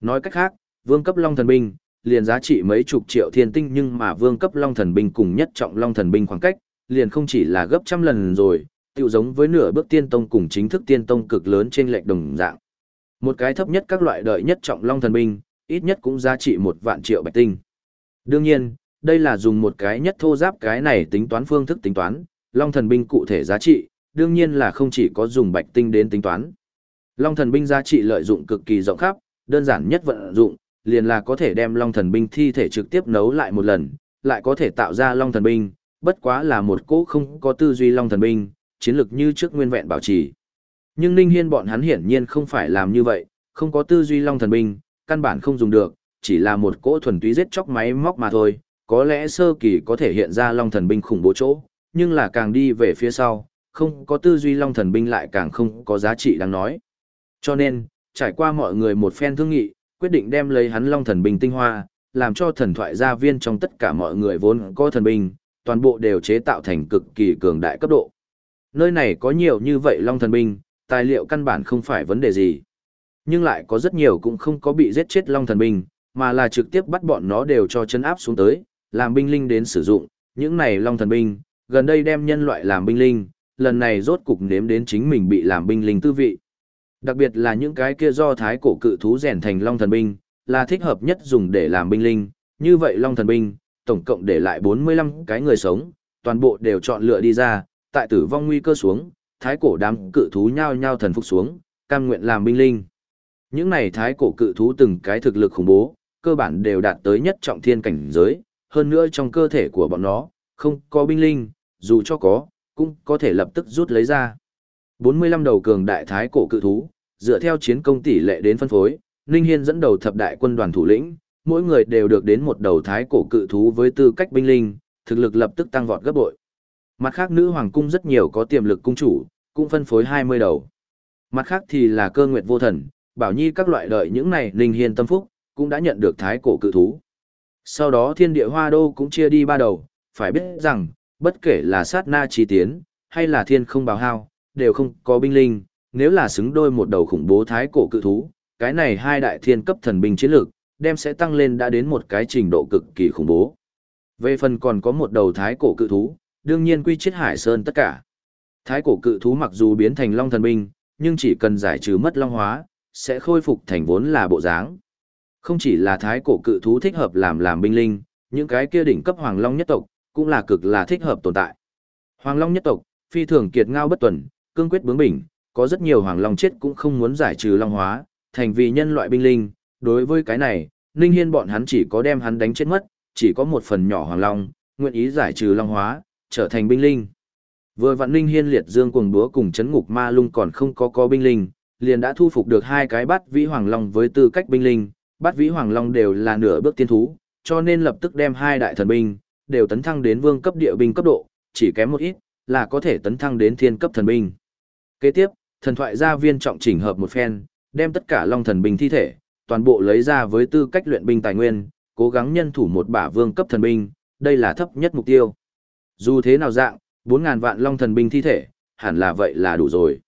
Nói cách khác, vương cấp long thần binh, liền giá trị mấy chục triệu thiên tinh nhưng mà vương cấp long thần binh cùng nhất trọng long thần binh khoảng cách, liền không chỉ là gấp trăm lần rồi, tự giống với nửa bước tiên tông cùng chính thức tiên tông cực lớn trên lệch đồng dạng. Một cái thấp nhất các loại đợi nhất trọng long thần binh, ít nhất cũng giá trị một vạn triệu bạch tinh. Đương nhiên, đây là dùng một cái nhất thô giáp cái này tính toán phương thức tính toán, long thần binh cụ thể giá trị, đương nhiên là không chỉ có dùng bạch tinh đến tính toán. Long thần binh giá trị lợi dụng cực kỳ rộng khắp, đơn giản nhất vận dụng, liền là có thể đem long thần binh thi thể trực tiếp nấu lại một lần, lại có thể tạo ra long thần binh, bất quá là một cỗ không có tư duy long thần binh, chiến lược như trước nguyên vẹn bảo trì. Nhưng Ninh Hiên bọn hắn hiển nhiên không phải làm như vậy, không có tư duy long thần binh, căn bản không dùng được, chỉ là một cỗ thuần túy giết chóc máy móc mà thôi, có lẽ sơ kỳ có thể hiện ra long thần binh khủng bố chỗ, nhưng là càng đi về phía sau, không có tư duy long thần binh lại càng không có giá trị đáng nói. Cho nên, trải qua mọi người một phen thương nghị, quyết định đem lấy hắn long thần binh tinh hoa, làm cho thần thoại gia viên trong tất cả mọi người vốn có thần binh, toàn bộ đều chế tạo thành cực kỳ cường đại cấp độ. Nơi này có nhiều như vậy long thần binh, tài liệu căn bản không phải vấn đề gì. Nhưng lại có rất nhiều cũng không có bị giết chết long thần binh, mà là trực tiếp bắt bọn nó đều cho chân áp xuống tới, làm binh linh đến sử dụng. Những này long thần binh, gần đây đem nhân loại làm binh linh, lần này rốt cục nếm đến chính mình bị làm binh linh tư vị. Đặc biệt là những cái kia do thái cổ cự thú rèn thành long thần binh, là thích hợp nhất dùng để làm binh linh. Như vậy long thần binh, tổng cộng để lại 45 cái người sống, toàn bộ đều chọn lựa đi ra, tại tử vong nguy cơ xuống, thái cổ đám cự thú nhao nhao thần phục xuống, cam nguyện làm binh linh. Những này thái cổ cự thú từng cái thực lực khủng bố, cơ bản đều đạt tới nhất trọng thiên cảnh giới, hơn nữa trong cơ thể của bọn nó, không có binh linh, dù cho có, cũng có thể lập tức rút lấy ra. 45 đầu cường đại thái cổ cự thú, dựa theo chiến công tỷ lệ đến phân phối, Ninh Hiên dẫn đầu thập đại quân đoàn thủ lĩnh, mỗi người đều được đến một đầu thái cổ cự thú với tư cách binh linh, thực lực lập tức tăng vọt gấp bội. Mặt khác nữ hoàng cung rất nhiều có tiềm lực cung chủ, cũng phân phối 20 đầu. Mặt khác thì là cơ nguyệt vô thần, bảo nhi các loại đợi những này linh hiền tâm phúc, cũng đã nhận được thái cổ cự thú. Sau đó thiên địa hoa đô cũng chia đi ba đầu, phải biết rằng, bất kể là sát na chi tiến, hay là thiên không bào hao, đều không có binh linh, nếu là xứng đôi một đầu khủng bố thái cổ cự thú, cái này hai đại thiên cấp thần binh chiến lược, đem sẽ tăng lên đã đến một cái trình độ cực kỳ khủng bố. Về phần còn có một đầu thái cổ cự thú, đương nhiên quy chết hải sơn tất cả. Thái cổ cự thú mặc dù biến thành long thần binh, nhưng chỉ cần giải trừ mất long hóa, sẽ khôi phục thành vốn là bộ dáng. Không chỉ là thái cổ cự thú thích hợp làm làm binh linh, những cái kia đỉnh cấp hoàng long nhất tộc, cũng là cực là thích hợp tồn tại. Hoàng long nhất tộc, phi thường kiệt ngao bất tuần, cương quyết bướng bỉnh, có rất nhiều hoàng long chết cũng không muốn giải trừ long hóa, thành vì nhân loại binh linh. Đối với cái này, Ninh Hiên bọn hắn chỉ có đem hắn đánh chết mất, chỉ có một phần nhỏ hoàng long, nguyện ý giải trừ long hóa, trở thành binh linh. Vừa vạn linh Hiên liệt dương cuồng búa cùng chấn ngục ma lung còn không có có binh linh, liền đã thu phục được hai cái bát vĩ hoàng long với tư cách binh linh, bát vĩ hoàng long đều là nửa bước tiên thú, cho nên lập tức đem hai đại thần binh, đều tấn thăng đến vương cấp địa binh cấp độ, chỉ kém một ít, là có thể tấn thăng đến thiên cấp thần binh. Kế tiếp, thần thoại gia viên trọng chỉnh hợp một phen, đem tất cả long thần binh thi thể, toàn bộ lấy ra với tư cách luyện binh tài nguyên, cố gắng nhân thủ một bả vương cấp thần binh, đây là thấp nhất mục tiêu. Dù thế nào dạng, 4.000 vạn long thần binh thi thể, hẳn là vậy là đủ rồi.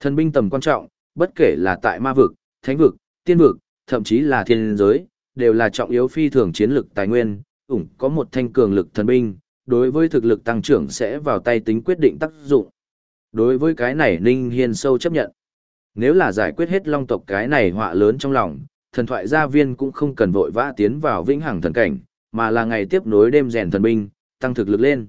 Thần binh tầm quan trọng, bất kể là tại ma vực, thánh vực, tiên vực, thậm chí là thiên giới, đều là trọng yếu phi thường chiến lực tài nguyên, ủng có một thanh cường lực thần binh, đối với thực lực tăng trưởng sẽ vào tay tính quyết định tác dụng. Đối với cái này Ninh Hiên sâu chấp nhận. Nếu là giải quyết hết long tộc cái này họa lớn trong lòng, thần thoại gia viên cũng không cần vội vã tiến vào vĩnh hằng thần cảnh, mà là ngày tiếp nối đêm rèn thần binh, tăng thực lực lên.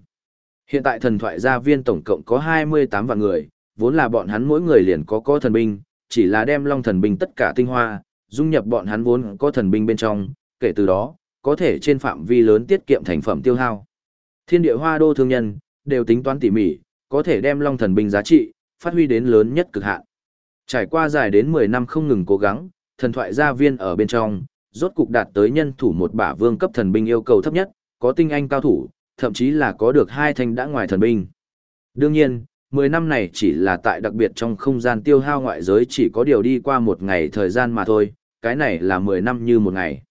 Hiện tại thần thoại gia viên tổng cộng có 28 vạn người, vốn là bọn hắn mỗi người liền có có thần binh, chỉ là đem long thần binh tất cả tinh hoa, dung nhập bọn hắn vốn có thần binh bên trong, kể từ đó, có thể trên phạm vi lớn tiết kiệm thành phẩm tiêu hao. Thiên địa hoa đô thương nhân, đều tính toán tỉ mỉ, có thể đem long thần binh giá trị, phát huy đến lớn nhất cực hạn. Trải qua dài đến 10 năm không ngừng cố gắng, thần thoại gia viên ở bên trong, rốt cục đạt tới nhân thủ một bả vương cấp thần binh yêu cầu thấp nhất, có tinh anh cao thủ, thậm chí là có được hai thanh đã ngoài thần binh. Đương nhiên, 10 năm này chỉ là tại đặc biệt trong không gian tiêu hao ngoại giới chỉ có điều đi qua một ngày thời gian mà thôi, cái này là 10 năm như một ngày.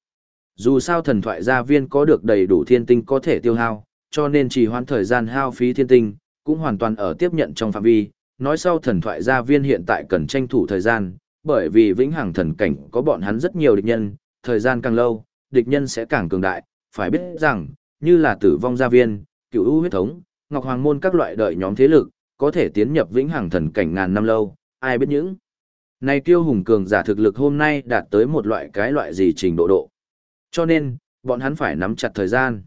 Dù sao thần thoại gia viên có được đầy đủ thiên tinh có thể tiêu hao, cho nên chỉ hoãn thời gian hao phí thiên tinh, cũng hoàn toàn ở tiếp nhận trong phạm vi. Nói sau thần thoại gia viên hiện tại cần tranh thủ thời gian, bởi vì vĩnh hằng thần cảnh có bọn hắn rất nhiều địch nhân, thời gian càng lâu, địch nhân sẽ càng cường đại, phải biết rằng, như là tử vong gia viên, cựu ưu huyết thống, ngọc hoàng môn các loại đợi nhóm thế lực, có thể tiến nhập vĩnh hằng thần cảnh ngàn năm lâu, ai biết những. Này tiêu hùng cường giả thực lực hôm nay đạt tới một loại cái loại gì trình độ độ. Cho nên, bọn hắn phải nắm chặt thời gian.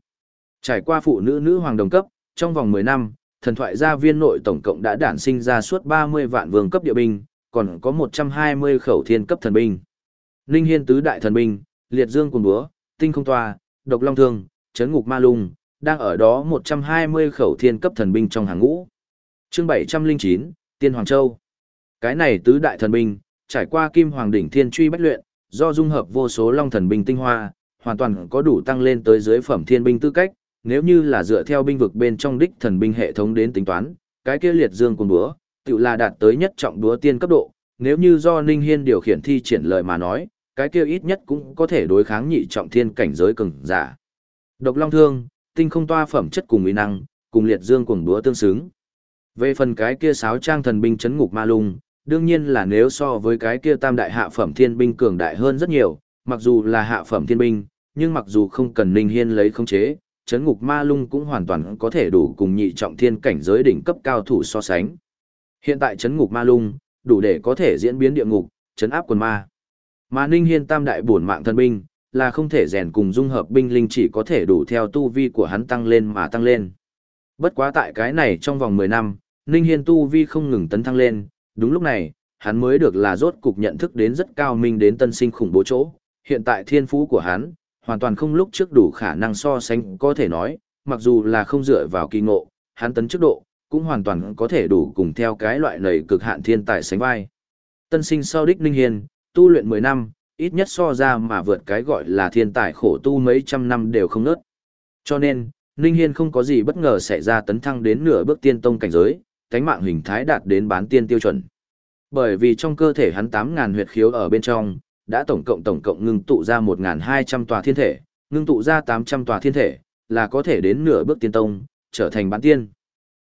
Trải qua phụ nữ nữ hoàng đồng cấp, trong vòng 10 năm, thần thoại gia viên nội tổng cộng đã đản sinh ra suốt 30 vạn vương cấp địa binh, còn có 120 khẩu thiên cấp thần binh. Ninh Hiên tứ đại thần binh, liệt dương cùng búa, tinh không toa, độc long thương, chấn ngục ma lung, đang ở đó 120 khẩu thiên cấp thần binh trong hàng ngũ. Chương 709, Tiên Hoàng Châu. Cái này tứ đại thần binh, trải qua kim hoàng đỉnh thiên truy bách luyện, do dung hợp vô số long thần binh tinh hoa, hoàn toàn có đủ tăng lên tới dưới phẩm thiên binh tư cách, nếu như là dựa theo binh vực bên trong đích thần binh hệ thống đến tính toán, cái kia liệt dương cùng đúa, tự là đạt tới nhất trọng đúa tiên cấp độ, nếu như do Ninh Hiên điều khiển thi triển lời mà nói, cái kia ít nhất cũng có thể đối kháng nhị trọng thiên cảnh giới cường giả. Độc Long Thương, tinh không toa phẩm chất cùng uy năng, cùng liệt dương cùng đúa tương xứng. Về phần cái kia sáo trang thần binh chấn ngục ma lung, đương nhiên là nếu so với cái kia tam đại hạ phẩm thiên binh cường đại hơn rất nhiều, mặc dù là hạ phẩm thiên binh, nhưng mặc dù không cần Ninh Hiên lấy không chế, chấn ngục ma lung cũng hoàn toàn có thể đủ cùng nhị trọng thiên cảnh giới đỉnh cấp cao thủ so sánh. Hiện tại chấn ngục ma lung, đủ để có thể diễn biến địa ngục, chấn áp quần ma. Mà Ninh Hiên tam đại bổn mạng thần binh, là không thể rèn cùng dung hợp binh linh chỉ có thể đủ theo tu vi của hắn tăng lên mà tăng lên. Bất quá tại cái này trong vòng 10 năm, Ninh Hiên tu vi không ngừng tấn thăng lên, đúng lúc này, hắn mới được là rốt cục nhận thức đến rất cao minh đến tân sinh khủng bố chỗ. Hiện tại thiên phú của hắn, hoàn toàn không lúc trước đủ khả năng so sánh có thể nói, mặc dù là không dựa vào kỳ ngộ, hắn tấn chức độ, cũng hoàn toàn có thể đủ cùng theo cái loại nầy cực hạn thiên tài sánh vai. Tân sinh sau đích Ninh Hiên, tu luyện 10 năm, ít nhất so ra mà vượt cái gọi là thiên tài khổ tu mấy trăm năm đều không nớt. Cho nên, Ninh Hiên không có gì bất ngờ xảy ra tấn thăng đến nửa bước tiên tông cảnh giới, cánh mạng hình thái đạt đến bán tiên tiêu chuẩn. Bởi vì trong cơ thể hắn 8.000 huyệt khiếu ở bên trong, đã tổng cộng tổng cộng ngưng tụ ra 1.200 tòa thiên thể, ngưng tụ ra 800 tòa thiên thể, là có thể đến nửa bước tiên tông, trở thành bán tiên.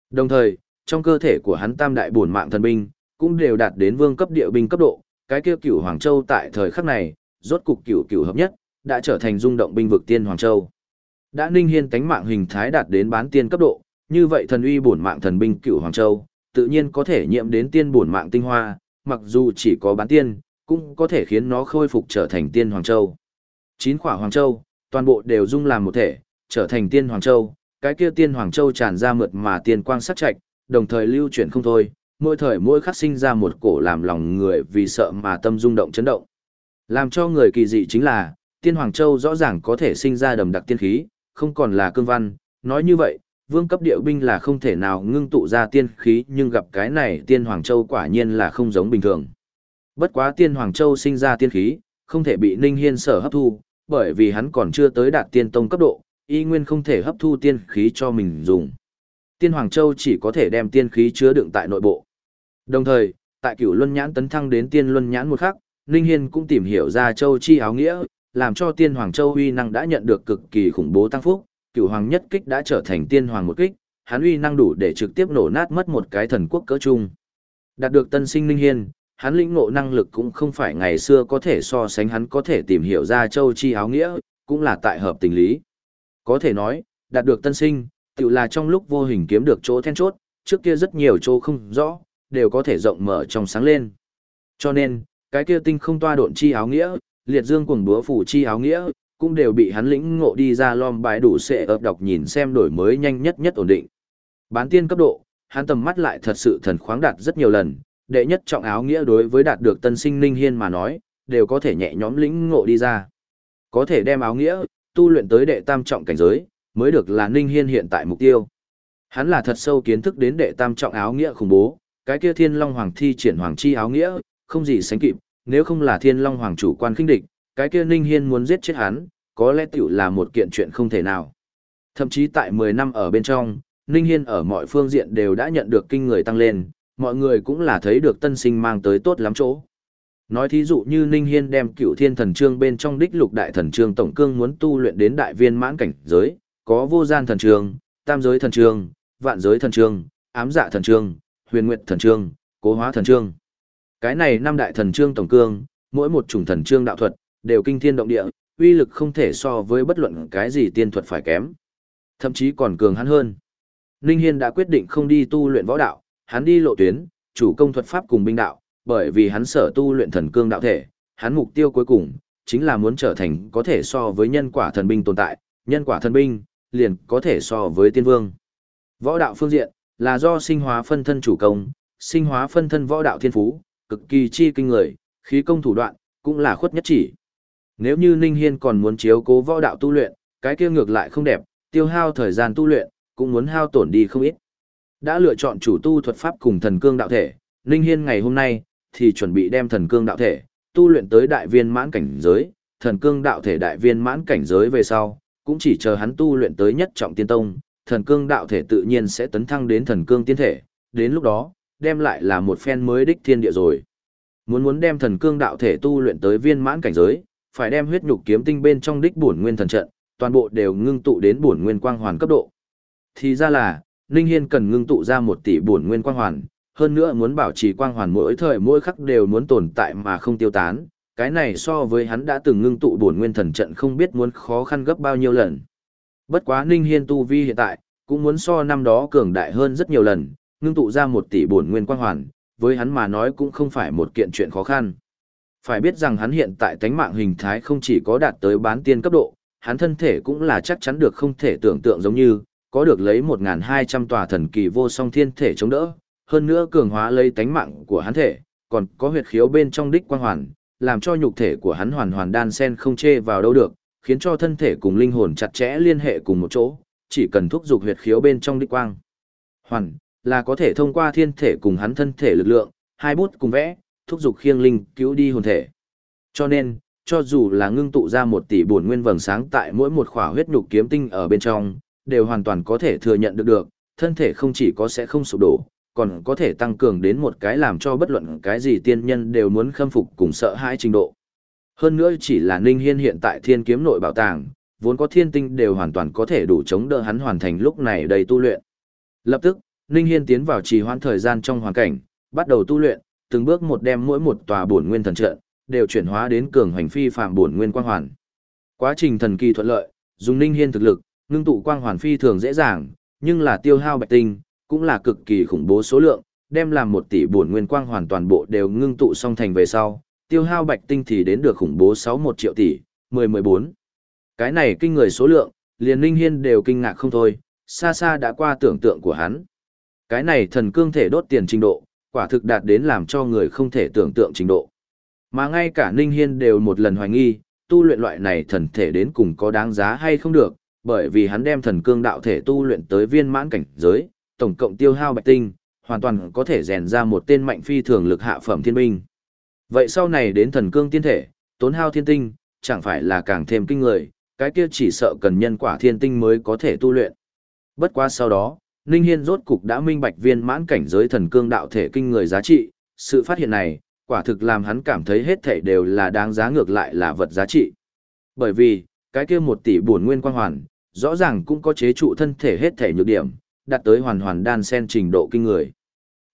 Đồng thời, trong cơ thể của hắn tam đại bổn mạng thần binh, cũng đều đạt đến vương cấp địa binh cấp độ, cái kia cửu Hoàng Châu tại thời khắc này, rốt cục cửu cửu hợp nhất, đã trở thành rung động binh vực tiên Hoàng Châu. Đã Ninh Hiên tánh mạng hình thái đạt đến bán tiên cấp độ, như vậy thần uy bổn mạng thần binh cửu Hoàng Châu, tự nhiên có thể nhiễm đến tiên bổn mạng tinh hoa, mặc dù chỉ có bán tiên, cũng có thể khiến nó khôi phục trở thành tiên Hoàng Châu. Chín khỏa Hoàng Châu, toàn bộ đều dung làm một thể, trở thành tiên Hoàng Châu, cái kia tiên Hoàng Châu tràn ra mượt mà tiên quang sắc trạch, đồng thời lưu chuyển không thôi, mỗi thời mỗi khắc sinh ra một cổ làm lòng người vì sợ mà tâm rung động chấn động. Làm cho người kỳ dị chính là, tiên Hoàng Châu rõ ràng có thể sinh ra đầm đặc tiên khí, không còn là cương văn, nói như vậy, vương cấp điệu binh là không thể nào ngưng tụ ra tiên khí nhưng gặp cái này tiên Hoàng Châu quả nhiên là không giống bình thường. Bất quá tiên Hoàng Châu sinh ra tiên khí, không thể bị Ninh Hiên sở hấp thu, bởi vì hắn còn chưa tới đạt tiên tông cấp độ, y nguyên không thể hấp thu tiên khí cho mình dùng. Tiên Hoàng Châu chỉ có thể đem tiên khí chứa đựng tại nội bộ. Đồng thời, tại cửu luân nhãn tấn thăng đến tiên luân nhãn một khắc, Ninh Hiên cũng tìm hiểu ra Châu chi áo nghĩa, làm cho tiên Hoàng Châu uy năng đã nhận được cực kỳ khủng bố tăng phúc, cửu hoàng nhất kích đã trở thành tiên hoàng một kích, hắn uy năng đủ để trực tiếp nổ nát mất một cái thần quốc cỡ trung. Đạt được tân sinh Ninh Hiên, hắn lĩnh ngộ năng lực cũng không phải ngày xưa có thể so sánh hắn có thể tìm hiểu ra Châu chi áo nghĩa, cũng là tại hợp tình lý. Có thể nói, đạt được tân sinh, tự là trong lúc vô hình kiếm được chỗ then chốt, trước kia rất nhiều chỗ không rõ, đều có thể rộng mở trong sáng lên. Cho nên, cái kia tinh không toa độn chi áo nghĩa, liệt dương cuồng búa phủ chi áo nghĩa, cũng đều bị hắn lĩnh ngộ đi ra lom bài đủ sẽ ập đọc nhìn xem đổi mới nhanh nhất nhất ổn định. Bán tiên cấp độ, hắn tầm mắt lại thật sự thần khoáng đạt rất nhiều lần, đệ nhất trọng áo nghĩa đối với đạt được tân sinh linh hiên mà nói, đều có thể nhẹ nhõm lĩnh ngộ đi ra. Có thể đem áo nghĩa, tu luyện tới đệ tam trọng cảnh giới, mới được là Ninh Hiên hiện tại mục tiêu. Hắn là thật sâu kiến thức đến đệ tam trọng áo nghĩa khủng bố, cái kia Thiên Long Hoàng thi triển hoàng chi áo nghĩa, không gì sánh kịp, nếu không là Thiên Long Hoàng chủ quan khinh địch, cái kia Ninh Hiên muốn giết chết hắn, có lẽ tiểu là một kiện chuyện không thể nào. Thậm chí tại 10 năm ở bên trong, Ninh Hiên ở mọi phương diện đều đã nhận được kinh người tăng lên, mọi người cũng là thấy được tân sinh mang tới tốt lắm chỗ. Nói thí dụ như Ninh Hiên đem cựu thiên thần trương bên trong đích lục đại thần trương tổng cương muốn tu luyện đến đại viên mãn cảnh giới, có vô gian thần trương, tam giới thần trương, vạn giới thần trương, ám dạ thần trương, huyền nguyệt thần trương, cố hóa thần trương. Cái này năm đại thần trương tổng cương, mỗi một chủng thần trương đạo thuật, đều kinh thiên động địa, uy lực không thể so với bất luận cái gì tiên thuật phải kém. Thậm chí còn cường hắn hơn. Ninh Hiên đã quyết định không đi tu luyện võ đạo, hắn đi lộ tuyến, chủ công thuật pháp cùng binh đạo, bởi vì hắn sở tu luyện thần cương đạo thể, hắn mục tiêu cuối cùng chính là muốn trở thành có thể so với nhân quả thần binh tồn tại, nhân quả thần binh liền có thể so với tiên vương. Võ đạo phương diện là do sinh hóa phân thân chủ công, sinh hóa phân thân võ đạo thiên phú, cực kỳ chi kinh người, khí công thủ đoạn cũng là khuất nhất chỉ. Nếu như Ninh Hiên còn muốn chiếu cố võ đạo tu luyện, cái kia ngược lại không đẹp, tiêu hao thời gian tu luyện, cũng muốn hao tổn đi không ít. Đã lựa chọn chủ tu thuật pháp cùng thần cương đạo thể, Ninh Hiên ngày hôm nay, thì chuẩn bị đem thần cương đạo thể, tu luyện tới đại viên mãn cảnh giới, thần cương đạo thể đại viên mãn cảnh giới về sau, cũng chỉ chờ hắn tu luyện tới nhất trọng tiên tông, thần cương đạo thể tự nhiên sẽ tấn thăng đến thần cương tiên thể, đến lúc đó, đem lại là một phen mới đích thiên địa rồi. Muốn muốn đem thần cương đạo thể tu luyện tới viên mãn cảnh giới, phải đem huyết nhục kiếm tinh bên trong đích bổn nguyên thần trận, toàn bộ đều ngưng tụ đến bổn nguyên quang hoàn cấp độ. Thì ra là, Ninh Hiên cần ngưng tụ ra một tỷ bổn nguyên quang hoàn, hơn nữa muốn bảo trì quang hoàn mỗi thời mỗi khắc đều muốn tồn tại mà không tiêu tán, cái này so với hắn đã từng ngưng tụ bổn nguyên thần trận không biết muốn khó khăn gấp bao nhiêu lần. Bất quá Ninh Hiên tu vi hiện tại, cũng muốn so năm đó cường đại hơn rất nhiều lần, ngưng tụ ra một tỷ bổn nguyên quang hoàn, với hắn mà nói cũng không phải một kiện chuyện khó khăn. Phải biết rằng hắn hiện tại tánh mạng hình thái không chỉ có đạt tới bán tiên cấp độ, hắn thân thể cũng là chắc chắn được không thể tưởng tượng giống như, có được lấy 1.200 tòa thần kỳ vô song thiên thể chống đỡ, hơn nữa cường hóa lấy tánh mạng của hắn thể, còn có huyệt khiếu bên trong đích quang hoàn, làm cho nhục thể của hắn hoàn hoàn đan sen không chê vào đâu được, khiến cho thân thể cùng linh hồn chặt chẽ liên hệ cùng một chỗ, chỉ cần thúc dục huyệt khiếu bên trong đích quang. Hoàn, là có thể thông qua thiên thể cùng hắn thân thể lực lượng, hai bút cùng vẽ, thúc dục khiêng linh cứu đi hồn thể. Cho nên, cho dù là ngưng tụ ra một tỷ bổn nguyên vầng sáng tại mỗi một khỏa huyết nhục kiếm tinh ở bên trong, đều hoàn toàn có thể thừa nhận được được, thân thể không chỉ có sẽ không sụp đổ, còn có thể tăng cường đến một cái làm cho bất luận cái gì tiên nhân đều muốn khâm phục cùng sợ hãi trình độ. Hơn nữa chỉ là Ninh Hiên hiện tại thiên kiếm nội bảo tàng, vốn có thiên tinh đều hoàn toàn có thể đủ chống đỡ hắn hoàn thành lúc này đầy tu luyện. Lập tức, Ninh Hiên tiến vào trì hoãn thời gian trong hoàn cảnh, bắt đầu tu luyện, từng bước một đem mỗi một tòa bổn nguyên thần trận đều chuyển hóa đến cường hành phi phàm bổn nguyên quang hoàn. Quá trình thần kỳ thuận lợi, dùng Ninh Hiên thực lực, ngưng tụ quang hoàn phi thường dễ dàng, nhưng là tiêu hao bạch tinh, cũng là cực kỳ khủng bố số lượng, đem làm một tỷ bổn nguyên quang hoàn toàn bộ đều ngưng tụ xong thành về sau, tiêu hao bạch tinh thì đến được khủng bố 61 triệu tỷ, 10-14. Cái này kinh người số lượng, liền Ninh Hiên đều kinh ngạc không thôi, xa xa đã qua tưởng tượng của hắn. Cái này thần cương thể đốt tiền trình độ, quả thực đạt đến làm cho người không thể tưởng tượng trình độ. Mà ngay cả Ninh Hiên đều một lần hoài nghi, tu luyện loại này thần thể đến cùng có đáng giá hay không được, bởi vì hắn đem thần cương đạo thể tu luyện tới viên mãn cảnh giới, tổng cộng tiêu hao bạch tinh, hoàn toàn có thể rèn ra một tên mạnh phi thường lực hạ phẩm thiên binh. Vậy sau này đến thần cương tiên thể, tốn hao thiên tinh, chẳng phải là càng thêm kinh người, cái kia chỉ sợ cần nhân quả thiên tinh mới có thể tu luyện. Bất quá sau đó, Ninh Hiên rốt cục đã minh bạch viên mãn cảnh giới thần cương đạo thể kinh người giá trị, sự phát hiện này, quả thực làm hắn cảm thấy hết thảy đều là đáng giá ngược lại là vật giá trị. Bởi vì, cái kia một tỷ bổn nguyên quang hoàn, rõ ràng cũng có chế trụ thân thể hết thảy nhược điểm, đạt tới hoàn hoàn đan sen trình độ kinh người.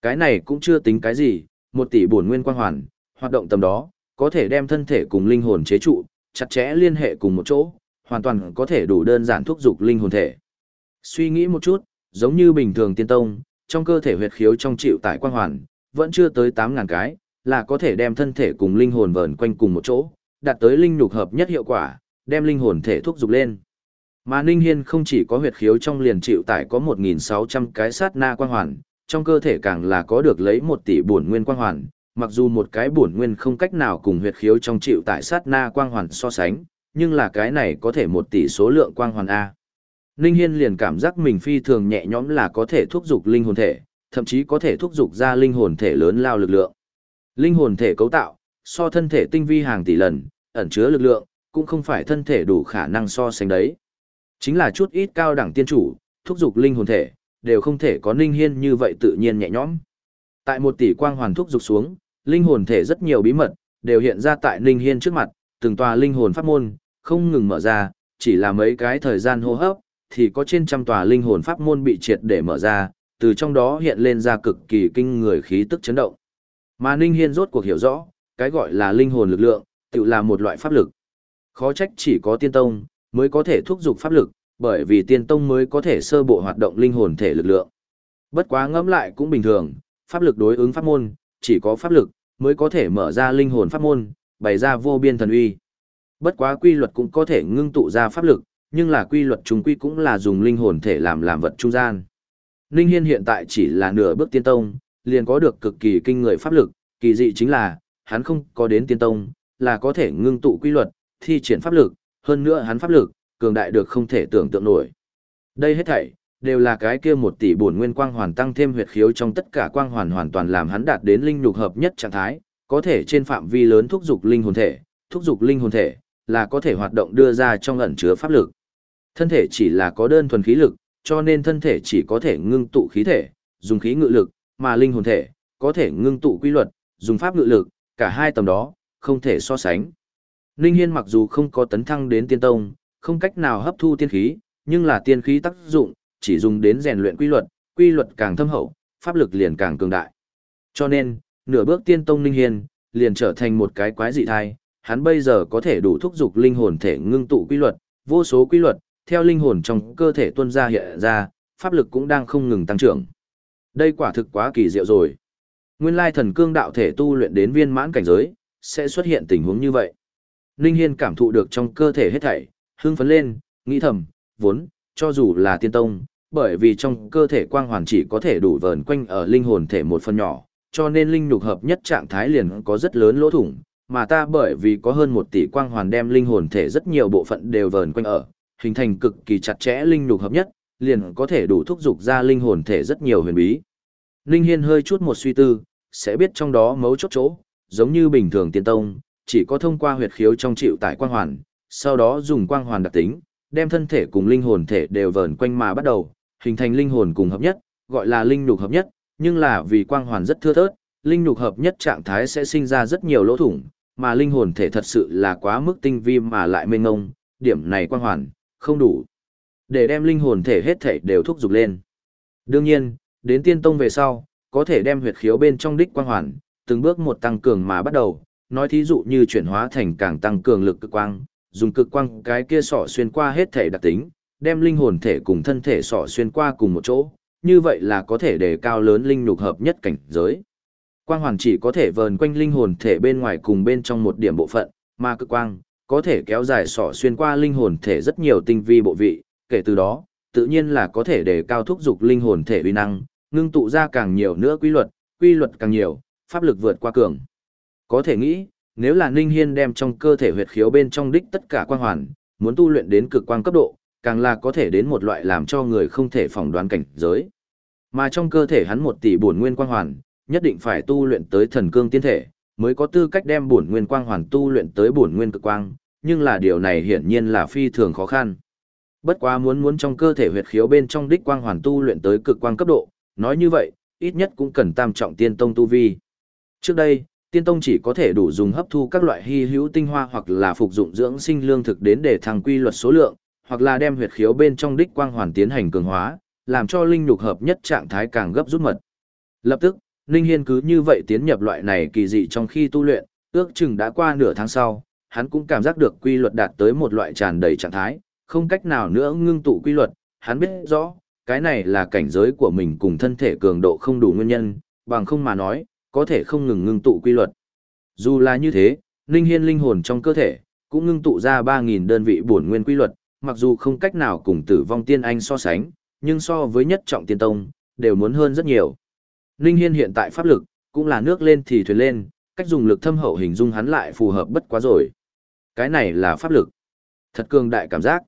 Cái này cũng chưa tính cái gì, một tỷ bổn nguyên quang hoàn, hoạt động tầm đó, có thể đem thân thể cùng linh hồn chế trụ, chặt chẽ liên hệ cùng một chỗ, hoàn toàn có thể đủ đơn giản thúc dục linh hồn thể. Suy nghĩ một chút, giống như bình thường tiên tông, trong cơ thể huyệt khiếu trong chịu tải quang hoàn, vẫn chưa tới tám ngàn cái, là có thể đem thân thể cùng linh hồn vờn quanh cùng một chỗ, đạt tới linh nhục hợp nhất hiệu quả, đem linh hồn thể thúc dục lên. Mà Ninh Hiên không chỉ có huyệt khiếu trong liền chịu tải có 1.600 cái sát na quang hoàn, trong cơ thể càng là có được lấy 1 tỷ bổn nguyên quang hoàn, mặc dù một cái bổn nguyên không cách nào cùng huyệt khiếu trong chịu tại sát na quang hoàn so sánh, nhưng là cái này có thể một tỷ số lượng quang hoàn A. Ninh Hiên liền cảm giác mình phi thường nhẹ nhõm là có thể thúc dục linh hồn thể, thậm chí có thể thúc dục ra linh hồn thể lớn lao lực lượng. Linh hồn thể cấu tạo, so thân thể tinh vi hàng tỷ lần, ẩn chứa lực lượng, cũng không phải thân thể đủ khả năng so sánh đấy. Chính là chút ít cao đẳng tiên chủ, thúc dục linh hồn thể, đều không thể có Ninh Hiên như vậy tự nhiên nhẹ nhõm. Tại một tỷ quang hoàn thúc dục xuống, linh hồn thể rất nhiều bí mật, đều hiện ra tại Ninh Hiên trước mặt, từng tòa linh hồn pháp môn, không ngừng mở ra, chỉ là mấy cái thời gian hô hấp, thì có trên trăm tòa linh hồn pháp môn bị triệt để mở ra, từ trong đó hiện lên ra cực kỳ kinh người khí tức chấn động. Mà Ninh Hiên rốt cuộc hiểu rõ, cái gọi là linh hồn lực lượng, tự là một loại pháp lực. Khó trách chỉ có tiên tông, mới có thể thúc dục pháp lực, bởi vì tiên tông mới có thể sơ bộ hoạt động linh hồn thể lực lượng. Bất quá ngẫm lại cũng bình thường, pháp lực đối ứng pháp môn, chỉ có pháp lực, mới có thể mở ra linh hồn pháp môn, bày ra vô biên thần uy. Bất quá quy luật cũng có thể ngưng tụ ra pháp lực, nhưng là quy luật chúng quy cũng là dùng linh hồn thể làm làm vật trung gian. Linh Hiên hiện tại chỉ là nửa bước tiên tông, liền có được cực kỳ kinh người pháp lực, kỳ dị chính là, hắn không có đến tiên tông, là có thể ngưng tụ quy luật, thi triển pháp lực, hơn nữa hắn pháp lực, cường đại được không thể tưởng tượng nổi. Đây hết thảy, đều là cái kia một tỷ bổn nguyên quang hoàn tăng thêm huyệt khiếu trong tất cả quang hoàn hoàn toàn làm hắn đạt đến linh nhục hợp nhất trạng thái, có thể trên phạm vi lớn thúc dục linh hồn thể, thúc dục linh hồn thể là có thể hoạt động đưa ra trong ẩn chứa pháp lực. Thân thể chỉ là có đơn thuần khí lực, cho nên thân thể chỉ có thể ngưng tụ khí thể, dùng khí ngự lực, mà linh hồn thể có thể ngưng tụ quy luật, dùng pháp ngự lực, cả hai tầm đó không thể so sánh. linh Hiên mặc dù không có tấn thăng đến tiên tông, không cách nào hấp thu tiên khí, nhưng là tiên khí tác dụng, chỉ dùng đến rèn luyện quy luật, quy luật càng thâm hậu, pháp lực liền càng cường đại. Cho nên, nửa bước tiên tông Ninh Hiên, liền trở thành một cái quái dị thai, hắn bây giờ có thể đủ thúc dục linh hồn thể ngưng tụ quy luật, vô số quy luật, theo linh hồn trong cơ thể tuôn ra hiện ra, pháp lực cũng đang không ngừng tăng trưởng. Đây quả thực quá kỳ diệu rồi. Nguyên lai thần cương đạo thể tu luyện đến viên mãn cảnh giới, sẽ xuất hiện tình huống như vậy. Ninh Hiên cảm thụ được trong cơ thể hết thảy, hưng phấn lên, nghĩ thầm, vốn, cho dù là tiên tông, bởi vì trong cơ thể quang hoàn chỉ có thể đủ vờn quanh ở linh hồn thể một phần nhỏ, cho nên linh nhục hợp nhất trạng thái liền có rất lớn lỗ thủng, mà ta bởi vì có hơn một tỷ quang hoàn đem linh hồn thể rất nhiều bộ phận đều vờn quanh ở, hình thành cực kỳ chặt chẽ linh nhục hợp nhất, liền có thể đủ thúc dục ra linh hồn thể rất nhiều huyền bí. Linh Hiên hơi chút một suy tư, sẽ biết trong đó mấu chốt chỗ, giống như bình thường tiên tông, chỉ có thông qua huyệt khiếu trong chịu tại quang hoàn, sau đó dùng quang hoàn đặc tính, đem thân thể cùng linh hồn thể đều vờn quanh mà bắt đầu, hình thành linh hồn cùng hợp nhất, gọi là linh nhục hợp nhất, nhưng là vì quang hoàn rất thưa thớt, linh nhục hợp nhất trạng thái sẽ sinh ra rất nhiều lỗ thủng, mà linh hồn thể thật sự là quá mức tinh vi mà lại mênh ngông, điểm này quang hoàn không đủ để đem linh hồn thể hết thể đều thúc giục lên. Đương nhiên, đến tiên tông về sau, có thể đem huyệt khiếu bên trong đích quang hoàn, từng bước một tăng cường mà bắt đầu, nói thí dụ như chuyển hóa thành càng tăng cường lực cực quang, dùng cực quang cái kia sỏ xuyên qua hết thể đặc tính, đem linh hồn thể cùng thân thể sỏ xuyên qua cùng một chỗ, như vậy là có thể đề cao lớn linh nhục hợp nhất cảnh giới. Quang hoàn chỉ có thể vờn quanh linh hồn thể bên ngoài cùng bên trong một điểm bộ phận, mà cực quang có thể kéo dài sỏ xuyên qua linh hồn thể rất nhiều tinh vi bộ vị, kể từ đó, tự nhiên là có thể đề cao thúc dục linh hồn thể uy năng, ngưng tụ ra càng nhiều nữa quy luật, quy luật càng nhiều, pháp lực vượt qua cường. Có thể nghĩ, nếu là Ninh Hiên đem trong cơ thể huyệt khiếu bên trong đích tất cả quang hoàn, muốn tu luyện đến cực quang cấp độ, càng là có thể đến một loại làm cho người không thể phỏng đoán cảnh giới. Mà trong cơ thể hắn một tỷ bổn nguyên quang hoàn, nhất định phải tu luyện tới thần cương tiên thể, mới có tư cách đem bổn nguyên quang hoàn tu luyện tới bổn nguyên cực quang, nhưng là điều này hiển nhiên là phi thường khó khăn. Bất quá muốn muốn trong cơ thể huyệt khiếu bên trong đích quang hoàn tu luyện tới cực quang cấp độ, nói như vậy, ít nhất cũng cần tam trọng tiên tông tu vi. Trước đây, tiên tông chỉ có thể đủ dùng hấp thu các loại hy hữu tinh hoa hoặc là phục dụng dưỡng sinh lương thực đến để thăng quy luật số lượng, hoặc là đem huyệt khiếu bên trong đích quang hoàn tiến hành cường hóa, làm cho linh nhục hợp nhất trạng thái càng gấp rút mật. Lập tức, Ninh Hiên cứ như vậy tiến nhập loại này kỳ dị trong khi tu luyện, ước chừng đã qua nửa tháng sau, hắn cũng cảm giác được quy luật đạt tới một loại tràn đầy trạng thái, không cách nào nữa ngưng tụ quy luật, hắn biết rõ, cái này là cảnh giới của mình cùng thân thể cường độ không đủ nguyên nhân, bằng không mà nói, có thể không ngừng ngưng tụ quy luật. Dù là như thế, Ninh Hiên linh hồn trong cơ thể, cũng ngưng tụ ra 3.000 đơn vị bổn nguyên quy luật, mặc dù không cách nào cùng tử vong tiên anh so sánh, nhưng so với nhất trọng tiên tông, đều muốn hơn rất nhiều. Ninh Hiên hiện tại pháp lực, cũng là nước lên thì thuyền lên, cách dùng lực thâm hậu hình dung hắn lại phù hợp bất quá rồi. Cái này là pháp lực. Thật cường đại cảm giác.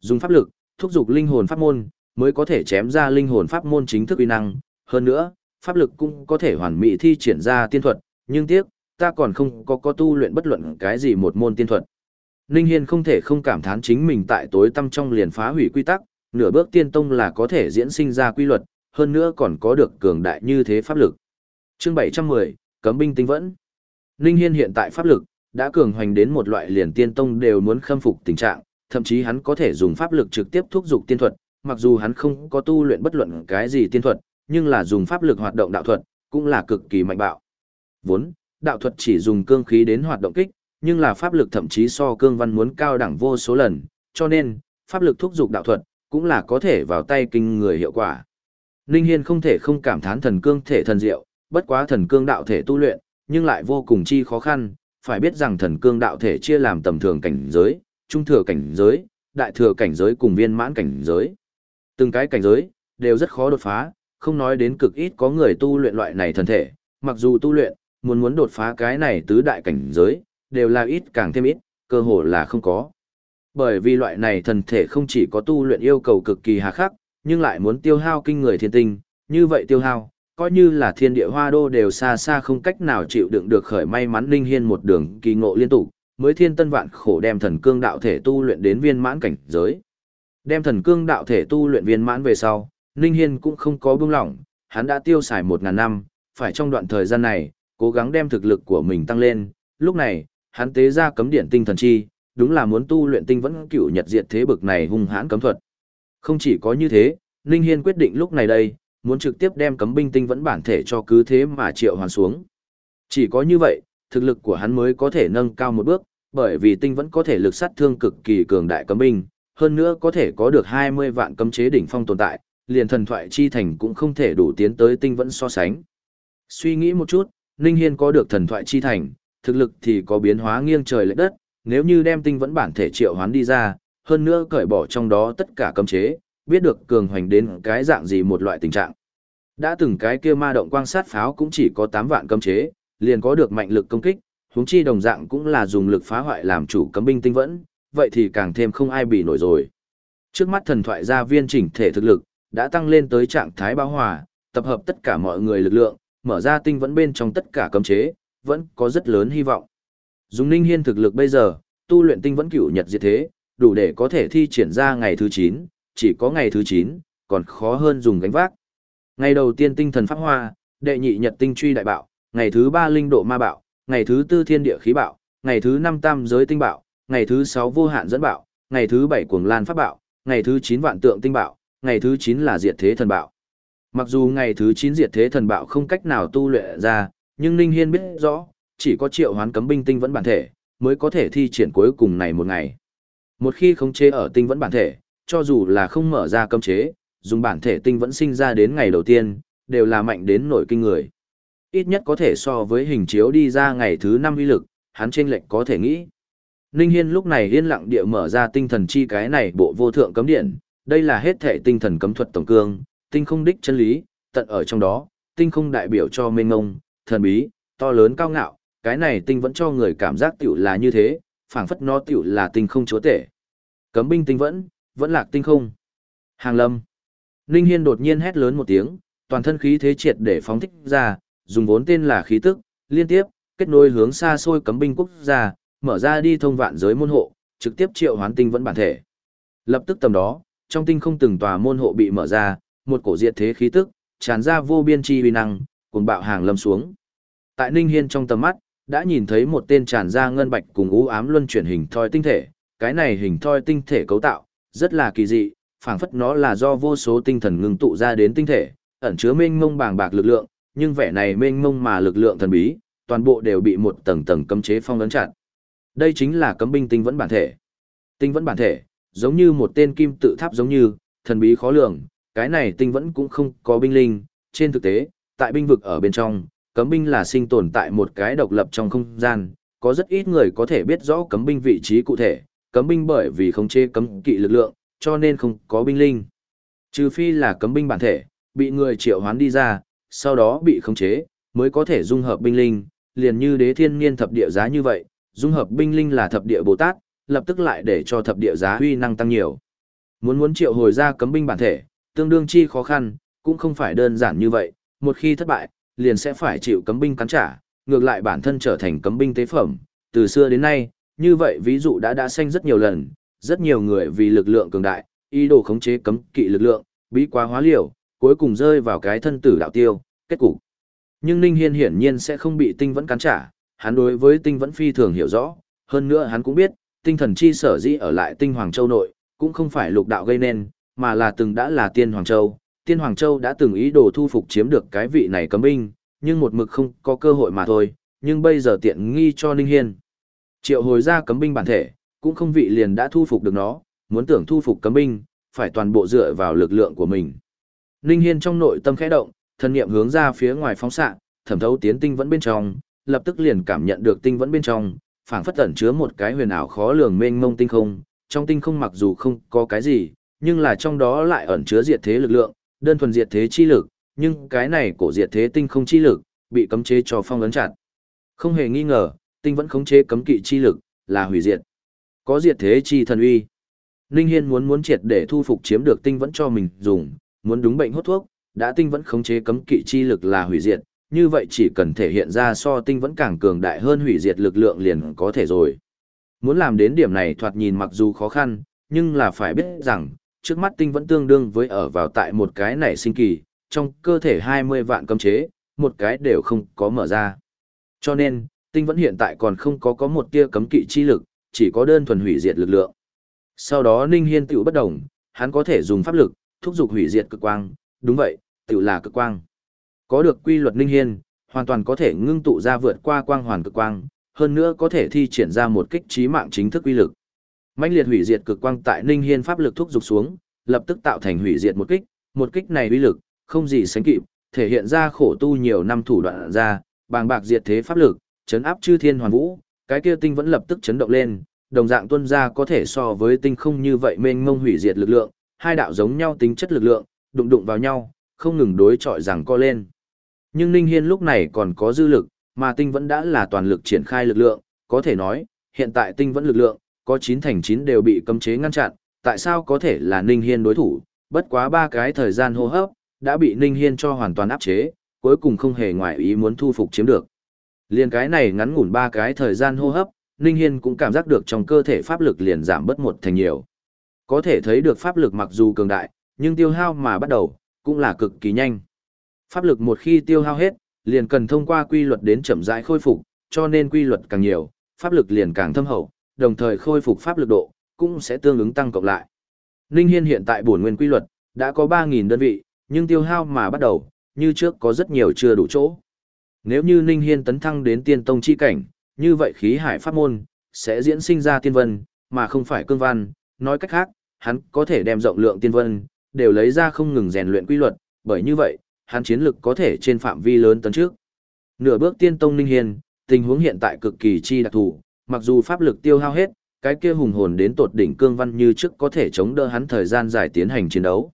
Dùng pháp lực, thúc giục linh hồn pháp môn, mới có thể chém ra linh hồn pháp môn chính thức uy năng. Hơn nữa, pháp lực cũng có thể hoàn mỹ thi triển ra tiên thuật, nhưng tiếc, ta còn không có có tu luyện bất luận cái gì một môn tiên thuật. Ninh Hiên không thể không cảm thán chính mình tại tối tâm trong liền phá hủy quy tắc, nửa bước tiên tông là có thể diễn sinh ra quy luật, hơn nữa còn có được cường đại như thế pháp lực. Chương 710, Cấm binh tinh vẫn. Ninh Hiên hiện tại pháp lực đã cường hoành đến một loại liền tiên tông đều muốn khâm phục tình trạng, thậm chí hắn có thể dùng pháp lực trực tiếp thúc dục tiên thuật, mặc dù hắn không có tu luyện bất luận cái gì tiên thuật, nhưng là dùng pháp lực hoạt động đạo thuật, cũng là cực kỳ mạnh bạo. Vốn, đạo thuật chỉ dùng cương khí đến hoạt động kích, nhưng là pháp lực thậm chí so cương văn muốn cao đẳng vô số lần, cho nên, pháp lực thúc dục đạo thuật, cũng là có thể vào tay kinh người hiệu quả. Ninh Hiên không thể không cảm thán thần cương thể thần diệu, bất quá thần cương đạo thể tu luyện, nhưng lại vô cùng chi khó khăn, phải biết rằng thần cương đạo thể chia làm tầm thường cảnh giới, trung thừa cảnh giới, đại thừa cảnh giới cùng viên mãn cảnh giới. Từng cái cảnh giới, đều rất khó đột phá, không nói đến cực ít có người tu luyện loại này thần thể, mặc dù tu luyện, muốn muốn đột phá cái này tứ đại cảnh giới, đều là ít càng thêm ít, cơ hồ là không có. Bởi vì loại này thần thể không chỉ có tu luyện yêu cầu cực kỳ hà khắc, nhưng lại muốn tiêu hao kinh người thiên tinh, như vậy tiêu hao, coi như là thiên địa hoa đô đều xa xa không cách nào chịu đựng được khởi may mắn linh hiên một đường kỳ ngộ liên tục, mới thiên tân vạn khổ đem thần cương đạo thể tu luyện đến viên mãn cảnh giới. Đem thần cương đạo thể tu luyện viên mãn về sau, Ninh Hiên cũng không có buông lỏng, hắn đã tiêu xài một ngàn năm, phải trong đoạn thời gian này, cố gắng đem thực lực của mình tăng lên, lúc này, hắn tế ra cấm điện tinh thần chi, đúng là muốn tu luyện tinh vẫn cựu nhật diệt thế bực này hung hãn cấm thuật. Không chỉ có như thế, Ninh Hiên quyết định lúc này đây, muốn trực tiếp đem cấm binh tinh vẫn bản thể cho cứ thế mà triệu hoàn xuống. Chỉ có như vậy, thực lực của hắn mới có thể nâng cao một bước, bởi vì tinh vẫn có thể lực sát thương cực kỳ cường đại cấm binh, hơn nữa có thể có được 20 vạn cấm chế đỉnh phong tồn tại, liền thần thoại chi thành cũng không thể đủ tiến tới tinh vẫn so sánh. Suy nghĩ một chút, Ninh Hiên có được thần thoại chi thành, thực lực thì có biến hóa nghiêng trời lệch đất, nếu như đem tinh vẫn bản thể triệu hoán đi ra, hơn nữa cởi bỏ trong đó tất cả cấm chế, biết được cường hoành đến cái dạng gì một loại tình trạng. Đã từng cái kia ma động quang sát pháo cũng chỉ có 8 vạn cấm chế, liền có được mạnh lực công kích, huống chi đồng dạng cũng là dùng lực phá hoại làm chủ cấm binh tinh vẫn, vậy thì càng thêm không ai bị nổi rồi. Trước mắt thần thoại gia viên chỉnh thể thực lực, đã tăng lên tới trạng thái bão hòa, tập hợp tất cả mọi người lực lượng, mở ra tinh vẫn bên trong tất cả cấm chế, vẫn có rất lớn hy vọng. Dùng Ninh Hiên thực lực bây giờ, tu luyện tinh vẫn cửu nhật diệt thế, đủ để có thể thi triển ra ngày thứ 9, chỉ có ngày thứ 9, còn khó hơn dùng gánh vác. Ngày đầu tiên tinh thần pháp hoa, đệ nhị nhật tinh truy đại bạo, ngày thứ 3 linh độ ma bạo, ngày thứ 4 thiên địa khí bạo, ngày thứ 5 tam giới tinh bạo, ngày thứ 6 vô hạn dẫn bạo, ngày thứ 7 cuồng lan pháp bạo, ngày thứ 9 vạn tượng tinh bạo, ngày thứ 9 là diệt thế thần bạo. Mặc dù ngày thứ 9 diệt thế thần bạo không cách nào tu luyện ra, nhưng Ninh Hiên biết rõ, chỉ có triệu hoán cấm binh tinh vẫn bản thể, mới có thể thi triển cuối cùng này một ngày. Một khi khống chế ở tinh vẫn bản thể, cho dù là không mở ra cấm chế, dùng bản thể tinh vẫn sinh ra đến ngày đầu tiên, đều là mạnh đến nổi kinh người. Ít nhất có thể so với hình chiếu đi ra ngày thứ năm uy lực, hắn trên lệnh có thể nghĩ. Ninh Hiên lúc này yên lặng địa mở ra tinh thần chi cái này bộ vô thượng cấm điện, đây là hết thể tinh thần cấm thuật tổng cương, tinh không đích chân lý, tận ở trong đó, tinh không đại biểu cho mênh ngông, thần bí, to lớn cao ngạo, cái này tinh vẫn cho người cảm giác tiểu là như thế, phảng phất nó tiểu là tinh không chúa tể. Cấm binh tinh vẫn, vẫn lạc tinh không. Hàng lâm. Ninh Hiên đột nhiên hét lớn một tiếng, toàn thân khí thế triệt để phóng thích ra, dùng vốn tên là khí tức, liên tiếp, kết nối hướng xa xôi cấm binh quốc gia, mở ra đi thông vạn giới môn hộ, trực tiếp triệu hoán tinh vẫn bản thể. Lập tức tầm đó, trong tinh không từng tòa môn hộ bị mở ra, một cổ diệt thế khí tức, tràn ra vô biên chi uy năng, cuồng bạo hàng lâm xuống. Tại Ninh Hiên trong tầm mắt, đã nhìn thấy một tên tràn ra ngân bạch cùng u ám luân chuyển hình thoi tinh thể, cái này hình thoi tinh thể cấu tạo, rất là kỳ dị, phảng phất nó là do vô số tinh thần ngưng tụ ra đến tinh thể, ẩn chứa mênh mông bàng bạc lực lượng, nhưng vẻ này mênh mông mà lực lượng thần bí, toàn bộ đều bị một tầng tầng cấm chế phong ấn chặt. Đây chính là cấm binh tinh vẫn bản thể. Tinh vẫn bản thể, giống như một tên kim tự tháp giống như, thần bí khó lường, cái này tinh vẫn cũng không có binh linh, trên thực tế, tại binh vực ở bên trong, cấm binh là sinh tồn tại một cái độc lập trong không gian, có rất ít người có thể biết rõ cấm binh vị trí cụ thể, cấm binh bởi vì không chế cấm kỵ lực lượng, cho nên không có binh linh. Trừ phi là cấm binh bản thể, bị người triệu hoán đi ra, sau đó bị khống chế, mới có thể dung hợp binh linh, liền như đế thiên niên thập địa giá như vậy, dung hợp binh linh là thập địa Bồ Tát, lập tức lại để cho thập địa giá huy năng tăng nhiều. Muốn muốn triệu hồi ra cấm binh bản thể, tương đương chi khó khăn, cũng không phải đơn giản như vậy, một khi thất bại, liền sẽ phải chịu cấm binh cắn trả, ngược lại bản thân trở thành cấm binh tế phẩm, từ xưa đến nay, như vậy ví dụ đã đã xanh rất nhiều lần, rất nhiều người vì lực lượng cường đại, ý đồ khống chế cấm kỵ lực lượng, bí quá hóa liều, cuối cùng rơi vào cái thân tử đạo tiêu, kết cục. Nhưng Ninh Hiên hiển nhiên sẽ không bị tinh vẫn cắn trả, hắn đối với tinh vẫn phi thường hiểu rõ, hơn nữa hắn cũng biết, tinh thần chi sở dĩ ở lại tinh Hoàng Châu nội, cũng không phải lục đạo gây nên, mà là từng đã là tiên Hoàng Châu. Tiên Hoàng Châu đã từng ý đồ thu phục chiếm được cái vị này cấm binh, nhưng một mực không có cơ hội mà thôi, nhưng bây giờ tiện nghi cho Ninh Hiên. Triệu hồi ra cấm binh bản thể, cũng không vị liền đã thu phục được nó, muốn tưởng thu phục cấm binh, phải toàn bộ dựa vào lực lượng của mình. Ninh Hiên trong nội tâm khẽ động, thân niệm hướng ra phía ngoài phóng xạ, thẩm thấu tiến tinh vẫn bên trong, lập tức liền cảm nhận được tinh vẫn bên trong, phảng phất ẩn chứa một cái huyền ảo khó lường mênh mông tinh không, trong tinh không mặc dù không có cái gì, nhưng là trong đó lại ẩn chứa diệt thế lực lượng, đơn thuần diệt thế chi lực, nhưng cái này cổ diệt thế tinh không chi lực, bị cấm chế cho phong ấn chặt. Không hề nghi ngờ, tinh vẫn khống chế cấm kỵ chi lực, là hủy diệt. Có diệt thế chi thần uy. Ninh Hiên muốn muốn triệt để thu phục chiếm được tinh vẫn cho mình dùng, muốn đúng bệnh hốt thuốc, đã tinh vẫn khống chế cấm kỵ chi lực là hủy diệt, như vậy chỉ cần thể hiện ra so tinh vẫn càng cường đại hơn hủy diệt lực lượng liền có thể rồi. Muốn làm đến điểm này thoạt nhìn mặc dù khó khăn, nhưng là phải biết rằng, trước mắt tinh vẫn tương đương với ở vào tại một cái nảy sinh kỳ, trong cơ thể 20 vạn cấm chế, một cái đều không có mở ra. Cho nên, tinh vẫn hiện tại còn không có có một tia cấm kỵ chi lực, chỉ có đơn thuần hủy diệt lực lượng. Sau đó Ninh Hiên tiểu bất động, hắn có thể dùng pháp lực, thúc giục hủy diệt cực quang, đúng vậy, tiểu là cực quang. Có được quy luật Ninh Hiên, hoàn toàn có thể ngưng tụ ra vượt qua quang hoàn cực quang, hơn nữa có thể thi triển ra một kích trí mạng chính thức quy lực. Mãnh liệt hủy diệt cực quang tại Ninh Hiên pháp lực thúc giục xuống, lập tức tạo thành hủy diệt một kích, một kích này uy lực không gì sánh kịp, thể hiện ra khổ tu nhiều năm thủ đoạn ra, bàng bạc diệt thế pháp lực, chấn áp chư thiên hoàn vũ, cái kia tinh vẫn lập tức chấn động lên, đồng dạng tuân ra có thể so với tinh không như vậy mênh mông hủy diệt lực lượng, hai đạo giống nhau tính chất lực lượng, đụng đụng vào nhau, không ngừng đối chọi rằng co lên. Nhưng Ninh Hiên lúc này còn có dư lực, mà tinh vẫn đã là toàn lực triển khai lực lượng, có thể nói, hiện tại tinh vẫn lực lượng, có 9 thành 9 đều bị cấm chế ngăn chặn, tại sao có thể là Ninh Hiên đối thủ, bất quá ba cái thời gian hô hấp, đã bị Ninh Hiên cho hoàn toàn áp chế, cuối cùng không hề ngoại ý muốn thu phục chiếm được. Liên cái này ngắn ngủn ba cái thời gian hô hấp, Ninh Hiên cũng cảm giác được trong cơ thể pháp lực liền giảm bớt một thành nhiều. Có thể thấy được pháp lực mặc dù cường đại, nhưng tiêu hao mà bắt đầu, cũng là cực kỳ nhanh. Pháp lực một khi tiêu hao hết, liền cần thông qua quy luật đến chậm rãi khôi phục, cho nên quy luật càng nhiều, pháp lực liền càng thâm hậu, đồng thời khôi phục pháp lực độ, cũng sẽ tương ứng tăng cộng lại. Ninh Hiên hiện tại bổn nguyên quy luật, đã có 3.000 đơn vị, nhưng tiêu hao mà bắt đầu, như trước có rất nhiều chưa đủ chỗ. Nếu như Ninh Hiên tấn thăng đến tiên tông chi cảnh, như vậy khí hải pháp môn, sẽ diễn sinh ra tiên vân, mà không phải cương văn, nói cách khác, hắn có thể đem rộng lượng tiên vân, đều lấy ra không ngừng rèn luyện quy luật, bởi như vậy, hắn chiến lực có thể trên phạm vi lớn tấn trước. Nửa bước tiên tông Ninh Hiên tình huống hiện tại cực kỳ chi đặc thù, mặc dù pháp lực tiêu hao hết, cái kia hùng hồn đến tột đỉnh cương văn như trước có thể chống đỡ hắn thời gian dài tiến hành chiến đấu.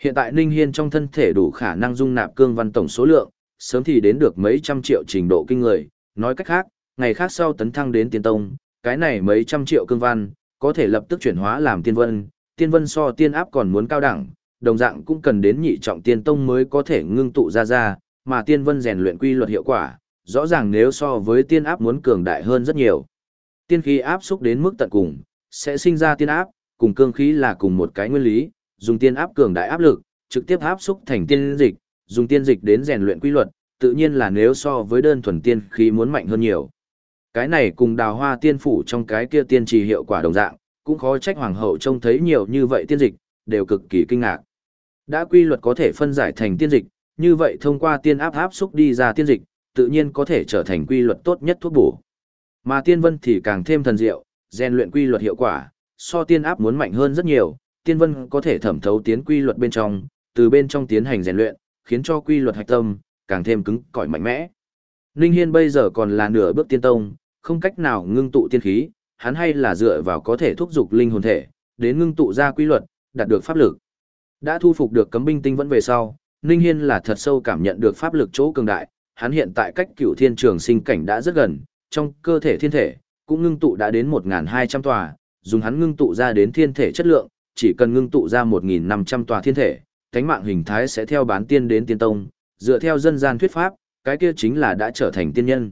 Hiện tại Ninh Hiên trong thân thể đủ khả năng dung nạp cương văn tổng số lượng, sớm thì đến được mấy trăm triệu trình độ kinh người, nói cách khác, ngày khác sau tấn thăng đến tiên tông, cái này mấy trăm triệu cương văn, có thể lập tức chuyển hóa làm tiên vân, tiên vân so tiên áp còn muốn cao đẳng, đồng dạng cũng cần đến nhị trọng tiên tông mới có thể ngưng tụ ra ra, mà tiên vân rèn luyện quy luật hiệu quả, rõ ràng nếu so với tiên áp muốn cường đại hơn rất nhiều. Tiên khí áp xúc đến mức tận cùng, sẽ sinh ra tiên áp, cùng cương khí là cùng một cái nguyên lý, dùng tiên áp cường đại áp lực, trực tiếp áp xúc thành tiên dịch, dùng tiên dịch đến rèn luyện quy luật, tự nhiên là nếu so với đơn thuần tiên khí muốn mạnh hơn nhiều. Cái này cùng đào hoa tiên phủ trong cái kia tiên trì hiệu quả đồng dạng, cũng khó trách hoàng hậu trông thấy nhiều như vậy tiên dịch, đều cực kỳ kinh ngạc. Đã quy luật có thể phân giải thành tiên dịch, như vậy thông qua tiên áp áp xúc đi ra tiên dịch, tự nhiên có thể trở thành quy luật tốt nhất thuốc bổ. Mà tiên vân thì càng thêm thần diệu, rèn luyện quy luật hiệu quả, so tiên áp muốn mạnh hơn rất nhiều, tiên vân có thể thẩm thấu tiến quy luật bên trong, từ bên trong tiến hành rèn luyện, khiến cho quy luật hạch tâm càng thêm cứng cỏi mạnh mẽ. Ninh Hiên bây giờ còn là nửa bước tiên tông, không cách nào ngưng tụ tiên khí, hắn hay là dựa vào có thể thúc dục linh hồn thể, đến ngưng tụ ra quy luật, đạt được pháp lực. Đã thu phục được cấm binh tinh vẫn về sau, Ninh Hiên là thật sâu cảm nhận được pháp lực chỗ cường đại, hắn hiện tại cách cửu thiên trường sinh cảnh đã rất gần, trong cơ thể thiên thể, cũng ngưng tụ đã đến 1.200 tòa, dùng hắn ngưng tụ ra đến thiên thể chất lượng, chỉ cần ngưng tụ ra 1.500 tòa thiên thể, cánh mạng hình thái sẽ theo bán tiên đến tiên tông, dựa theo dân gian thuyết pháp, cái kia chính là đã trở thành tiên nhân.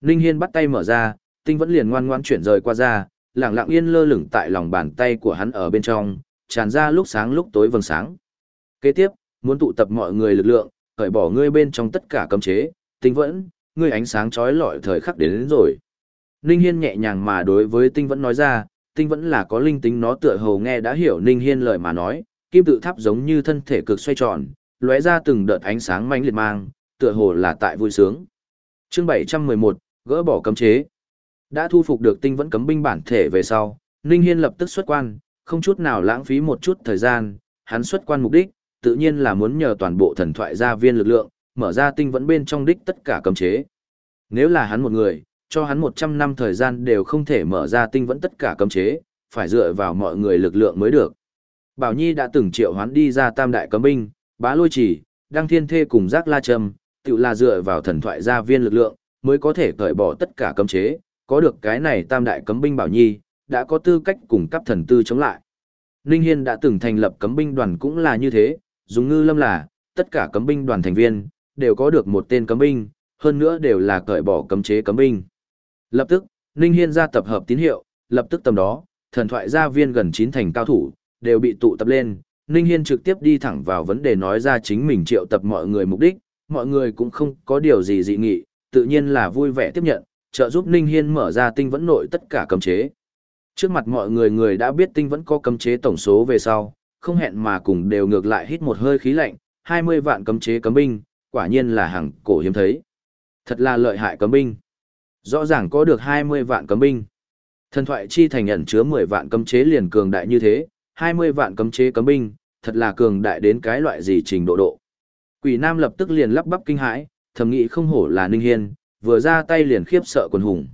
Ninh Hiên bắt tay mở ra, tinh vẫn liền ngoan ngoãn chuyển rời qua ra, lặng lặng yên lơ lửng tại lòng bàn tay của hắn ở bên trong, tràn ra lúc sáng lúc tối vầng sáng. Kế tiếp, muốn tụ tập mọi người lực lượng, cởi bỏ ngươi bên trong tất cả cấm chế, tinh vẫn, ngươi ánh sáng chói lọi thời khắc đến, đến rồi. Ninh Hiên nhẹ nhàng mà đối với tinh vẫn nói ra, tinh vẫn là có linh tính nó tựa hồ nghe đã hiểu Ninh Hiên lời mà nói, kim tự tháp giống như thân thể cực xoay tròn, lóe ra từng đợt ánh sáng mãnh liệt mang, tựa hồ là tại vui sướng. Chương 711, gỡ bỏ cấm chế. Đã thu phục được tinh vẫn cấm binh bản thể về sau, Ninh Hiên lập tức xuất quan, không chút nào lãng phí một chút thời gian, hắn xuất quan mục đích, tự nhiên là muốn nhờ toàn bộ thần thoại gia viên lực lượng, mở ra tinh vẫn bên trong đích tất cả cấm chế. Nếu là hắn một người, cho hắn 100 năm thời gian đều không thể mở ra tinh vẫn tất cả cấm chế, phải dựa vào mọi người lực lượng mới được. Bảo Nhi đã từng triệu hoán đi ra tam đại cấm binh, bá lôi chỉ, đăng thiên thê cùng giác la trầm, tự là dựa vào thần thoại gia viên lực lượng, mới có thể cởi bỏ tất cả cấm chế, có được cái này tam đại cấm binh Bảo Nhi, đã có tư cách cùng cấp thần tư chống lại. Ninh Hiên đã từng thành lập cấm binh đoàn cũng là như thế, dùng ngư lâm là, tất cả cấm binh đoàn thành viên, đều có được một tên cấm binh, hơn nữa đều là cởi bỏ cấm chế cấm binh. Lập tức, Ninh Hiên ra tập hợp tín hiệu, lập tức tầm đó, thần thoại gia viên gần chín thành cao thủ, đều bị tụ tập lên. Ninh Hiên trực tiếp đi thẳng vào vấn đề nói ra chính mình triệu tập mọi người mục đích, mọi người cũng không có điều gì dị nghị, tự nhiên là vui vẻ tiếp nhận, trợ giúp Ninh Hiên mở ra tinh vẫn nội tất cả cấm chế. Trước mặt mọi người người đã biết tinh vẫn có cấm chế tổng số về sau, không hẹn mà cùng đều ngược lại hít một hơi khí lạnh, 20 vạn cấm chế cấm binh, quả nhiên là hàng cổ hiếm thấy. Thật là lợi hại cấm binh. Rõ ràng có được 20 vạn cấm binh. Thần thoại chi thành ẩn chứa 10 vạn cấm chế liền cường đại như thế, 20 vạn cấm chế cấm binh, thật là cường đại đến cái loại gì trình độ độ. Quỷ Nam lập tức liền lắp bắp kinh hãi, thầm nghĩ không hổ là Ninh Hiên, vừa ra tay liền khiếp sợ quần hùng.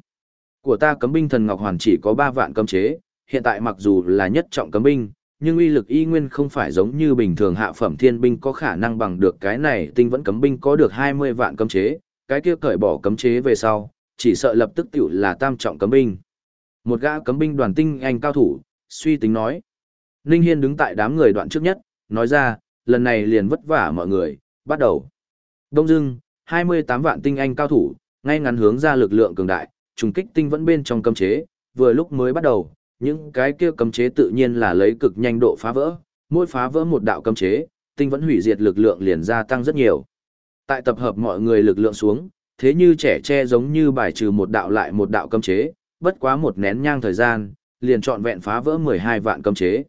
Của ta cấm binh thần Ngọc Hoàn chỉ có 3 vạn cấm chế, hiện tại mặc dù là nhất trọng cấm binh, nhưng uy lực y nguyên không phải giống như bình thường hạ phẩm thiên binh có khả năng bằng được cái này tinh vẫn cấm binh có được 20 vạn cấm chế, cái kia cởi bỏ cấm chế về sau, chỉ sợ lập tức tiểu là tam trọng cấm binh. Một gã cấm binh đoàn tinh anh cao thủ, suy tính nói. Ninh Hiên đứng tại đám người đoạn trước nhất, nói ra, lần này liền vất vả mọi người, bắt đầu. Đông dưng, 28 vạn tinh anh cao thủ, ngay ngắn hướng ra lực lượng cường đại, trùng kích tinh vẫn bên trong cấm chế, vừa lúc mới bắt đầu, những cái kia cấm chế tự nhiên là lấy cực nhanh độ phá vỡ, mỗi phá vỡ một đạo cấm chế, tinh vẫn hủy diệt lực lượng liền gia tăng rất nhiều. Tại tập hợp mọi người lực lượng xuống, thế như trẻ tre giống như bài trừ một đạo lại một đạo cấm chế, bất quá một nén nhang thời gian, liền trọn vẹn phá vỡ 12 vạn cấm chế.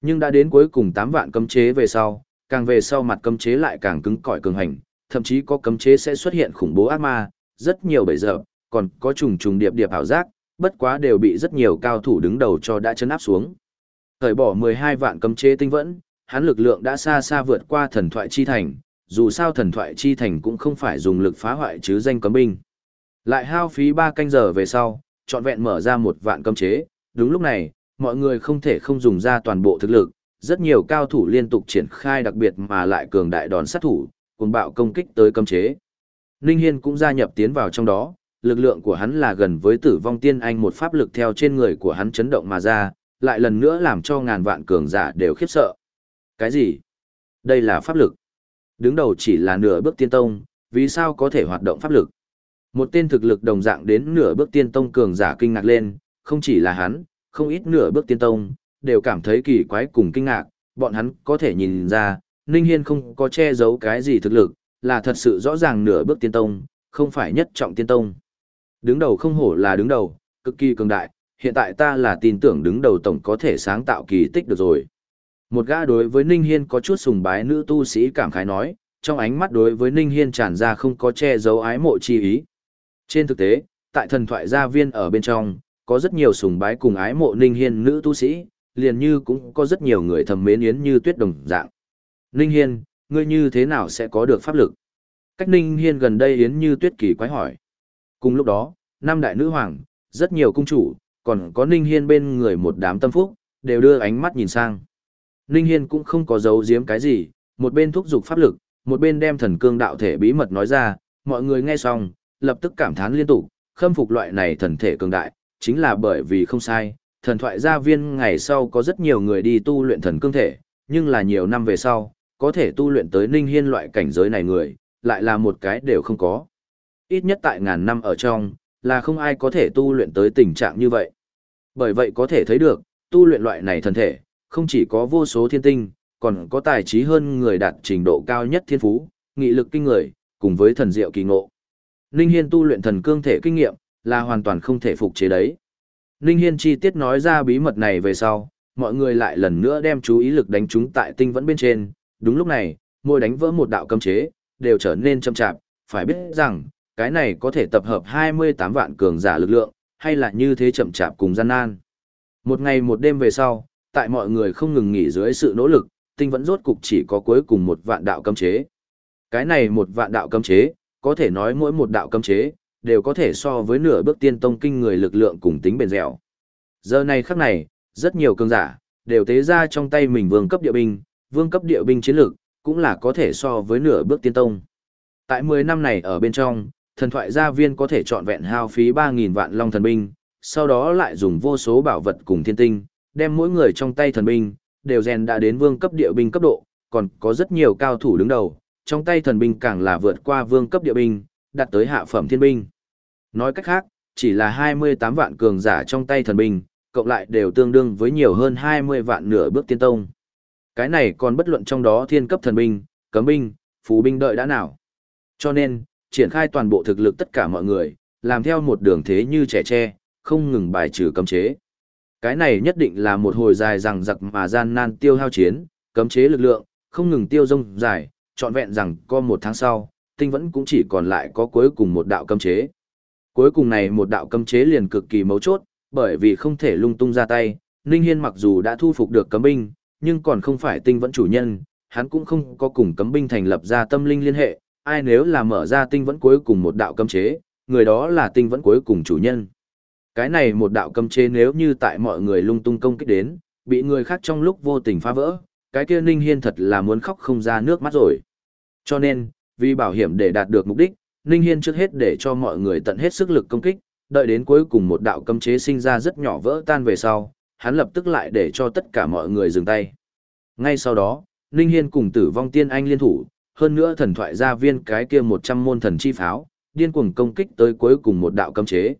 Nhưng đã đến cuối cùng 8 vạn cấm chế về sau, càng về sau mặt cấm chế lại càng cứng cỏi cường hành, thậm chí có cấm chế sẽ xuất hiện khủng bố ác ma, rất nhiều bẫy giờ, còn có trùng trùng điệp điệp ảo giác, bất quá đều bị rất nhiều cao thủ đứng đầu cho đã chấn áp xuống. Thời bỏ 12 vạn cấm chế tinh vẫn, hắn lực lượng đã xa xa vượt qua thần thoại chi thành, dù sao thần thoại chi thành cũng không phải dùng lực phá hoại chứ danh cấm binh. Lại hao phí 3 canh giờ về sau, trọn vẹn mở ra một vạn cấm chế, đúng lúc này, mọi người không thể không dùng ra toàn bộ thực lực, rất nhiều cao thủ liên tục triển khai đặc biệt mà lại cường đại đòn sát thủ, cùng bạo công kích tới cấm chế. Ninh Hiên cũng gia nhập tiến vào trong đó, lực lượng của hắn là gần với tử vong tiên anh một pháp lực theo trên người của hắn chấn động mà ra, lại lần nữa làm cho ngàn vạn cường giả đều khiếp sợ. Cái gì? Đây là pháp lực. Đứng đầu chỉ là nửa bước tiên tông, vì sao có thể hoạt động pháp lực? Một tên thực lực đồng dạng đến nửa bước tiên tông cường giả kinh ngạc lên, không chỉ là hắn, không ít nửa bước tiên tông, đều cảm thấy kỳ quái cùng kinh ngạc, bọn hắn có thể nhìn ra, Ninh Hiên không có che giấu cái gì thực lực, là thật sự rõ ràng nửa bước tiên tông, không phải nhất trọng tiên tông. Đứng đầu không hổ là đứng đầu, cực kỳ cường đại, hiện tại ta là tin tưởng đứng đầu tổng có thể sáng tạo kỳ tích được rồi. Một gã đối với Ninh Hiên có chút sùng bái nữ tu sĩ cảm khái nói, trong ánh mắt đối với Ninh Hiên tràn ra không có che giấu ái mộ chi ý. Trên thực tế, tại thần thoại gia viên ở bên trong, có rất nhiều sùng bái cùng ái mộ Ninh Hiên nữ tu sĩ, liền như cũng có rất nhiều người thầm mến Yến như tuyết đồng dạng. Ninh Hiên, ngươi như thế nào sẽ có được pháp lực? Cách Ninh Hiên gần đây Yến như tuyết kỳ quái hỏi. Cùng lúc đó, năm đại nữ hoàng, rất nhiều cung chủ, còn có Ninh Hiên bên người một đám tâm phúc, đều đưa ánh mắt nhìn sang. Ninh Hiên cũng không có giấu giếm cái gì, một bên thúc giục pháp lực, một bên đem thần cương đạo thể bí mật nói ra, mọi người nghe xong, lập tức cảm thán liên tục, khâm phục loại này thần thể cường đại, chính là bởi vì không sai, thần thoại gia viên ngày sau có rất nhiều người đi tu luyện thần cương thể, nhưng là nhiều năm về sau, có thể tu luyện tới ninh hiên loại cảnh giới này người, lại là một cái đều không có. Ít nhất tại ngàn năm ở trong, là không ai có thể tu luyện tới tình trạng như vậy. Bởi vậy có thể thấy được, tu luyện loại này thần thể, không chỉ có vô số thiên tinh, còn có tài trí hơn người đạt trình độ cao nhất thiên phú, nghị lực kinh người, cùng với thần diệu kỳ ngộ. Ninh Hiên tu luyện thần cương thể kinh nghiệm, là hoàn toàn không thể phục chế đấy. Ninh Hiên chi tiết nói ra bí mật này về sau, mọi người lại lần nữa đem chú ý lực đánh chúng tại tinh vẫn bên trên. Đúng lúc này, môi đánh vỡ một đạo cấm chế, đều trở nên chậm chạp, phải biết rằng, cái này có thể tập hợp 28 vạn cường giả lực lượng, hay là như thế chậm chạp cùng gian nan. Một ngày một đêm về sau, tại mọi người không ngừng nghỉ dưới sự nỗ lực, tinh vẫn rốt cục chỉ có cuối cùng một vạn đạo cấm chế. Cái này một vạn đạo cấm chế, có thể nói mỗi một đạo cấm chế, đều có thể so với nửa bước tiên tông kinh người lực lượng cùng tính bền dẻo. Giờ này khắc này, rất nhiều cường giả, đều tế ra trong tay mình vương cấp địa binh, vương cấp địa binh chiến lược, cũng là có thể so với nửa bước tiên tông. Tại 10 năm này ở bên trong, thần thoại gia viên có thể chọn vẹn hao phí 3.000 vạn long thần binh, sau đó lại dùng vô số bảo vật cùng thiên tinh, đem mỗi người trong tay thần binh, đều rèn đã đến vương cấp địa binh cấp độ, còn có rất nhiều cao thủ đứng đầu, trong tay thần binh càng là vượt qua vương cấp địa binh, đạt tới hạ phẩm thiên binh. Nói cách khác, chỉ là 28 vạn cường giả trong tay thần binh, cộng lại đều tương đương với nhiều hơn 20 vạn nửa bước tiên tông. Cái này còn bất luận trong đó thiên cấp thần binh, cấm binh, phú binh đợi đã nào. Cho nên, triển khai toàn bộ thực lực tất cả mọi người, làm theo một đường thế như trẻ tre, không ngừng bài trừ cấm chế. Cái này nhất định là một hồi dài rằng giặc mà gian nan tiêu hao chiến, cấm chế lực lượng, không ngừng tiêu rông dài, trọn vẹn rằng có một tháng sau, tinh vẫn cũng chỉ còn lại có cuối cùng một đạo cấm chế. Cuối cùng này một đạo cấm chế liền cực kỳ mấu chốt, bởi vì không thể lung tung ra tay, Ninh Hiên mặc dù đã thu phục được cấm binh, nhưng còn không phải tinh vẫn chủ nhân, hắn cũng không có cùng cấm binh thành lập ra tâm linh liên hệ, ai nếu là mở ra tinh vẫn cuối cùng một đạo cấm chế, người đó là tinh vẫn cuối cùng chủ nhân. Cái này một đạo cấm chế nếu như tại mọi người lung tung công kích đến, bị người khác trong lúc vô tình phá vỡ, cái kia Ninh Hiên thật là muốn khóc không ra nước mắt rồi. Cho nên, vì bảo hiểm để đạt được mục đích, Ninh Hiên trước hết để cho mọi người tận hết sức lực công kích, đợi đến cuối cùng một đạo cấm chế sinh ra rất nhỏ vỡ tan về sau, hắn lập tức lại để cho tất cả mọi người dừng tay. Ngay sau đó, Ninh Hiên cùng tử vong tiên anh liên thủ, hơn nữa thần thoại gia viên cái kia 100 môn thần chi pháo, điên cuồng công kích tới cuối cùng một đạo cấm chế.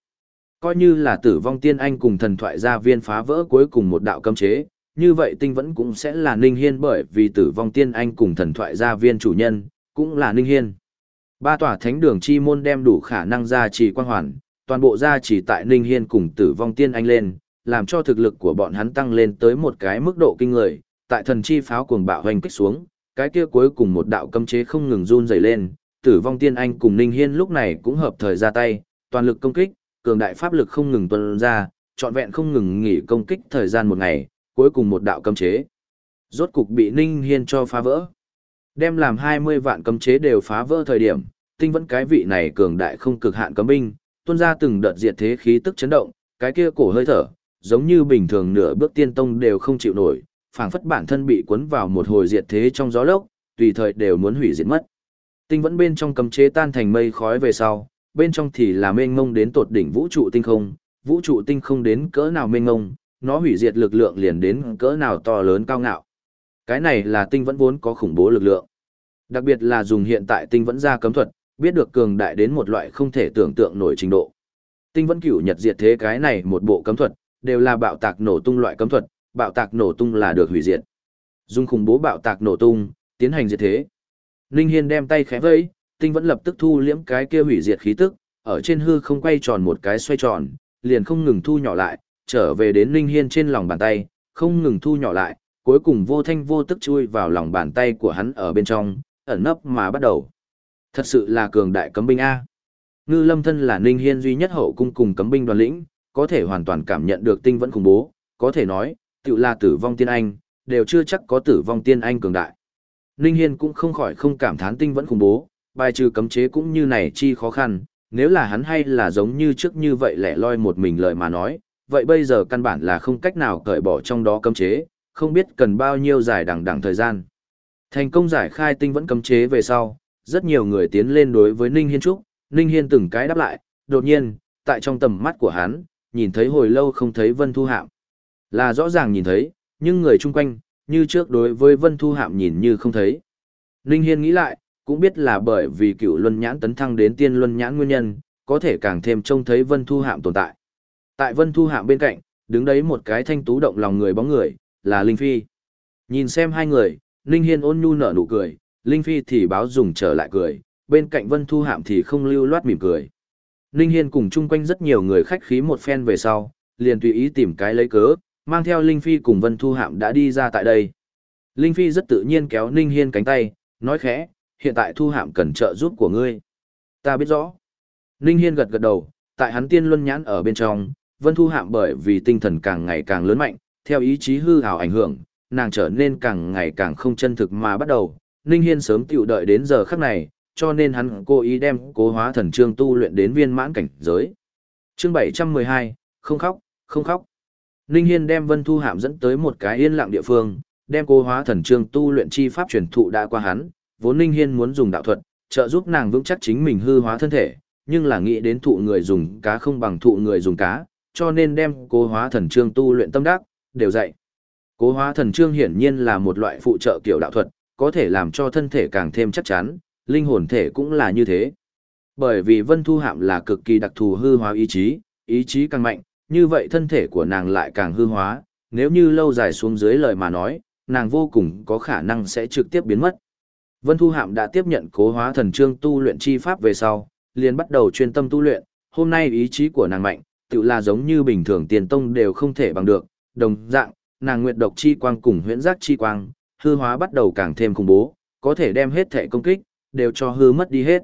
Coi như là tử vong tiên anh cùng thần thoại gia viên phá vỡ cuối cùng một đạo cấm chế, như vậy tinh vẫn cũng sẽ là Ninh Hiên bởi vì tử vong tiên anh cùng thần thoại gia viên chủ nhân, cũng là Ninh Hiên. Ba tòa thánh đường chi môn đem đủ khả năng gia trì quan hoàn, toàn bộ gia trì tại Ninh Hiên cùng tử vong tiên anh lên, làm cho thực lực của bọn hắn tăng lên tới một cái mức độ kinh người, tại thần chi pháo cuồng bạo hoành kích xuống, cái kia cuối cùng một đạo cấm chế không ngừng run rẩy lên, tử vong tiên anh cùng Ninh Hiên lúc này cũng hợp thời ra tay, toàn lực công kích, cường đại pháp lực không ngừng tuôn ra, trọn vẹn không ngừng nghỉ công kích thời gian một ngày, cuối cùng một đạo cấm chế. Rốt cục bị Ninh Hiên cho phá vỡ. Đem làm 20 vạn cấm chế đều phá vỡ thời điểm, tinh vẫn cái vị này cường đại không cực hạn cấm binh, tuôn ra từng đợt diệt thế khí tức chấn động, cái kia cổ hơi thở, giống như bình thường nửa bước tiên tông đều không chịu nổi, phảng phất bản thân bị cuốn vào một hồi diệt thế trong gió lốc, tùy thời đều muốn hủy diệt mất. Tinh vẫn bên trong cấm chế tan thành mây khói về sau, bên trong thì là mênh mông đến tột đỉnh vũ trụ tinh không, vũ trụ tinh không đến cỡ nào mênh mông, nó hủy diệt lực lượng liền đến cỡ nào to lớn cao ngạo. Cái này là tinh vẫn vốn có khủng bố lực lượng. Đặc biệt là dùng hiện tại tinh vẫn ra cấm thuật, biết được cường đại đến một loại không thể tưởng tượng nổi trình độ. Tinh vẫn cửu nhật diệt thế cái này một bộ cấm thuật, đều là bạo tạc nổ tung loại cấm thuật, bạo tạc nổ tung là được hủy diệt. Dùng khủng bố bạo tạc nổ tung, tiến hành diệt thế. Ninh Hiên đem tay khẽ vẫy, tinh vẫn lập tức thu liễm cái kia hủy diệt khí tức, ở trên hư không quay tròn một cái xoay tròn, liền không ngừng thu nhỏ lại, trở về đến Ninh Hiên trên lòng bàn tay, không ngừng thu nhỏ lại, cuối cùng vô thanh vô tức chui vào lòng bàn tay của hắn ở bên trong, ẩn nấp mà bắt đầu. Thật sự là cường đại cấm binh A. Ngư lâm thân là Ninh Hiên duy nhất hậu cung cùng cấm binh đoàn lĩnh, có thể hoàn toàn cảm nhận được tinh vẫn khủng bố, có thể nói, tự là tử vong tiên anh, đều chưa chắc có tử vong tiên anh cường đại. Ninh Hiên cũng không khỏi không cảm thán tinh vẫn khủng bố, bài trừ cấm chế cũng như này chi khó khăn, nếu là hắn hay là giống như trước như vậy lẻ loi một mình lời mà nói, vậy bây giờ căn bản là không cách nào cởi bỏ trong đó cấm chế, không biết cần bao nhiêu dài đằng đằng thời gian. Thành công giải khai tinh vẫn cấm chế về sau, rất nhiều người tiến lên đối với Ninh Hiên Trúc, Ninh Hiên từng cái đáp lại, đột nhiên, tại trong tầm mắt của hắn, nhìn thấy hồi lâu không thấy Vân Thu Hạm. Là rõ ràng nhìn thấy, nhưng người chung quanh, như trước đối với Vân Thu Hạm nhìn như không thấy. Ninh Hiên nghĩ lại, cũng biết là bởi vì cựu luân nhãn tấn thăng đến tiên luân nhãn nguyên nhân, có thể càng thêm trông thấy Vân Thu Hạm tồn tại. Tại Vân Thu Hạm bên cạnh, đứng đấy một cái thanh tú động lòng người bóng người, là Linh Phi. Nhìn xem hai người, Ninh Hiên ôn nhu nở nụ cười, Linh Phi thì báo dùng trở lại cười, bên cạnh Vân Thu Hạm thì không lưu loát mỉm cười. Ninh Hiên cùng chung quanh rất nhiều người khách khí một phen về sau, liền tùy ý tìm cái lấy cớ, mang theo Linh Phi cùng Vân Thu Hạm đã đi ra tại đây. Linh Phi rất tự nhiên kéo Ninh Hiên cánh tay, nói khẽ, hiện tại Thu Hạm cần trợ giúp của ngươi. Ta biết rõ. Ninh Hiên gật gật đầu, tại hắn tiên luân nhãn ở bên trong, Vân Thu Hạm bởi vì tinh thần càng ngày càng lớn mạnh, theo ý chí hư hào ảnh hưởng, nàng trở nên càng ngày càng không chân thực mà bắt đầu. Ninh Hiên sớm tiểu đợi đến giờ khắc này, cho nên hắn cố ý đem cố hóa thần trương tu luyện đến viên mãn cảnh giới. Chương 712, không khóc, không khóc. Ninh Hiên đem Vân Thu Hạm dẫn tới một cái yên lặng địa phương, đem cô hóa thần trương tu luyện chi pháp truyền thụ đã qua hắn, vốn Ninh Hiên muốn dùng đạo thuật, trợ giúp nàng vững chắc chính mình hư hóa thân thể, nhưng là nghĩ đến thụ người dùng cá không bằng thụ người dùng cá, cho nên đem cô hóa thần trương tu luyện tâm đắc, đều dạy. Cố hóa thần trương hiển nhiên là một loại phụ trợ kiểu đạo thuật, có thể làm cho thân thể càng thêm chắc chắn, linh hồn thể cũng là như thế. Bởi vì Vân Thu Hạm là cực kỳ đặc thù hư hóa ý chí, ý chí càng mạnh, như vậy thân thể của nàng lại càng hư hóa, nếu như lâu dài xuống dưới lời mà nói, nàng vô cùng có khả năng sẽ trực tiếp biến mất. Vân Thu Hạm đã tiếp nhận cố hóa thần trương tu luyện chi pháp về sau, liền bắt đầu chuyên tâm tu luyện, hôm nay ý chí của nàng mạnh, tự là giống như bình thường tiền tông đều không thể bằng được, đồng dạng, nàng nguyệt độc chi quang cùng huyễn giác chi quang, hư hóa bắt đầu càng thêm khủng bố, có thể đem hết thể công kích, đều cho hư mất đi hết.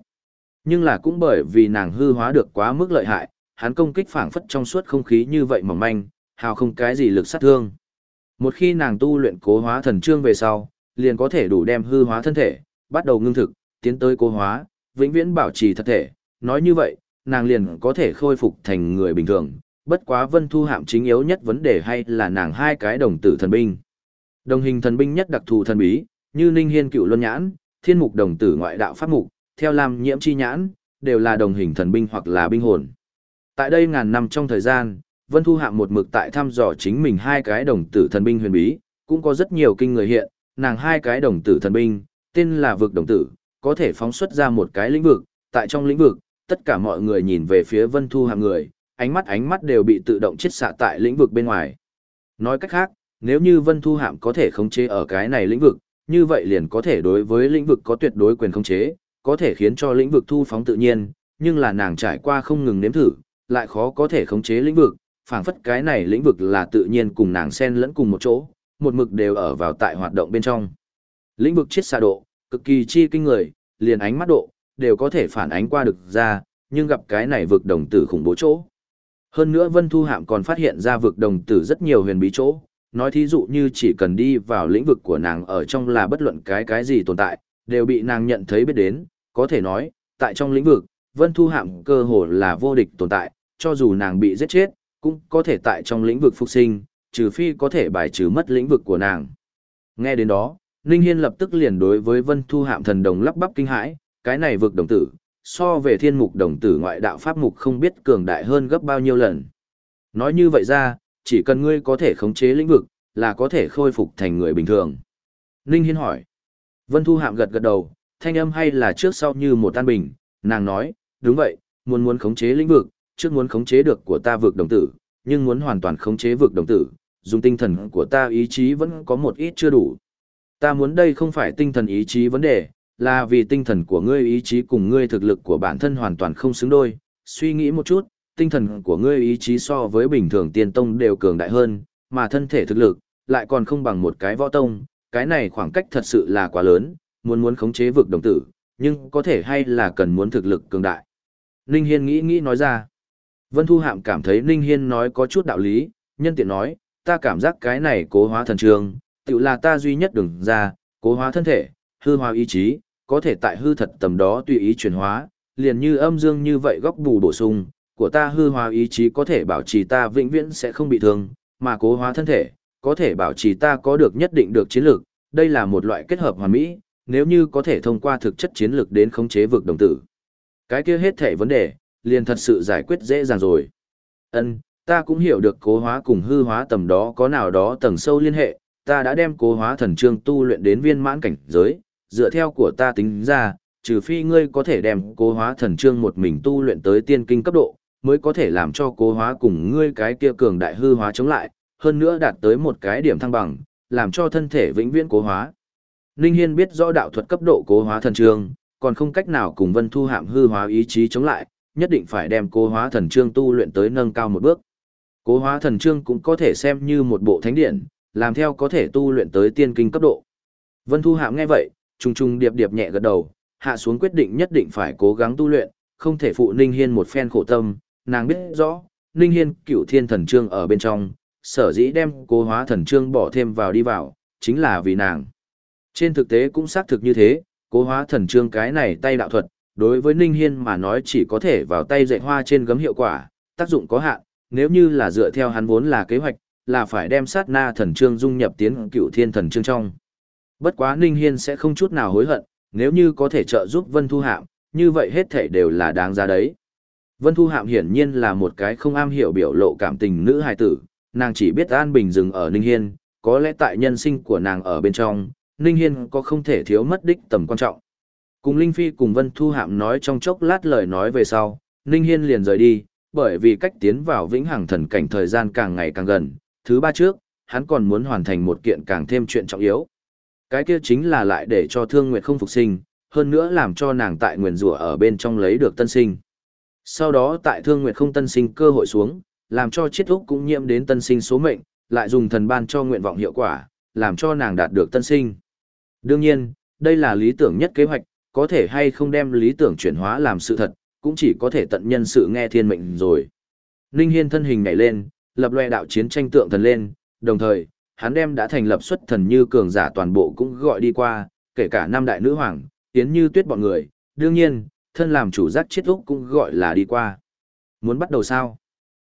Nhưng là cũng bởi vì nàng hư hóa được quá mức lợi hại, hắn công kích phảng phất trong suốt không khí như vậy mỏng manh, hào không cái gì lực sát thương. Một khi nàng tu luyện cố hóa thần trương về sau, liền có thể đủ đem hư hóa thân thể, bắt đầu ngưng thực, tiến tới cố hóa, vĩnh viễn bảo trì thật thể. Nói như vậy, nàng liền có thể khôi phục thành người bình thường. Bất quá vân thu hạm chính yếu nhất vấn đề hay là nàng hai cái đồng tử thần binh. Đồng hình thần binh nhất đặc thù thần bí, như Ninh Hiên cựu luân nhãn, thiên mục đồng tử ngoại đạo pháp mục, theo làm nhiễm chi nhãn, đều là đồng hình thần binh hoặc là binh hồn. Tại đây ngàn năm trong thời gian, Vân Thu Hạm một mực tại thăm dò chính mình hai cái đồng tử thần binh huyền bí, cũng có rất nhiều kinh người hiện, nàng hai cái đồng tử thần binh, tên là vực đồng tử, có thể phóng xuất ra một cái lĩnh vực, tại trong lĩnh vực, tất cả mọi người nhìn về phía Vân Thu Hạm người, ánh mắt ánh mắt đều bị tự động chiết xạ tại lĩnh vực bên ngoài. Nói cách khác, nếu như Vân Thu Hạm có thể khống chế ở cái này lĩnh vực, như vậy liền có thể đối với lĩnh vực có tuyệt đối quyền khống chế, có thể khiến cho lĩnh vực thu phóng tự nhiên, nhưng là nàng trải qua không ngừng nếm thử, lại khó có thể khống chế lĩnh vực, phảng phất cái này lĩnh vực là tự nhiên cùng nàng xen lẫn cùng một chỗ, một mực đều ở vào tại hoạt động bên trong. Lĩnh vực chiết xa độ, cực kỳ chi kinh người, liền ánh mắt độ, đều có thể phản ánh qua được ra, nhưng gặp cái này vực đồng tử khủng bố chỗ. Hơn nữa Vân Thu Hạm còn phát hiện ra vực đồng tử rất nhiều huyền bí chỗ, nói thí dụ như chỉ cần đi vào lĩnh vực của nàng ở trong là bất luận cái cái gì tồn tại, đều bị nàng nhận thấy biết đến, có thể nói, tại trong lĩnh vực, Vân Thu Hạm cơ hồ là vô địch tồn tại, cho dù nàng bị giết chết, cũng có thể tại trong lĩnh vực phục sinh, trừ phi có thể bài trừ mất lĩnh vực của nàng. Nghe đến đó, Ninh Hiên lập tức liền đối với Vân Thu Hạm thần đồng lắp bắp kinh hãi, cái này vực đồng tử, so về thiên mục đồng tử ngoại đạo pháp mục không biết cường đại hơn gấp bao nhiêu lần. Nói như vậy ra, chỉ cần ngươi có thể khống chế lĩnh vực, là có thể khôi phục thành người bình thường. Ninh Hiên hỏi. Vân Thu Hạm gật gật đầu, thanh âm hay là trước sau như một tan bình, nàng nói, đúng vậy, muốn muốn khống chế lĩnh vực, trước muốn khống chế được của ta vực đồng tử, nhưng muốn hoàn toàn khống chế vực đồng tử, dùng tinh thần của ta ý chí vẫn có một ít chưa đủ. Ta muốn đây không phải tinh thần ý chí vấn đề, là vì tinh thần của ngươi ý chí cùng ngươi thực lực của bản thân hoàn toàn không xứng đôi. Suy nghĩ một chút, tinh thần của ngươi ý chí so với bình thường tiên tông đều cường đại hơn, mà thân thể thực lực lại còn không bằng một cái võ tông, cái này khoảng cách thật sự là quá lớn, muốn muốn khống chế vực đồng tử, nhưng có thể hay là cần muốn thực lực cường đại. Ninh Hiên nghĩ nghĩ nói ra. Vân Thu Hạm cảm thấy Ninh Hiên nói có chút đạo lý, nhân tiện nói, ta cảm giác cái này cố hóa thần trường, tự là ta duy nhất đừng ra, cố hóa thân thể, hư hóa ý chí, có thể tại hư thật tầm đó tùy ý chuyển hóa, liền như âm dương như vậy góc bù bổ sung, của ta hư hóa ý chí có thể bảo trì ta vĩnh viễn sẽ không bị thương, mà cố hóa thân thể, có thể bảo trì ta có được nhất định được chiến lược, đây là một loại kết hợp hoàn mỹ, nếu như có thể thông qua thực chất chiến lược đến khống chế vực đồng tử. Cái kia hết thể vấn đề, liền thật sự giải quyết dễ dàng rồi. Ân, ta cũng hiểu được cố hóa cùng hư hóa tầm đó có nào đó tầng sâu liên hệ, ta đã đem cố hóa thần trương tu luyện đến viên mãn cảnh giới, dựa theo của ta tính ra, trừ phi ngươi có thể đem cố hóa thần trương một mình tu luyện tới tiên kinh cấp độ, mới có thể làm cho cố hóa cùng ngươi cái kia cường đại hư hóa chống lại, hơn nữa đạt tới một cái điểm thăng bằng, làm cho thân thể vĩnh viễn cố hóa. Ninh Hiên biết rõ đạo thuật cấp độ cố hóa thần trương, còn không cách nào cùng Vân Thu Hạm hư hóa ý chí chống lại, nhất định phải đem cố hóa thần trương tu luyện tới nâng cao một bước. Cố hóa thần trương cũng có thể xem như một bộ thánh điển, làm theo có thể tu luyện tới tiên kinh cấp độ. Vân Thu Hạm nghe vậy, trùng trùng điệp điệp nhẹ gật đầu, hạ xuống quyết định nhất định phải cố gắng tu luyện, không thể phụ Ninh Hiên một phen khổ tâm, nàng biết rõ, Ninh Hiên cửu thiên thần trương ở bên trong, sở dĩ đem cố hóa thần trương bỏ thêm vào đi vào, chính là vì nàng. Trên thực tế cũng xác thực như thế, cố hóa thần trương cái này tay đạo thuật, đối với Ninh Hiên mà nói chỉ có thể vào tay dạy hoa trên gấm hiệu quả, tác dụng có hạn, nếu như là dựa theo hắn vốn là kế hoạch, là phải đem sát na thần trương dung nhập tiến cựu thiên thần trương trong. Bất quá Ninh Hiên sẽ không chút nào hối hận, nếu như có thể trợ giúp Vân Thu Hạm, như vậy hết thảy đều là đáng giá đấy. Vân Thu Hạm hiển nhiên là một cái không am hiểu biểu lộ cảm tình nữ hài tử, nàng chỉ biết an bình dừng ở Ninh Hiên, có lẽ tại nhân sinh của nàng ở bên trong, Ninh Hiên có không thể thiếu mất đích tầm quan trọng. Cùng Linh Phi cùng Vân Thu Hạm nói trong chốc lát lời nói về sau, Ninh Hiên liền rời đi, bởi vì cách tiến vào vĩnh hằng thần cảnh thời gian càng ngày càng gần, thứ ba trước, hắn còn muốn hoàn thành một kiện càng thêm chuyện trọng yếu. Cái kia chính là lại để cho Thương Nguyệt không phục sinh, hơn nữa làm cho nàng tại nguyền rủa ở bên trong lấy được tân sinh. Sau đó tại Thương Nguyệt không tân sinh cơ hội xuống, làm cho chiết úc cũng nhiễm đến tân sinh số mệnh, lại dùng thần ban cho nguyện vọng hiệu quả, làm cho nàng đạt được tân sinh. Đương nhiên, đây là lý tưởng nhất kế hoạch, có thể hay không đem lý tưởng chuyển hóa làm sự thật, cũng chỉ có thể tận nhân sự nghe thiên mệnh rồi. Ninh Hiên thân hình nhảy lên, lập loè đạo chiến tranh tượng thần lên, đồng thời, hắn đem đã thành lập xuất thần như cường giả toàn bộ cũng gọi đi qua, kể cả năm đại nữ hoàng, tiến như tuyết bọn người, đương nhiên, thân làm chủ giác chết úc cũng gọi là đi qua. Muốn bắt đầu sao?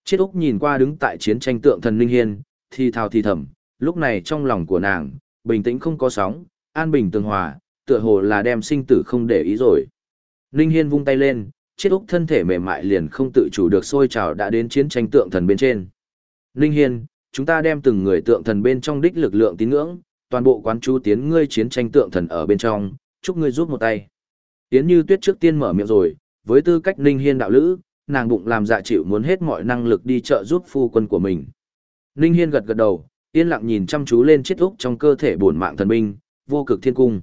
Chết úc nhìn qua đứng tại chiến tranh tượng thần Ninh Hiên, thì thào thì thầm, lúc này trong lòng của nàng, bình tĩnh không có sóng, an bình tường hòa, tựa hồ là đem sinh tử không để ý rồi. Ninh Hiên vung tay lên, chiếc úc thân thể mềm mại liền không tự chủ được sôi trào đã đến chiến tranh tượng thần bên trên. Ninh Hiên, chúng ta đem từng người tượng thần bên trong đích lực lượng tín ngưỡng, toàn bộ quán chú tiến ngươi chiến tranh tượng thần ở bên trong, chúc ngươi giúp một tay. Tiến như tuyết trước tiên mở miệng rồi, với tư cách Ninh Hiên đạo lữ, nàng bụng làm dạ chịu muốn hết mọi năng lực đi trợ giúp phu quân của mình. Ninh Hiên gật gật đầu, yên lặng nhìn chăm chú lên chiếc úc trong cơ thể bổn mạng thần binh, vô cực thiên cung.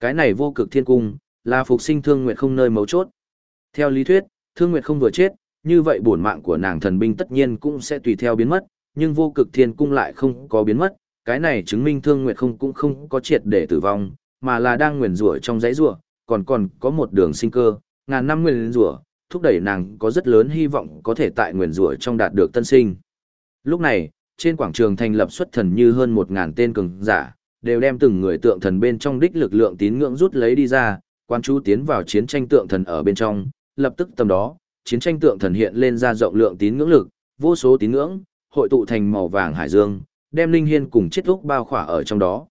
Cái này vô cực thiên cung, là phục sinh thương nguyệt không nơi mấu chốt. Theo lý thuyết, thương nguyệt không vừa chết, như vậy bổn mạng của nàng thần binh tất nhiên cũng sẽ tùy theo biến mất, nhưng vô cực thiên cung lại không có biến mất, cái này chứng minh thương nguyệt không cũng không có triệt để tử vong, mà là đang nguyền rủa trong dãy rủa, còn còn có một đường sinh cơ, ngàn năm nguyền rủa, thúc đẩy nàng có rất lớn hy vọng có thể tại nguyền rủa trong đạt được tân sinh. Lúc này, trên quảng trường thành lập xuất thần như hơn một ngàn tên cường giả, đều đem từng người tượng thần bên trong đích lực lượng tín ngưỡng rút lấy đi ra, quan chú tiến vào chiến tranh tượng thần ở bên trong, lập tức tầm đó, chiến tranh tượng thần hiện lên ra rộng lượng tín ngưỡng lực, vô số tín ngưỡng, hội tụ thành màu vàng hải dương, đem Linh Hiên cùng chết lúc bao khỏa ở trong đó.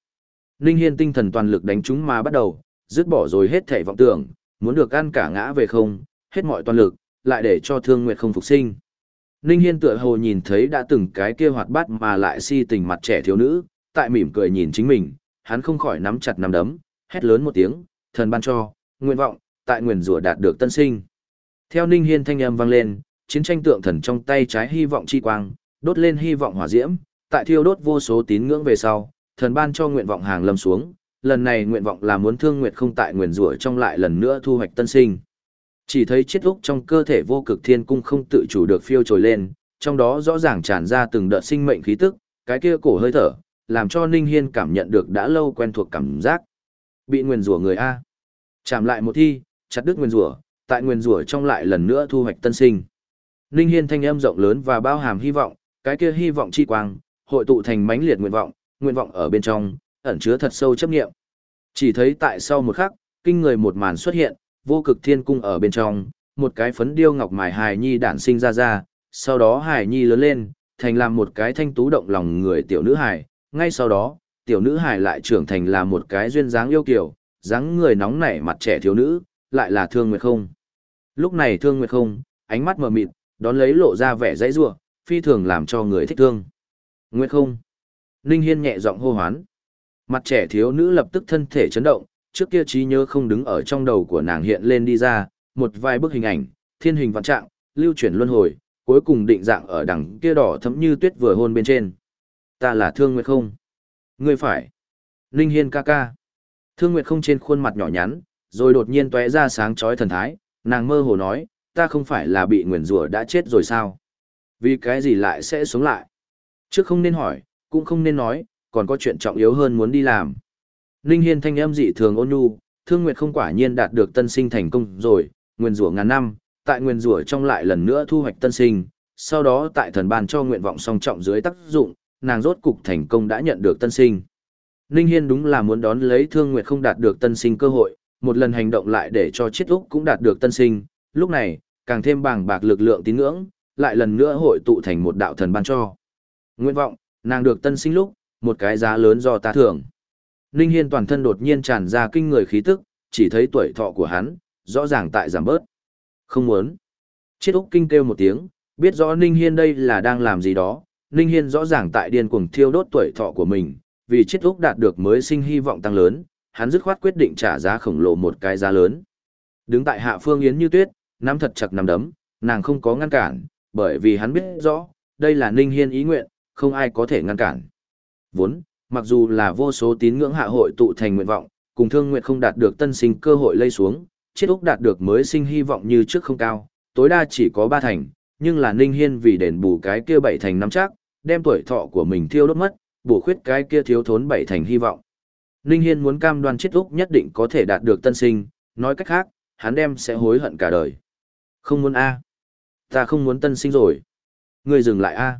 Linh Hiên tinh thần toàn lực đánh chúng mà bắt đầu, dứt bỏ rồi hết thể vọng tưởng, muốn được ăn cả ngã về không, hết mọi toàn lực, lại để cho Thương Nguyệt không phục sinh. linh Hiên tựa hồ nhìn thấy đã từng cái kia hoạt bát mà lại si tình mặt trẻ thiếu nữ, tại mỉm cười nhìn chính mình, hắn không khỏi nắm chặt nắm đấm, hét lớn một tiếng, thần ban cho, nguyện vọng, tại nguyền rủa đạt được tân sinh. Theo Ninh Hiên thanh âm vang lên, chiến tranh tượng thần trong tay trái hy vọng chi quang, đốt lên hy vọng hỏa diễm, tại thiêu đốt vô số tín ngưỡng về sau, thần ban cho nguyện vọng hàng lâm xuống, lần này nguyện vọng là muốn thương nguyệt không tại nguyền rủa trong lại lần nữa thu hoạch tân sinh. Chỉ thấy chiếc úc trong cơ thể vô cực thiên cung không tự chủ được phiêu trồi lên, trong đó rõ ràng tràn ra từng đợt sinh mệnh khí tức, cái kia cổ hơi thở, làm cho Ninh Hiên cảm nhận được đã lâu quen thuộc cảm giác. Bị nguyền rủa người A. Chạm lại một thi, chặt đứt nguyền rủa, tại nguyền rủa trong lại lần nữa thu hoạch tân sinh. Ninh Hiên thanh âm rộng lớn và bao hàm hy vọng, cái kia hy vọng chi quang, hội tụ thành mãnh liệt nguyện vọng, nguyện vọng ở bên trong, ẩn chứa thật sâu chấp niệm Chỉ thấy tại sau một khắc, kinh người một màn xuất hiện, vô cực thiên cung ở bên trong, một cái phấn điêu ngọc mài hài nhi đản sinh ra ra, sau đó hài nhi lớn lên, thành làm một cái thanh tú động lòng người tiểu nữ hài, ngay sau đó, tiểu nữ hải lại trưởng thành là một cái duyên dáng yêu kiều, dáng người nóng nảy mặt trẻ thiếu nữ, lại là Thương Nguyệt Không. Lúc này Thương Nguyệt Không, ánh mắt mờ mịt, đón lấy lộ ra vẻ dãy rủa, phi thường làm cho người thích thương. Nguyệt Không. Ninh Hiên nhẹ giọng hô hoán. Mặt trẻ thiếu nữ lập tức thân thể chấn động, trước kia trí nhớ không đứng ở trong đầu của nàng hiện lên đi ra, một vài bức hình ảnh, thiên hình vạn trạng, lưu chuyển luân hồi, cuối cùng định dạng ở đằng kia đỏ thấm như tuyết vừa hôn bên trên. Ta là Thương Nguyệt không? Ngươi phải. Linh Hiên ca ca. Thương Nguyệt không trên khuôn mặt nhỏ nhắn, rồi đột nhiên tóe ra sáng chói thần thái, nàng mơ hồ nói, ta không phải là bị nguyền rủa đã chết rồi sao? Vì cái gì lại sẽ sống lại? Trước không nên hỏi, cũng không nên nói, còn có chuyện trọng yếu hơn muốn đi làm. Ninh Hiên thanh âm dị thường ôn nhu, Thương Nguyệt không quả nhiên đạt được tân sinh thành công rồi, nguyên rủa ngàn năm, tại nguyên rủa trong lại lần nữa thu hoạch tân sinh, sau đó tại thần ban cho nguyện vọng song trọng dưới tác dụng, nàng rốt cục thành công đã nhận được tân sinh. Ninh Hiên đúng là muốn đón lấy Thương Nguyệt không đạt được tân sinh cơ hội, một lần hành động lại để cho Chiết Úc cũng đạt được tân sinh, lúc này, càng thêm bàng bạc lực lượng tín ngưỡng, lại lần nữa hội tụ thành một đạo thần ban cho. Nguyện vọng, nàng được tân sinh lúc, một cái giá lớn do ta thưởng. Ninh Hiên toàn thân đột nhiên tràn ra kinh người khí tức, chỉ thấy tuổi thọ của hắn, rõ ràng tại giảm bớt. Không muốn. Chiết Úc kinh kêu một tiếng, biết rõ Ninh Hiên đây là đang làm gì đó, Ninh Hiên rõ ràng tại điên cuồng thiêu đốt tuổi thọ của mình, vì chết Úc đạt được mới sinh hy vọng tăng lớn, hắn dứt khoát quyết định trả giá khổng lồ một cái giá lớn. Đứng tại hạ phương yến như tuyết, nắm thật chặt nắm đấm, nàng không có ngăn cản, bởi vì hắn biết rõ, đây là Ninh Hiên ý nguyện, không ai có thể ngăn cản. Vốn, mặc dù là vô số tín ngưỡng hạ hội tụ thành nguyện vọng, cùng thương nguyện không đạt được tân sinh cơ hội lây xuống, chết úc đạt được mới sinh hy vọng như trước không cao, tối đa chỉ có ba thành, nhưng là Ninh Hiên vì đền bù cái kia bảy thành năm chắc, đem tuổi thọ của mình thiêu đốt mất, bổ khuyết cái kia thiếu thốn bảy thành hy vọng. Ninh Hiên muốn cam đoan chết úc nhất định có thể đạt được tân sinh, nói cách khác, hắn đem sẽ hối hận cả đời. Không muốn A. Ta không muốn tân sinh rồi. Ngươi dừng lại A.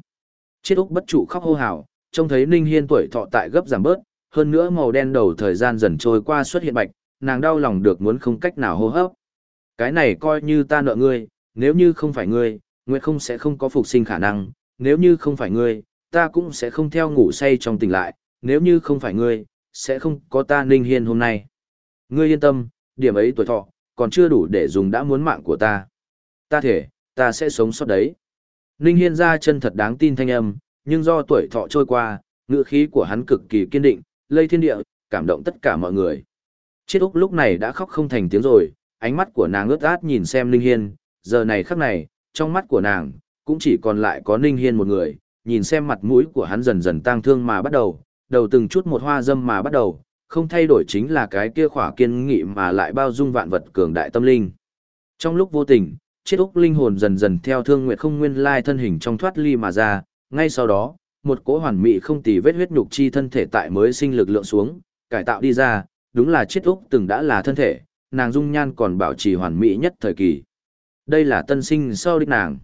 Chết úc bất trụ khóc hô hào, trông thấy Ninh Hiên tuổi thọ tại gấp giảm bớt, hơn nữa màu đen đầu thời gian dần trôi qua xuất hiện bạch, nàng đau lòng được muốn không cách nào hô hấp. Cái này coi như ta nợ ngươi, nếu như không phải ngươi, Nguyệt không sẽ không có phục sinh khả năng, nếu như không phải ngươi, ta cũng sẽ không theo ngủ say trong tỉnh lại, nếu như không phải ngươi, sẽ không có ta Ninh Hiên hôm nay. Ngươi yên tâm, điểm ấy tuổi thọ, còn chưa đủ để dùng đã muốn mạng của ta. Ta thể, ta sẽ sống sót đấy. Ninh Hiên ra chân thật đáng tin thanh âm, nhưng do tuổi thọ trôi qua, ngựa khí của hắn cực kỳ kiên định, lây thiên địa, cảm động tất cả mọi người. Chiết Úc lúc này đã khóc không thành tiếng rồi, ánh mắt của nàng ướt át nhìn xem Ninh Hiên, giờ này khắc này, trong mắt của nàng, cũng chỉ còn lại có Ninh Hiên một người, nhìn xem mặt mũi của hắn dần dần tang thương mà bắt đầu, đầu từng chút một hoa dâm mà bắt đầu, không thay đổi chính là cái kia khỏa kiên nghị mà lại bao dung vạn vật cường đại tâm linh. Trong lúc vô tình, chiếc úc linh hồn dần dần theo thương nguyệt không nguyên lai thân hình trong thoát ly mà ra, ngay sau đó, một cỗ hoàn mỹ không tì vết huyết nhục chi thân thể tại mới sinh lực lượng xuống, cải tạo đi ra, đúng là chiếc úc từng đã là thân thể, nàng dung nhan còn bảo trì hoàn mỹ nhất thời kỳ. Đây là tân sinh sau đích nàng.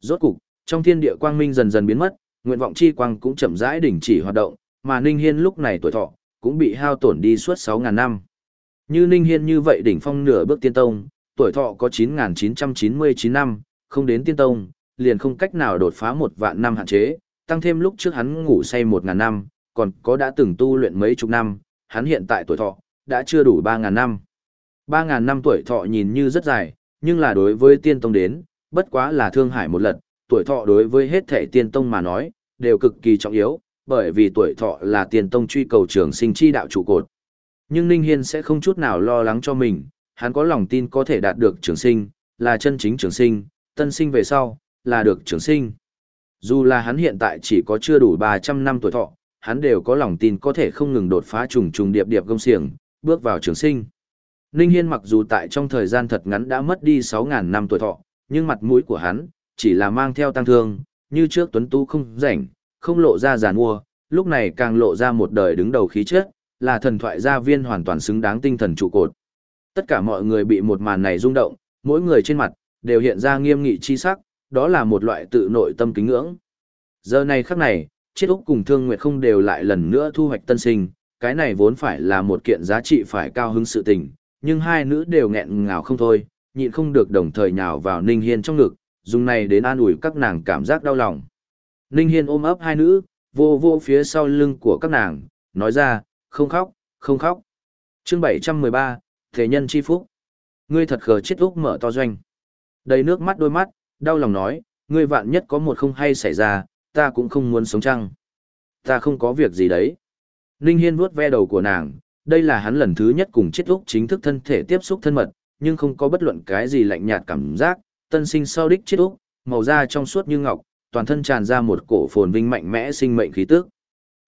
Rốt cục, trong thiên địa quang minh dần dần biến mất, nguyện vọng chi quang cũng chậm rãi đình chỉ hoạt động, mà Ninh Hiên lúc này tuổi thọ cũng bị hao tổn đi suốt 6000 năm. Như Ninh Hiên như vậy đỉnh phong nửa bước tiên tông, tuổi thọ có 9999 năm, không đến tiên tông, liền không cách nào đột phá một vạn năm hạn chế, tăng thêm lúc trước hắn ngủ say 1000 năm, còn có đã từng tu luyện mấy chục năm, hắn hiện tại tuổi thọ đã chưa đủ 3000 năm. 3000 năm tuổi thọ nhìn như rất dài, nhưng là đối với tiên tông đến, bất quá là thương hải một lần, tuổi thọ đối với hết thể tiên tông mà nói, đều cực kỳ trọng yếu, bởi vì tuổi thọ là tiên tông truy cầu trường sinh chi đạo trụ cột. Nhưng Ninh Hiên sẽ không chút nào lo lắng cho mình, hắn có lòng tin có thể đạt được trường sinh, là chân chính trường sinh, tân sinh về sau, là được trường sinh. Dù là hắn hiện tại chỉ có chưa đủ 300 năm tuổi thọ, hắn đều có lòng tin có thể không ngừng đột phá trùng trùng điệp điệp công xiềng, bước vào trường sinh. Ninh Hiên mặc dù tại trong thời gian thật ngắn đã mất đi 6.000 năm tuổi thọ, nhưng mặt mũi của hắn, chỉ là mang theo tăng thương, như trước tuấn tu không rảnh, không lộ ra giàn mua, lúc này càng lộ ra một đời đứng đầu khí chất, là thần thoại gia viên hoàn toàn xứng đáng tinh thần trụ cột. Tất cả mọi người bị một màn này rung động, mỗi người trên mặt, đều hiện ra nghiêm nghị chi sắc, đó là một loại tự nội tâm kính ngưỡng. Giờ này khắc này, chiết úc cùng thương nguyệt không đều lại lần nữa thu hoạch tân sinh, cái này vốn phải là một kiện giá trị phải cao hứng sự tình, nhưng hai nữ đều nghẹn ngào không thôi, nhịn không được đồng thời nhào vào Ninh Hiên trong ngực, dùng này đến an ủi các nàng cảm giác đau lòng. Ninh Hiên ôm ấp hai nữ, vô vô phía sau lưng của các nàng, nói ra, không khóc, không khóc. Chương 713, Thể nhân chi phúc. Ngươi thật khờ chết úc mở to doanh. Đầy nước mắt đôi mắt, đau lòng nói, ngươi vạn nhất có một không hay xảy ra, ta cũng không muốn sống chăng. Ta không có việc gì đấy. Ninh Hiên vuốt ve đầu của nàng, đây là hắn lần thứ nhất cùng chết úc chính thức thân thể tiếp xúc thân mật, nhưng không có bất luận cái gì lạnh nhạt cảm giác, tân sinh sau đích chết úc, màu da trong suốt như ngọc, toàn thân tràn ra một cổ phồn vinh mạnh mẽ sinh mệnh khí tức.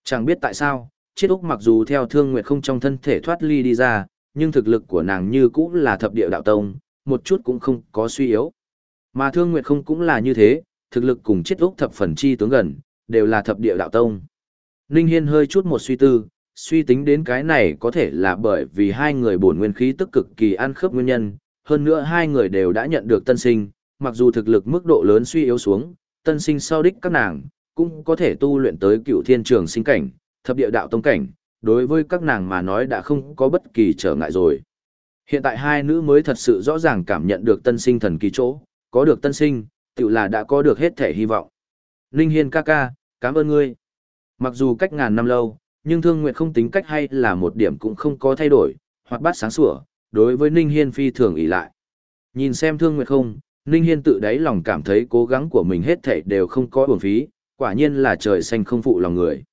Chẳng biết tại sao, chết úc mặc dù theo thương nguyệt không trong thân thể thoát ly đi ra, nhưng thực lực của nàng như cũ là thập địa đạo tông, một chút cũng không có suy yếu. Mà thương nguyệt không cũng là như thế, thực lực cùng chết úc thập phần chi tướng gần, đều là thập địa đạo tông. Ninh Hiên hơi chút một suy tư, suy tính đến cái này có thể là bởi vì hai người bổn nguyên khí tức cực kỳ ăn khớp nguyên nhân, hơn nữa hai người đều đã nhận được tân sinh, mặc dù thực lực mức độ lớn suy yếu xuống, tân sinh sau đích các nàng, cũng có thể tu luyện tới cựu thiên trường sinh cảnh, thập địa đạo tông cảnh, đối với các nàng mà nói đã không có bất kỳ trở ngại rồi. Hiện tại hai nữ mới thật sự rõ ràng cảm nhận được tân sinh thần kỳ chỗ, có được tân sinh, tự là đã có được hết thể hy vọng. Linh Hiên ca ca, cảm ơn ngươi. Mặc dù cách ngàn năm lâu, nhưng Thương Nguyệt không tính cách hay là một điểm cũng không có thay đổi, hoặc bắt sáng sủa, đối với Ninh Hiên phi thường ỷ lại. Nhìn xem Thương Nguyệt không, Ninh Hiên tự đáy lòng cảm thấy cố gắng của mình hết thảy đều không có uổng phí, quả nhiên là trời xanh không phụ lòng người.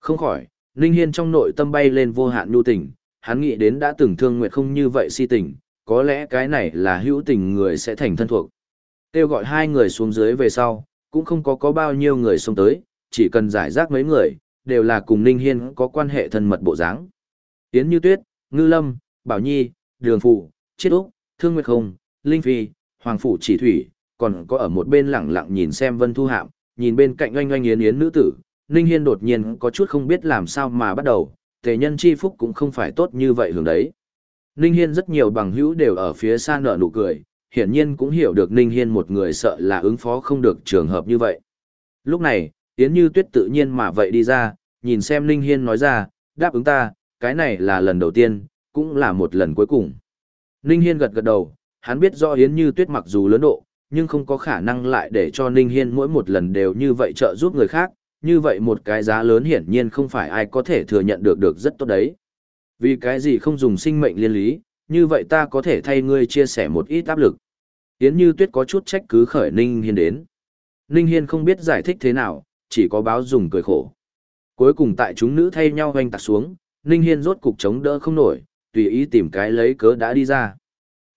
Không khỏi, Ninh Hiên trong nội tâm bay lên vô hạn nhu tình, hắn nghĩ đến đã từng Thương Nguyệt không như vậy si tình, có lẽ cái này là hữu tình người sẽ thành thân thuộc. Kêu gọi hai người xuống dưới về sau, cũng không có có bao nhiêu người xuống tới, chỉ cần giải rác mấy người, đều là cùng Ninh Hiên có quan hệ thân mật bộ dáng. Yến Như Tuyết, Ngư Lâm, Bảo Nhi, Đường Phụ, Chiết Úc, Thương Nguyệt Không, Linh Phi, Hoàng Phủ Chỉ Thủy, còn có ở một bên lẳng lặng nhìn xem Vân Thu Hạm, nhìn bên cạnh oanh oanh yến yến nữ tử, Ninh Hiên đột nhiên có chút không biết làm sao mà bắt đầu, tề nhân chi phúc cũng không phải tốt như vậy hướng đấy. Ninh Hiên rất nhiều bằng hữu đều ở phía xa nở nụ cười, hiển nhiên cũng hiểu được Ninh Hiên một người sợ là ứng phó không được trường hợp như vậy. Lúc này, Yến Như Tuyết tự nhiên mà vậy đi ra, nhìn xem Ninh Hiên nói ra, đáp ứng ta, cái này là lần đầu tiên, cũng là một lần cuối cùng. Ninh Hiên gật gật đầu, hắn biết do Yến Như Tuyết mặc dù lớn độ, nhưng không có khả năng lại để cho Ninh Hiên mỗi một lần đều như vậy trợ giúp người khác, như vậy một cái giá lớn hiển nhiên không phải ai có thể thừa nhận được được rất tốt đấy. Vì cái gì không dùng sinh mệnh liên lý, như vậy ta có thể thay ngươi chia sẻ một ít áp lực. Yến Như Tuyết có chút trách cứ khởi Ninh Hiên đến. Ninh Hiên không biết giải thích thế nào, chỉ có báo dùng cười khổ. Cuối cùng tại chúng nữ thay nhau hoành tạc xuống, Ninh Hiên rốt cục chống đỡ không nổi, tùy ý tìm cái lấy cớ đã đi ra.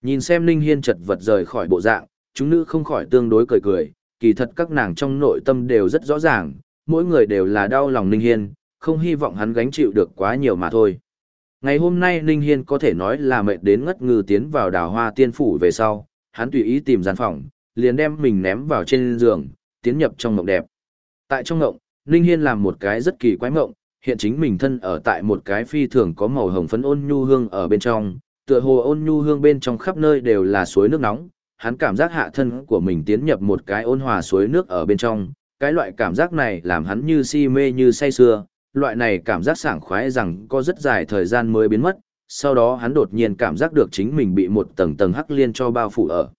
Nhìn xem Ninh Hiên chật vật rời khỏi bộ dạng, chúng nữ không khỏi tương đối cười cười, kỳ thật các nàng trong nội tâm đều rất rõ ràng, mỗi người đều là đau lòng Ninh Hiên, không hy vọng hắn gánh chịu được quá nhiều mà thôi. Ngày hôm nay Ninh Hiên có thể nói là mệt đến ngất ngư tiến vào đào hoa tiên phủ về sau, hắn tùy ý tìm gian phòng, liền đem mình ném vào trên giường, tiến nhập trong mộng đẹp. Tại trong ngộng, Ninh Hiên làm một cái rất kỳ quái ngộng, hiện chính mình thân ở tại một cái phi thường có màu hồng phấn ôn nhu hương ở bên trong, tựa hồ ôn nhu hương bên trong khắp nơi đều là suối nước nóng, hắn cảm giác hạ thân của mình tiến nhập một cái ôn hòa suối nước ở bên trong, cái loại cảm giác này làm hắn như si mê như say sưa, loại này cảm giác sảng khoái rằng có rất dài thời gian mới biến mất, sau đó hắn đột nhiên cảm giác được chính mình bị một tầng tầng hắc liên cho bao phủ ở.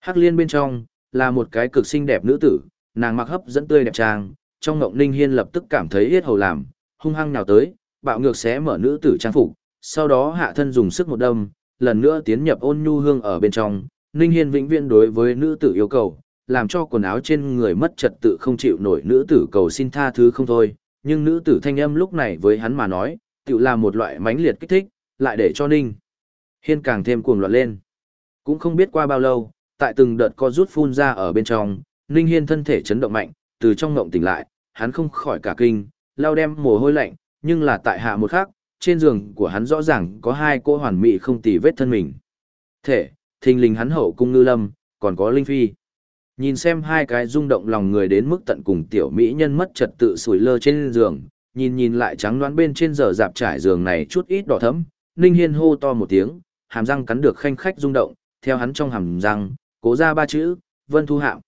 Hắc liên bên trong, là một cái cực xinh đẹp nữ tử, nàng mặc hấp dẫn tươi đẹp trang, trong ngộng ninh hiên lập tức cảm thấy yết hầu làm, hung hăng nào tới, bạo ngược xé mở nữ tử trang phục, sau đó hạ thân dùng sức một đâm, lần nữa tiến nhập ôn nhu hương ở bên trong, ninh hiên vĩnh viễn đối với nữ tử yêu cầu, làm cho quần áo trên người mất trật tự không chịu nổi nữ tử cầu xin tha thứ không thôi, nhưng nữ tử thanh âm lúc này với hắn mà nói, tự là một loại mãnh liệt kích thích, lại để cho ninh. Hiên càng thêm cuồng loạn lên. Cũng không biết qua bao lâu, tại từng đợt co rút phun ra ở bên trong, ninh hiên thân thể chấn động mạnh, từ trong ngộng tỉnh lại, hắn không khỏi cả kinh, lao đem mồ hôi lạnh, nhưng là tại hạ một khắc, trên giường của hắn rõ ràng có hai cô hoàn mỹ không tì vết thân mình. Thể, thình lình hắn hậu cung ngư lâm, còn có linh phi. Nhìn xem hai cái rung động lòng người đến mức tận cùng tiểu mỹ nhân mất trật tự sủi lơ trên giường, nhìn nhìn lại trắng đoán bên trên giờ dạp trải giường này chút ít đỏ thấm, Ninh Hiên hô to một tiếng, hàm răng cắn được khanh khách rung động, theo hắn trong hàm răng, cố ra ba chữ, Vân Thu Hạm.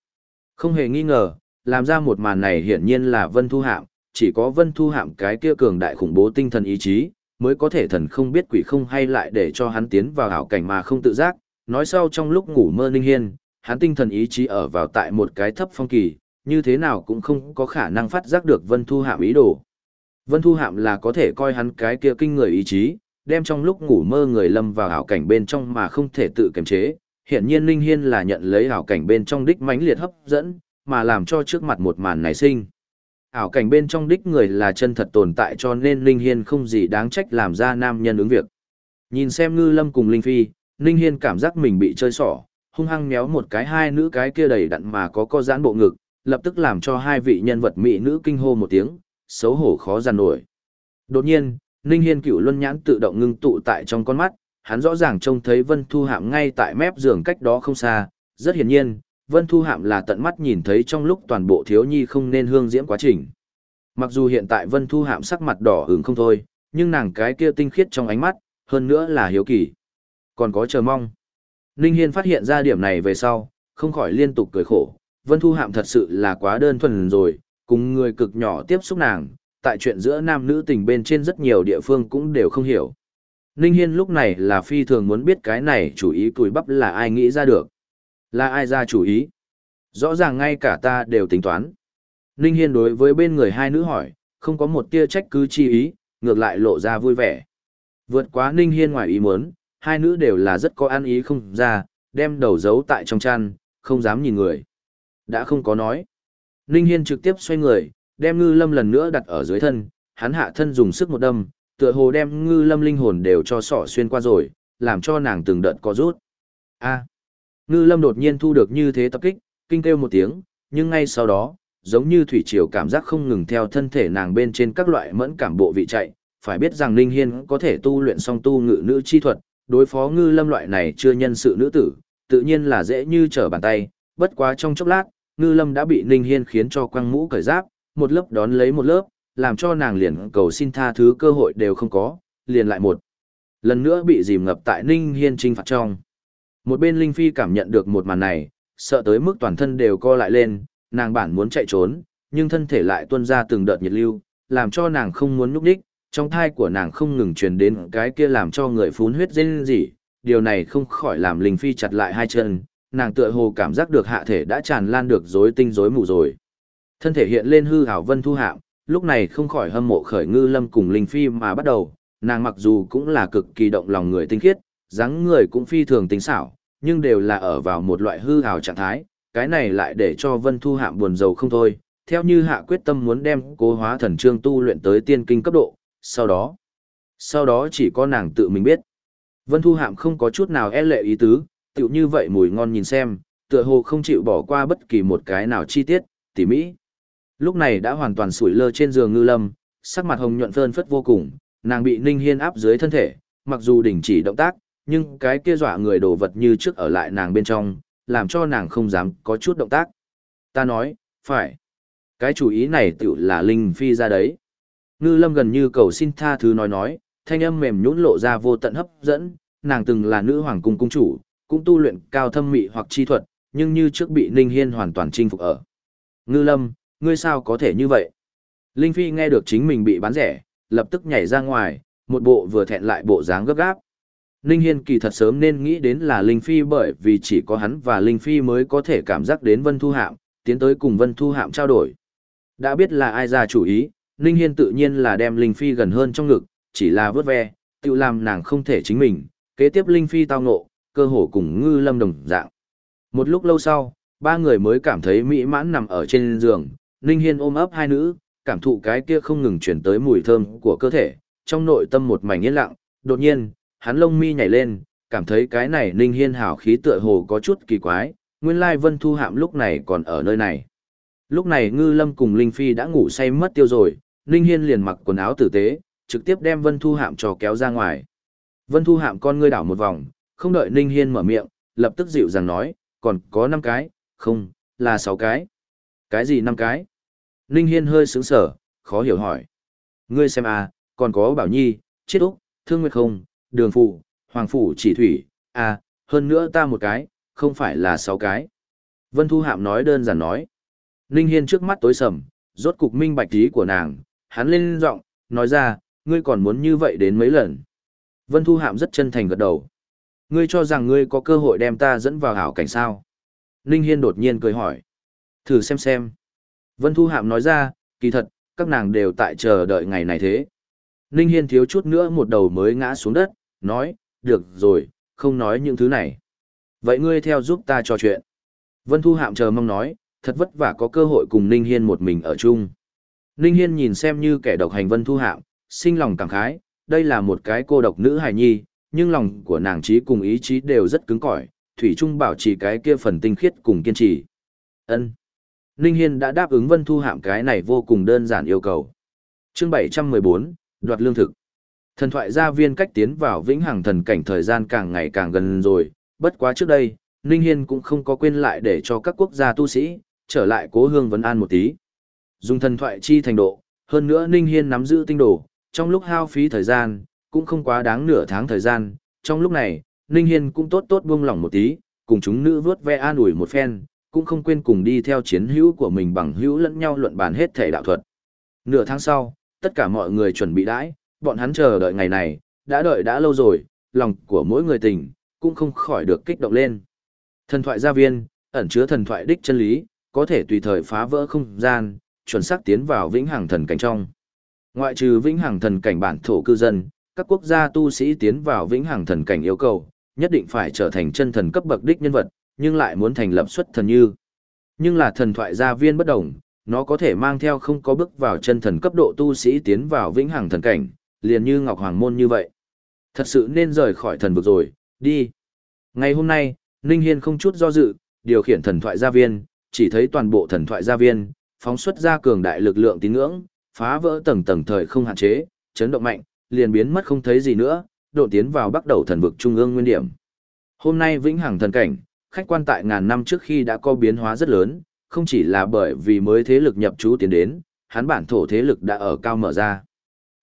Không hề nghi ngờ, làm ra một màn này hiển nhiên là Vân Thu Hạm, chỉ có Vân Thu Hạm cái kia cường đại khủng bố tinh thần ý chí, mới có thể thần không biết quỷ không hay lại để cho hắn tiến vào ảo cảnh mà không tự giác, nói sau trong lúc ngủ mơ Ninh Hiên, hắn tinh thần ý chí ở vào tại một cái thấp phong kỳ, như thế nào cũng không có khả năng phát giác được Vân Thu Hạm ý đồ. Vân Thu Hạm là có thể coi hắn cái kia kinh người ý chí, đem trong lúc ngủ mơ người lâm vào ảo cảnh bên trong mà không thể tự kiềm chế. Hiện nhiên Linh Hiên là nhận lấy ảo cảnh bên trong đích mãnh liệt hấp dẫn, mà làm cho trước mặt một màn này sinh. Ảo cảnh bên trong đích người là chân thật tồn tại cho nên Linh Hiên không gì đáng trách làm ra nam nhân ứng việc. Nhìn xem ngư lâm cùng Linh Phi, Linh Hiên cảm giác mình bị chơi xỏ, hung hăng méo một cái hai nữ cái kia đầy đặn mà có co giãn bộ ngực, lập tức làm cho hai vị nhân vật mỹ nữ kinh hô một tiếng, xấu hổ khó giàn nổi. Đột nhiên, Ninh Hiên cựu luân nhãn tự động ngưng tụ tại trong con mắt, hắn rõ ràng trông thấy Vân Thu Hạm ngay tại mép giường cách đó không xa, rất hiển nhiên, Vân Thu Hạm là tận mắt nhìn thấy trong lúc toàn bộ thiếu nhi không nên hương diễm quá trình. Mặc dù hiện tại Vân Thu Hạm sắc mặt đỏ ửng không thôi, nhưng nàng cái kia tinh khiết trong ánh mắt, hơn nữa là hiếu kỳ. Còn có chờ mong. Ninh Hiên phát hiện ra điểm này về sau, không khỏi liên tục cười khổ. Vân Thu Hạm thật sự là quá đơn thuần rồi, cùng người cực nhỏ tiếp xúc nàng, tại chuyện giữa nam nữ tình bên trên rất nhiều địa phương cũng đều không hiểu. Ninh Hiên lúc này là phi thường muốn biết cái này chủ ý cùi bắp là ai nghĩ ra được. Là ai ra chủ ý? Rõ ràng ngay cả ta đều tính toán. Ninh Hiên đối với bên người hai nữ hỏi, không có một tia trách cứ chi ý, ngược lại lộ ra vui vẻ. Vượt quá Ninh Hiên ngoài ý muốn, hai nữ đều là rất có ăn ý không ra, đem đầu giấu tại trong chăn, không dám nhìn người. Đã không có nói. Ninh Hiên trực tiếp xoay người, đem ngư lâm lần nữa đặt ở dưới thân, hắn hạ thân dùng sức một đâm, tựa hồ đem ngư lâm linh hồn đều cho sỏ xuyên qua rồi, làm cho nàng từng đợt có rút. A. ngư lâm đột nhiên thu được như thế tập kích, kinh kêu một tiếng, nhưng ngay sau đó, giống như thủy triều cảm giác không ngừng theo thân thể nàng bên trên các loại mẫn cảm bộ vị chạy, phải biết rằng Linh Hiên có thể tu luyện song tu ngự nữ chi thuật, đối phó ngư lâm loại này chưa nhân sự nữ tử, tự nhiên là dễ như trở bàn tay, bất quá trong chốc lát, ngư lâm đã bị Ninh Hiên khiến cho quăng mũ cởi giáp, một lớp đón lấy một lớp, làm cho nàng liền cầu xin tha thứ cơ hội đều không có, liền lại một. Lần nữa bị dìm ngập tại Ninh Hiên trinh phạt trong. Một bên Linh Phi cảm nhận được một màn này, sợ tới mức toàn thân đều co lại lên, nàng bản muốn chạy trốn, nhưng thân thể lại tuôn ra từng đợt nhiệt lưu, làm cho nàng không muốn nhúc đích, trong thai của nàng không ngừng truyền đến cái kia làm cho người phún huyết rên rỉ, điều này không khỏi làm Linh Phi chặt lại hai chân, nàng tựa hồ cảm giác được hạ thể đã tràn lan được rối tinh rối mù rồi. Thân thể hiện lên hư ảo vân thu hạm, lúc này không khỏi hâm mộ khởi ngư lâm cùng Linh Phi mà bắt đầu, nàng mặc dù cũng là cực kỳ động lòng người tinh khiết, dáng người cũng phi thường tinh xảo, nhưng đều là ở vào một loại hư hào trạng thái, cái này lại để cho vân thu hạm buồn rầu không thôi, theo như hạ quyết tâm muốn đem cố hóa thần trương tu luyện tới tiên kinh cấp độ, sau đó, sau đó chỉ có nàng tự mình biết. Vân Thu Hạm không có chút nào e lệ ý tứ, tựu như vậy mùi ngon nhìn xem, tựa hồ không chịu bỏ qua bất kỳ một cái nào chi tiết, tỉ mỹ. Lúc này đã hoàn toàn sủi lơ trên giường ngư lâm, sắc mặt hồng nhuận phơn phất vô cùng, nàng bị Ninh Hiên áp dưới thân thể, mặc dù đình chỉ động tác, nhưng cái kia dọa người đồ vật như trước ở lại nàng bên trong, làm cho nàng không dám có chút động tác. Ta nói, phải. Cái chủ ý này tự là Linh Phi ra đấy. Ngư lâm gần như cầu xin tha thứ nói nói, thanh âm mềm nhũn lộ ra vô tận hấp dẫn, nàng từng là nữ hoàng cung cung chủ, cũng tu luyện cao thâm mị hoặc chi thuật, nhưng như trước bị Ninh Hiên hoàn toàn chinh phục ở. Ngư Lâm, ngươi sao có thể như vậy? Linh Phi nghe được chính mình bị bán rẻ, lập tức nhảy ra ngoài, một bộ vừa thẹn lại bộ dáng gấp gáp. Ninh Hiên kỳ thật sớm nên nghĩ đến là Linh Phi bởi vì chỉ có hắn và Linh Phi mới có thể cảm giác đến Vân Thu Hạm, tiến tới cùng Vân Thu Hạm trao đổi. Đã biết là ai ra chủ ý, Ninh Hiên tự nhiên là đem Linh Phi gần hơn trong ngực, chỉ là vớt ve, tự làm nàng không thể chính mình, kế tiếp Linh Phi tao ngộ, cơ hồ cùng ngư lâm đồng dạng. Một lúc lâu sau, ba người mới cảm thấy mỹ mãn nằm ở trên giường, Ninh Hiên ôm ấp hai nữ, cảm thụ cái kia không ngừng chuyển tới mùi thơm của cơ thể, trong nội tâm một mảnh yên lặng, đột nhiên, hắn lông mi nhảy lên, cảm thấy cái này Ninh Hiên hảo khí tựa hồ có chút kỳ quái, nguyên lai Vân Thu Hạm lúc này còn ở nơi này. Lúc này Ngư Lâm cùng Linh Phi đã ngủ say mất tiêu rồi, Ninh Hiên liền mặc quần áo tử tế, trực tiếp đem Vân Thu Hạm cho kéo ra ngoài. Vân Thu Hạm con ngươi đảo một vòng, không đợi Ninh Hiên mở miệng, lập tức dịu dàng nói, còn có 5 cái, không, là 6 cái. Cái gì 5 cái? Ninh Hiên hơi sướng sở, khó hiểu hỏi. Ngươi xem à, còn có Bảo Nhi, Chiết Úc, Thương Nguyệt không, Đường Phụ, Hoàng Phủ Chỉ Thủy, à, hơn nữa ta một cái, không phải là sáu cái. Vân Thu Hạm nói đơn giản nói. Ninh Hiên trước mắt tối sầm, rốt cục minh bạch ý của nàng, hắn lên giọng, nói ra, ngươi còn muốn như vậy đến mấy lần. Vân Thu Hạm rất chân thành gật đầu. Ngươi cho rằng ngươi có cơ hội đem ta dẫn vào hảo cảnh sao? Ninh Hiên đột nhiên cười hỏi. Thử xem xem. Vân Thu Hạm nói ra, kỳ thật, các nàng đều tại chờ đợi ngày này thế. Ninh Hiên thiếu chút nữa một đầu mới ngã xuống đất, nói, được rồi, không nói những thứ này. Vậy ngươi theo giúp ta trò chuyện. Vân Thu Hạm chờ mong nói, thật vất vả có cơ hội cùng Ninh Hiên một mình ở chung. Ninh Hiên nhìn xem như kẻ độc hành Vân Thu Hạm, sinh lòng cảm khái, đây là một cái cô độc nữ hài nhi, nhưng lòng của nàng trí cùng ý chí đều rất cứng cỏi, thủy Trung bảo trì cái kia phần tinh khiết cùng kiên trì. Ân. Ninh Hiên đã đáp ứng Vân Thu Hạm cái này vô cùng đơn giản yêu cầu. Chương 714, đoạt lương thực. Thần thoại gia viên cách tiến vào vĩnh hằng thần cảnh thời gian càng ngày càng gần rồi, bất quá trước đây, Ninh Hiên cũng không có quên lại để cho các quốc gia tu sĩ, trở lại cố hương vấn an một tí. Dùng thần thoại chi thành độ, hơn nữa Ninh Hiên nắm giữ tinh đồ, trong lúc hao phí thời gian, cũng không quá đáng nửa tháng thời gian, trong lúc này, Ninh Hiên cũng tốt tốt buông lỏng một tí, cùng chúng nữ vớt ve an ủi một phen, cũng không quên cùng đi theo chiến hữu của mình bằng hữu lẫn nhau luận bàn hết thể đạo thuật. Nửa tháng sau, tất cả mọi người chuẩn bị đãi, bọn hắn chờ đợi ngày này, đã đợi đã lâu rồi, lòng của mỗi người tình, cũng không khỏi được kích động lên. Thần thoại gia viên, ẩn chứa thần thoại đích chân lý, có thể tùy thời phá vỡ không gian, chuẩn xác tiến vào vĩnh hằng thần cảnh trong. Ngoại trừ vĩnh hằng thần cảnh bản thổ cư dân, các quốc gia tu sĩ tiến vào vĩnh hằng thần cảnh yêu cầu, nhất định phải trở thành chân thần cấp bậc đích nhân vật, nhưng lại muốn thành lập xuất thần như. Nhưng là thần thoại gia viên bất đồng, nó có thể mang theo không có bước vào chân thần cấp độ tu sĩ tiến vào vĩnh hằng thần cảnh, liền như Ngọc Hoàng Môn như vậy. Thật sự nên rời khỏi thần vực rồi, đi. Ngày hôm nay, Ninh Hiên không chút do dự, điều khiển thần thoại gia viên, chỉ thấy toàn bộ thần thoại gia viên, phóng xuất ra cường đại lực lượng tín ngưỡng, phá vỡ tầng tầng thời không hạn chế, chấn động mạnh, liền biến mất không thấy gì nữa, độ tiến vào bắt đầu thần vực trung ương nguyên điểm. Hôm nay vĩnh hằng thần cảnh, khách quan tại ngàn năm trước khi đã có biến hóa rất lớn, không chỉ là bởi vì mới thế lực nhập trú tiến đến, hắn bản thổ thế lực đã ở cao mở ra.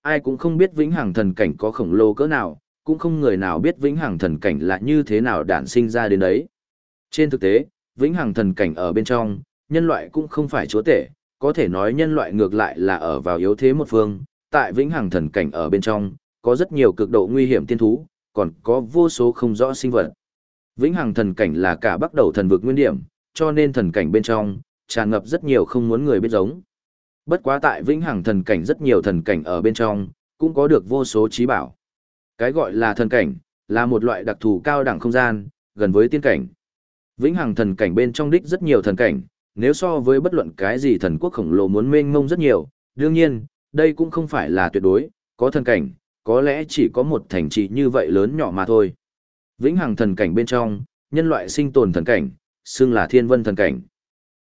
Ai cũng không biết vĩnh hằng thần cảnh có khổng lồ cỡ nào, cũng không người nào biết vĩnh hằng thần cảnh là như thế nào đản sinh ra đến đấy. Trên thực tế, vĩnh hằng thần cảnh ở bên trong, nhân loại cũng không phải chúa tể, có thể nói nhân loại ngược lại là ở vào yếu thế một phương, tại vĩnh hằng thần cảnh ở bên trong, có rất nhiều cực độ nguy hiểm tiên thú, còn có vô số không rõ sinh vật. Vĩnh hằng thần cảnh là cả bắt đầu thần vực nguyên điểm, cho nên thần cảnh bên trong, tràn ngập rất nhiều không muốn người biết giống. Bất quá tại vĩnh hằng thần cảnh rất nhiều thần cảnh ở bên trong, cũng có được vô số trí bảo. Cái gọi là thần cảnh, là một loại đặc thù cao đẳng không gian, gần với tiên cảnh. Vĩnh hằng thần cảnh bên trong đích rất nhiều thần cảnh, nếu so với bất luận cái gì thần quốc khổng lồ muốn mênh mông rất nhiều, đương nhiên, đây cũng không phải là tuyệt đối, có thần cảnh, có lẽ chỉ có một thành trì như vậy lớn nhỏ mà thôi. Vĩnh hằng thần cảnh bên trong, nhân loại sinh tồn thần cảnh, xưng là thiên vân thần cảnh.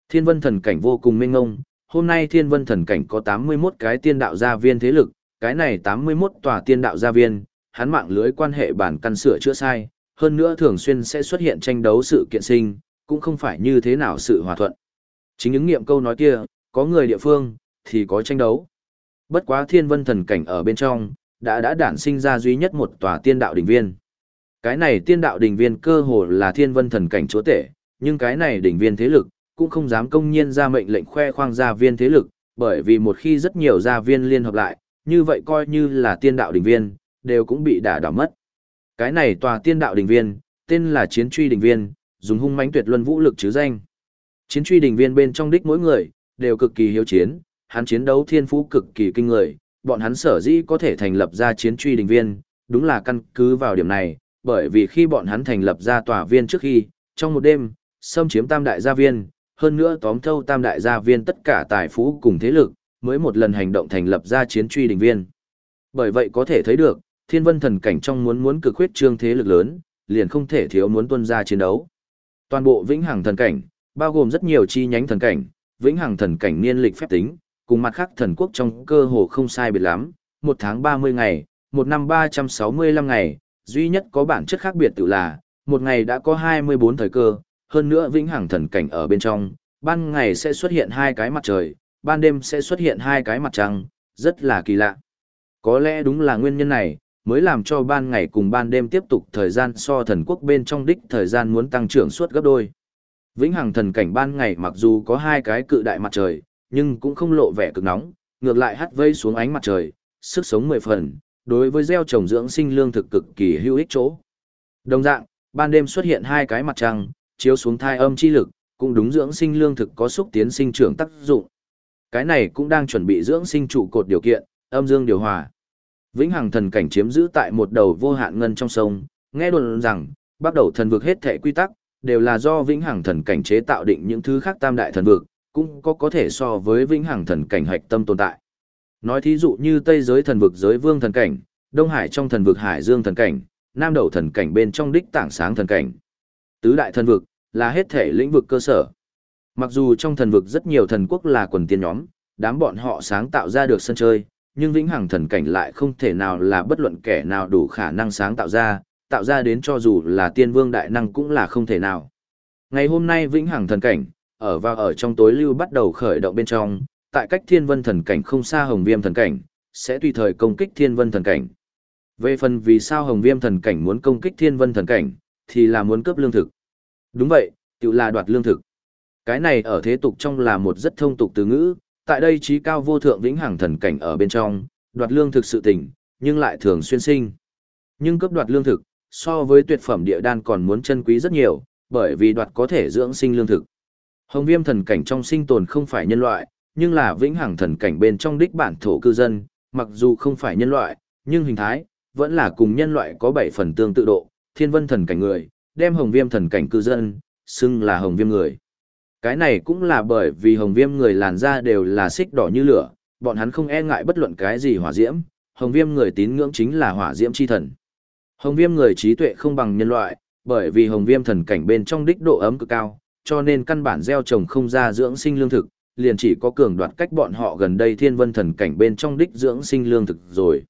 Thiên vân thần cảnh vô cùng mênh ngông. hôm nay thiên vân thần cảnh có 81 cái tiên đạo gia viên thế lực, cái này 81 tòa tiên đạo gia viên, hắn mạng lưới quan hệ bản căn sửa chữa sai, hơn nữa thường xuyên sẽ xuất hiện tranh đấu sự kiện sinh, cũng không phải như thế nào sự hòa thuận. Chính ứng nghiệm câu nói kia, có người địa phương, thì có tranh đấu. Bất quá thiên vân thần cảnh ở bên trong, đã đã đản sinh ra duy nhất một tòa tiên đạo đỉnh viên. Cái này tiên đạo đỉnh viên cơ hồ là thiên vân thần cảnh chúa tể, nhưng cái này đỉnh viên thế lực, cũng không dám công nhiên ra mệnh lệnh khoe khoang gia viên thế lực, bởi vì một khi rất nhiều gia viên liên hợp lại, như vậy coi như là tiên đạo đỉnh viên, đều cũng bị đả đảo mất. Cái này tòa tiên đạo đỉnh viên, tên là chiến truy đỉnh viên, dùng hung mãnh tuyệt luân vũ lực chứ danh. Chiến truy đỉnh viên bên trong đích mỗi người, đều cực kỳ hiếu chiến, hắn chiến đấu thiên phú cực kỳ kinh người, bọn hắn sở dĩ có thể thành lập ra chiến truy đỉnh viên, đúng là căn cứ vào điểm này, bởi vì khi bọn hắn thành lập ra tòa viên trước khi, trong một đêm, xâm chiếm tam đại gia viên, hơn nữa tóm thâu tam đại gia viên tất cả tài phú cùng thế lực, mới một lần hành động thành lập ra chiến truy đình viên. Bởi vậy có thể thấy được, thiên vân thần cảnh trong muốn muốn cực huyết trương thế lực lớn, liền không thể thiếu muốn tuân ra chiến đấu. Toàn bộ vĩnh hằng thần cảnh, bao gồm rất nhiều chi nhánh thần cảnh, vĩnh hằng thần cảnh niên lịch phép tính, cùng mặt khác thần quốc trong cơ hồ không sai biệt lắm, một tháng 30 ngày, một năm 365 ngày, duy nhất có bản chất khác biệt tự là, một ngày đã có 24 thời cơ, hơn nữa vĩnh hằng thần cảnh ở bên trong, ban ngày sẽ xuất hiện hai cái mặt trời, ban đêm sẽ xuất hiện hai cái mặt trăng, rất là kỳ lạ. Có lẽ đúng là nguyên nhân này, mới làm cho ban ngày cùng ban đêm tiếp tục thời gian so thần quốc bên trong đích thời gian muốn tăng trưởng suốt gấp đôi. Vĩnh hằng thần cảnh ban ngày mặc dù có hai cái cự đại mặt trời, nhưng cũng không lộ vẻ cực nóng, ngược lại hắt vây xuống ánh mặt trời, sức sống mười phần, đối với gieo trồng dưỡng sinh lương thực cực kỳ hữu ích chỗ. Đồng dạng, ban đêm xuất hiện hai cái mặt trăng, chiếu xuống thai âm chi lực, cũng đúng dưỡng sinh lương thực có xúc tiến sinh trưởng tác dụng. Cái này cũng đang chuẩn bị dưỡng sinh trụ cột điều kiện, âm dương điều hòa. Vĩnh Hằng thần cảnh chiếm giữ tại một đầu vô hạn ngân trong sông, nghe đồn rằng, bắt đầu thần vực hết thể quy tắc, đều là do Vĩnh Hằng thần cảnh chế tạo định những thứ khác tam đại thần vực, cũng có có thể so với Vĩnh Hằng thần cảnh hạch tâm tồn tại. Nói thí dụ như Tây giới thần vực giới vương thần cảnh, Đông Hải trong thần vực Hải Dương thần cảnh, Nam đầu thần cảnh bên trong đích tảng sáng thần cảnh. Tứ đại thần vực, là hết thể lĩnh vực cơ sở. Mặc dù trong thần vực rất nhiều thần quốc là quần tiên nhóm, đám bọn họ sáng tạo ra được sân chơi, nhưng vĩnh hằng thần cảnh lại không thể nào là bất luận kẻ nào đủ khả năng sáng tạo ra, tạo ra đến cho dù là tiên vương đại năng cũng là không thể nào. Ngày hôm nay vĩnh hằng thần cảnh, ở và ở trong tối lưu bắt đầu khởi động bên trong, tại cách thiên vân thần cảnh không xa hồng viêm thần cảnh, sẽ tùy thời công kích thiên vân thần cảnh. Về phần vì sao hồng viêm thần cảnh muốn công kích thiên vân thần cảnh, thì là muốn cướp lương thực. Đúng vậy, tự là đoạt lương thực. Cái này ở thế tục trong là một rất thông tục từ ngữ, tại đây trí cao vô thượng vĩnh hằng thần cảnh ở bên trong, đoạt lương thực sự tình, nhưng lại thường xuyên sinh. Nhưng cướp đoạt lương thực, so với tuyệt phẩm địa đan còn muốn chân quý rất nhiều, bởi vì đoạt có thể dưỡng sinh lương thực. Hồng viêm thần cảnh trong sinh tồn không phải nhân loại, nhưng là vĩnh hằng thần cảnh bên trong đích bản thổ cư dân, mặc dù không phải nhân loại, nhưng hình thái, vẫn là cùng nhân loại có bảy phần tương tự độ, thiên vân thần cảnh người, đem hồng viêm thần cảnh cư dân, xưng là hồng viêm người. Cái này cũng là bởi vì hồng viêm người làn da đều là xích đỏ như lửa, bọn hắn không e ngại bất luận cái gì hỏa diễm, hồng viêm người tín ngưỡng chính là hỏa diễm chi thần. Hồng viêm người trí tuệ không bằng nhân loại, bởi vì hồng viêm thần cảnh bên trong đích độ ấm cực cao, cho nên căn bản gieo trồng không ra dưỡng sinh lương thực, liền chỉ có cường đoạt cách bọn họ gần đây thiên vân thần cảnh bên trong đích dưỡng sinh lương thực rồi.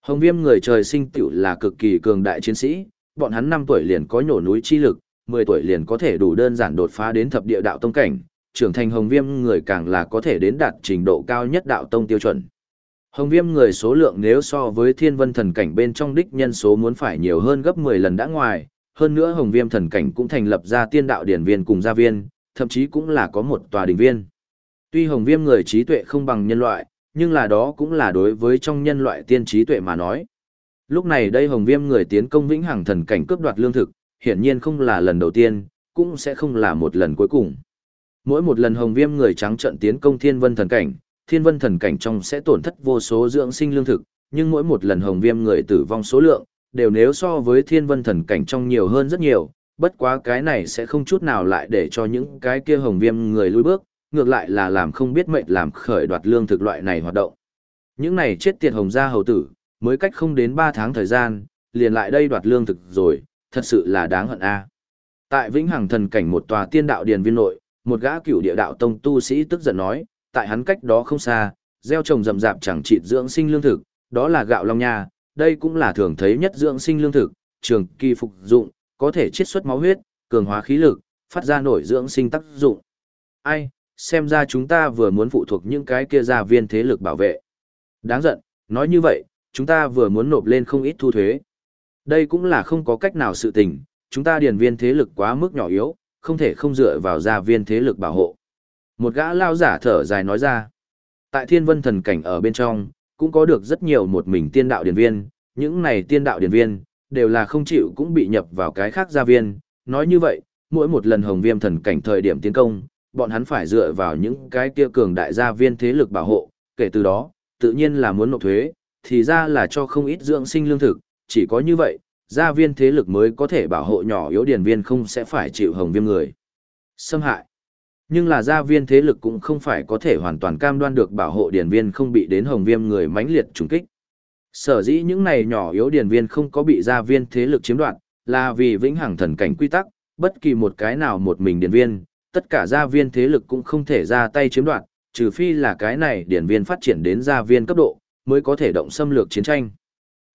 Hồng viêm người trời sinh tiểu là cực kỳ cường đại chiến sĩ, bọn hắn 5 tuổi liền có nhổ núi chi lực, 10 tuổi liền có thể đủ đơn giản đột phá đến thập địa đạo tông cảnh, trưởng thành hồng viêm người càng là có thể đến đạt trình độ cao nhất đạo tông tiêu chuẩn. Hồng viêm người số lượng nếu so với thiên vân thần cảnh bên trong đích nhân số muốn phải nhiều hơn gấp 10 lần đã ngoài, hơn nữa hồng viêm thần cảnh cũng thành lập ra tiên đạo điển viên cùng gia viên, thậm chí cũng là có một tòa đình viên. Tuy hồng viêm người trí tuệ không bằng nhân loại, nhưng là đó cũng là đối với trong nhân loại tiên trí tuệ mà nói. Lúc này đây hồng viêm người tiến công vĩnh hằng thần cảnh cướp đoạt lương thực, hiển nhiên không là lần đầu tiên, cũng sẽ không là một lần cuối cùng. Mỗi một lần hồng viêm người trắng trận tiến công thiên vân thần cảnh, thiên vân thần cảnh trong sẽ tổn thất vô số dưỡng sinh lương thực, nhưng mỗi một lần hồng viêm người tử vong số lượng, đều nếu so với thiên vân thần cảnh trong nhiều hơn rất nhiều, bất quá cái này sẽ không chút nào lại để cho những cái kia hồng viêm người lùi bước, ngược lại là làm không biết mệnh làm khởi đoạt lương thực loại này hoạt động. Những này chết tiệt hồng gia hầu tử, mới cách không đến 3 tháng thời gian, liền lại đây đoạt lương thực rồi, thật sự là đáng hận a. Tại Vĩnh Hằng thần cảnh một tòa tiên đạo điền viên nội, một gã cửu địa đạo tông tu sĩ tức giận nói, tại hắn cách đó không xa, gieo trồng rậm rạp chẳng trị dưỡng sinh lương thực, đó là gạo long nha, đây cũng là thường thấy nhất dưỡng sinh lương thực, trường kỳ phục dụng, có thể chiết xuất máu huyết, cường hóa khí lực, phát ra nổi dưỡng sinh tác dụng. Ai, xem ra chúng ta vừa muốn phụ thuộc những cái kia gia viên thế lực bảo vệ. Đáng giận, nói như vậy, chúng ta vừa muốn nộp lên không ít thu thuế. Đây cũng là không có cách nào sự tình, chúng ta điền viên thế lực quá mức nhỏ yếu, không thể không dựa vào gia viên thế lực bảo hộ. Một gã lao giả thở dài nói ra. Tại thiên vân thần cảnh ở bên trong, cũng có được rất nhiều một mình tiên đạo điền viên, những này tiên đạo điền viên, đều là không chịu cũng bị nhập vào cái khác gia viên. Nói như vậy, mỗi một lần hồng viêm thần cảnh thời điểm tiến công, bọn hắn phải dựa vào những cái kia cường đại gia viên thế lực bảo hộ, kể từ đó, tự nhiên là muốn nộp thuế, thì ra là cho không ít dưỡng sinh lương thực, chỉ có như vậy, gia viên thế lực mới có thể bảo hộ nhỏ yếu điển viên không sẽ phải chịu hồng viêm người. Xâm hại. Nhưng là gia viên thế lực cũng không phải có thể hoàn toàn cam đoan được bảo hộ điển viên không bị đến hồng viêm người mãnh liệt trùng kích. Sở dĩ những này nhỏ yếu điển viên không có bị gia viên thế lực chiếm đoạt, là vì vĩnh hằng thần cảnh quy tắc, bất kỳ một cái nào một mình điển viên, tất cả gia viên thế lực cũng không thể ra tay chiếm đoạt, trừ phi là cái này điển viên phát triển đến gia viên cấp độ, mới có thể động xâm lược chiến tranh.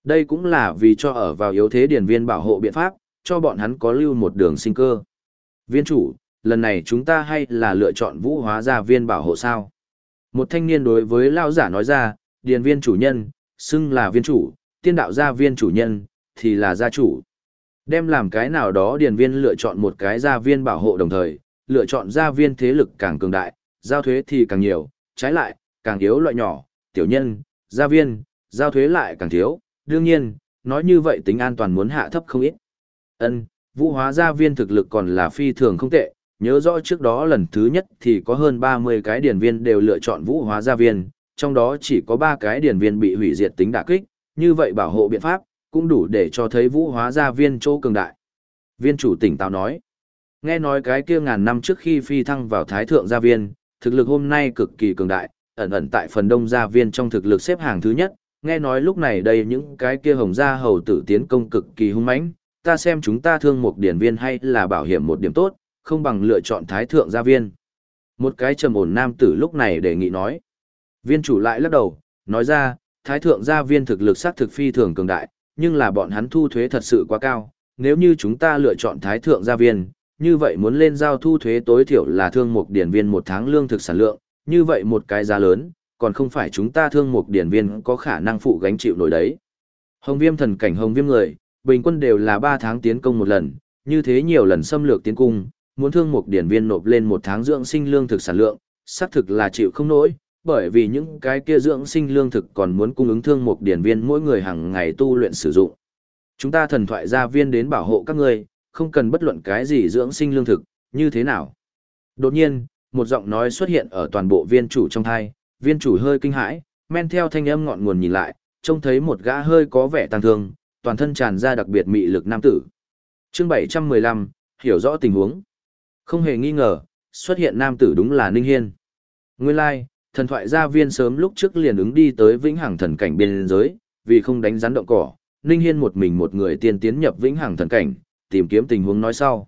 Đây cũng là vì cho ở vào yếu thế điển viên bảo hộ biện pháp, cho bọn hắn có lưu một đường sinh cơ. Viên chủ, lần này chúng ta hay là lựa chọn vũ hóa gia viên bảo hộ sao? Một thanh niên đối với lao giả nói ra, điền viên chủ nhân, xưng là viên chủ, tiên đạo gia viên chủ nhân, thì là gia chủ. Đem làm cái nào đó điền viên lựa chọn một cái gia viên bảo hộ đồng thời, lựa chọn gia viên thế lực càng cường đại, giao thuế thì càng nhiều, trái lại, càng yếu loại nhỏ, tiểu nhân, gia viên, giao thuế lại càng thiếu, đương nhiên, nói như vậy tính an toàn muốn hạ thấp không ít. Ân, vũ hóa gia viên thực lực còn là phi thường không tệ, nhớ rõ trước đó lần thứ nhất thì có hơn 30 cái điển viên đều lựa chọn vũ hóa gia viên, trong đó chỉ có 3 cái điển viên bị hủy diệt tính đả kích, như vậy bảo hộ biện pháp, cũng đủ để cho thấy vũ hóa gia viên chỗ cường đại. Viên chủ tỉnh táo nói, nghe nói cái kia ngàn năm trước khi phi thăng vào thái thượng gia viên, thực lực hôm nay cực kỳ cường đại, ẩn ẩn tại phần đông gia viên trong thực lực xếp hàng thứ nhất, nghe nói lúc này đây những cái kia hồng gia hầu tử tiến công cực kỳ hung mãnh, ta xem chúng ta thương một điển viên hay là bảo hiểm một điểm tốt, không bằng lựa chọn thái thượng gia viên. Một cái trầm ổn nam tử lúc này đề nghị nói. Viên chủ lại lắc đầu, nói ra, thái thượng gia viên thực lực sát thực phi thường cường đại, nhưng là bọn hắn thu thuế thật sự quá cao, nếu như chúng ta lựa chọn thái thượng gia viên, như vậy muốn lên giao thu thuế tối thiểu là thương mục điển viên một tháng lương thực sản lượng, như vậy một cái giá lớn, còn không phải chúng ta thương mục điển viên có khả năng phụ gánh chịu nổi đấy. Hồng viêm thần cảnh hồng viêm người, bình quân đều là 3 tháng tiến công một lần, như thế nhiều lần xâm lược tiến cung, muốn thương mục điển viên nộp lên một tháng dưỡng sinh lương thực sản lượng, xác thực là chịu không nổi, bởi vì những cái kia dưỡng sinh lương thực còn muốn cung ứng thương mục điển viên mỗi người hàng ngày tu luyện sử dụng. Chúng ta thần thoại gia viên đến bảo hộ các ngươi, không cần bất luận cái gì dưỡng sinh lương thực, như thế nào. Đột nhiên, một giọng nói xuất hiện ở toàn bộ viên chủ trong thai, viên chủ hơi kinh hãi, men theo thanh âm ngọn nguồn nhìn lại, trông thấy một gã hơi có vẻ tăng thương, toàn thân tràn ra đặc biệt mị lực nam tử. Chương 715, hiểu rõ tình huống. Không hề nghi ngờ, xuất hiện nam tử đúng là Ninh Hiên. Nguyên lai, like, thần thoại gia viên sớm lúc trước liền ứng đi tới vĩnh hằng thần cảnh biên giới, vì không đánh rắn động cỏ, Ninh Hiên một mình một người tiên tiến nhập vĩnh hằng thần cảnh, tìm kiếm tình huống nói sau.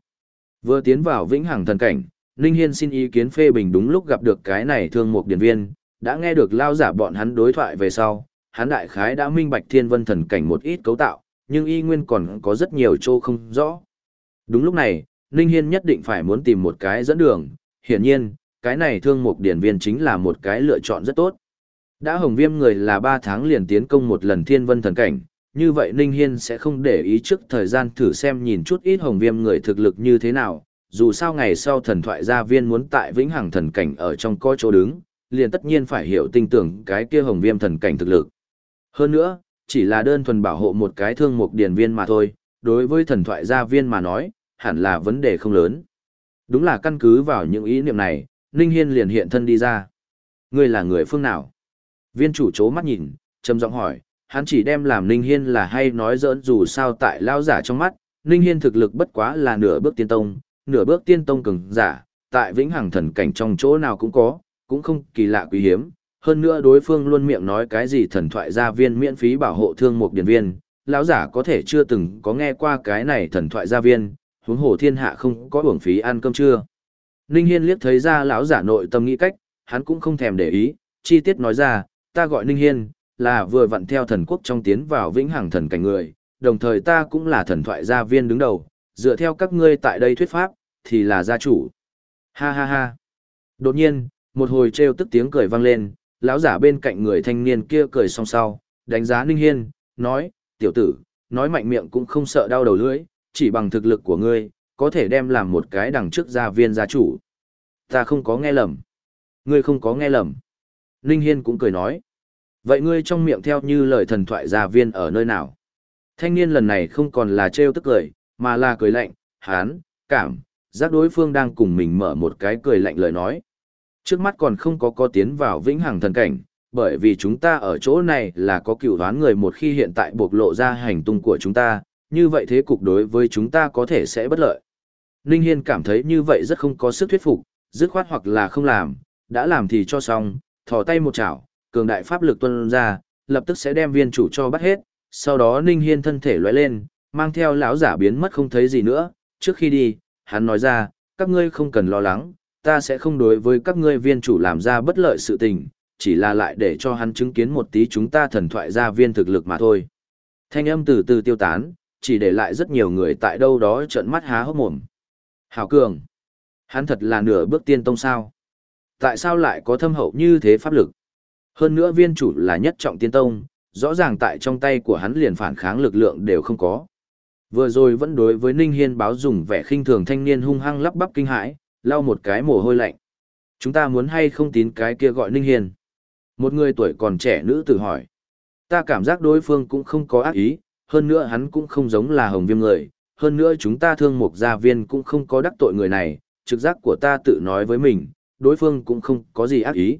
Vừa tiến vào vĩnh hằng thần cảnh, Ninh Hiên xin ý kiến phê bình đúng lúc gặp được cái này thương mục điển viên, đã nghe được lao giả bọn hắn đối thoại về sau, hắn đại khái đã minh bạch thiên vân thần cảnh một ít cấu tạo, nhưng y nguyên còn có rất nhiều chỗ không rõ. Đúng lúc này, Ninh Hiên nhất định phải muốn tìm một cái dẫn đường, hiển nhiên, cái này thương mục điển viên chính là một cái lựa chọn rất tốt. Đã hồng viêm người là 3 tháng liền tiến công một lần thiên vân thần cảnh, như vậy Ninh Hiên sẽ không để ý trước thời gian thử xem nhìn chút ít hồng viêm người thực lực như thế nào, dù sao ngày sau thần thoại gia viên muốn tại vĩnh hằng thần cảnh ở trong có chỗ đứng, liền tất nhiên phải hiểu tinh tưởng cái kia hồng viêm thần cảnh thực lực. Hơn nữa, chỉ là đơn thuần bảo hộ một cái thương mục điển viên mà thôi, đối với thần thoại gia viên mà nói, hẳn là vấn đề không lớn. Đúng là căn cứ vào những ý niệm này, Ninh Hiên liền hiện thân đi ra. Ngươi là người phương nào? Viên chủ chố mắt nhìn, trầm giọng hỏi, hắn chỉ đem làm Ninh Hiên là hay nói giỡn dù sao tại lao giả trong mắt, Ninh Hiên thực lực bất quá là nửa bước tiên tông, nửa bước tiên tông cường giả, tại vĩnh hằng thần cảnh trong chỗ nào cũng có, cũng không kỳ lạ quý hiếm. Hơn nữa đối phương luôn miệng nói cái gì thần thoại gia viên miễn phí bảo hộ thương mục điển viên, lão giả có thể chưa từng có nghe qua cái này thần thoại gia viên, huống hồ thiên hạ không có hưởng phí ăn cơm trưa. Ninh Hiên liếc thấy ra lão giả nội tâm nghĩ cách, hắn cũng không thèm để ý, chi tiết nói ra, ta gọi Ninh Hiên, là vừa vặn theo thần quốc trong tiến vào vĩnh hằng thần cảnh người, đồng thời ta cũng là thần thoại gia viên đứng đầu, dựa theo các ngươi tại đây thuyết pháp, thì là gia chủ. Ha ha ha. Đột nhiên, một hồi trêu tức tiếng cười vang lên, lão giả bên cạnh người thanh niên kia cười song sau, đánh giá Ninh Hiên, nói, tiểu tử, nói mạnh miệng cũng không sợ đau đầu lưỡi, chỉ bằng thực lực của ngươi, có thể đem làm một cái đằng trước gia viên gia chủ. Ta không có nghe lầm. Ngươi không có nghe lầm. Ninh Hiên cũng cười nói. Vậy ngươi trong miệng theo như lời thần thoại gia viên ở nơi nào? Thanh niên lần này không còn là trêu tức cười, mà là cười lạnh, hán, cảm, giác đối phương đang cùng mình mở một cái cười lạnh lời nói. Trước mắt còn không có có tiến vào vĩnh hằng thần cảnh, bởi vì chúng ta ở chỗ này là có cựu đoán người một khi hiện tại bộc lộ ra hành tung của chúng ta, như vậy thế cục đối với chúng ta có thể sẽ bất lợi. Ninh Hiên cảm thấy như vậy rất không có sức thuyết phục, dứt khoát hoặc là không làm, đã làm thì cho xong, thò tay một chảo, cường đại pháp lực tuôn ra, lập tức sẽ đem viên chủ cho bắt hết, sau đó Ninh Hiên thân thể lóe lên, mang theo lão giả biến mất không thấy gì nữa, trước khi đi, hắn nói ra, các ngươi không cần lo lắng, ta sẽ không đối với các ngươi viên chủ làm ra bất lợi sự tình, chỉ là lại để cho hắn chứng kiến một tí chúng ta thần thoại ra viên thực lực mà thôi. Thanh âm từ từ tiêu tán, chỉ để lại rất nhiều người tại đâu đó trợn mắt há hốc mồm. Hảo Cường, hắn thật là nửa bước tiên tông sao? Tại sao lại có thâm hậu như thế pháp lực? Hơn nữa viên chủ là nhất trọng tiên tông, rõ ràng tại trong tay của hắn liền phản kháng lực lượng đều không có. Vừa rồi vẫn đối với Ninh Hiên báo dùng vẻ khinh thường thanh niên hung hăng lắp bắp kinh hãi, lau một cái mồ hôi lạnh. Chúng ta muốn hay không tín cái kia gọi Ninh Hiên? Một người tuổi còn trẻ nữ tử hỏi. Ta cảm giác đối phương cũng không có ác ý, hơn nữa hắn cũng không giống là hồng viêm người, hơn nữa chúng ta thương mục gia viên cũng không có đắc tội người này, trực giác của ta tự nói với mình, đối phương cũng không có gì ác ý.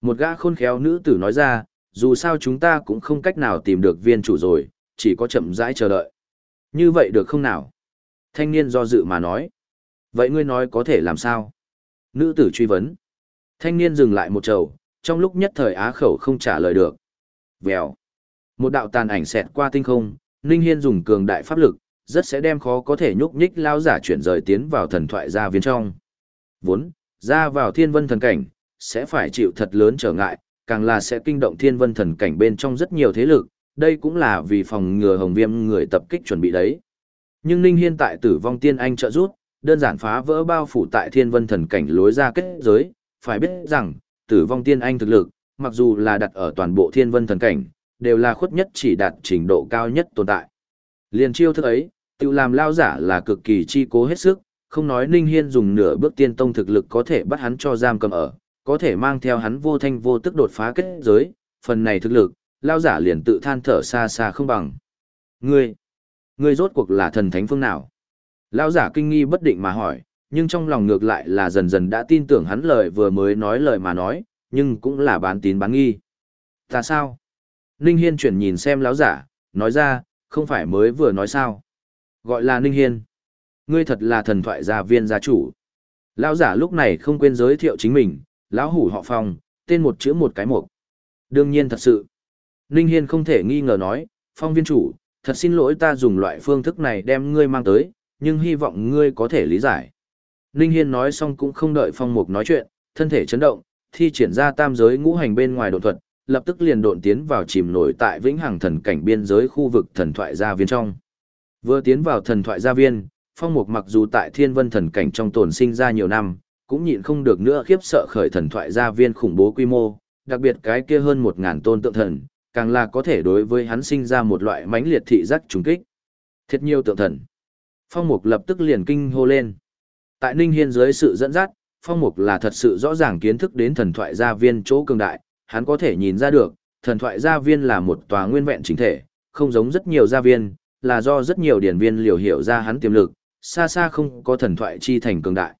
Một gã khôn khéo nữ tử nói ra, dù sao chúng ta cũng không cách nào tìm được viên chủ rồi, chỉ có chậm rãi chờ đợi. Như vậy được không nào? Thanh niên do dự mà nói. Vậy ngươi nói có thể làm sao? Nữ tử truy vấn. Thanh niên dừng lại một trầu, trong lúc nhất thời á khẩu không trả lời được. Vèo. Một đạo tàn ảnh xẹt qua tinh không, Ninh Hiên dùng cường đại pháp lực, rất sẽ đem khó có thể nhúc nhích lao giả chuyển rời tiến vào thần thoại gia viên trong. Vốn, ra vào thiên vân thần cảnh, sẽ phải chịu thật lớn trở ngại, càng là sẽ kinh động thiên vân thần cảnh bên trong rất nhiều thế lực, đây cũng là vì phòng ngừa hồng viêm người tập kích chuẩn bị đấy. Nhưng Ninh Hiên tại tử vong tiên anh trợ rút, đơn giản phá vỡ bao phủ tại thiên vân thần cảnh lối ra kết giới, phải biết rằng, tử vong tiên anh thực lực, mặc dù là đặt ở toàn bộ thiên vân thần cảnh, đều là khuất nhất chỉ đạt trình độ cao nhất tồn tại. Liên chiêu thức ấy, tự làm lao giả là cực kỳ chi cố hết sức, không nói Ninh Hiên dùng nửa bước tiên tông thực lực có thể bắt hắn cho giam cầm ở, có thể mang theo hắn vô thanh vô tức đột phá kết giới, phần này thực lực, lao giả liền tự than thở xa xa không bằng. Ngươi, ngươi rốt cuộc là thần thánh phương nào? Lao giả kinh nghi bất định mà hỏi, nhưng trong lòng ngược lại là dần dần đã tin tưởng hắn lời vừa mới nói lời mà nói, nhưng cũng là bán tín bán nghi. Ta sao? Ninh Hiên chuyển nhìn xem lão giả, nói ra, không phải mới vừa nói sao. Gọi là Ninh Hiên. Ngươi thật là thần thoại gia viên gia chủ. Lão giả lúc này không quên giới thiệu chính mình, lão hủ họ phong, tên một chữ một cái mục. Đương nhiên thật sự. Ninh Hiên không thể nghi ngờ nói, phong viên chủ, thật xin lỗi ta dùng loại phương thức này đem ngươi mang tới, nhưng hy vọng ngươi có thể lý giải. Ninh Hiên nói xong cũng không đợi phong mục nói chuyện, thân thể chấn động, thi triển ra tam giới ngũ hành bên ngoài độn thuật, lập tức liền độn tiến vào chìm nổi tại vĩnh hằng thần cảnh biên giới khu vực thần thoại gia viên trong. Vừa tiến vào thần thoại gia viên, phong mục mặc dù tại thiên vân thần cảnh trong tồn sinh ra nhiều năm, cũng nhịn không được nữa khiếp sợ khởi thần thoại gia viên khủng bố quy mô, đặc biệt cái kia hơn một ngàn tôn tượng thần, càng là có thể đối với hắn sinh ra một loại mãnh liệt thị giác trùng kích. Thiệt nhiều tượng thần. Phong mục lập tức liền kinh hô lên. Tại Ninh Hiên dưới sự dẫn dắt, Phong mục là thật sự rõ ràng kiến thức đến thần thoại gia viên chỗ cường đại, hắn có thể nhìn ra được, thần thoại gia viên là một tòa nguyên vẹn chính thể, không giống rất nhiều gia viên, là do rất nhiều điển viên liều hiểu ra hắn tiềm lực, xa xa không có thần thoại chi thành cường đại.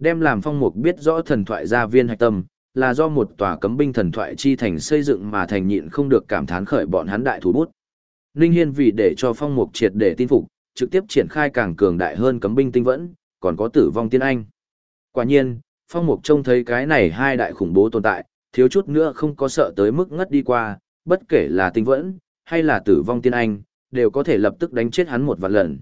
Đem làm phong mục biết rõ thần thoại gia viên hạch tâm, là do một tòa cấm binh thần thoại chi thành xây dựng mà thành nhịn không được cảm thán khởi bọn hắn đại thủ bút. Ninh Hiên vì để cho phong mục triệt để tin phục, trực tiếp triển khai càng cường đại hơn cấm binh tinh vẫn, còn có tử vong tiên anh. Quả nhiên, phong mục trông thấy cái này hai đại khủng bố tồn tại, thiếu chút nữa không có sợ tới mức ngất đi qua, bất kể là tinh vẫn, hay là tử vong tiên anh, đều có thể lập tức đánh chết hắn một vạn lần.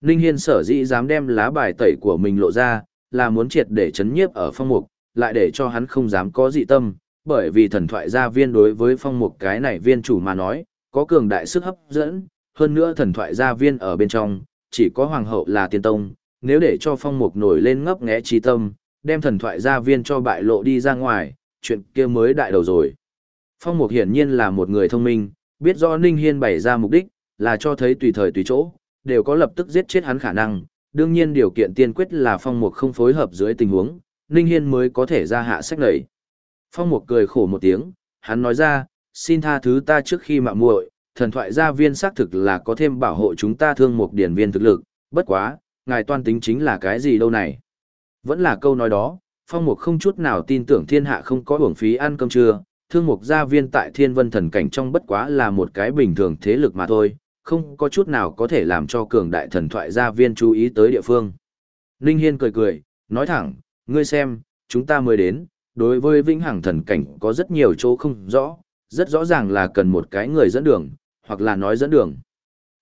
Ninh Hiên sở dĩ dám đem lá bài tẩy của mình lộ ra, là muốn triệt để chấn nhiếp ở phong mục, lại để cho hắn không dám có dị tâm, bởi vì thần thoại gia viên đối với phong mục cái này viên chủ mà nói, có cường đại sức hấp dẫn, hơn nữa thần thoại gia viên ở bên trong, chỉ có hoàng hậu là tiên tông, nếu để cho phong mục nổi lên ngấp nghé trí tâm, đem thần thoại gia viên cho bại lộ đi ra ngoài, chuyện kia mới đại đầu rồi. Phong mục hiển nhiên là một người thông minh, biết rõ Ninh Hiên bày ra mục đích, là cho thấy tùy thời tùy chỗ, đều có lập tức giết chết hắn khả năng, đương nhiên điều kiện tiên quyết là phong mục không phối hợp dưới tình huống, Ninh Hiên mới có thể ra hạ sách lầy. Phong mục cười khổ một tiếng, hắn nói ra, xin tha thứ ta trước khi mạo muội, thần thoại gia viên xác thực là có thêm bảo hộ chúng ta thương mục điển viên thực lực, bất quá, ngài toan tính chính là cái gì đâu này. Vẫn là câu nói đó, phong mục không chút nào tin tưởng thiên hạ không có hưởng phí ăn cơm trưa, thương mục gia viên tại thiên vân thần cảnh trong bất quá là một cái bình thường thế lực mà thôi, không có chút nào có thể làm cho cường đại thần thoại gia viên chú ý tới địa phương. Ninh Hiên cười cười, nói thẳng, ngươi xem, chúng ta mới đến, đối với vĩnh hằng thần cảnh có rất nhiều chỗ không rõ, rất rõ ràng là cần một cái người dẫn đường, hoặc là nói dẫn đường.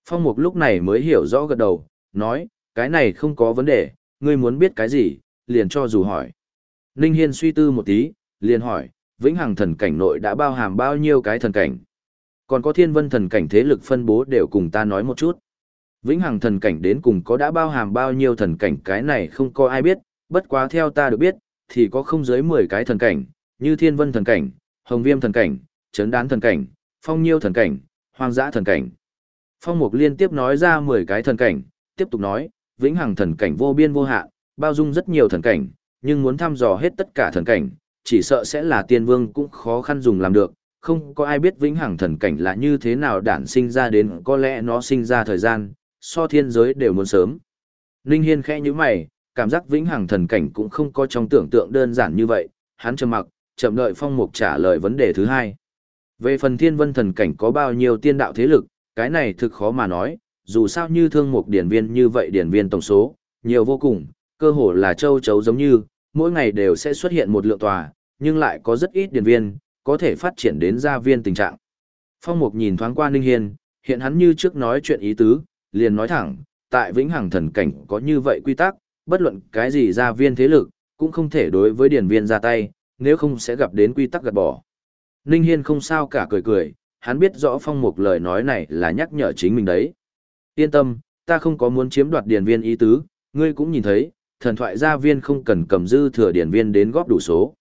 Phong Mục lúc này mới hiểu rõ gật đầu, nói, cái này không có vấn đề, ngươi muốn biết cái gì, liền cho dù hỏi. Ninh Hiên suy tư một tí, liền hỏi, vĩnh hằng thần cảnh nội đã bao hàm bao nhiêu cái thần cảnh. Còn có thiên vân thần cảnh thế lực phân bố đều cùng ta nói một chút. Vĩnh hằng thần cảnh đến cùng có đã bao hàm bao nhiêu thần cảnh cái này không có ai biết, bất quá theo ta được biết, thì có không dưới 10 cái thần cảnh, như thiên vân thần cảnh, hồng viêm thần cảnh, chấn đán thần cảnh, phong nhiêu thần cảnh, hoang dã thần cảnh. Phong mục liên tiếp nói ra 10 cái thần cảnh, tiếp tục nói, vĩnh hằng thần cảnh vô biên vô hạn, bao dung rất nhiều thần cảnh, nhưng muốn thăm dò hết tất cả thần cảnh, chỉ sợ sẽ là tiên vương cũng khó khăn dùng làm được, không có ai biết vĩnh hằng thần cảnh là như thế nào đản sinh ra đến có lẽ nó sinh ra thời gian, so thiên giới đều muốn sớm. Ninh Hiên khẽ như mày, cảm giác vĩnh hằng thần cảnh cũng không có trong tưởng tượng đơn giản như vậy, hắn trầm mặc, chậm đợi phong mục trả lời vấn đề thứ hai. Về phần thiên vân thần cảnh có bao nhiêu tiên đạo thế lực, cái này thực khó mà nói, dù sao như thương mục điển viên như vậy điển viên tổng số, nhiều vô cùng, cơ hồ là châu chấu giống như, mỗi ngày đều sẽ xuất hiện một lượng tòa, nhưng lại có rất ít điển viên, có thể phát triển đến gia viên tình trạng. Phong mục nhìn thoáng qua Ninh Hiên, hiện hắn như trước nói chuyện ý tứ, liền nói thẳng, tại vĩnh hằng thần cảnh có như vậy quy tắc, bất luận cái gì gia viên thế lực, cũng không thể đối với điển viên ra tay, nếu không sẽ gặp đến quy tắc gạt bỏ. Ninh Hiên không sao cả cười cười, hắn biết rõ phong mục lời nói này là nhắc nhở chính mình đấy. Yên tâm, ta không có muốn chiếm đoạt điển viên ý tứ, ngươi cũng nhìn thấy, thần thoại gia viên không cần cầm dư thừa điển viên đến góp đủ số.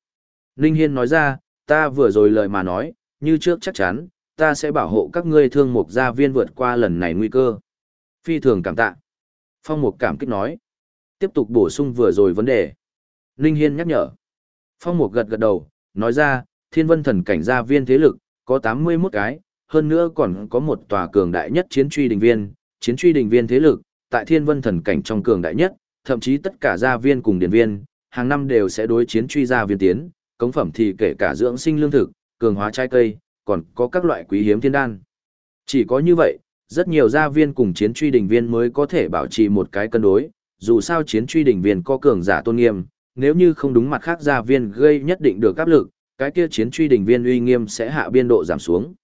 Ninh Hiên nói ra, ta vừa rồi lời mà nói, như trước chắc chắn, ta sẽ bảo hộ các ngươi thương mục gia viên vượt qua lần này nguy cơ. Phi thường cảm tạ. Phong mục cảm kích nói. Tiếp tục bổ sung vừa rồi vấn đề. Ninh Hiên nhắc nhở. Phong mục gật gật đầu, nói ra, thiên vân thần cảnh gia viên thế lực, có 81 cái, hơn nữa còn có một tòa cường đại nhất chiến truy đình viên, chiến truy đình viên thế lực, tại thiên vân thần cảnh trong cường đại nhất, thậm chí tất cả gia viên cùng điển viên, hàng năm đều sẽ đối chiến truy gia viên tiến, cống phẩm thì kể cả dưỡng sinh lương thực, cường hóa trái cây, còn có các loại quý hiếm thiên đan. Chỉ có như vậy, rất nhiều gia viên cùng chiến truy đỉnh viên mới có thể bảo trì một cái cân đối, dù sao chiến truy đỉnh viên có cường giả tôn nghiêm, nếu như không đúng mặt khác gia viên gây nhất định được áp lực, cái kia chiến truy đỉnh viên uy nghiêm sẽ hạ biên độ giảm xuống.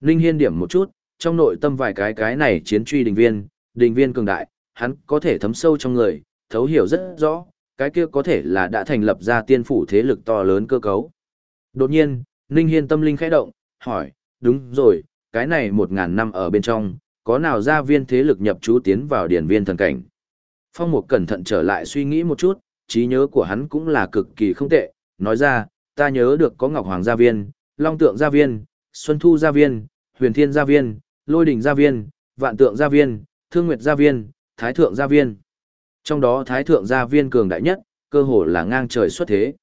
Ninh Hiên điểm một chút, trong nội tâm vài cái cái này chiến truy đỉnh viên, đỉnh viên cường đại, hắn có thể thấm sâu trong người, thấu hiểu rất rõ, cái kia có thể là đã thành lập ra tiên phủ thế lực to lớn cơ cấu. Đột nhiên, Ninh Hiên tâm linh khẽ động, hỏi, đúng rồi, cái này một ngàn năm ở bên trong, có nào gia viên thế lực nhập chú tiến vào điển viên thần cảnh. Phong Mục cẩn thận trở lại suy nghĩ một chút, trí nhớ của hắn cũng là cực kỳ không tệ, nói ra, ta nhớ được có Ngọc Hoàng gia viên, Long Tượng gia viên, Xuân Thu gia viên, Huyền Thiên gia viên, Lôi Đình gia viên, Vạn Tượng gia viên, Thương Nguyệt gia viên, Thái Thượng gia viên. Trong đó Thái Thượng gia viên cường đại nhất, cơ hồ là ngang trời xuất thế.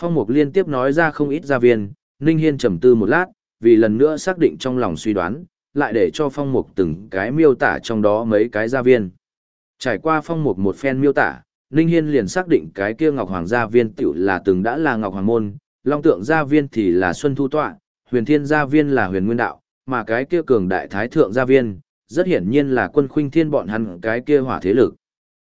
Phong Mục liên tiếp nói ra không ít gia viên, Ninh Hiên trầm tư một lát, vì lần nữa xác định trong lòng suy đoán, lại để cho Phong Mục từng cái miêu tả trong đó mấy cái gia viên. Trải qua Phong Mục một phen miêu tả, Ninh Hiên liền xác định cái kia Ngọc Hoàng gia viên tiểu là từng đã là Ngọc Hoàng môn, Long Tượng gia viên thì là Xuân Thu tọa, Huyền Thiên gia viên là Huyền Nguyên đạo, mà cái kia cường đại thái thượng gia viên, rất hiển nhiên là quân khuynh thiên bọn hắn cái kia hỏa thế lực.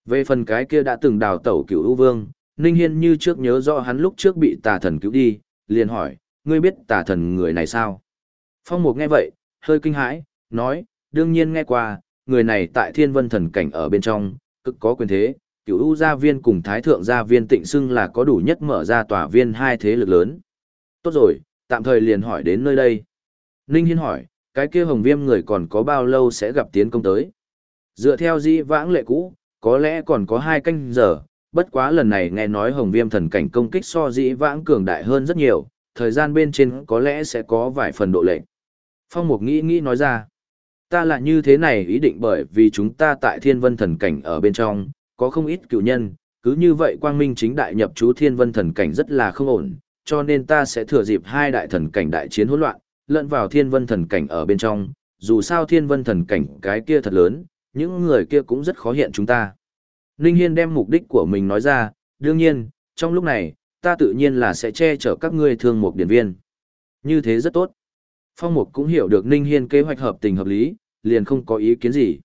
Về phần cái kia đã từng đào tẩu cửu ưu vương, Ninh Hiên như trước nhớ rõ hắn lúc trước bị tà thần cứu đi, liền hỏi, ngươi biết tà thần người này sao? Phong Mục nghe vậy, hơi kinh hãi, nói, đương nhiên nghe qua, người này tại thiên vân thần cảnh ở bên trong, cực có quyền thế, cửu ưu gia viên cùng thái thượng gia viên tịnh xưng là có đủ nhất mở ra tòa viên hai thế lực lớn. Tốt rồi, tạm thời liền hỏi đến nơi đây. Ninh Hiên hỏi, cái kia hồng viêm người còn có bao lâu sẽ gặp tiến công tới? Dựa theo di vãng lệ cũ, có lẽ còn có hai canh giờ, bất quá lần này nghe nói hồng viêm thần cảnh công kích so dĩ vãng cường đại hơn rất nhiều, thời gian bên trên có lẽ sẽ có vài phần độ lệnh. Phong Mục nghĩ nghĩ nói ra. Ta là như thế này ý định bởi vì chúng ta tại thiên vân thần cảnh ở bên trong, có không ít cựu nhân, cứ như vậy quang minh chính đại nhập chú thiên vân thần cảnh rất là không ổn, cho nên ta sẽ thừa dịp hai đại thần cảnh đại chiến hỗn loạn, lẫn vào thiên vân thần cảnh ở bên trong, dù sao thiên vân thần cảnh cái kia thật lớn, những người kia cũng rất khó hiện chúng ta. Ninh Hiên đem mục đích của mình nói ra, đương nhiên, trong lúc này, ta tự nhiên là sẽ che chở các ngươi thương mục điển viên. Như thế rất tốt. Phong Mục cũng hiểu được Ninh Hiên kế hoạch hợp tình hợp lý, liền không có ý kiến gì.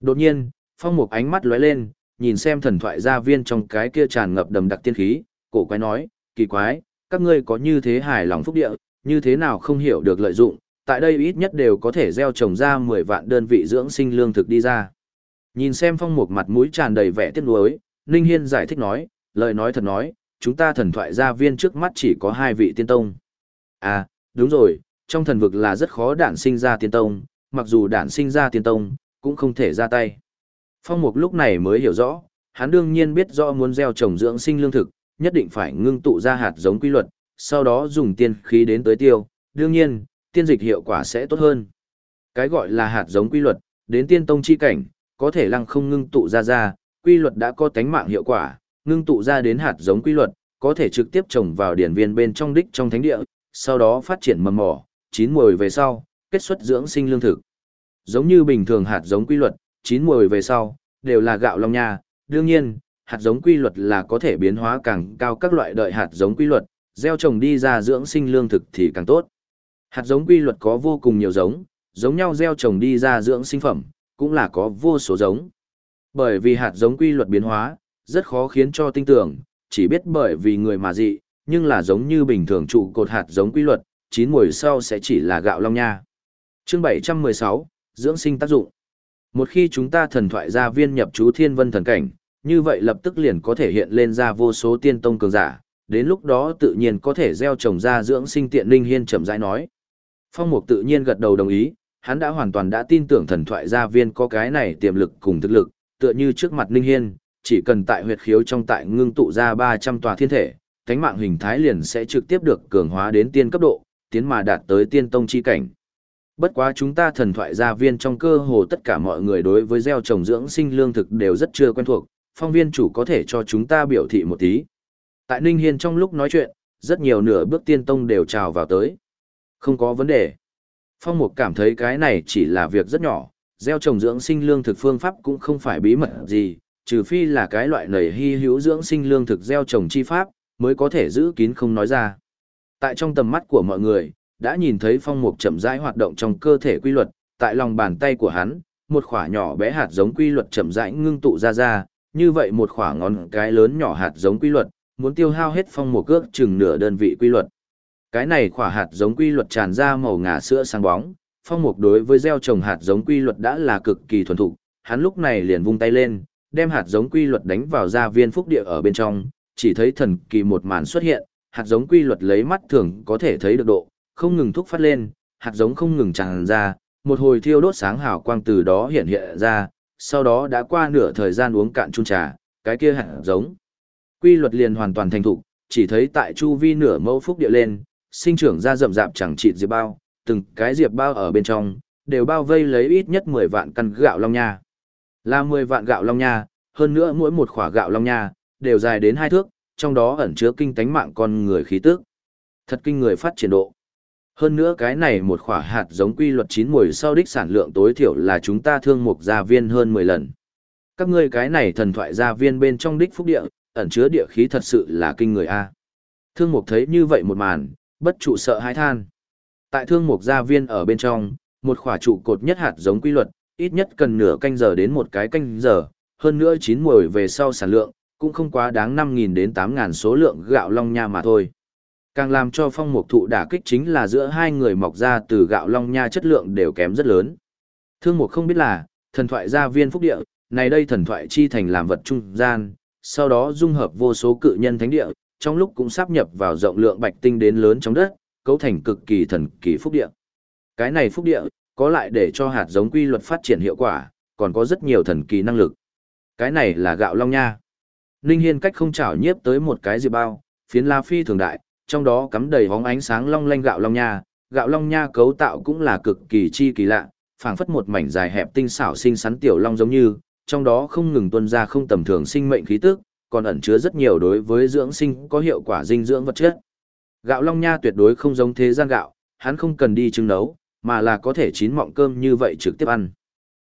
Đột nhiên, Phong Mục ánh mắt lóe lên, nhìn xem thần thoại gia viên trong cái kia tràn ngập đầm đặc tiên khí, cổ quái nói, kỳ quái, các ngươi có như thế hài lòng phúc địa, như thế nào không hiểu được lợi dụng, tại đây ít nhất đều có thể gieo trồng ra 10 vạn đơn vị dưỡng sinh lương thực đi ra. Nhìn xem phong mục mặt mũi tràn đầy vẻ tiếc nuối, Ninh Hiên giải thích nói, lời nói thật nói, chúng ta thần thoại gia viên trước mắt chỉ có hai vị tiên tông. À, đúng rồi, trong thần vực là rất khó đản sinh ra tiên tông, mặc dù đản sinh ra tiên tông, cũng không thể ra tay. Phong mục lúc này mới hiểu rõ, hắn đương nhiên biết rõ muốn gieo trồng dưỡng sinh lương thực, nhất định phải ngưng tụ ra hạt giống quy luật, sau đó dùng tiên khí đến tới tiêu, đương nhiên, tiên dịch hiệu quả sẽ tốt hơn. Cái gọi là hạt giống quy luật, đến tiên tông chi cảnh, có thể lăng không ngưng tụ ra ra, quy luật đã có tánh mạng hiệu quả, ngưng tụ ra đến hạt giống quy luật, có thể trực tiếp trồng vào điển viên bên trong đích trong thánh địa, sau đó phát triển mầm mỏ, chín mùi về sau, kết xuất dưỡng sinh lương thực. Giống như bình thường hạt giống quy luật, chín mùi về sau, đều là gạo long nha, đương nhiên, hạt giống quy luật là có thể biến hóa càng cao các loại đợi hạt giống quy luật, gieo trồng đi ra dưỡng sinh lương thực thì càng tốt. Hạt giống quy luật có vô cùng nhiều giống, giống nhau gieo trồng đi ra dưỡng sinh phẩm, cũng là có vô số giống. Bởi vì hạt giống quy luật biến hóa, rất khó khiến cho tinh tưởng, chỉ biết bởi vì người mà dị, nhưng là giống như bình thường trụ cột hạt giống quy luật, chín mùi sau sẽ chỉ là gạo long nha. Chương 716, dưỡng sinh tác dụng. Một khi chúng ta thần thoại ra viên nhập chú thiên vân thần cảnh, như vậy lập tức liền có thể hiện lên ra vô số tiên tông cường giả, đến lúc đó tự nhiên có thể gieo trồng ra dưỡng sinh tiện linh hiên chậm rãi nói. Phong Mục tự nhiên gật đầu đồng ý, hắn đã hoàn toàn đã tin tưởng thần thoại gia viên có cái này tiềm lực cùng thực lực, tựa như trước mặt Ninh hiên, chỉ cần tại huyệt khiếu trong tại ngưng tụ ra 300 tòa thiên thể, thánh mạng hình thái liền sẽ trực tiếp được cường hóa đến tiên cấp độ, tiến mà đạt tới tiên tông chi cảnh. Bất quá chúng ta thần thoại gia viên trong cơ hồ tất cả mọi người đối với gieo trồng dưỡng sinh lương thực đều rất chưa quen thuộc, phong viên chủ có thể cho chúng ta biểu thị một tí. Tại Ninh Hiên trong lúc nói chuyện, rất nhiều nửa bước tiên tông đều trào vào tới. Không có vấn đề. Phong Mục cảm thấy cái này chỉ là việc rất nhỏ, gieo trồng dưỡng sinh lương thực phương pháp cũng không phải bí mật gì, trừ phi là cái loại nầy hy hữu dưỡng sinh lương thực gieo trồng chi pháp, mới có thể giữ kín không nói ra. Tại trong tầm mắt của mọi người, đã nhìn thấy phong mục chậm rãi hoạt động trong cơ thể quy luật, tại lòng bàn tay của hắn, một khỏa nhỏ bé hạt giống quy luật chậm rãi ngưng tụ ra ra, như vậy một khỏa ngón cái lớn nhỏ hạt giống quy luật, muốn tiêu hao hết phong mục cước chừng nửa đơn vị quy luật. Cái này khỏa hạt giống quy luật tràn ra màu ngà sữa sáng bóng, phong mục đối với gieo trồng hạt giống quy luật đã là cực kỳ thuần thục, hắn lúc này liền vung tay lên, đem hạt giống quy luật đánh vào gia viên phúc địa ở bên trong, chỉ thấy thần kỳ một màn xuất hiện, hạt giống quy luật lấy mắt thường có thể thấy được độ, không ngừng thúc phát lên, hạt giống không ngừng tràn ra, một hồi thiêu đốt sáng hào quang từ đó hiện hiện ra, sau đó đã qua nửa thời gian uống cạn chung trà, cái kia hạt giống. Quy luật liền hoàn toàn thành thục, chỉ thấy tại chu vi nửa mẫu phúc địa lên, sinh trưởng ra rậm rạp chẳng chịt diệp bao, từng cái diệp bao ở bên trong, đều bao vây lấy ít nhất 10 vạn căn gạo long nha. Là 10 vạn gạo long nha, hơn nữa mỗi một khỏa gạo long nha, đều dài đến hai thước, trong đó ẩn chứa kinh tánh mạng con người khí tức. Thật kinh người phát triển độ. Hơn nữa cái này một khỏa hạt giống quy luật chín mùi sau đích sản lượng tối thiểu là chúng ta thương mục gia viên hơn 10 lần. Các ngươi cái này thần thoại gia viên bên trong đích phúc địa, ẩn chứa địa khí thật sự là kinh người a. Thương mục thấy như vậy một màn, bất trụ sợ hãi than. Tại thương mục gia viên ở bên trong, một khỏa trụ cột nhất hạt giống quy luật, ít nhất cần nửa canh giờ đến một cái canh giờ, hơn nữa chín mùi về sau sản lượng, cũng không quá đáng 5.000 đến 8.000 số lượng gạo long nha mà thôi. Càng làm cho phong mục thụ đả kích chính là giữa hai người mọc ra từ gạo long nha chất lượng đều kém rất lớn. Thương mục không biết là, thần thoại gia viên phúc địa, này đây thần thoại chi thành làm vật trung gian, sau đó dung hợp vô số cự nhân thánh địa, trong lúc cũng sắp nhập vào rộng lượng bạch tinh đến lớn trong đất, cấu thành cực kỳ thần kỳ phúc địa. Cái này phúc địa, có lại để cho hạt giống quy luật phát triển hiệu quả, còn có rất nhiều thần kỳ năng lực. Cái này là gạo long nha. Ninh Hiên cách không chảo nhiếp tới một cái diệp bao, phiến la phi thường đại, trong đó cắm đầy bóng ánh sáng long lanh gạo long nha, gạo long nha cấu tạo cũng là cực kỳ chi kỳ lạ, phảng phất một mảnh dài hẹp tinh xảo xinh xắn tiểu long giống như, trong đó không ngừng tuôn ra không tầm thường sinh mệnh khí tức, còn ẩn chứa rất nhiều đối với dưỡng sinh có hiệu quả dinh dưỡng vật chất. Gạo long nha tuyệt đối không giống thế gian gạo, hắn không cần đi trưng nấu, mà là có thể chín mọng cơm như vậy trực tiếp ăn.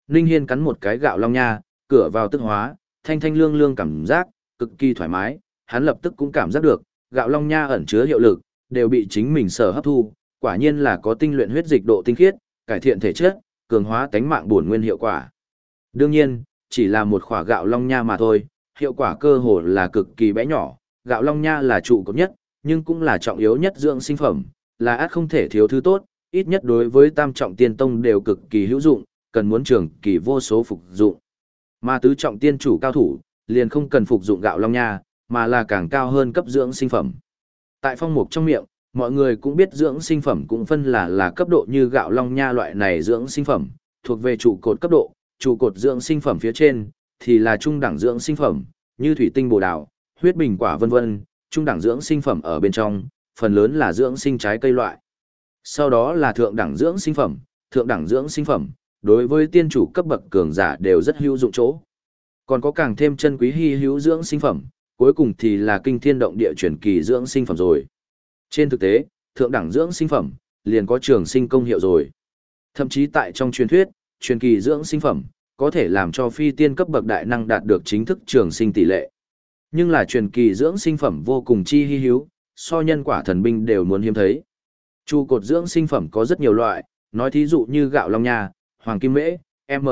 Ninh Hiên cắn một cái gạo long nha, cửa vào tức hóa, thanh thanh lương lương cảm giác, cực kỳ thoải mái, hắn lập tức cũng cảm giác được, gạo long nha ẩn chứa hiệu lực, đều bị chính mình sở hấp thu, quả nhiên là có tinh luyện huyết dịch độ tinh khiết, cải thiện thể chất, cường hóa tánh mạng bổn nguyên hiệu quả. Đương nhiên, chỉ là một khỏa gạo long nha mà thôi, hiệu quả cơ hồ là cực kỳ bé nhỏ, gạo long nha là trụ cột nhất, nhưng cũng là trọng yếu nhất dưỡng sinh phẩm, là át không thể thiếu thứ tốt, ít nhất đối với tam trọng tiên tông đều cực kỳ hữu dụng, cần muốn trường kỳ vô số phục dụng. Mà tứ trọng tiên chủ cao thủ, liền không cần phục dụng gạo long nha, mà là càng cao hơn cấp dưỡng sinh phẩm. Tại phong mục trong miệng, mọi người cũng biết dưỡng sinh phẩm cũng phân là là cấp độ như gạo long nha loại này dưỡng sinh phẩm, thuộc về trụ cột cấp độ, trụ cột dưỡng sinh phẩm phía trên thì là trung đẳng dưỡng sinh phẩm, như thủy tinh bồ đào, huyết bình quả vân vân, trung đẳng dưỡng sinh phẩm ở bên trong, phần lớn là dưỡng sinh trái cây loại. Sau đó là thượng đẳng dưỡng sinh phẩm, thượng đẳng dưỡng sinh phẩm, đối với tiên chủ cấp bậc cường giả đều rất hữu dụng chỗ. Còn có càng thêm chân quý hy hữu dưỡng sinh phẩm, cuối cùng thì là kinh thiên động địa chuyển kỳ dưỡng sinh phẩm rồi. Trên thực tế, thượng đẳng dưỡng sinh phẩm, liền có trường sinh công hiệu rồi. Thậm chí tại trong truyền thuyết, truyền kỳ dưỡng sinh phẩm, có thể làm cho phi tiên cấp bậc đại năng đạt được chính thức trường sinh tỷ lệ. Nhưng là truyền kỳ dưỡng sinh phẩm vô cùng chi hi hữu, so nhân quả thần binh đều muốn hiếm thấy. Chu cột dưỡng sinh phẩm có rất nhiều loại, nói thí dụ như gạo long nha, hoàng kim mễ, m,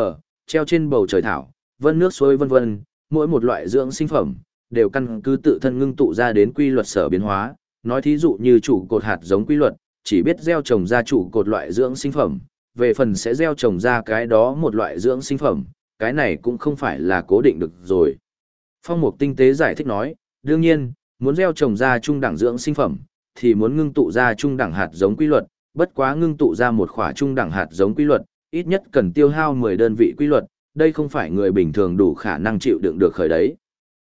treo trên bầu trời thảo, vân nước suối vân vân, mỗi một loại dưỡng sinh phẩm đều căn cứ tự thân ngưng tụ ra đến quy luật sở biến hóa, nói thí dụ như chủ cột hạt giống quy luật, chỉ biết gieo trồng ra chủ cột loại dưỡng sinh phẩm, về phần sẽ gieo trồng ra cái đó một loại dưỡng sinh phẩm, cái này cũng không phải là cố định được rồi. Phong mục tinh tế giải thích nói, đương nhiên, muốn gieo trồng ra trung đẳng dưỡng sinh phẩm, thì muốn ngưng tụ ra trung đẳng hạt giống quy luật, bất quá ngưng tụ ra một khỏa trung đẳng hạt giống quy luật, ít nhất cần tiêu hao 10 đơn vị quy luật, đây không phải người bình thường đủ khả năng chịu đựng được khởi đấy.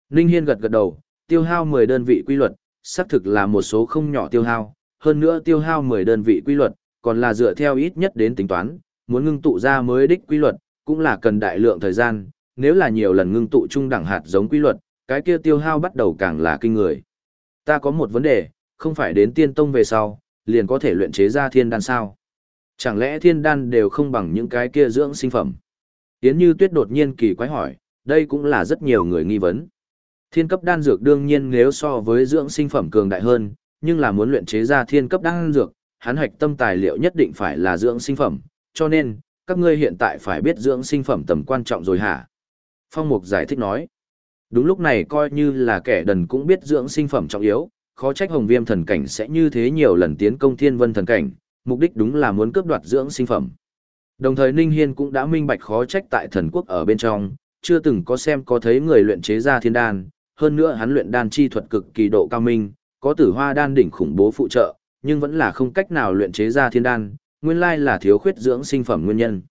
Ninh Hiên gật gật đầu, tiêu hao 10 đơn vị quy luật, xác thực là một số không nhỏ tiêu hao, hơn nữa tiêu hao 10 đơn vị quy luật, còn là dựa theo ít nhất đến tính toán, muốn ngưng tụ ra mới đích quy luật, cũng là cần đại lượng thời gian, nếu là nhiều lần ngưng tụ trung đẳng hạt giống quy luật, cái kia tiêu hao bắt đầu càng là kinh người. Ta có một vấn đề, không phải đến tiên tông về sau, liền có thể luyện chế ra thiên đan sao? Chẳng lẽ thiên đan đều không bằng những cái kia dưỡng sinh phẩm? Yến Như Tuyết đột nhiên kỳ quái hỏi, đây cũng là rất nhiều người nghi vấn. Thiên cấp đan dược đương nhiên nếu so với dưỡng sinh phẩm cường đại hơn, nhưng là muốn luyện chế ra thiên cấp đan dược, hắn hạch tâm tài liệu nhất định phải là dưỡng sinh phẩm, cho nên, các ngươi hiện tại phải biết dưỡng sinh phẩm tầm quan trọng rồi hả? Phong Mục giải thích nói. Đúng lúc này coi như là kẻ đần cũng biết dưỡng sinh phẩm trọng yếu, khó trách hồng viêm thần cảnh sẽ như thế nhiều lần tiến công thiên vân thần cảnh, mục đích đúng là muốn cướp đoạt dưỡng sinh phẩm. Đồng thời Ninh Hiên cũng đã minh bạch khó trách tại thần quốc ở bên trong, chưa từng có xem có thấy người luyện chế ra thiên đan, hơn nữa hắn luyện đan chi thuật cực kỳ độ cao minh, có tử hoa đan đỉnh khủng bố phụ trợ, nhưng vẫn là không cách nào luyện chế ra thiên đan, nguyên lai là thiếu khuyết dưỡng sinh phẩm nguyên nhân.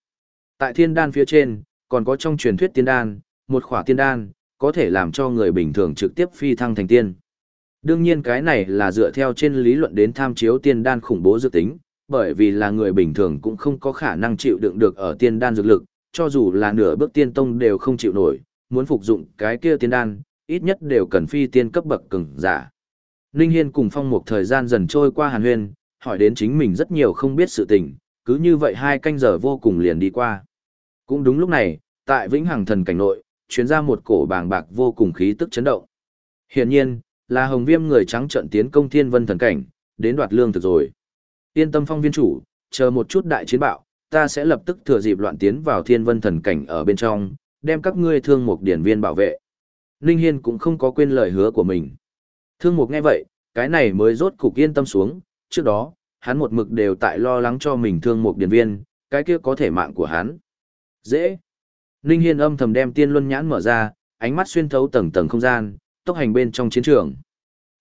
Tại thiên đan phía trên, còn có trong truyền thuyết tiên đan, một khỏa tiên đan, có thể làm cho người bình thường trực tiếp phi thăng thành tiên. Đương nhiên cái này là dựa theo trên lý luận đến tham chiếu tiên đan khủng bố dự tính, bởi vì là người bình thường cũng không có khả năng chịu đựng được ở tiên đan dược lực, cho dù là nửa bước tiên tông đều không chịu nổi, muốn phục dụng cái kia tiên đan, ít nhất đều cần phi tiên cấp bậc cường giả. Ninh Hiên cùng phong Mục thời gian dần trôi qua hàn huyên, hỏi đến chính mình rất nhiều không biết sự tình, cứ như vậy hai canh giờ vô cùng liền đi qua. Cũng đúng lúc này, tại Vĩnh Hằng Thần cảnh nội, truyền ra một cổ bàng bạc vô cùng khí tức chấn động. Hiển nhiên, là Hồng Viêm người trắng trợn tiến công Thiên Vân Thần cảnh, đến đoạt lương thực rồi. Yên tâm phong viên chủ, chờ một chút đại chiến bạo, ta sẽ lập tức thừa dịp loạn tiến vào Thiên Vân Thần cảnh ở bên trong, đem các ngươi thương một điển viên bảo vệ. Ninh Hiên cũng không có quên lời hứa của mình. Thương Mục nghe vậy, cái này mới rốt cục yên tâm xuống, trước đó, hắn một mực đều tại lo lắng cho mình Thương Mục điển viên, cái kia có thể mạng của hắn. Dễ. Ninh Hiên âm thầm đem tiên luân nhãn mở ra, ánh mắt xuyên thấu tầng tầng không gian, tốc hành bên trong chiến trường.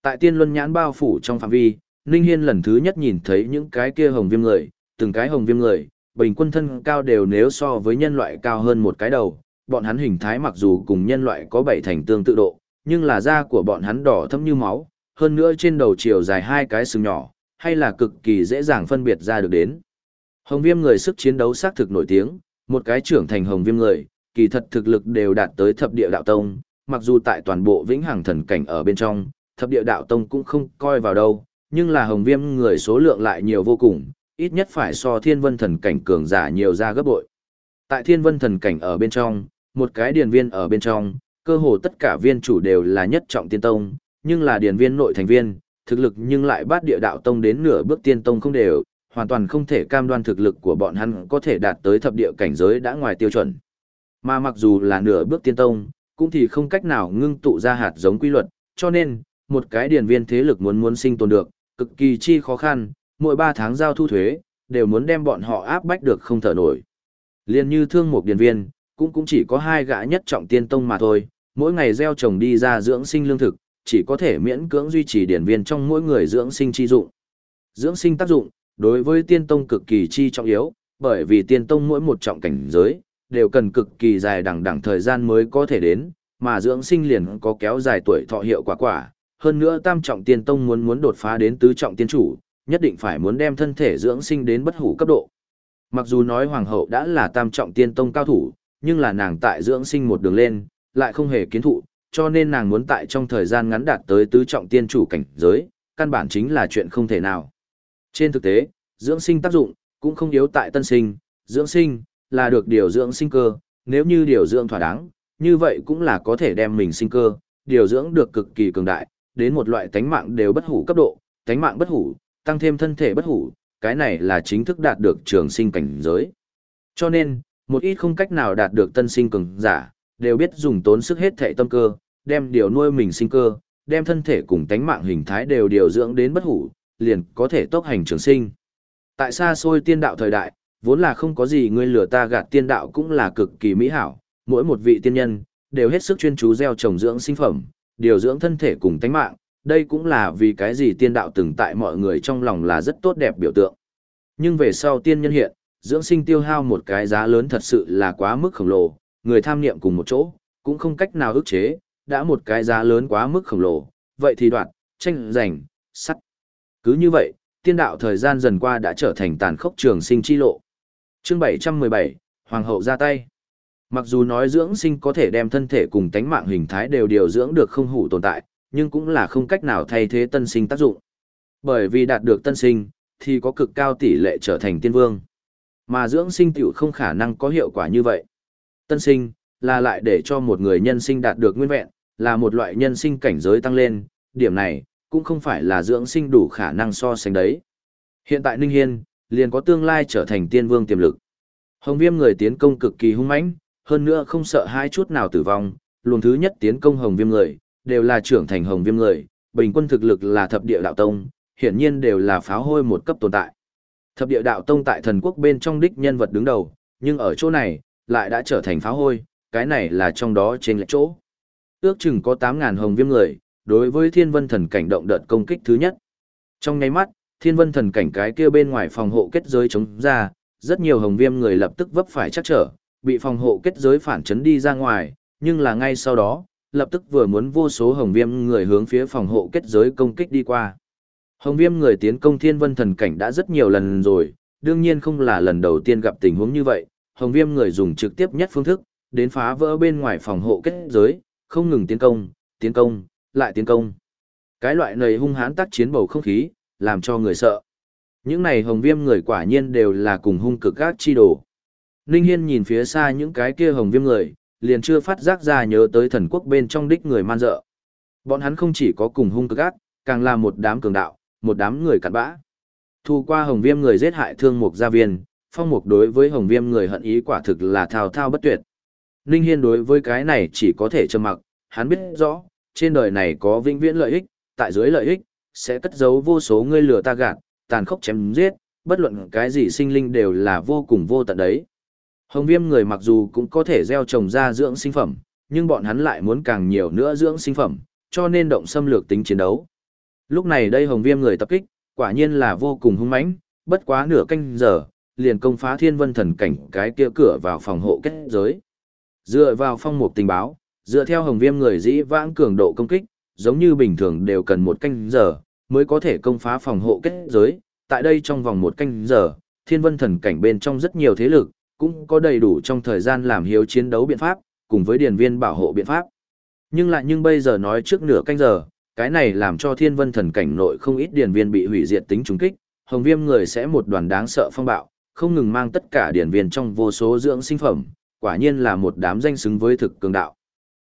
Tại tiên luân nhãn bao phủ trong phạm vi, Ninh Hiên lần thứ nhất nhìn thấy những cái kia hồng viêm người, từng cái hồng viêm người, bình quân thân cao đều nếu so với nhân loại cao hơn một cái đầu, bọn hắn hình thái mặc dù cùng nhân loại có bảy thành tương tự độ, nhưng là da của bọn hắn đỏ thẫm như máu, hơn nữa trên đầu chiều dài hai cái sừng nhỏ, hay là cực kỳ dễ dàng phân biệt ra được đến. Hồng viêm người sức chiến đấu xác thực nổi tiếng, một cái trưởng thành hồng viêm người, kỳ thật thực lực đều đạt tới thập địa đạo tông, mặc dù tại toàn bộ vĩnh hằng thần cảnh ở bên trong, thập địa đạo tông cũng không coi vào đâu, nhưng là hồng viêm người số lượng lại nhiều vô cùng, ít nhất phải so thiên vân thần cảnh cường giả nhiều ra gấp bội. Tại thiên vân thần cảnh ở bên trong, một cái điền viên ở bên trong, cơ hồ tất cả viên chủ đều là nhất trọng tiên tông, nhưng là điển viên nội thành viên, thực lực nhưng lại bát địa đạo tông đến nửa bước tiên tông không đều, hoàn toàn không thể cam đoan thực lực của bọn hắn có thể đạt tới thập địa cảnh giới đã ngoài tiêu chuẩn. Mà mặc dù là nửa bước tiên tông, cũng thì không cách nào ngưng tụ ra hạt giống quy luật, cho nên, một cái điển viên thế lực muốn muốn sinh tồn được, cực kỳ chi khó khăn, mỗi 3 tháng giao thu thuế, đều muốn đem bọn họ áp bách được không thở nổi. Liên như thương một điển viên, cũng cũng chỉ có hai gã nhất trọng tiên tông mà thôi, mỗi ngày gieo trồng đi ra dưỡng sinh lương thực, chỉ có thể miễn cưỡng duy trì điển viên trong mỗi người dưỡng sinh chi dụng. Dưỡng sinh tác dụng, đối với tiên tông cực kỳ chi trọng yếu, bởi vì tiên tông mỗi một trọng cảnh giới, đều cần cực kỳ dài đằng đằng thời gian mới có thể đến, mà dưỡng sinh liền có kéo dài tuổi thọ hiệu quả quả. Hơn nữa tam trọng tiên tông muốn muốn đột phá đến tứ trọng tiên chủ, nhất định phải muốn đem thân thể dưỡng sinh đến bất hủ cấp độ. Mặc dù nói hoàng hậu đã là tam trọng tiên tông cao thủ, nhưng là nàng tại dưỡng sinh một đường lên, lại không hề kiến thụ, cho nên nàng muốn tại trong thời gian ngắn đạt tới tứ trọng tiên chủ cảnh giới, căn bản chính là chuyện không thể nào. Trên thực tế, dưỡng sinh tác dụng cũng không yếu tại tân sinh, dưỡng sinh là được điều dưỡng sinh cơ, nếu như điều dưỡng thỏa đáng, như vậy cũng là có thể đem mình sinh cơ, điều dưỡng được cực kỳ cường đại, đến một loại tánh mạng đều bất hủ cấp độ, tánh mạng bất hủ, tăng thêm thân thể bất hủ, cái này là chính thức đạt được trường sinh cảnh giới. Cho nên, một ít không cách nào đạt được tân sinh cường giả, đều biết dùng tốn sức hết thể tâm cơ, đem điều nuôi mình sinh cơ, đem thân thể cùng tánh mạng hình thái đều điều dưỡng đến bất hủ, liền có thể tốc hành trường sinh. Tại xa xôi tiên đạo thời đại, vốn là không có gì ngươi lừa ta gạt tiên đạo cũng là cực kỳ mỹ hảo, mỗi một vị tiên nhân, đều hết sức chuyên chú gieo trồng dưỡng sinh phẩm, điều dưỡng thân thể cùng tánh mạng, đây cũng là vì cái gì tiên đạo từng tại mọi người trong lòng là rất tốt đẹp biểu tượng. Nhưng về sau tiên nhân hiện, dưỡng sinh tiêu hao một cái giá lớn thật sự là quá mức khổng lồ, người tham niệm cùng một chỗ, cũng không cách nào ức chế, đã một cái giá lớn quá mức khổng lồ, vậy thì đoạn, tranh giành, sắt. Cứ như vậy, tiên đạo thời gian dần qua đã trở thành tàn khốc trường sinh chi lộ. Chương 717, Hoàng hậu ra tay. Mặc dù nói dưỡng sinh có thể đem thân thể cùng tánh mạng hình thái đều điều dưỡng được không hủ tồn tại, nhưng cũng là không cách nào thay thế tân sinh tác dụng. Bởi vì đạt được tân sinh, thì có cực cao tỷ lệ trở thành tiên vương. Mà dưỡng sinh tiểu không khả năng có hiệu quả như vậy. Tân sinh, là lại để cho một người nhân sinh đạt được nguyên vẹn, là một loại nhân sinh cảnh giới tăng lên, điểm này, cũng không phải là dưỡng sinh đủ khả năng so sánh đấy. Hiện tại Ninh Hiên, liền có tương lai trở thành tiên vương tiềm lực. Hồng Viêm người tiến công cực kỳ hung mãnh, hơn nữa không sợ hai chút nào tử vong, luồng thứ nhất tiến công Hồng Viêm người, đều là trưởng thành Hồng Viêm người, bình quân thực lực là thập địa đạo tông, hiển nhiên đều là pháo hôi một cấp tồn tại. Thập địa đạo tông tại thần quốc bên trong đích nhân vật đứng đầu, nhưng ở chỗ này, lại đã trở thành pháo hôi, cái này là trong đó trên lệch chỗ. Ước chừng có 8.000 Hồng Viêm người, đối với thiên vân thần cảnh động đợt công kích thứ nhất. Trong nháy mắt, thiên vân thần cảnh cái kia bên ngoài phòng hộ kết giới chống ra, rất nhiều hồng viêm người lập tức vấp phải chắc trở, bị phòng hộ kết giới phản chấn đi ra ngoài, nhưng là ngay sau đó, lập tức vừa muốn vô số hồng viêm người hướng phía phòng hộ kết giới công kích đi qua. Hồng viêm người tiến công thiên vân thần cảnh đã rất nhiều lần rồi, đương nhiên không là lần đầu tiên gặp tình huống như vậy, hồng viêm người dùng trực tiếp nhất phương thức, đến phá vỡ bên ngoài phòng hộ kết giới, không ngừng tiến công, tiến công, lại tiến công. Cái loại này hung hãn tác chiến bầu không khí, làm cho người sợ. Những này hồng viêm người quả nhiên đều là cùng hung cực các chi đồ. Ninh Hiên nhìn phía xa những cái kia hồng viêm người, liền chưa phát giác ra nhớ tới thần quốc bên trong đích người man dợ. Bọn hắn không chỉ có cùng hung cực ác, càng là một đám cường đạo, một đám người cặn bã. Thu qua hồng viêm người giết hại thương mục gia viên, phong mục đối với hồng viêm người hận ý quả thực là thao thao bất tuyệt. Ninh Hiên đối với cái này chỉ có thể trầm mặc, hắn biết rõ, trên đời này có vĩnh viễn lợi ích, tại dưới lợi ích, sẽ cất giấu vô số ngươi lừa ta gạt, tàn khốc chém giết, bất luận cái gì sinh linh đều là vô cùng vô tận đấy. Hồng viêm người mặc dù cũng có thể gieo trồng ra dưỡng sinh phẩm, nhưng bọn hắn lại muốn càng nhiều nữa dưỡng sinh phẩm, cho nên động xâm lược tính chiến đấu. Lúc này đây hồng viêm người tập kích, quả nhiên là vô cùng hung mãnh, bất quá nửa canh giờ, liền công phá thiên vân thần cảnh cái kia cửa vào phòng hộ kết giới. Dựa vào phong mục tình báo, dựa theo hồng viêm người dĩ vãng cường độ công kích, giống như bình thường đều cần một canh giờ, mới có thể công phá phòng hộ kết giới, tại đây trong vòng một canh giờ, thiên vân thần cảnh bên trong rất nhiều thế lực, cũng có đầy đủ trong thời gian làm hiếu chiến đấu biện pháp, cùng với điền viên bảo hộ biện pháp. Nhưng lại nhưng bây giờ nói trước nửa canh giờ, cái này làm cho thiên vân thần cảnh nội không ít điển viên bị hủy diệt tính trùng kích, hồng viêm người sẽ một đoàn đáng sợ phong bạo, không ngừng mang tất cả điển viên trong vô số dưỡng sinh phẩm, quả nhiên là một đám danh xứng với thực cường đạo.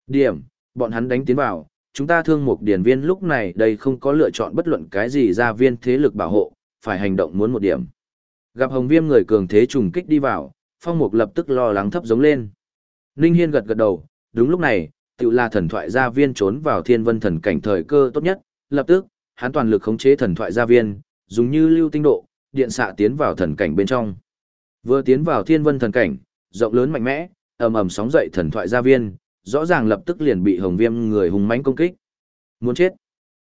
Điểm, bọn hắn đánh tiến vào, chúng ta thương một điển viên lúc này đây không có lựa chọn bất luận cái gì ra viên thế lực bảo hộ, phải hành động muốn một điểm. Gặp hồng viêm người cường thế trùng kích đi vào, phong mục lập tức lo lắng thấp giống lên. Ninh Hiên gật gật đầu, đúng lúc này, tự là thần thoại gia viên trốn vào thiên vân thần cảnh thời cơ tốt nhất, lập tức, hắn toàn lực khống chế thần thoại gia viên, dùng như lưu tinh độ, điện xạ tiến vào thần cảnh bên trong. Vừa tiến vào thiên vân thần cảnh, rộng lớn mạnh mẽ, ầm ầm sóng dậy thần thoại gia viên, rõ ràng lập tức liền bị hồng viêm người hùng mãnh công kích. Muốn chết.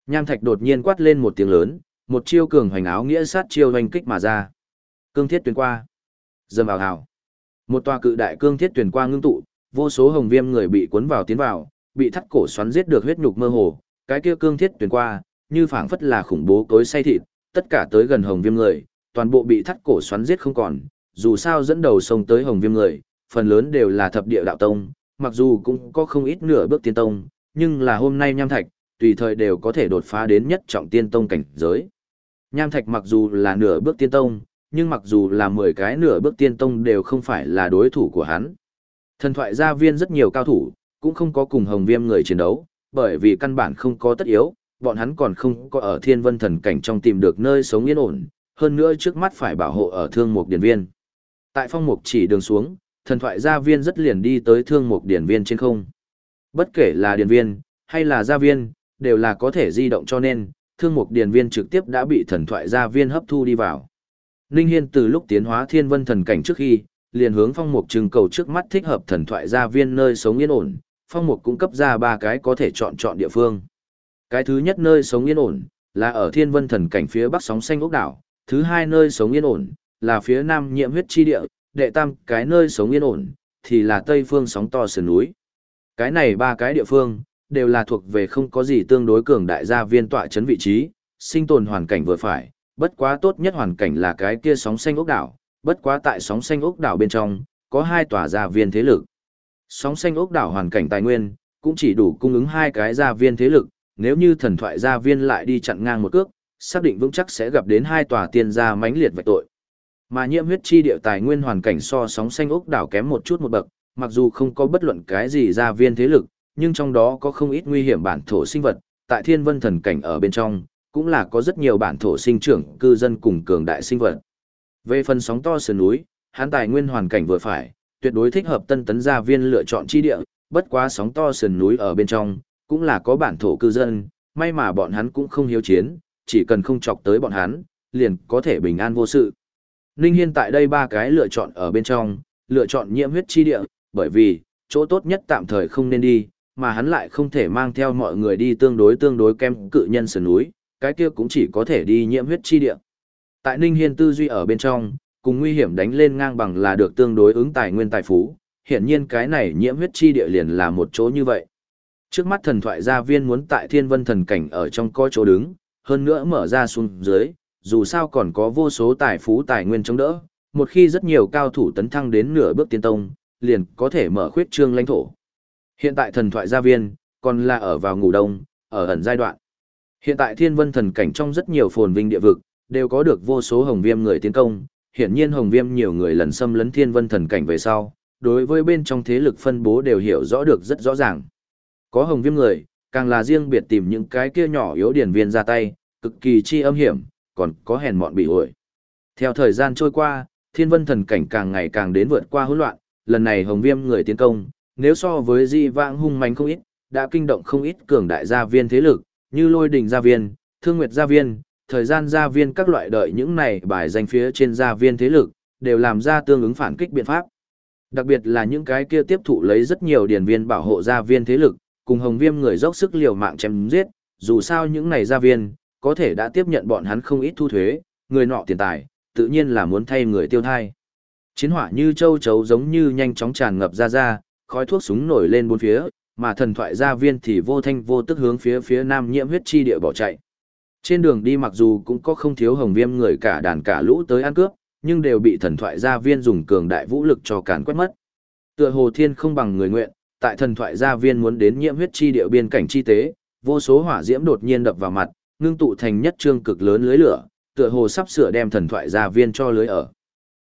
Nham thạch đột nhiên quát lên một tiếng lớn, một chiêu cường hoành áo nghĩa sát chiêu hoành kích mà ra. Cương thiết tuyển qua. Dầm vào hào. Một tòa cự đại cương thiết tuyển qua ngưng tụ, vô số hồng viêm người bị cuốn vào tiến vào, bị thắt cổ xoắn giết được huyết nhục mơ hồ, cái kia cương thiết tuyển qua, như phảng phất là khủng bố cối say thịt, tất cả tới gần hồng viêm người, toàn bộ bị thắt cổ xoắn giết không còn, dù sao dẫn đầu sông tới hồng viêm người, phần lớn đều là thập địa đạo tông, mặc dù cũng có không ít nửa bước tiên tông, nhưng là hôm nay nham thạch, tùy thời đều có thể đột phá đến nhất trọng tiên tông cảnh giới. Nham thạch mặc dù là nửa bước tiên tông, nhưng mặc dù là 10 cái nửa bước tiên tông đều không phải là đối thủ của hắn. Thần thoại gia viên rất nhiều cao thủ, cũng không có cùng hồng viêm người chiến đấu, bởi vì căn bản không có tất yếu, bọn hắn còn không có ở thiên vân thần cảnh trong tìm được nơi sống yên ổn, hơn nữa trước mắt phải bảo hộ ở thương mục điển viên. Tại phong mục chỉ đường xuống, thần thoại gia viên rất liền đi tới thương mục điển viên trên không. Bất kể là điển viên, hay là gia viên, đều là có thể di động cho nên, thương mục điển viên trực tiếp đã bị thần thoại gia viên hấp thu đi vào. Ninh Hiên từ lúc tiến hóa thiên vân thần cảnh trước khi, liền hướng phong mục trưng cầu trước mắt thích hợp thần thoại gia viên nơi sống yên ổn, phong mục cũng cấp ra ba cái có thể chọn chọn địa phương. Cái thứ nhất nơi sống yên ổn, là ở thiên vân thần cảnh phía bắc sóng xanh ốc đảo, thứ hai nơi sống yên ổn, là phía nam nhiệm huyết chi địa, đệ tam cái nơi sống yên ổn, thì là tây phương sóng to sườn núi. Cái này ba cái địa phương, đều là thuộc về không có gì tương đối cường đại gia viên tọa chấn vị trí, sinh tồn hoàn cảnh vừa phải, bất quá tốt nhất hoàn cảnh là cái kia sóng xanh ốc đảo, bất quá tại sóng xanh ốc đảo bên trong, có hai tòa gia viên thế lực. Sóng xanh ốc đảo hoàn cảnh tài nguyên, cũng chỉ đủ cung ứng hai cái gia viên thế lực, nếu như thần thoại gia viên lại đi chặn ngang một cước, xác định vững chắc sẽ gặp đến hai tòa tiên gia mãnh liệt vạch tội. Mà nhiễm huyết chi địa tài nguyên hoàn cảnh so sóng xanh ốc đảo kém một chút một bậc, mặc dù không có bất luận cái gì gia viên thế lực, nhưng trong đó có không ít nguy hiểm bản thổ sinh vật, tại thiên vân thần cảnh ở bên trong, cũng là có rất nhiều bản thổ sinh trưởng cư dân cùng cường đại sinh vật. Về phần sóng to sườn núi, hắn tài nguyên hoàn cảnh vừa phải, tuyệt đối thích hợp tân tấn gia viên lựa chọn chi địa, bất quá sóng to sườn núi ở bên trong, cũng là có bản thổ cư dân, may mà bọn hắn cũng không hiếu chiến, chỉ cần không chọc tới bọn hắn, liền có thể bình an vô sự. Ninh Hiên tại đây ba cái lựa chọn ở bên trong, lựa chọn nhiễm huyết chi địa, bởi vì, chỗ tốt nhất tạm thời không nên đi, mà hắn lại không thể mang theo mọi người đi tương đối tương đối kem cự nhân sườn núi, cái kia cũng chỉ có thể đi nhiễm huyết chi địa. Tại Ninh Hiên tư duy ở bên trong, cùng nguy hiểm đánh lên ngang bằng là được tương đối ứng tài nguyên tài phú, hiển nhiên cái này nhiễm huyết chi địa liền là một chỗ như vậy. Trước mắt thần thoại gia viên muốn tại thiên vân thần cảnh ở trong có chỗ đứng, hơn nữa mở ra xuống dưới, dù sao còn có vô số tài phú tài nguyên chống đỡ, một khi rất nhiều cao thủ tấn thăng đến nửa bước tiên tông, liền có thể mở khuyết trương lãnh thổ. Hiện tại thần thoại gia viên, còn là ở vào ngủ đông, ở ẩn giai đoạn. Hiện tại thiên vân thần cảnh trong rất nhiều phồn vinh địa vực, đều có được vô số hồng viêm người tiến công, hiển nhiên hồng viêm nhiều người lần xâm lấn thiên vân thần cảnh về sau, đối với bên trong thế lực phân bố đều hiểu rõ được rất rõ ràng. Có hồng viêm người, càng là riêng biệt tìm những cái kia nhỏ yếu điển viên ra tay, cực kỳ chi âm hiểm, còn có hèn mọn bị ổi. Theo thời gian trôi qua, thiên vân thần cảnh càng ngày càng đến vượt qua hỗn loạn, lần này hồng viêm người tiến công, nếu so với di vãng hung mạnh không ít, đã kinh động không ít cường đại gia viên thế lực, như lôi đình gia viên, thương nguyệt gia viên, thời gian gia viên các loại đợi những này bài danh phía trên gia viên thế lực, đều làm ra tương ứng phản kích biện pháp. Đặc biệt là những cái kia tiếp thụ lấy rất nhiều điển viên bảo hộ gia viên thế lực, cùng hồng viêm người dốc sức liều mạng chém giết, dù sao những này gia viên, có thể đã tiếp nhận bọn hắn không ít thu thuế, người nọ tiền tài, tự nhiên là muốn thay người tiêu thai. Chiến hỏa như châu chấu giống như nhanh chóng tràn ngập ra ra, khói thuốc súng nổi lên bốn phía, mà thần thoại gia viên thì vô thanh vô tức hướng phía phía nam nhiễm huyết chi địa bỏ chạy. Trên đường đi mặc dù cũng có không thiếu hồng viêm người cả đàn cả lũ tới ăn cướp, nhưng đều bị thần thoại gia viên dùng cường đại vũ lực cho càn quét mất. Tựa hồ thiên không bằng người nguyện, tại thần thoại gia viên muốn đến nhiễm huyết chi điệu biên cảnh chi tế, vô số hỏa diễm đột nhiên đập vào mặt, ngưng tụ thành nhất trương cực lớn lưới lửa, tựa hồ sắp sửa đem thần thoại gia viên cho lưới ở.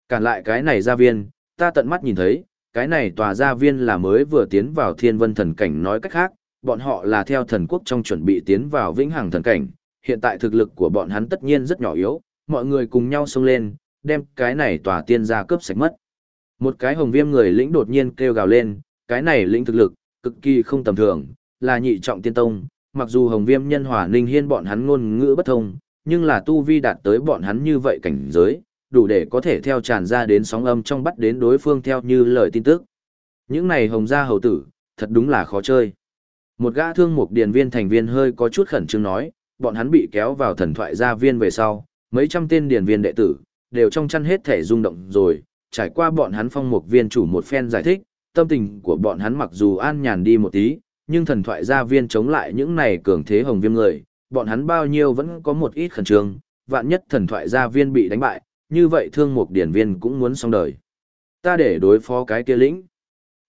Cản lại cái này gia viên, ta tận mắt nhìn thấy, cái này tòa gia viên là mới vừa tiến vào thiên vân thần cảnh nói cách khác, bọn họ là theo thần quốc trong chuẩn bị tiến vào vĩnh hằng thần cảnh, hiện tại thực lực của bọn hắn tất nhiên rất nhỏ yếu, mọi người cùng nhau xông lên, đem cái này tòa tiên gia cướp sạch mất. Một cái hồng viêm người lĩnh đột nhiên kêu gào lên, cái này lĩnh thực lực, cực kỳ không tầm thường, là nhị trọng tiên tông, mặc dù hồng viêm nhân hòa ninh hiên bọn hắn ngôn ngữ bất thông, nhưng là tu vi đạt tới bọn hắn như vậy cảnh giới, đủ để có thể theo tràn ra đến sóng âm trong bắt đến đối phương theo như lời tin tức. Những này hồng gia hầu tử, thật đúng là khó chơi. Một gã thương mục điền viên thành viên hơi có chút khẩn trương nói, bọn hắn bị kéo vào thần thoại gia viên về sau, mấy trăm tên điển viên đệ tử, đều trong chăn hết thể rung động rồi, trải qua bọn hắn phong mục viên chủ một phen giải thích, tâm tình của bọn hắn mặc dù an nhàn đi một tí, nhưng thần thoại gia viên chống lại những này cường thế hồng viêm người, bọn hắn bao nhiêu vẫn có một ít khẩn trương, vạn nhất thần thoại gia viên bị đánh bại, như vậy thương mục điển viên cũng muốn xong đời. Ta để đối phó cái kia lĩnh.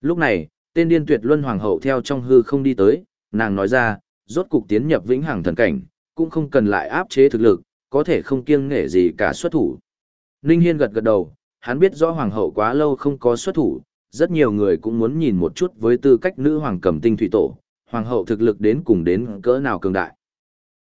Lúc này, tên điên tuyệt luân hoàng hậu theo trong hư không đi tới, nàng nói ra, rốt cục tiến nhập vĩnh hằng thần cảnh, cũng không cần lại áp chế thực lực, có thể không kiêng nể gì cả xuất thủ. Ninh Hiên gật gật đầu, hắn biết rõ hoàng hậu quá lâu không có xuất thủ, rất nhiều người cũng muốn nhìn một chút với tư cách nữ hoàng cầm tinh thủy tổ, hoàng hậu thực lực đến cùng đến cỡ nào cường đại.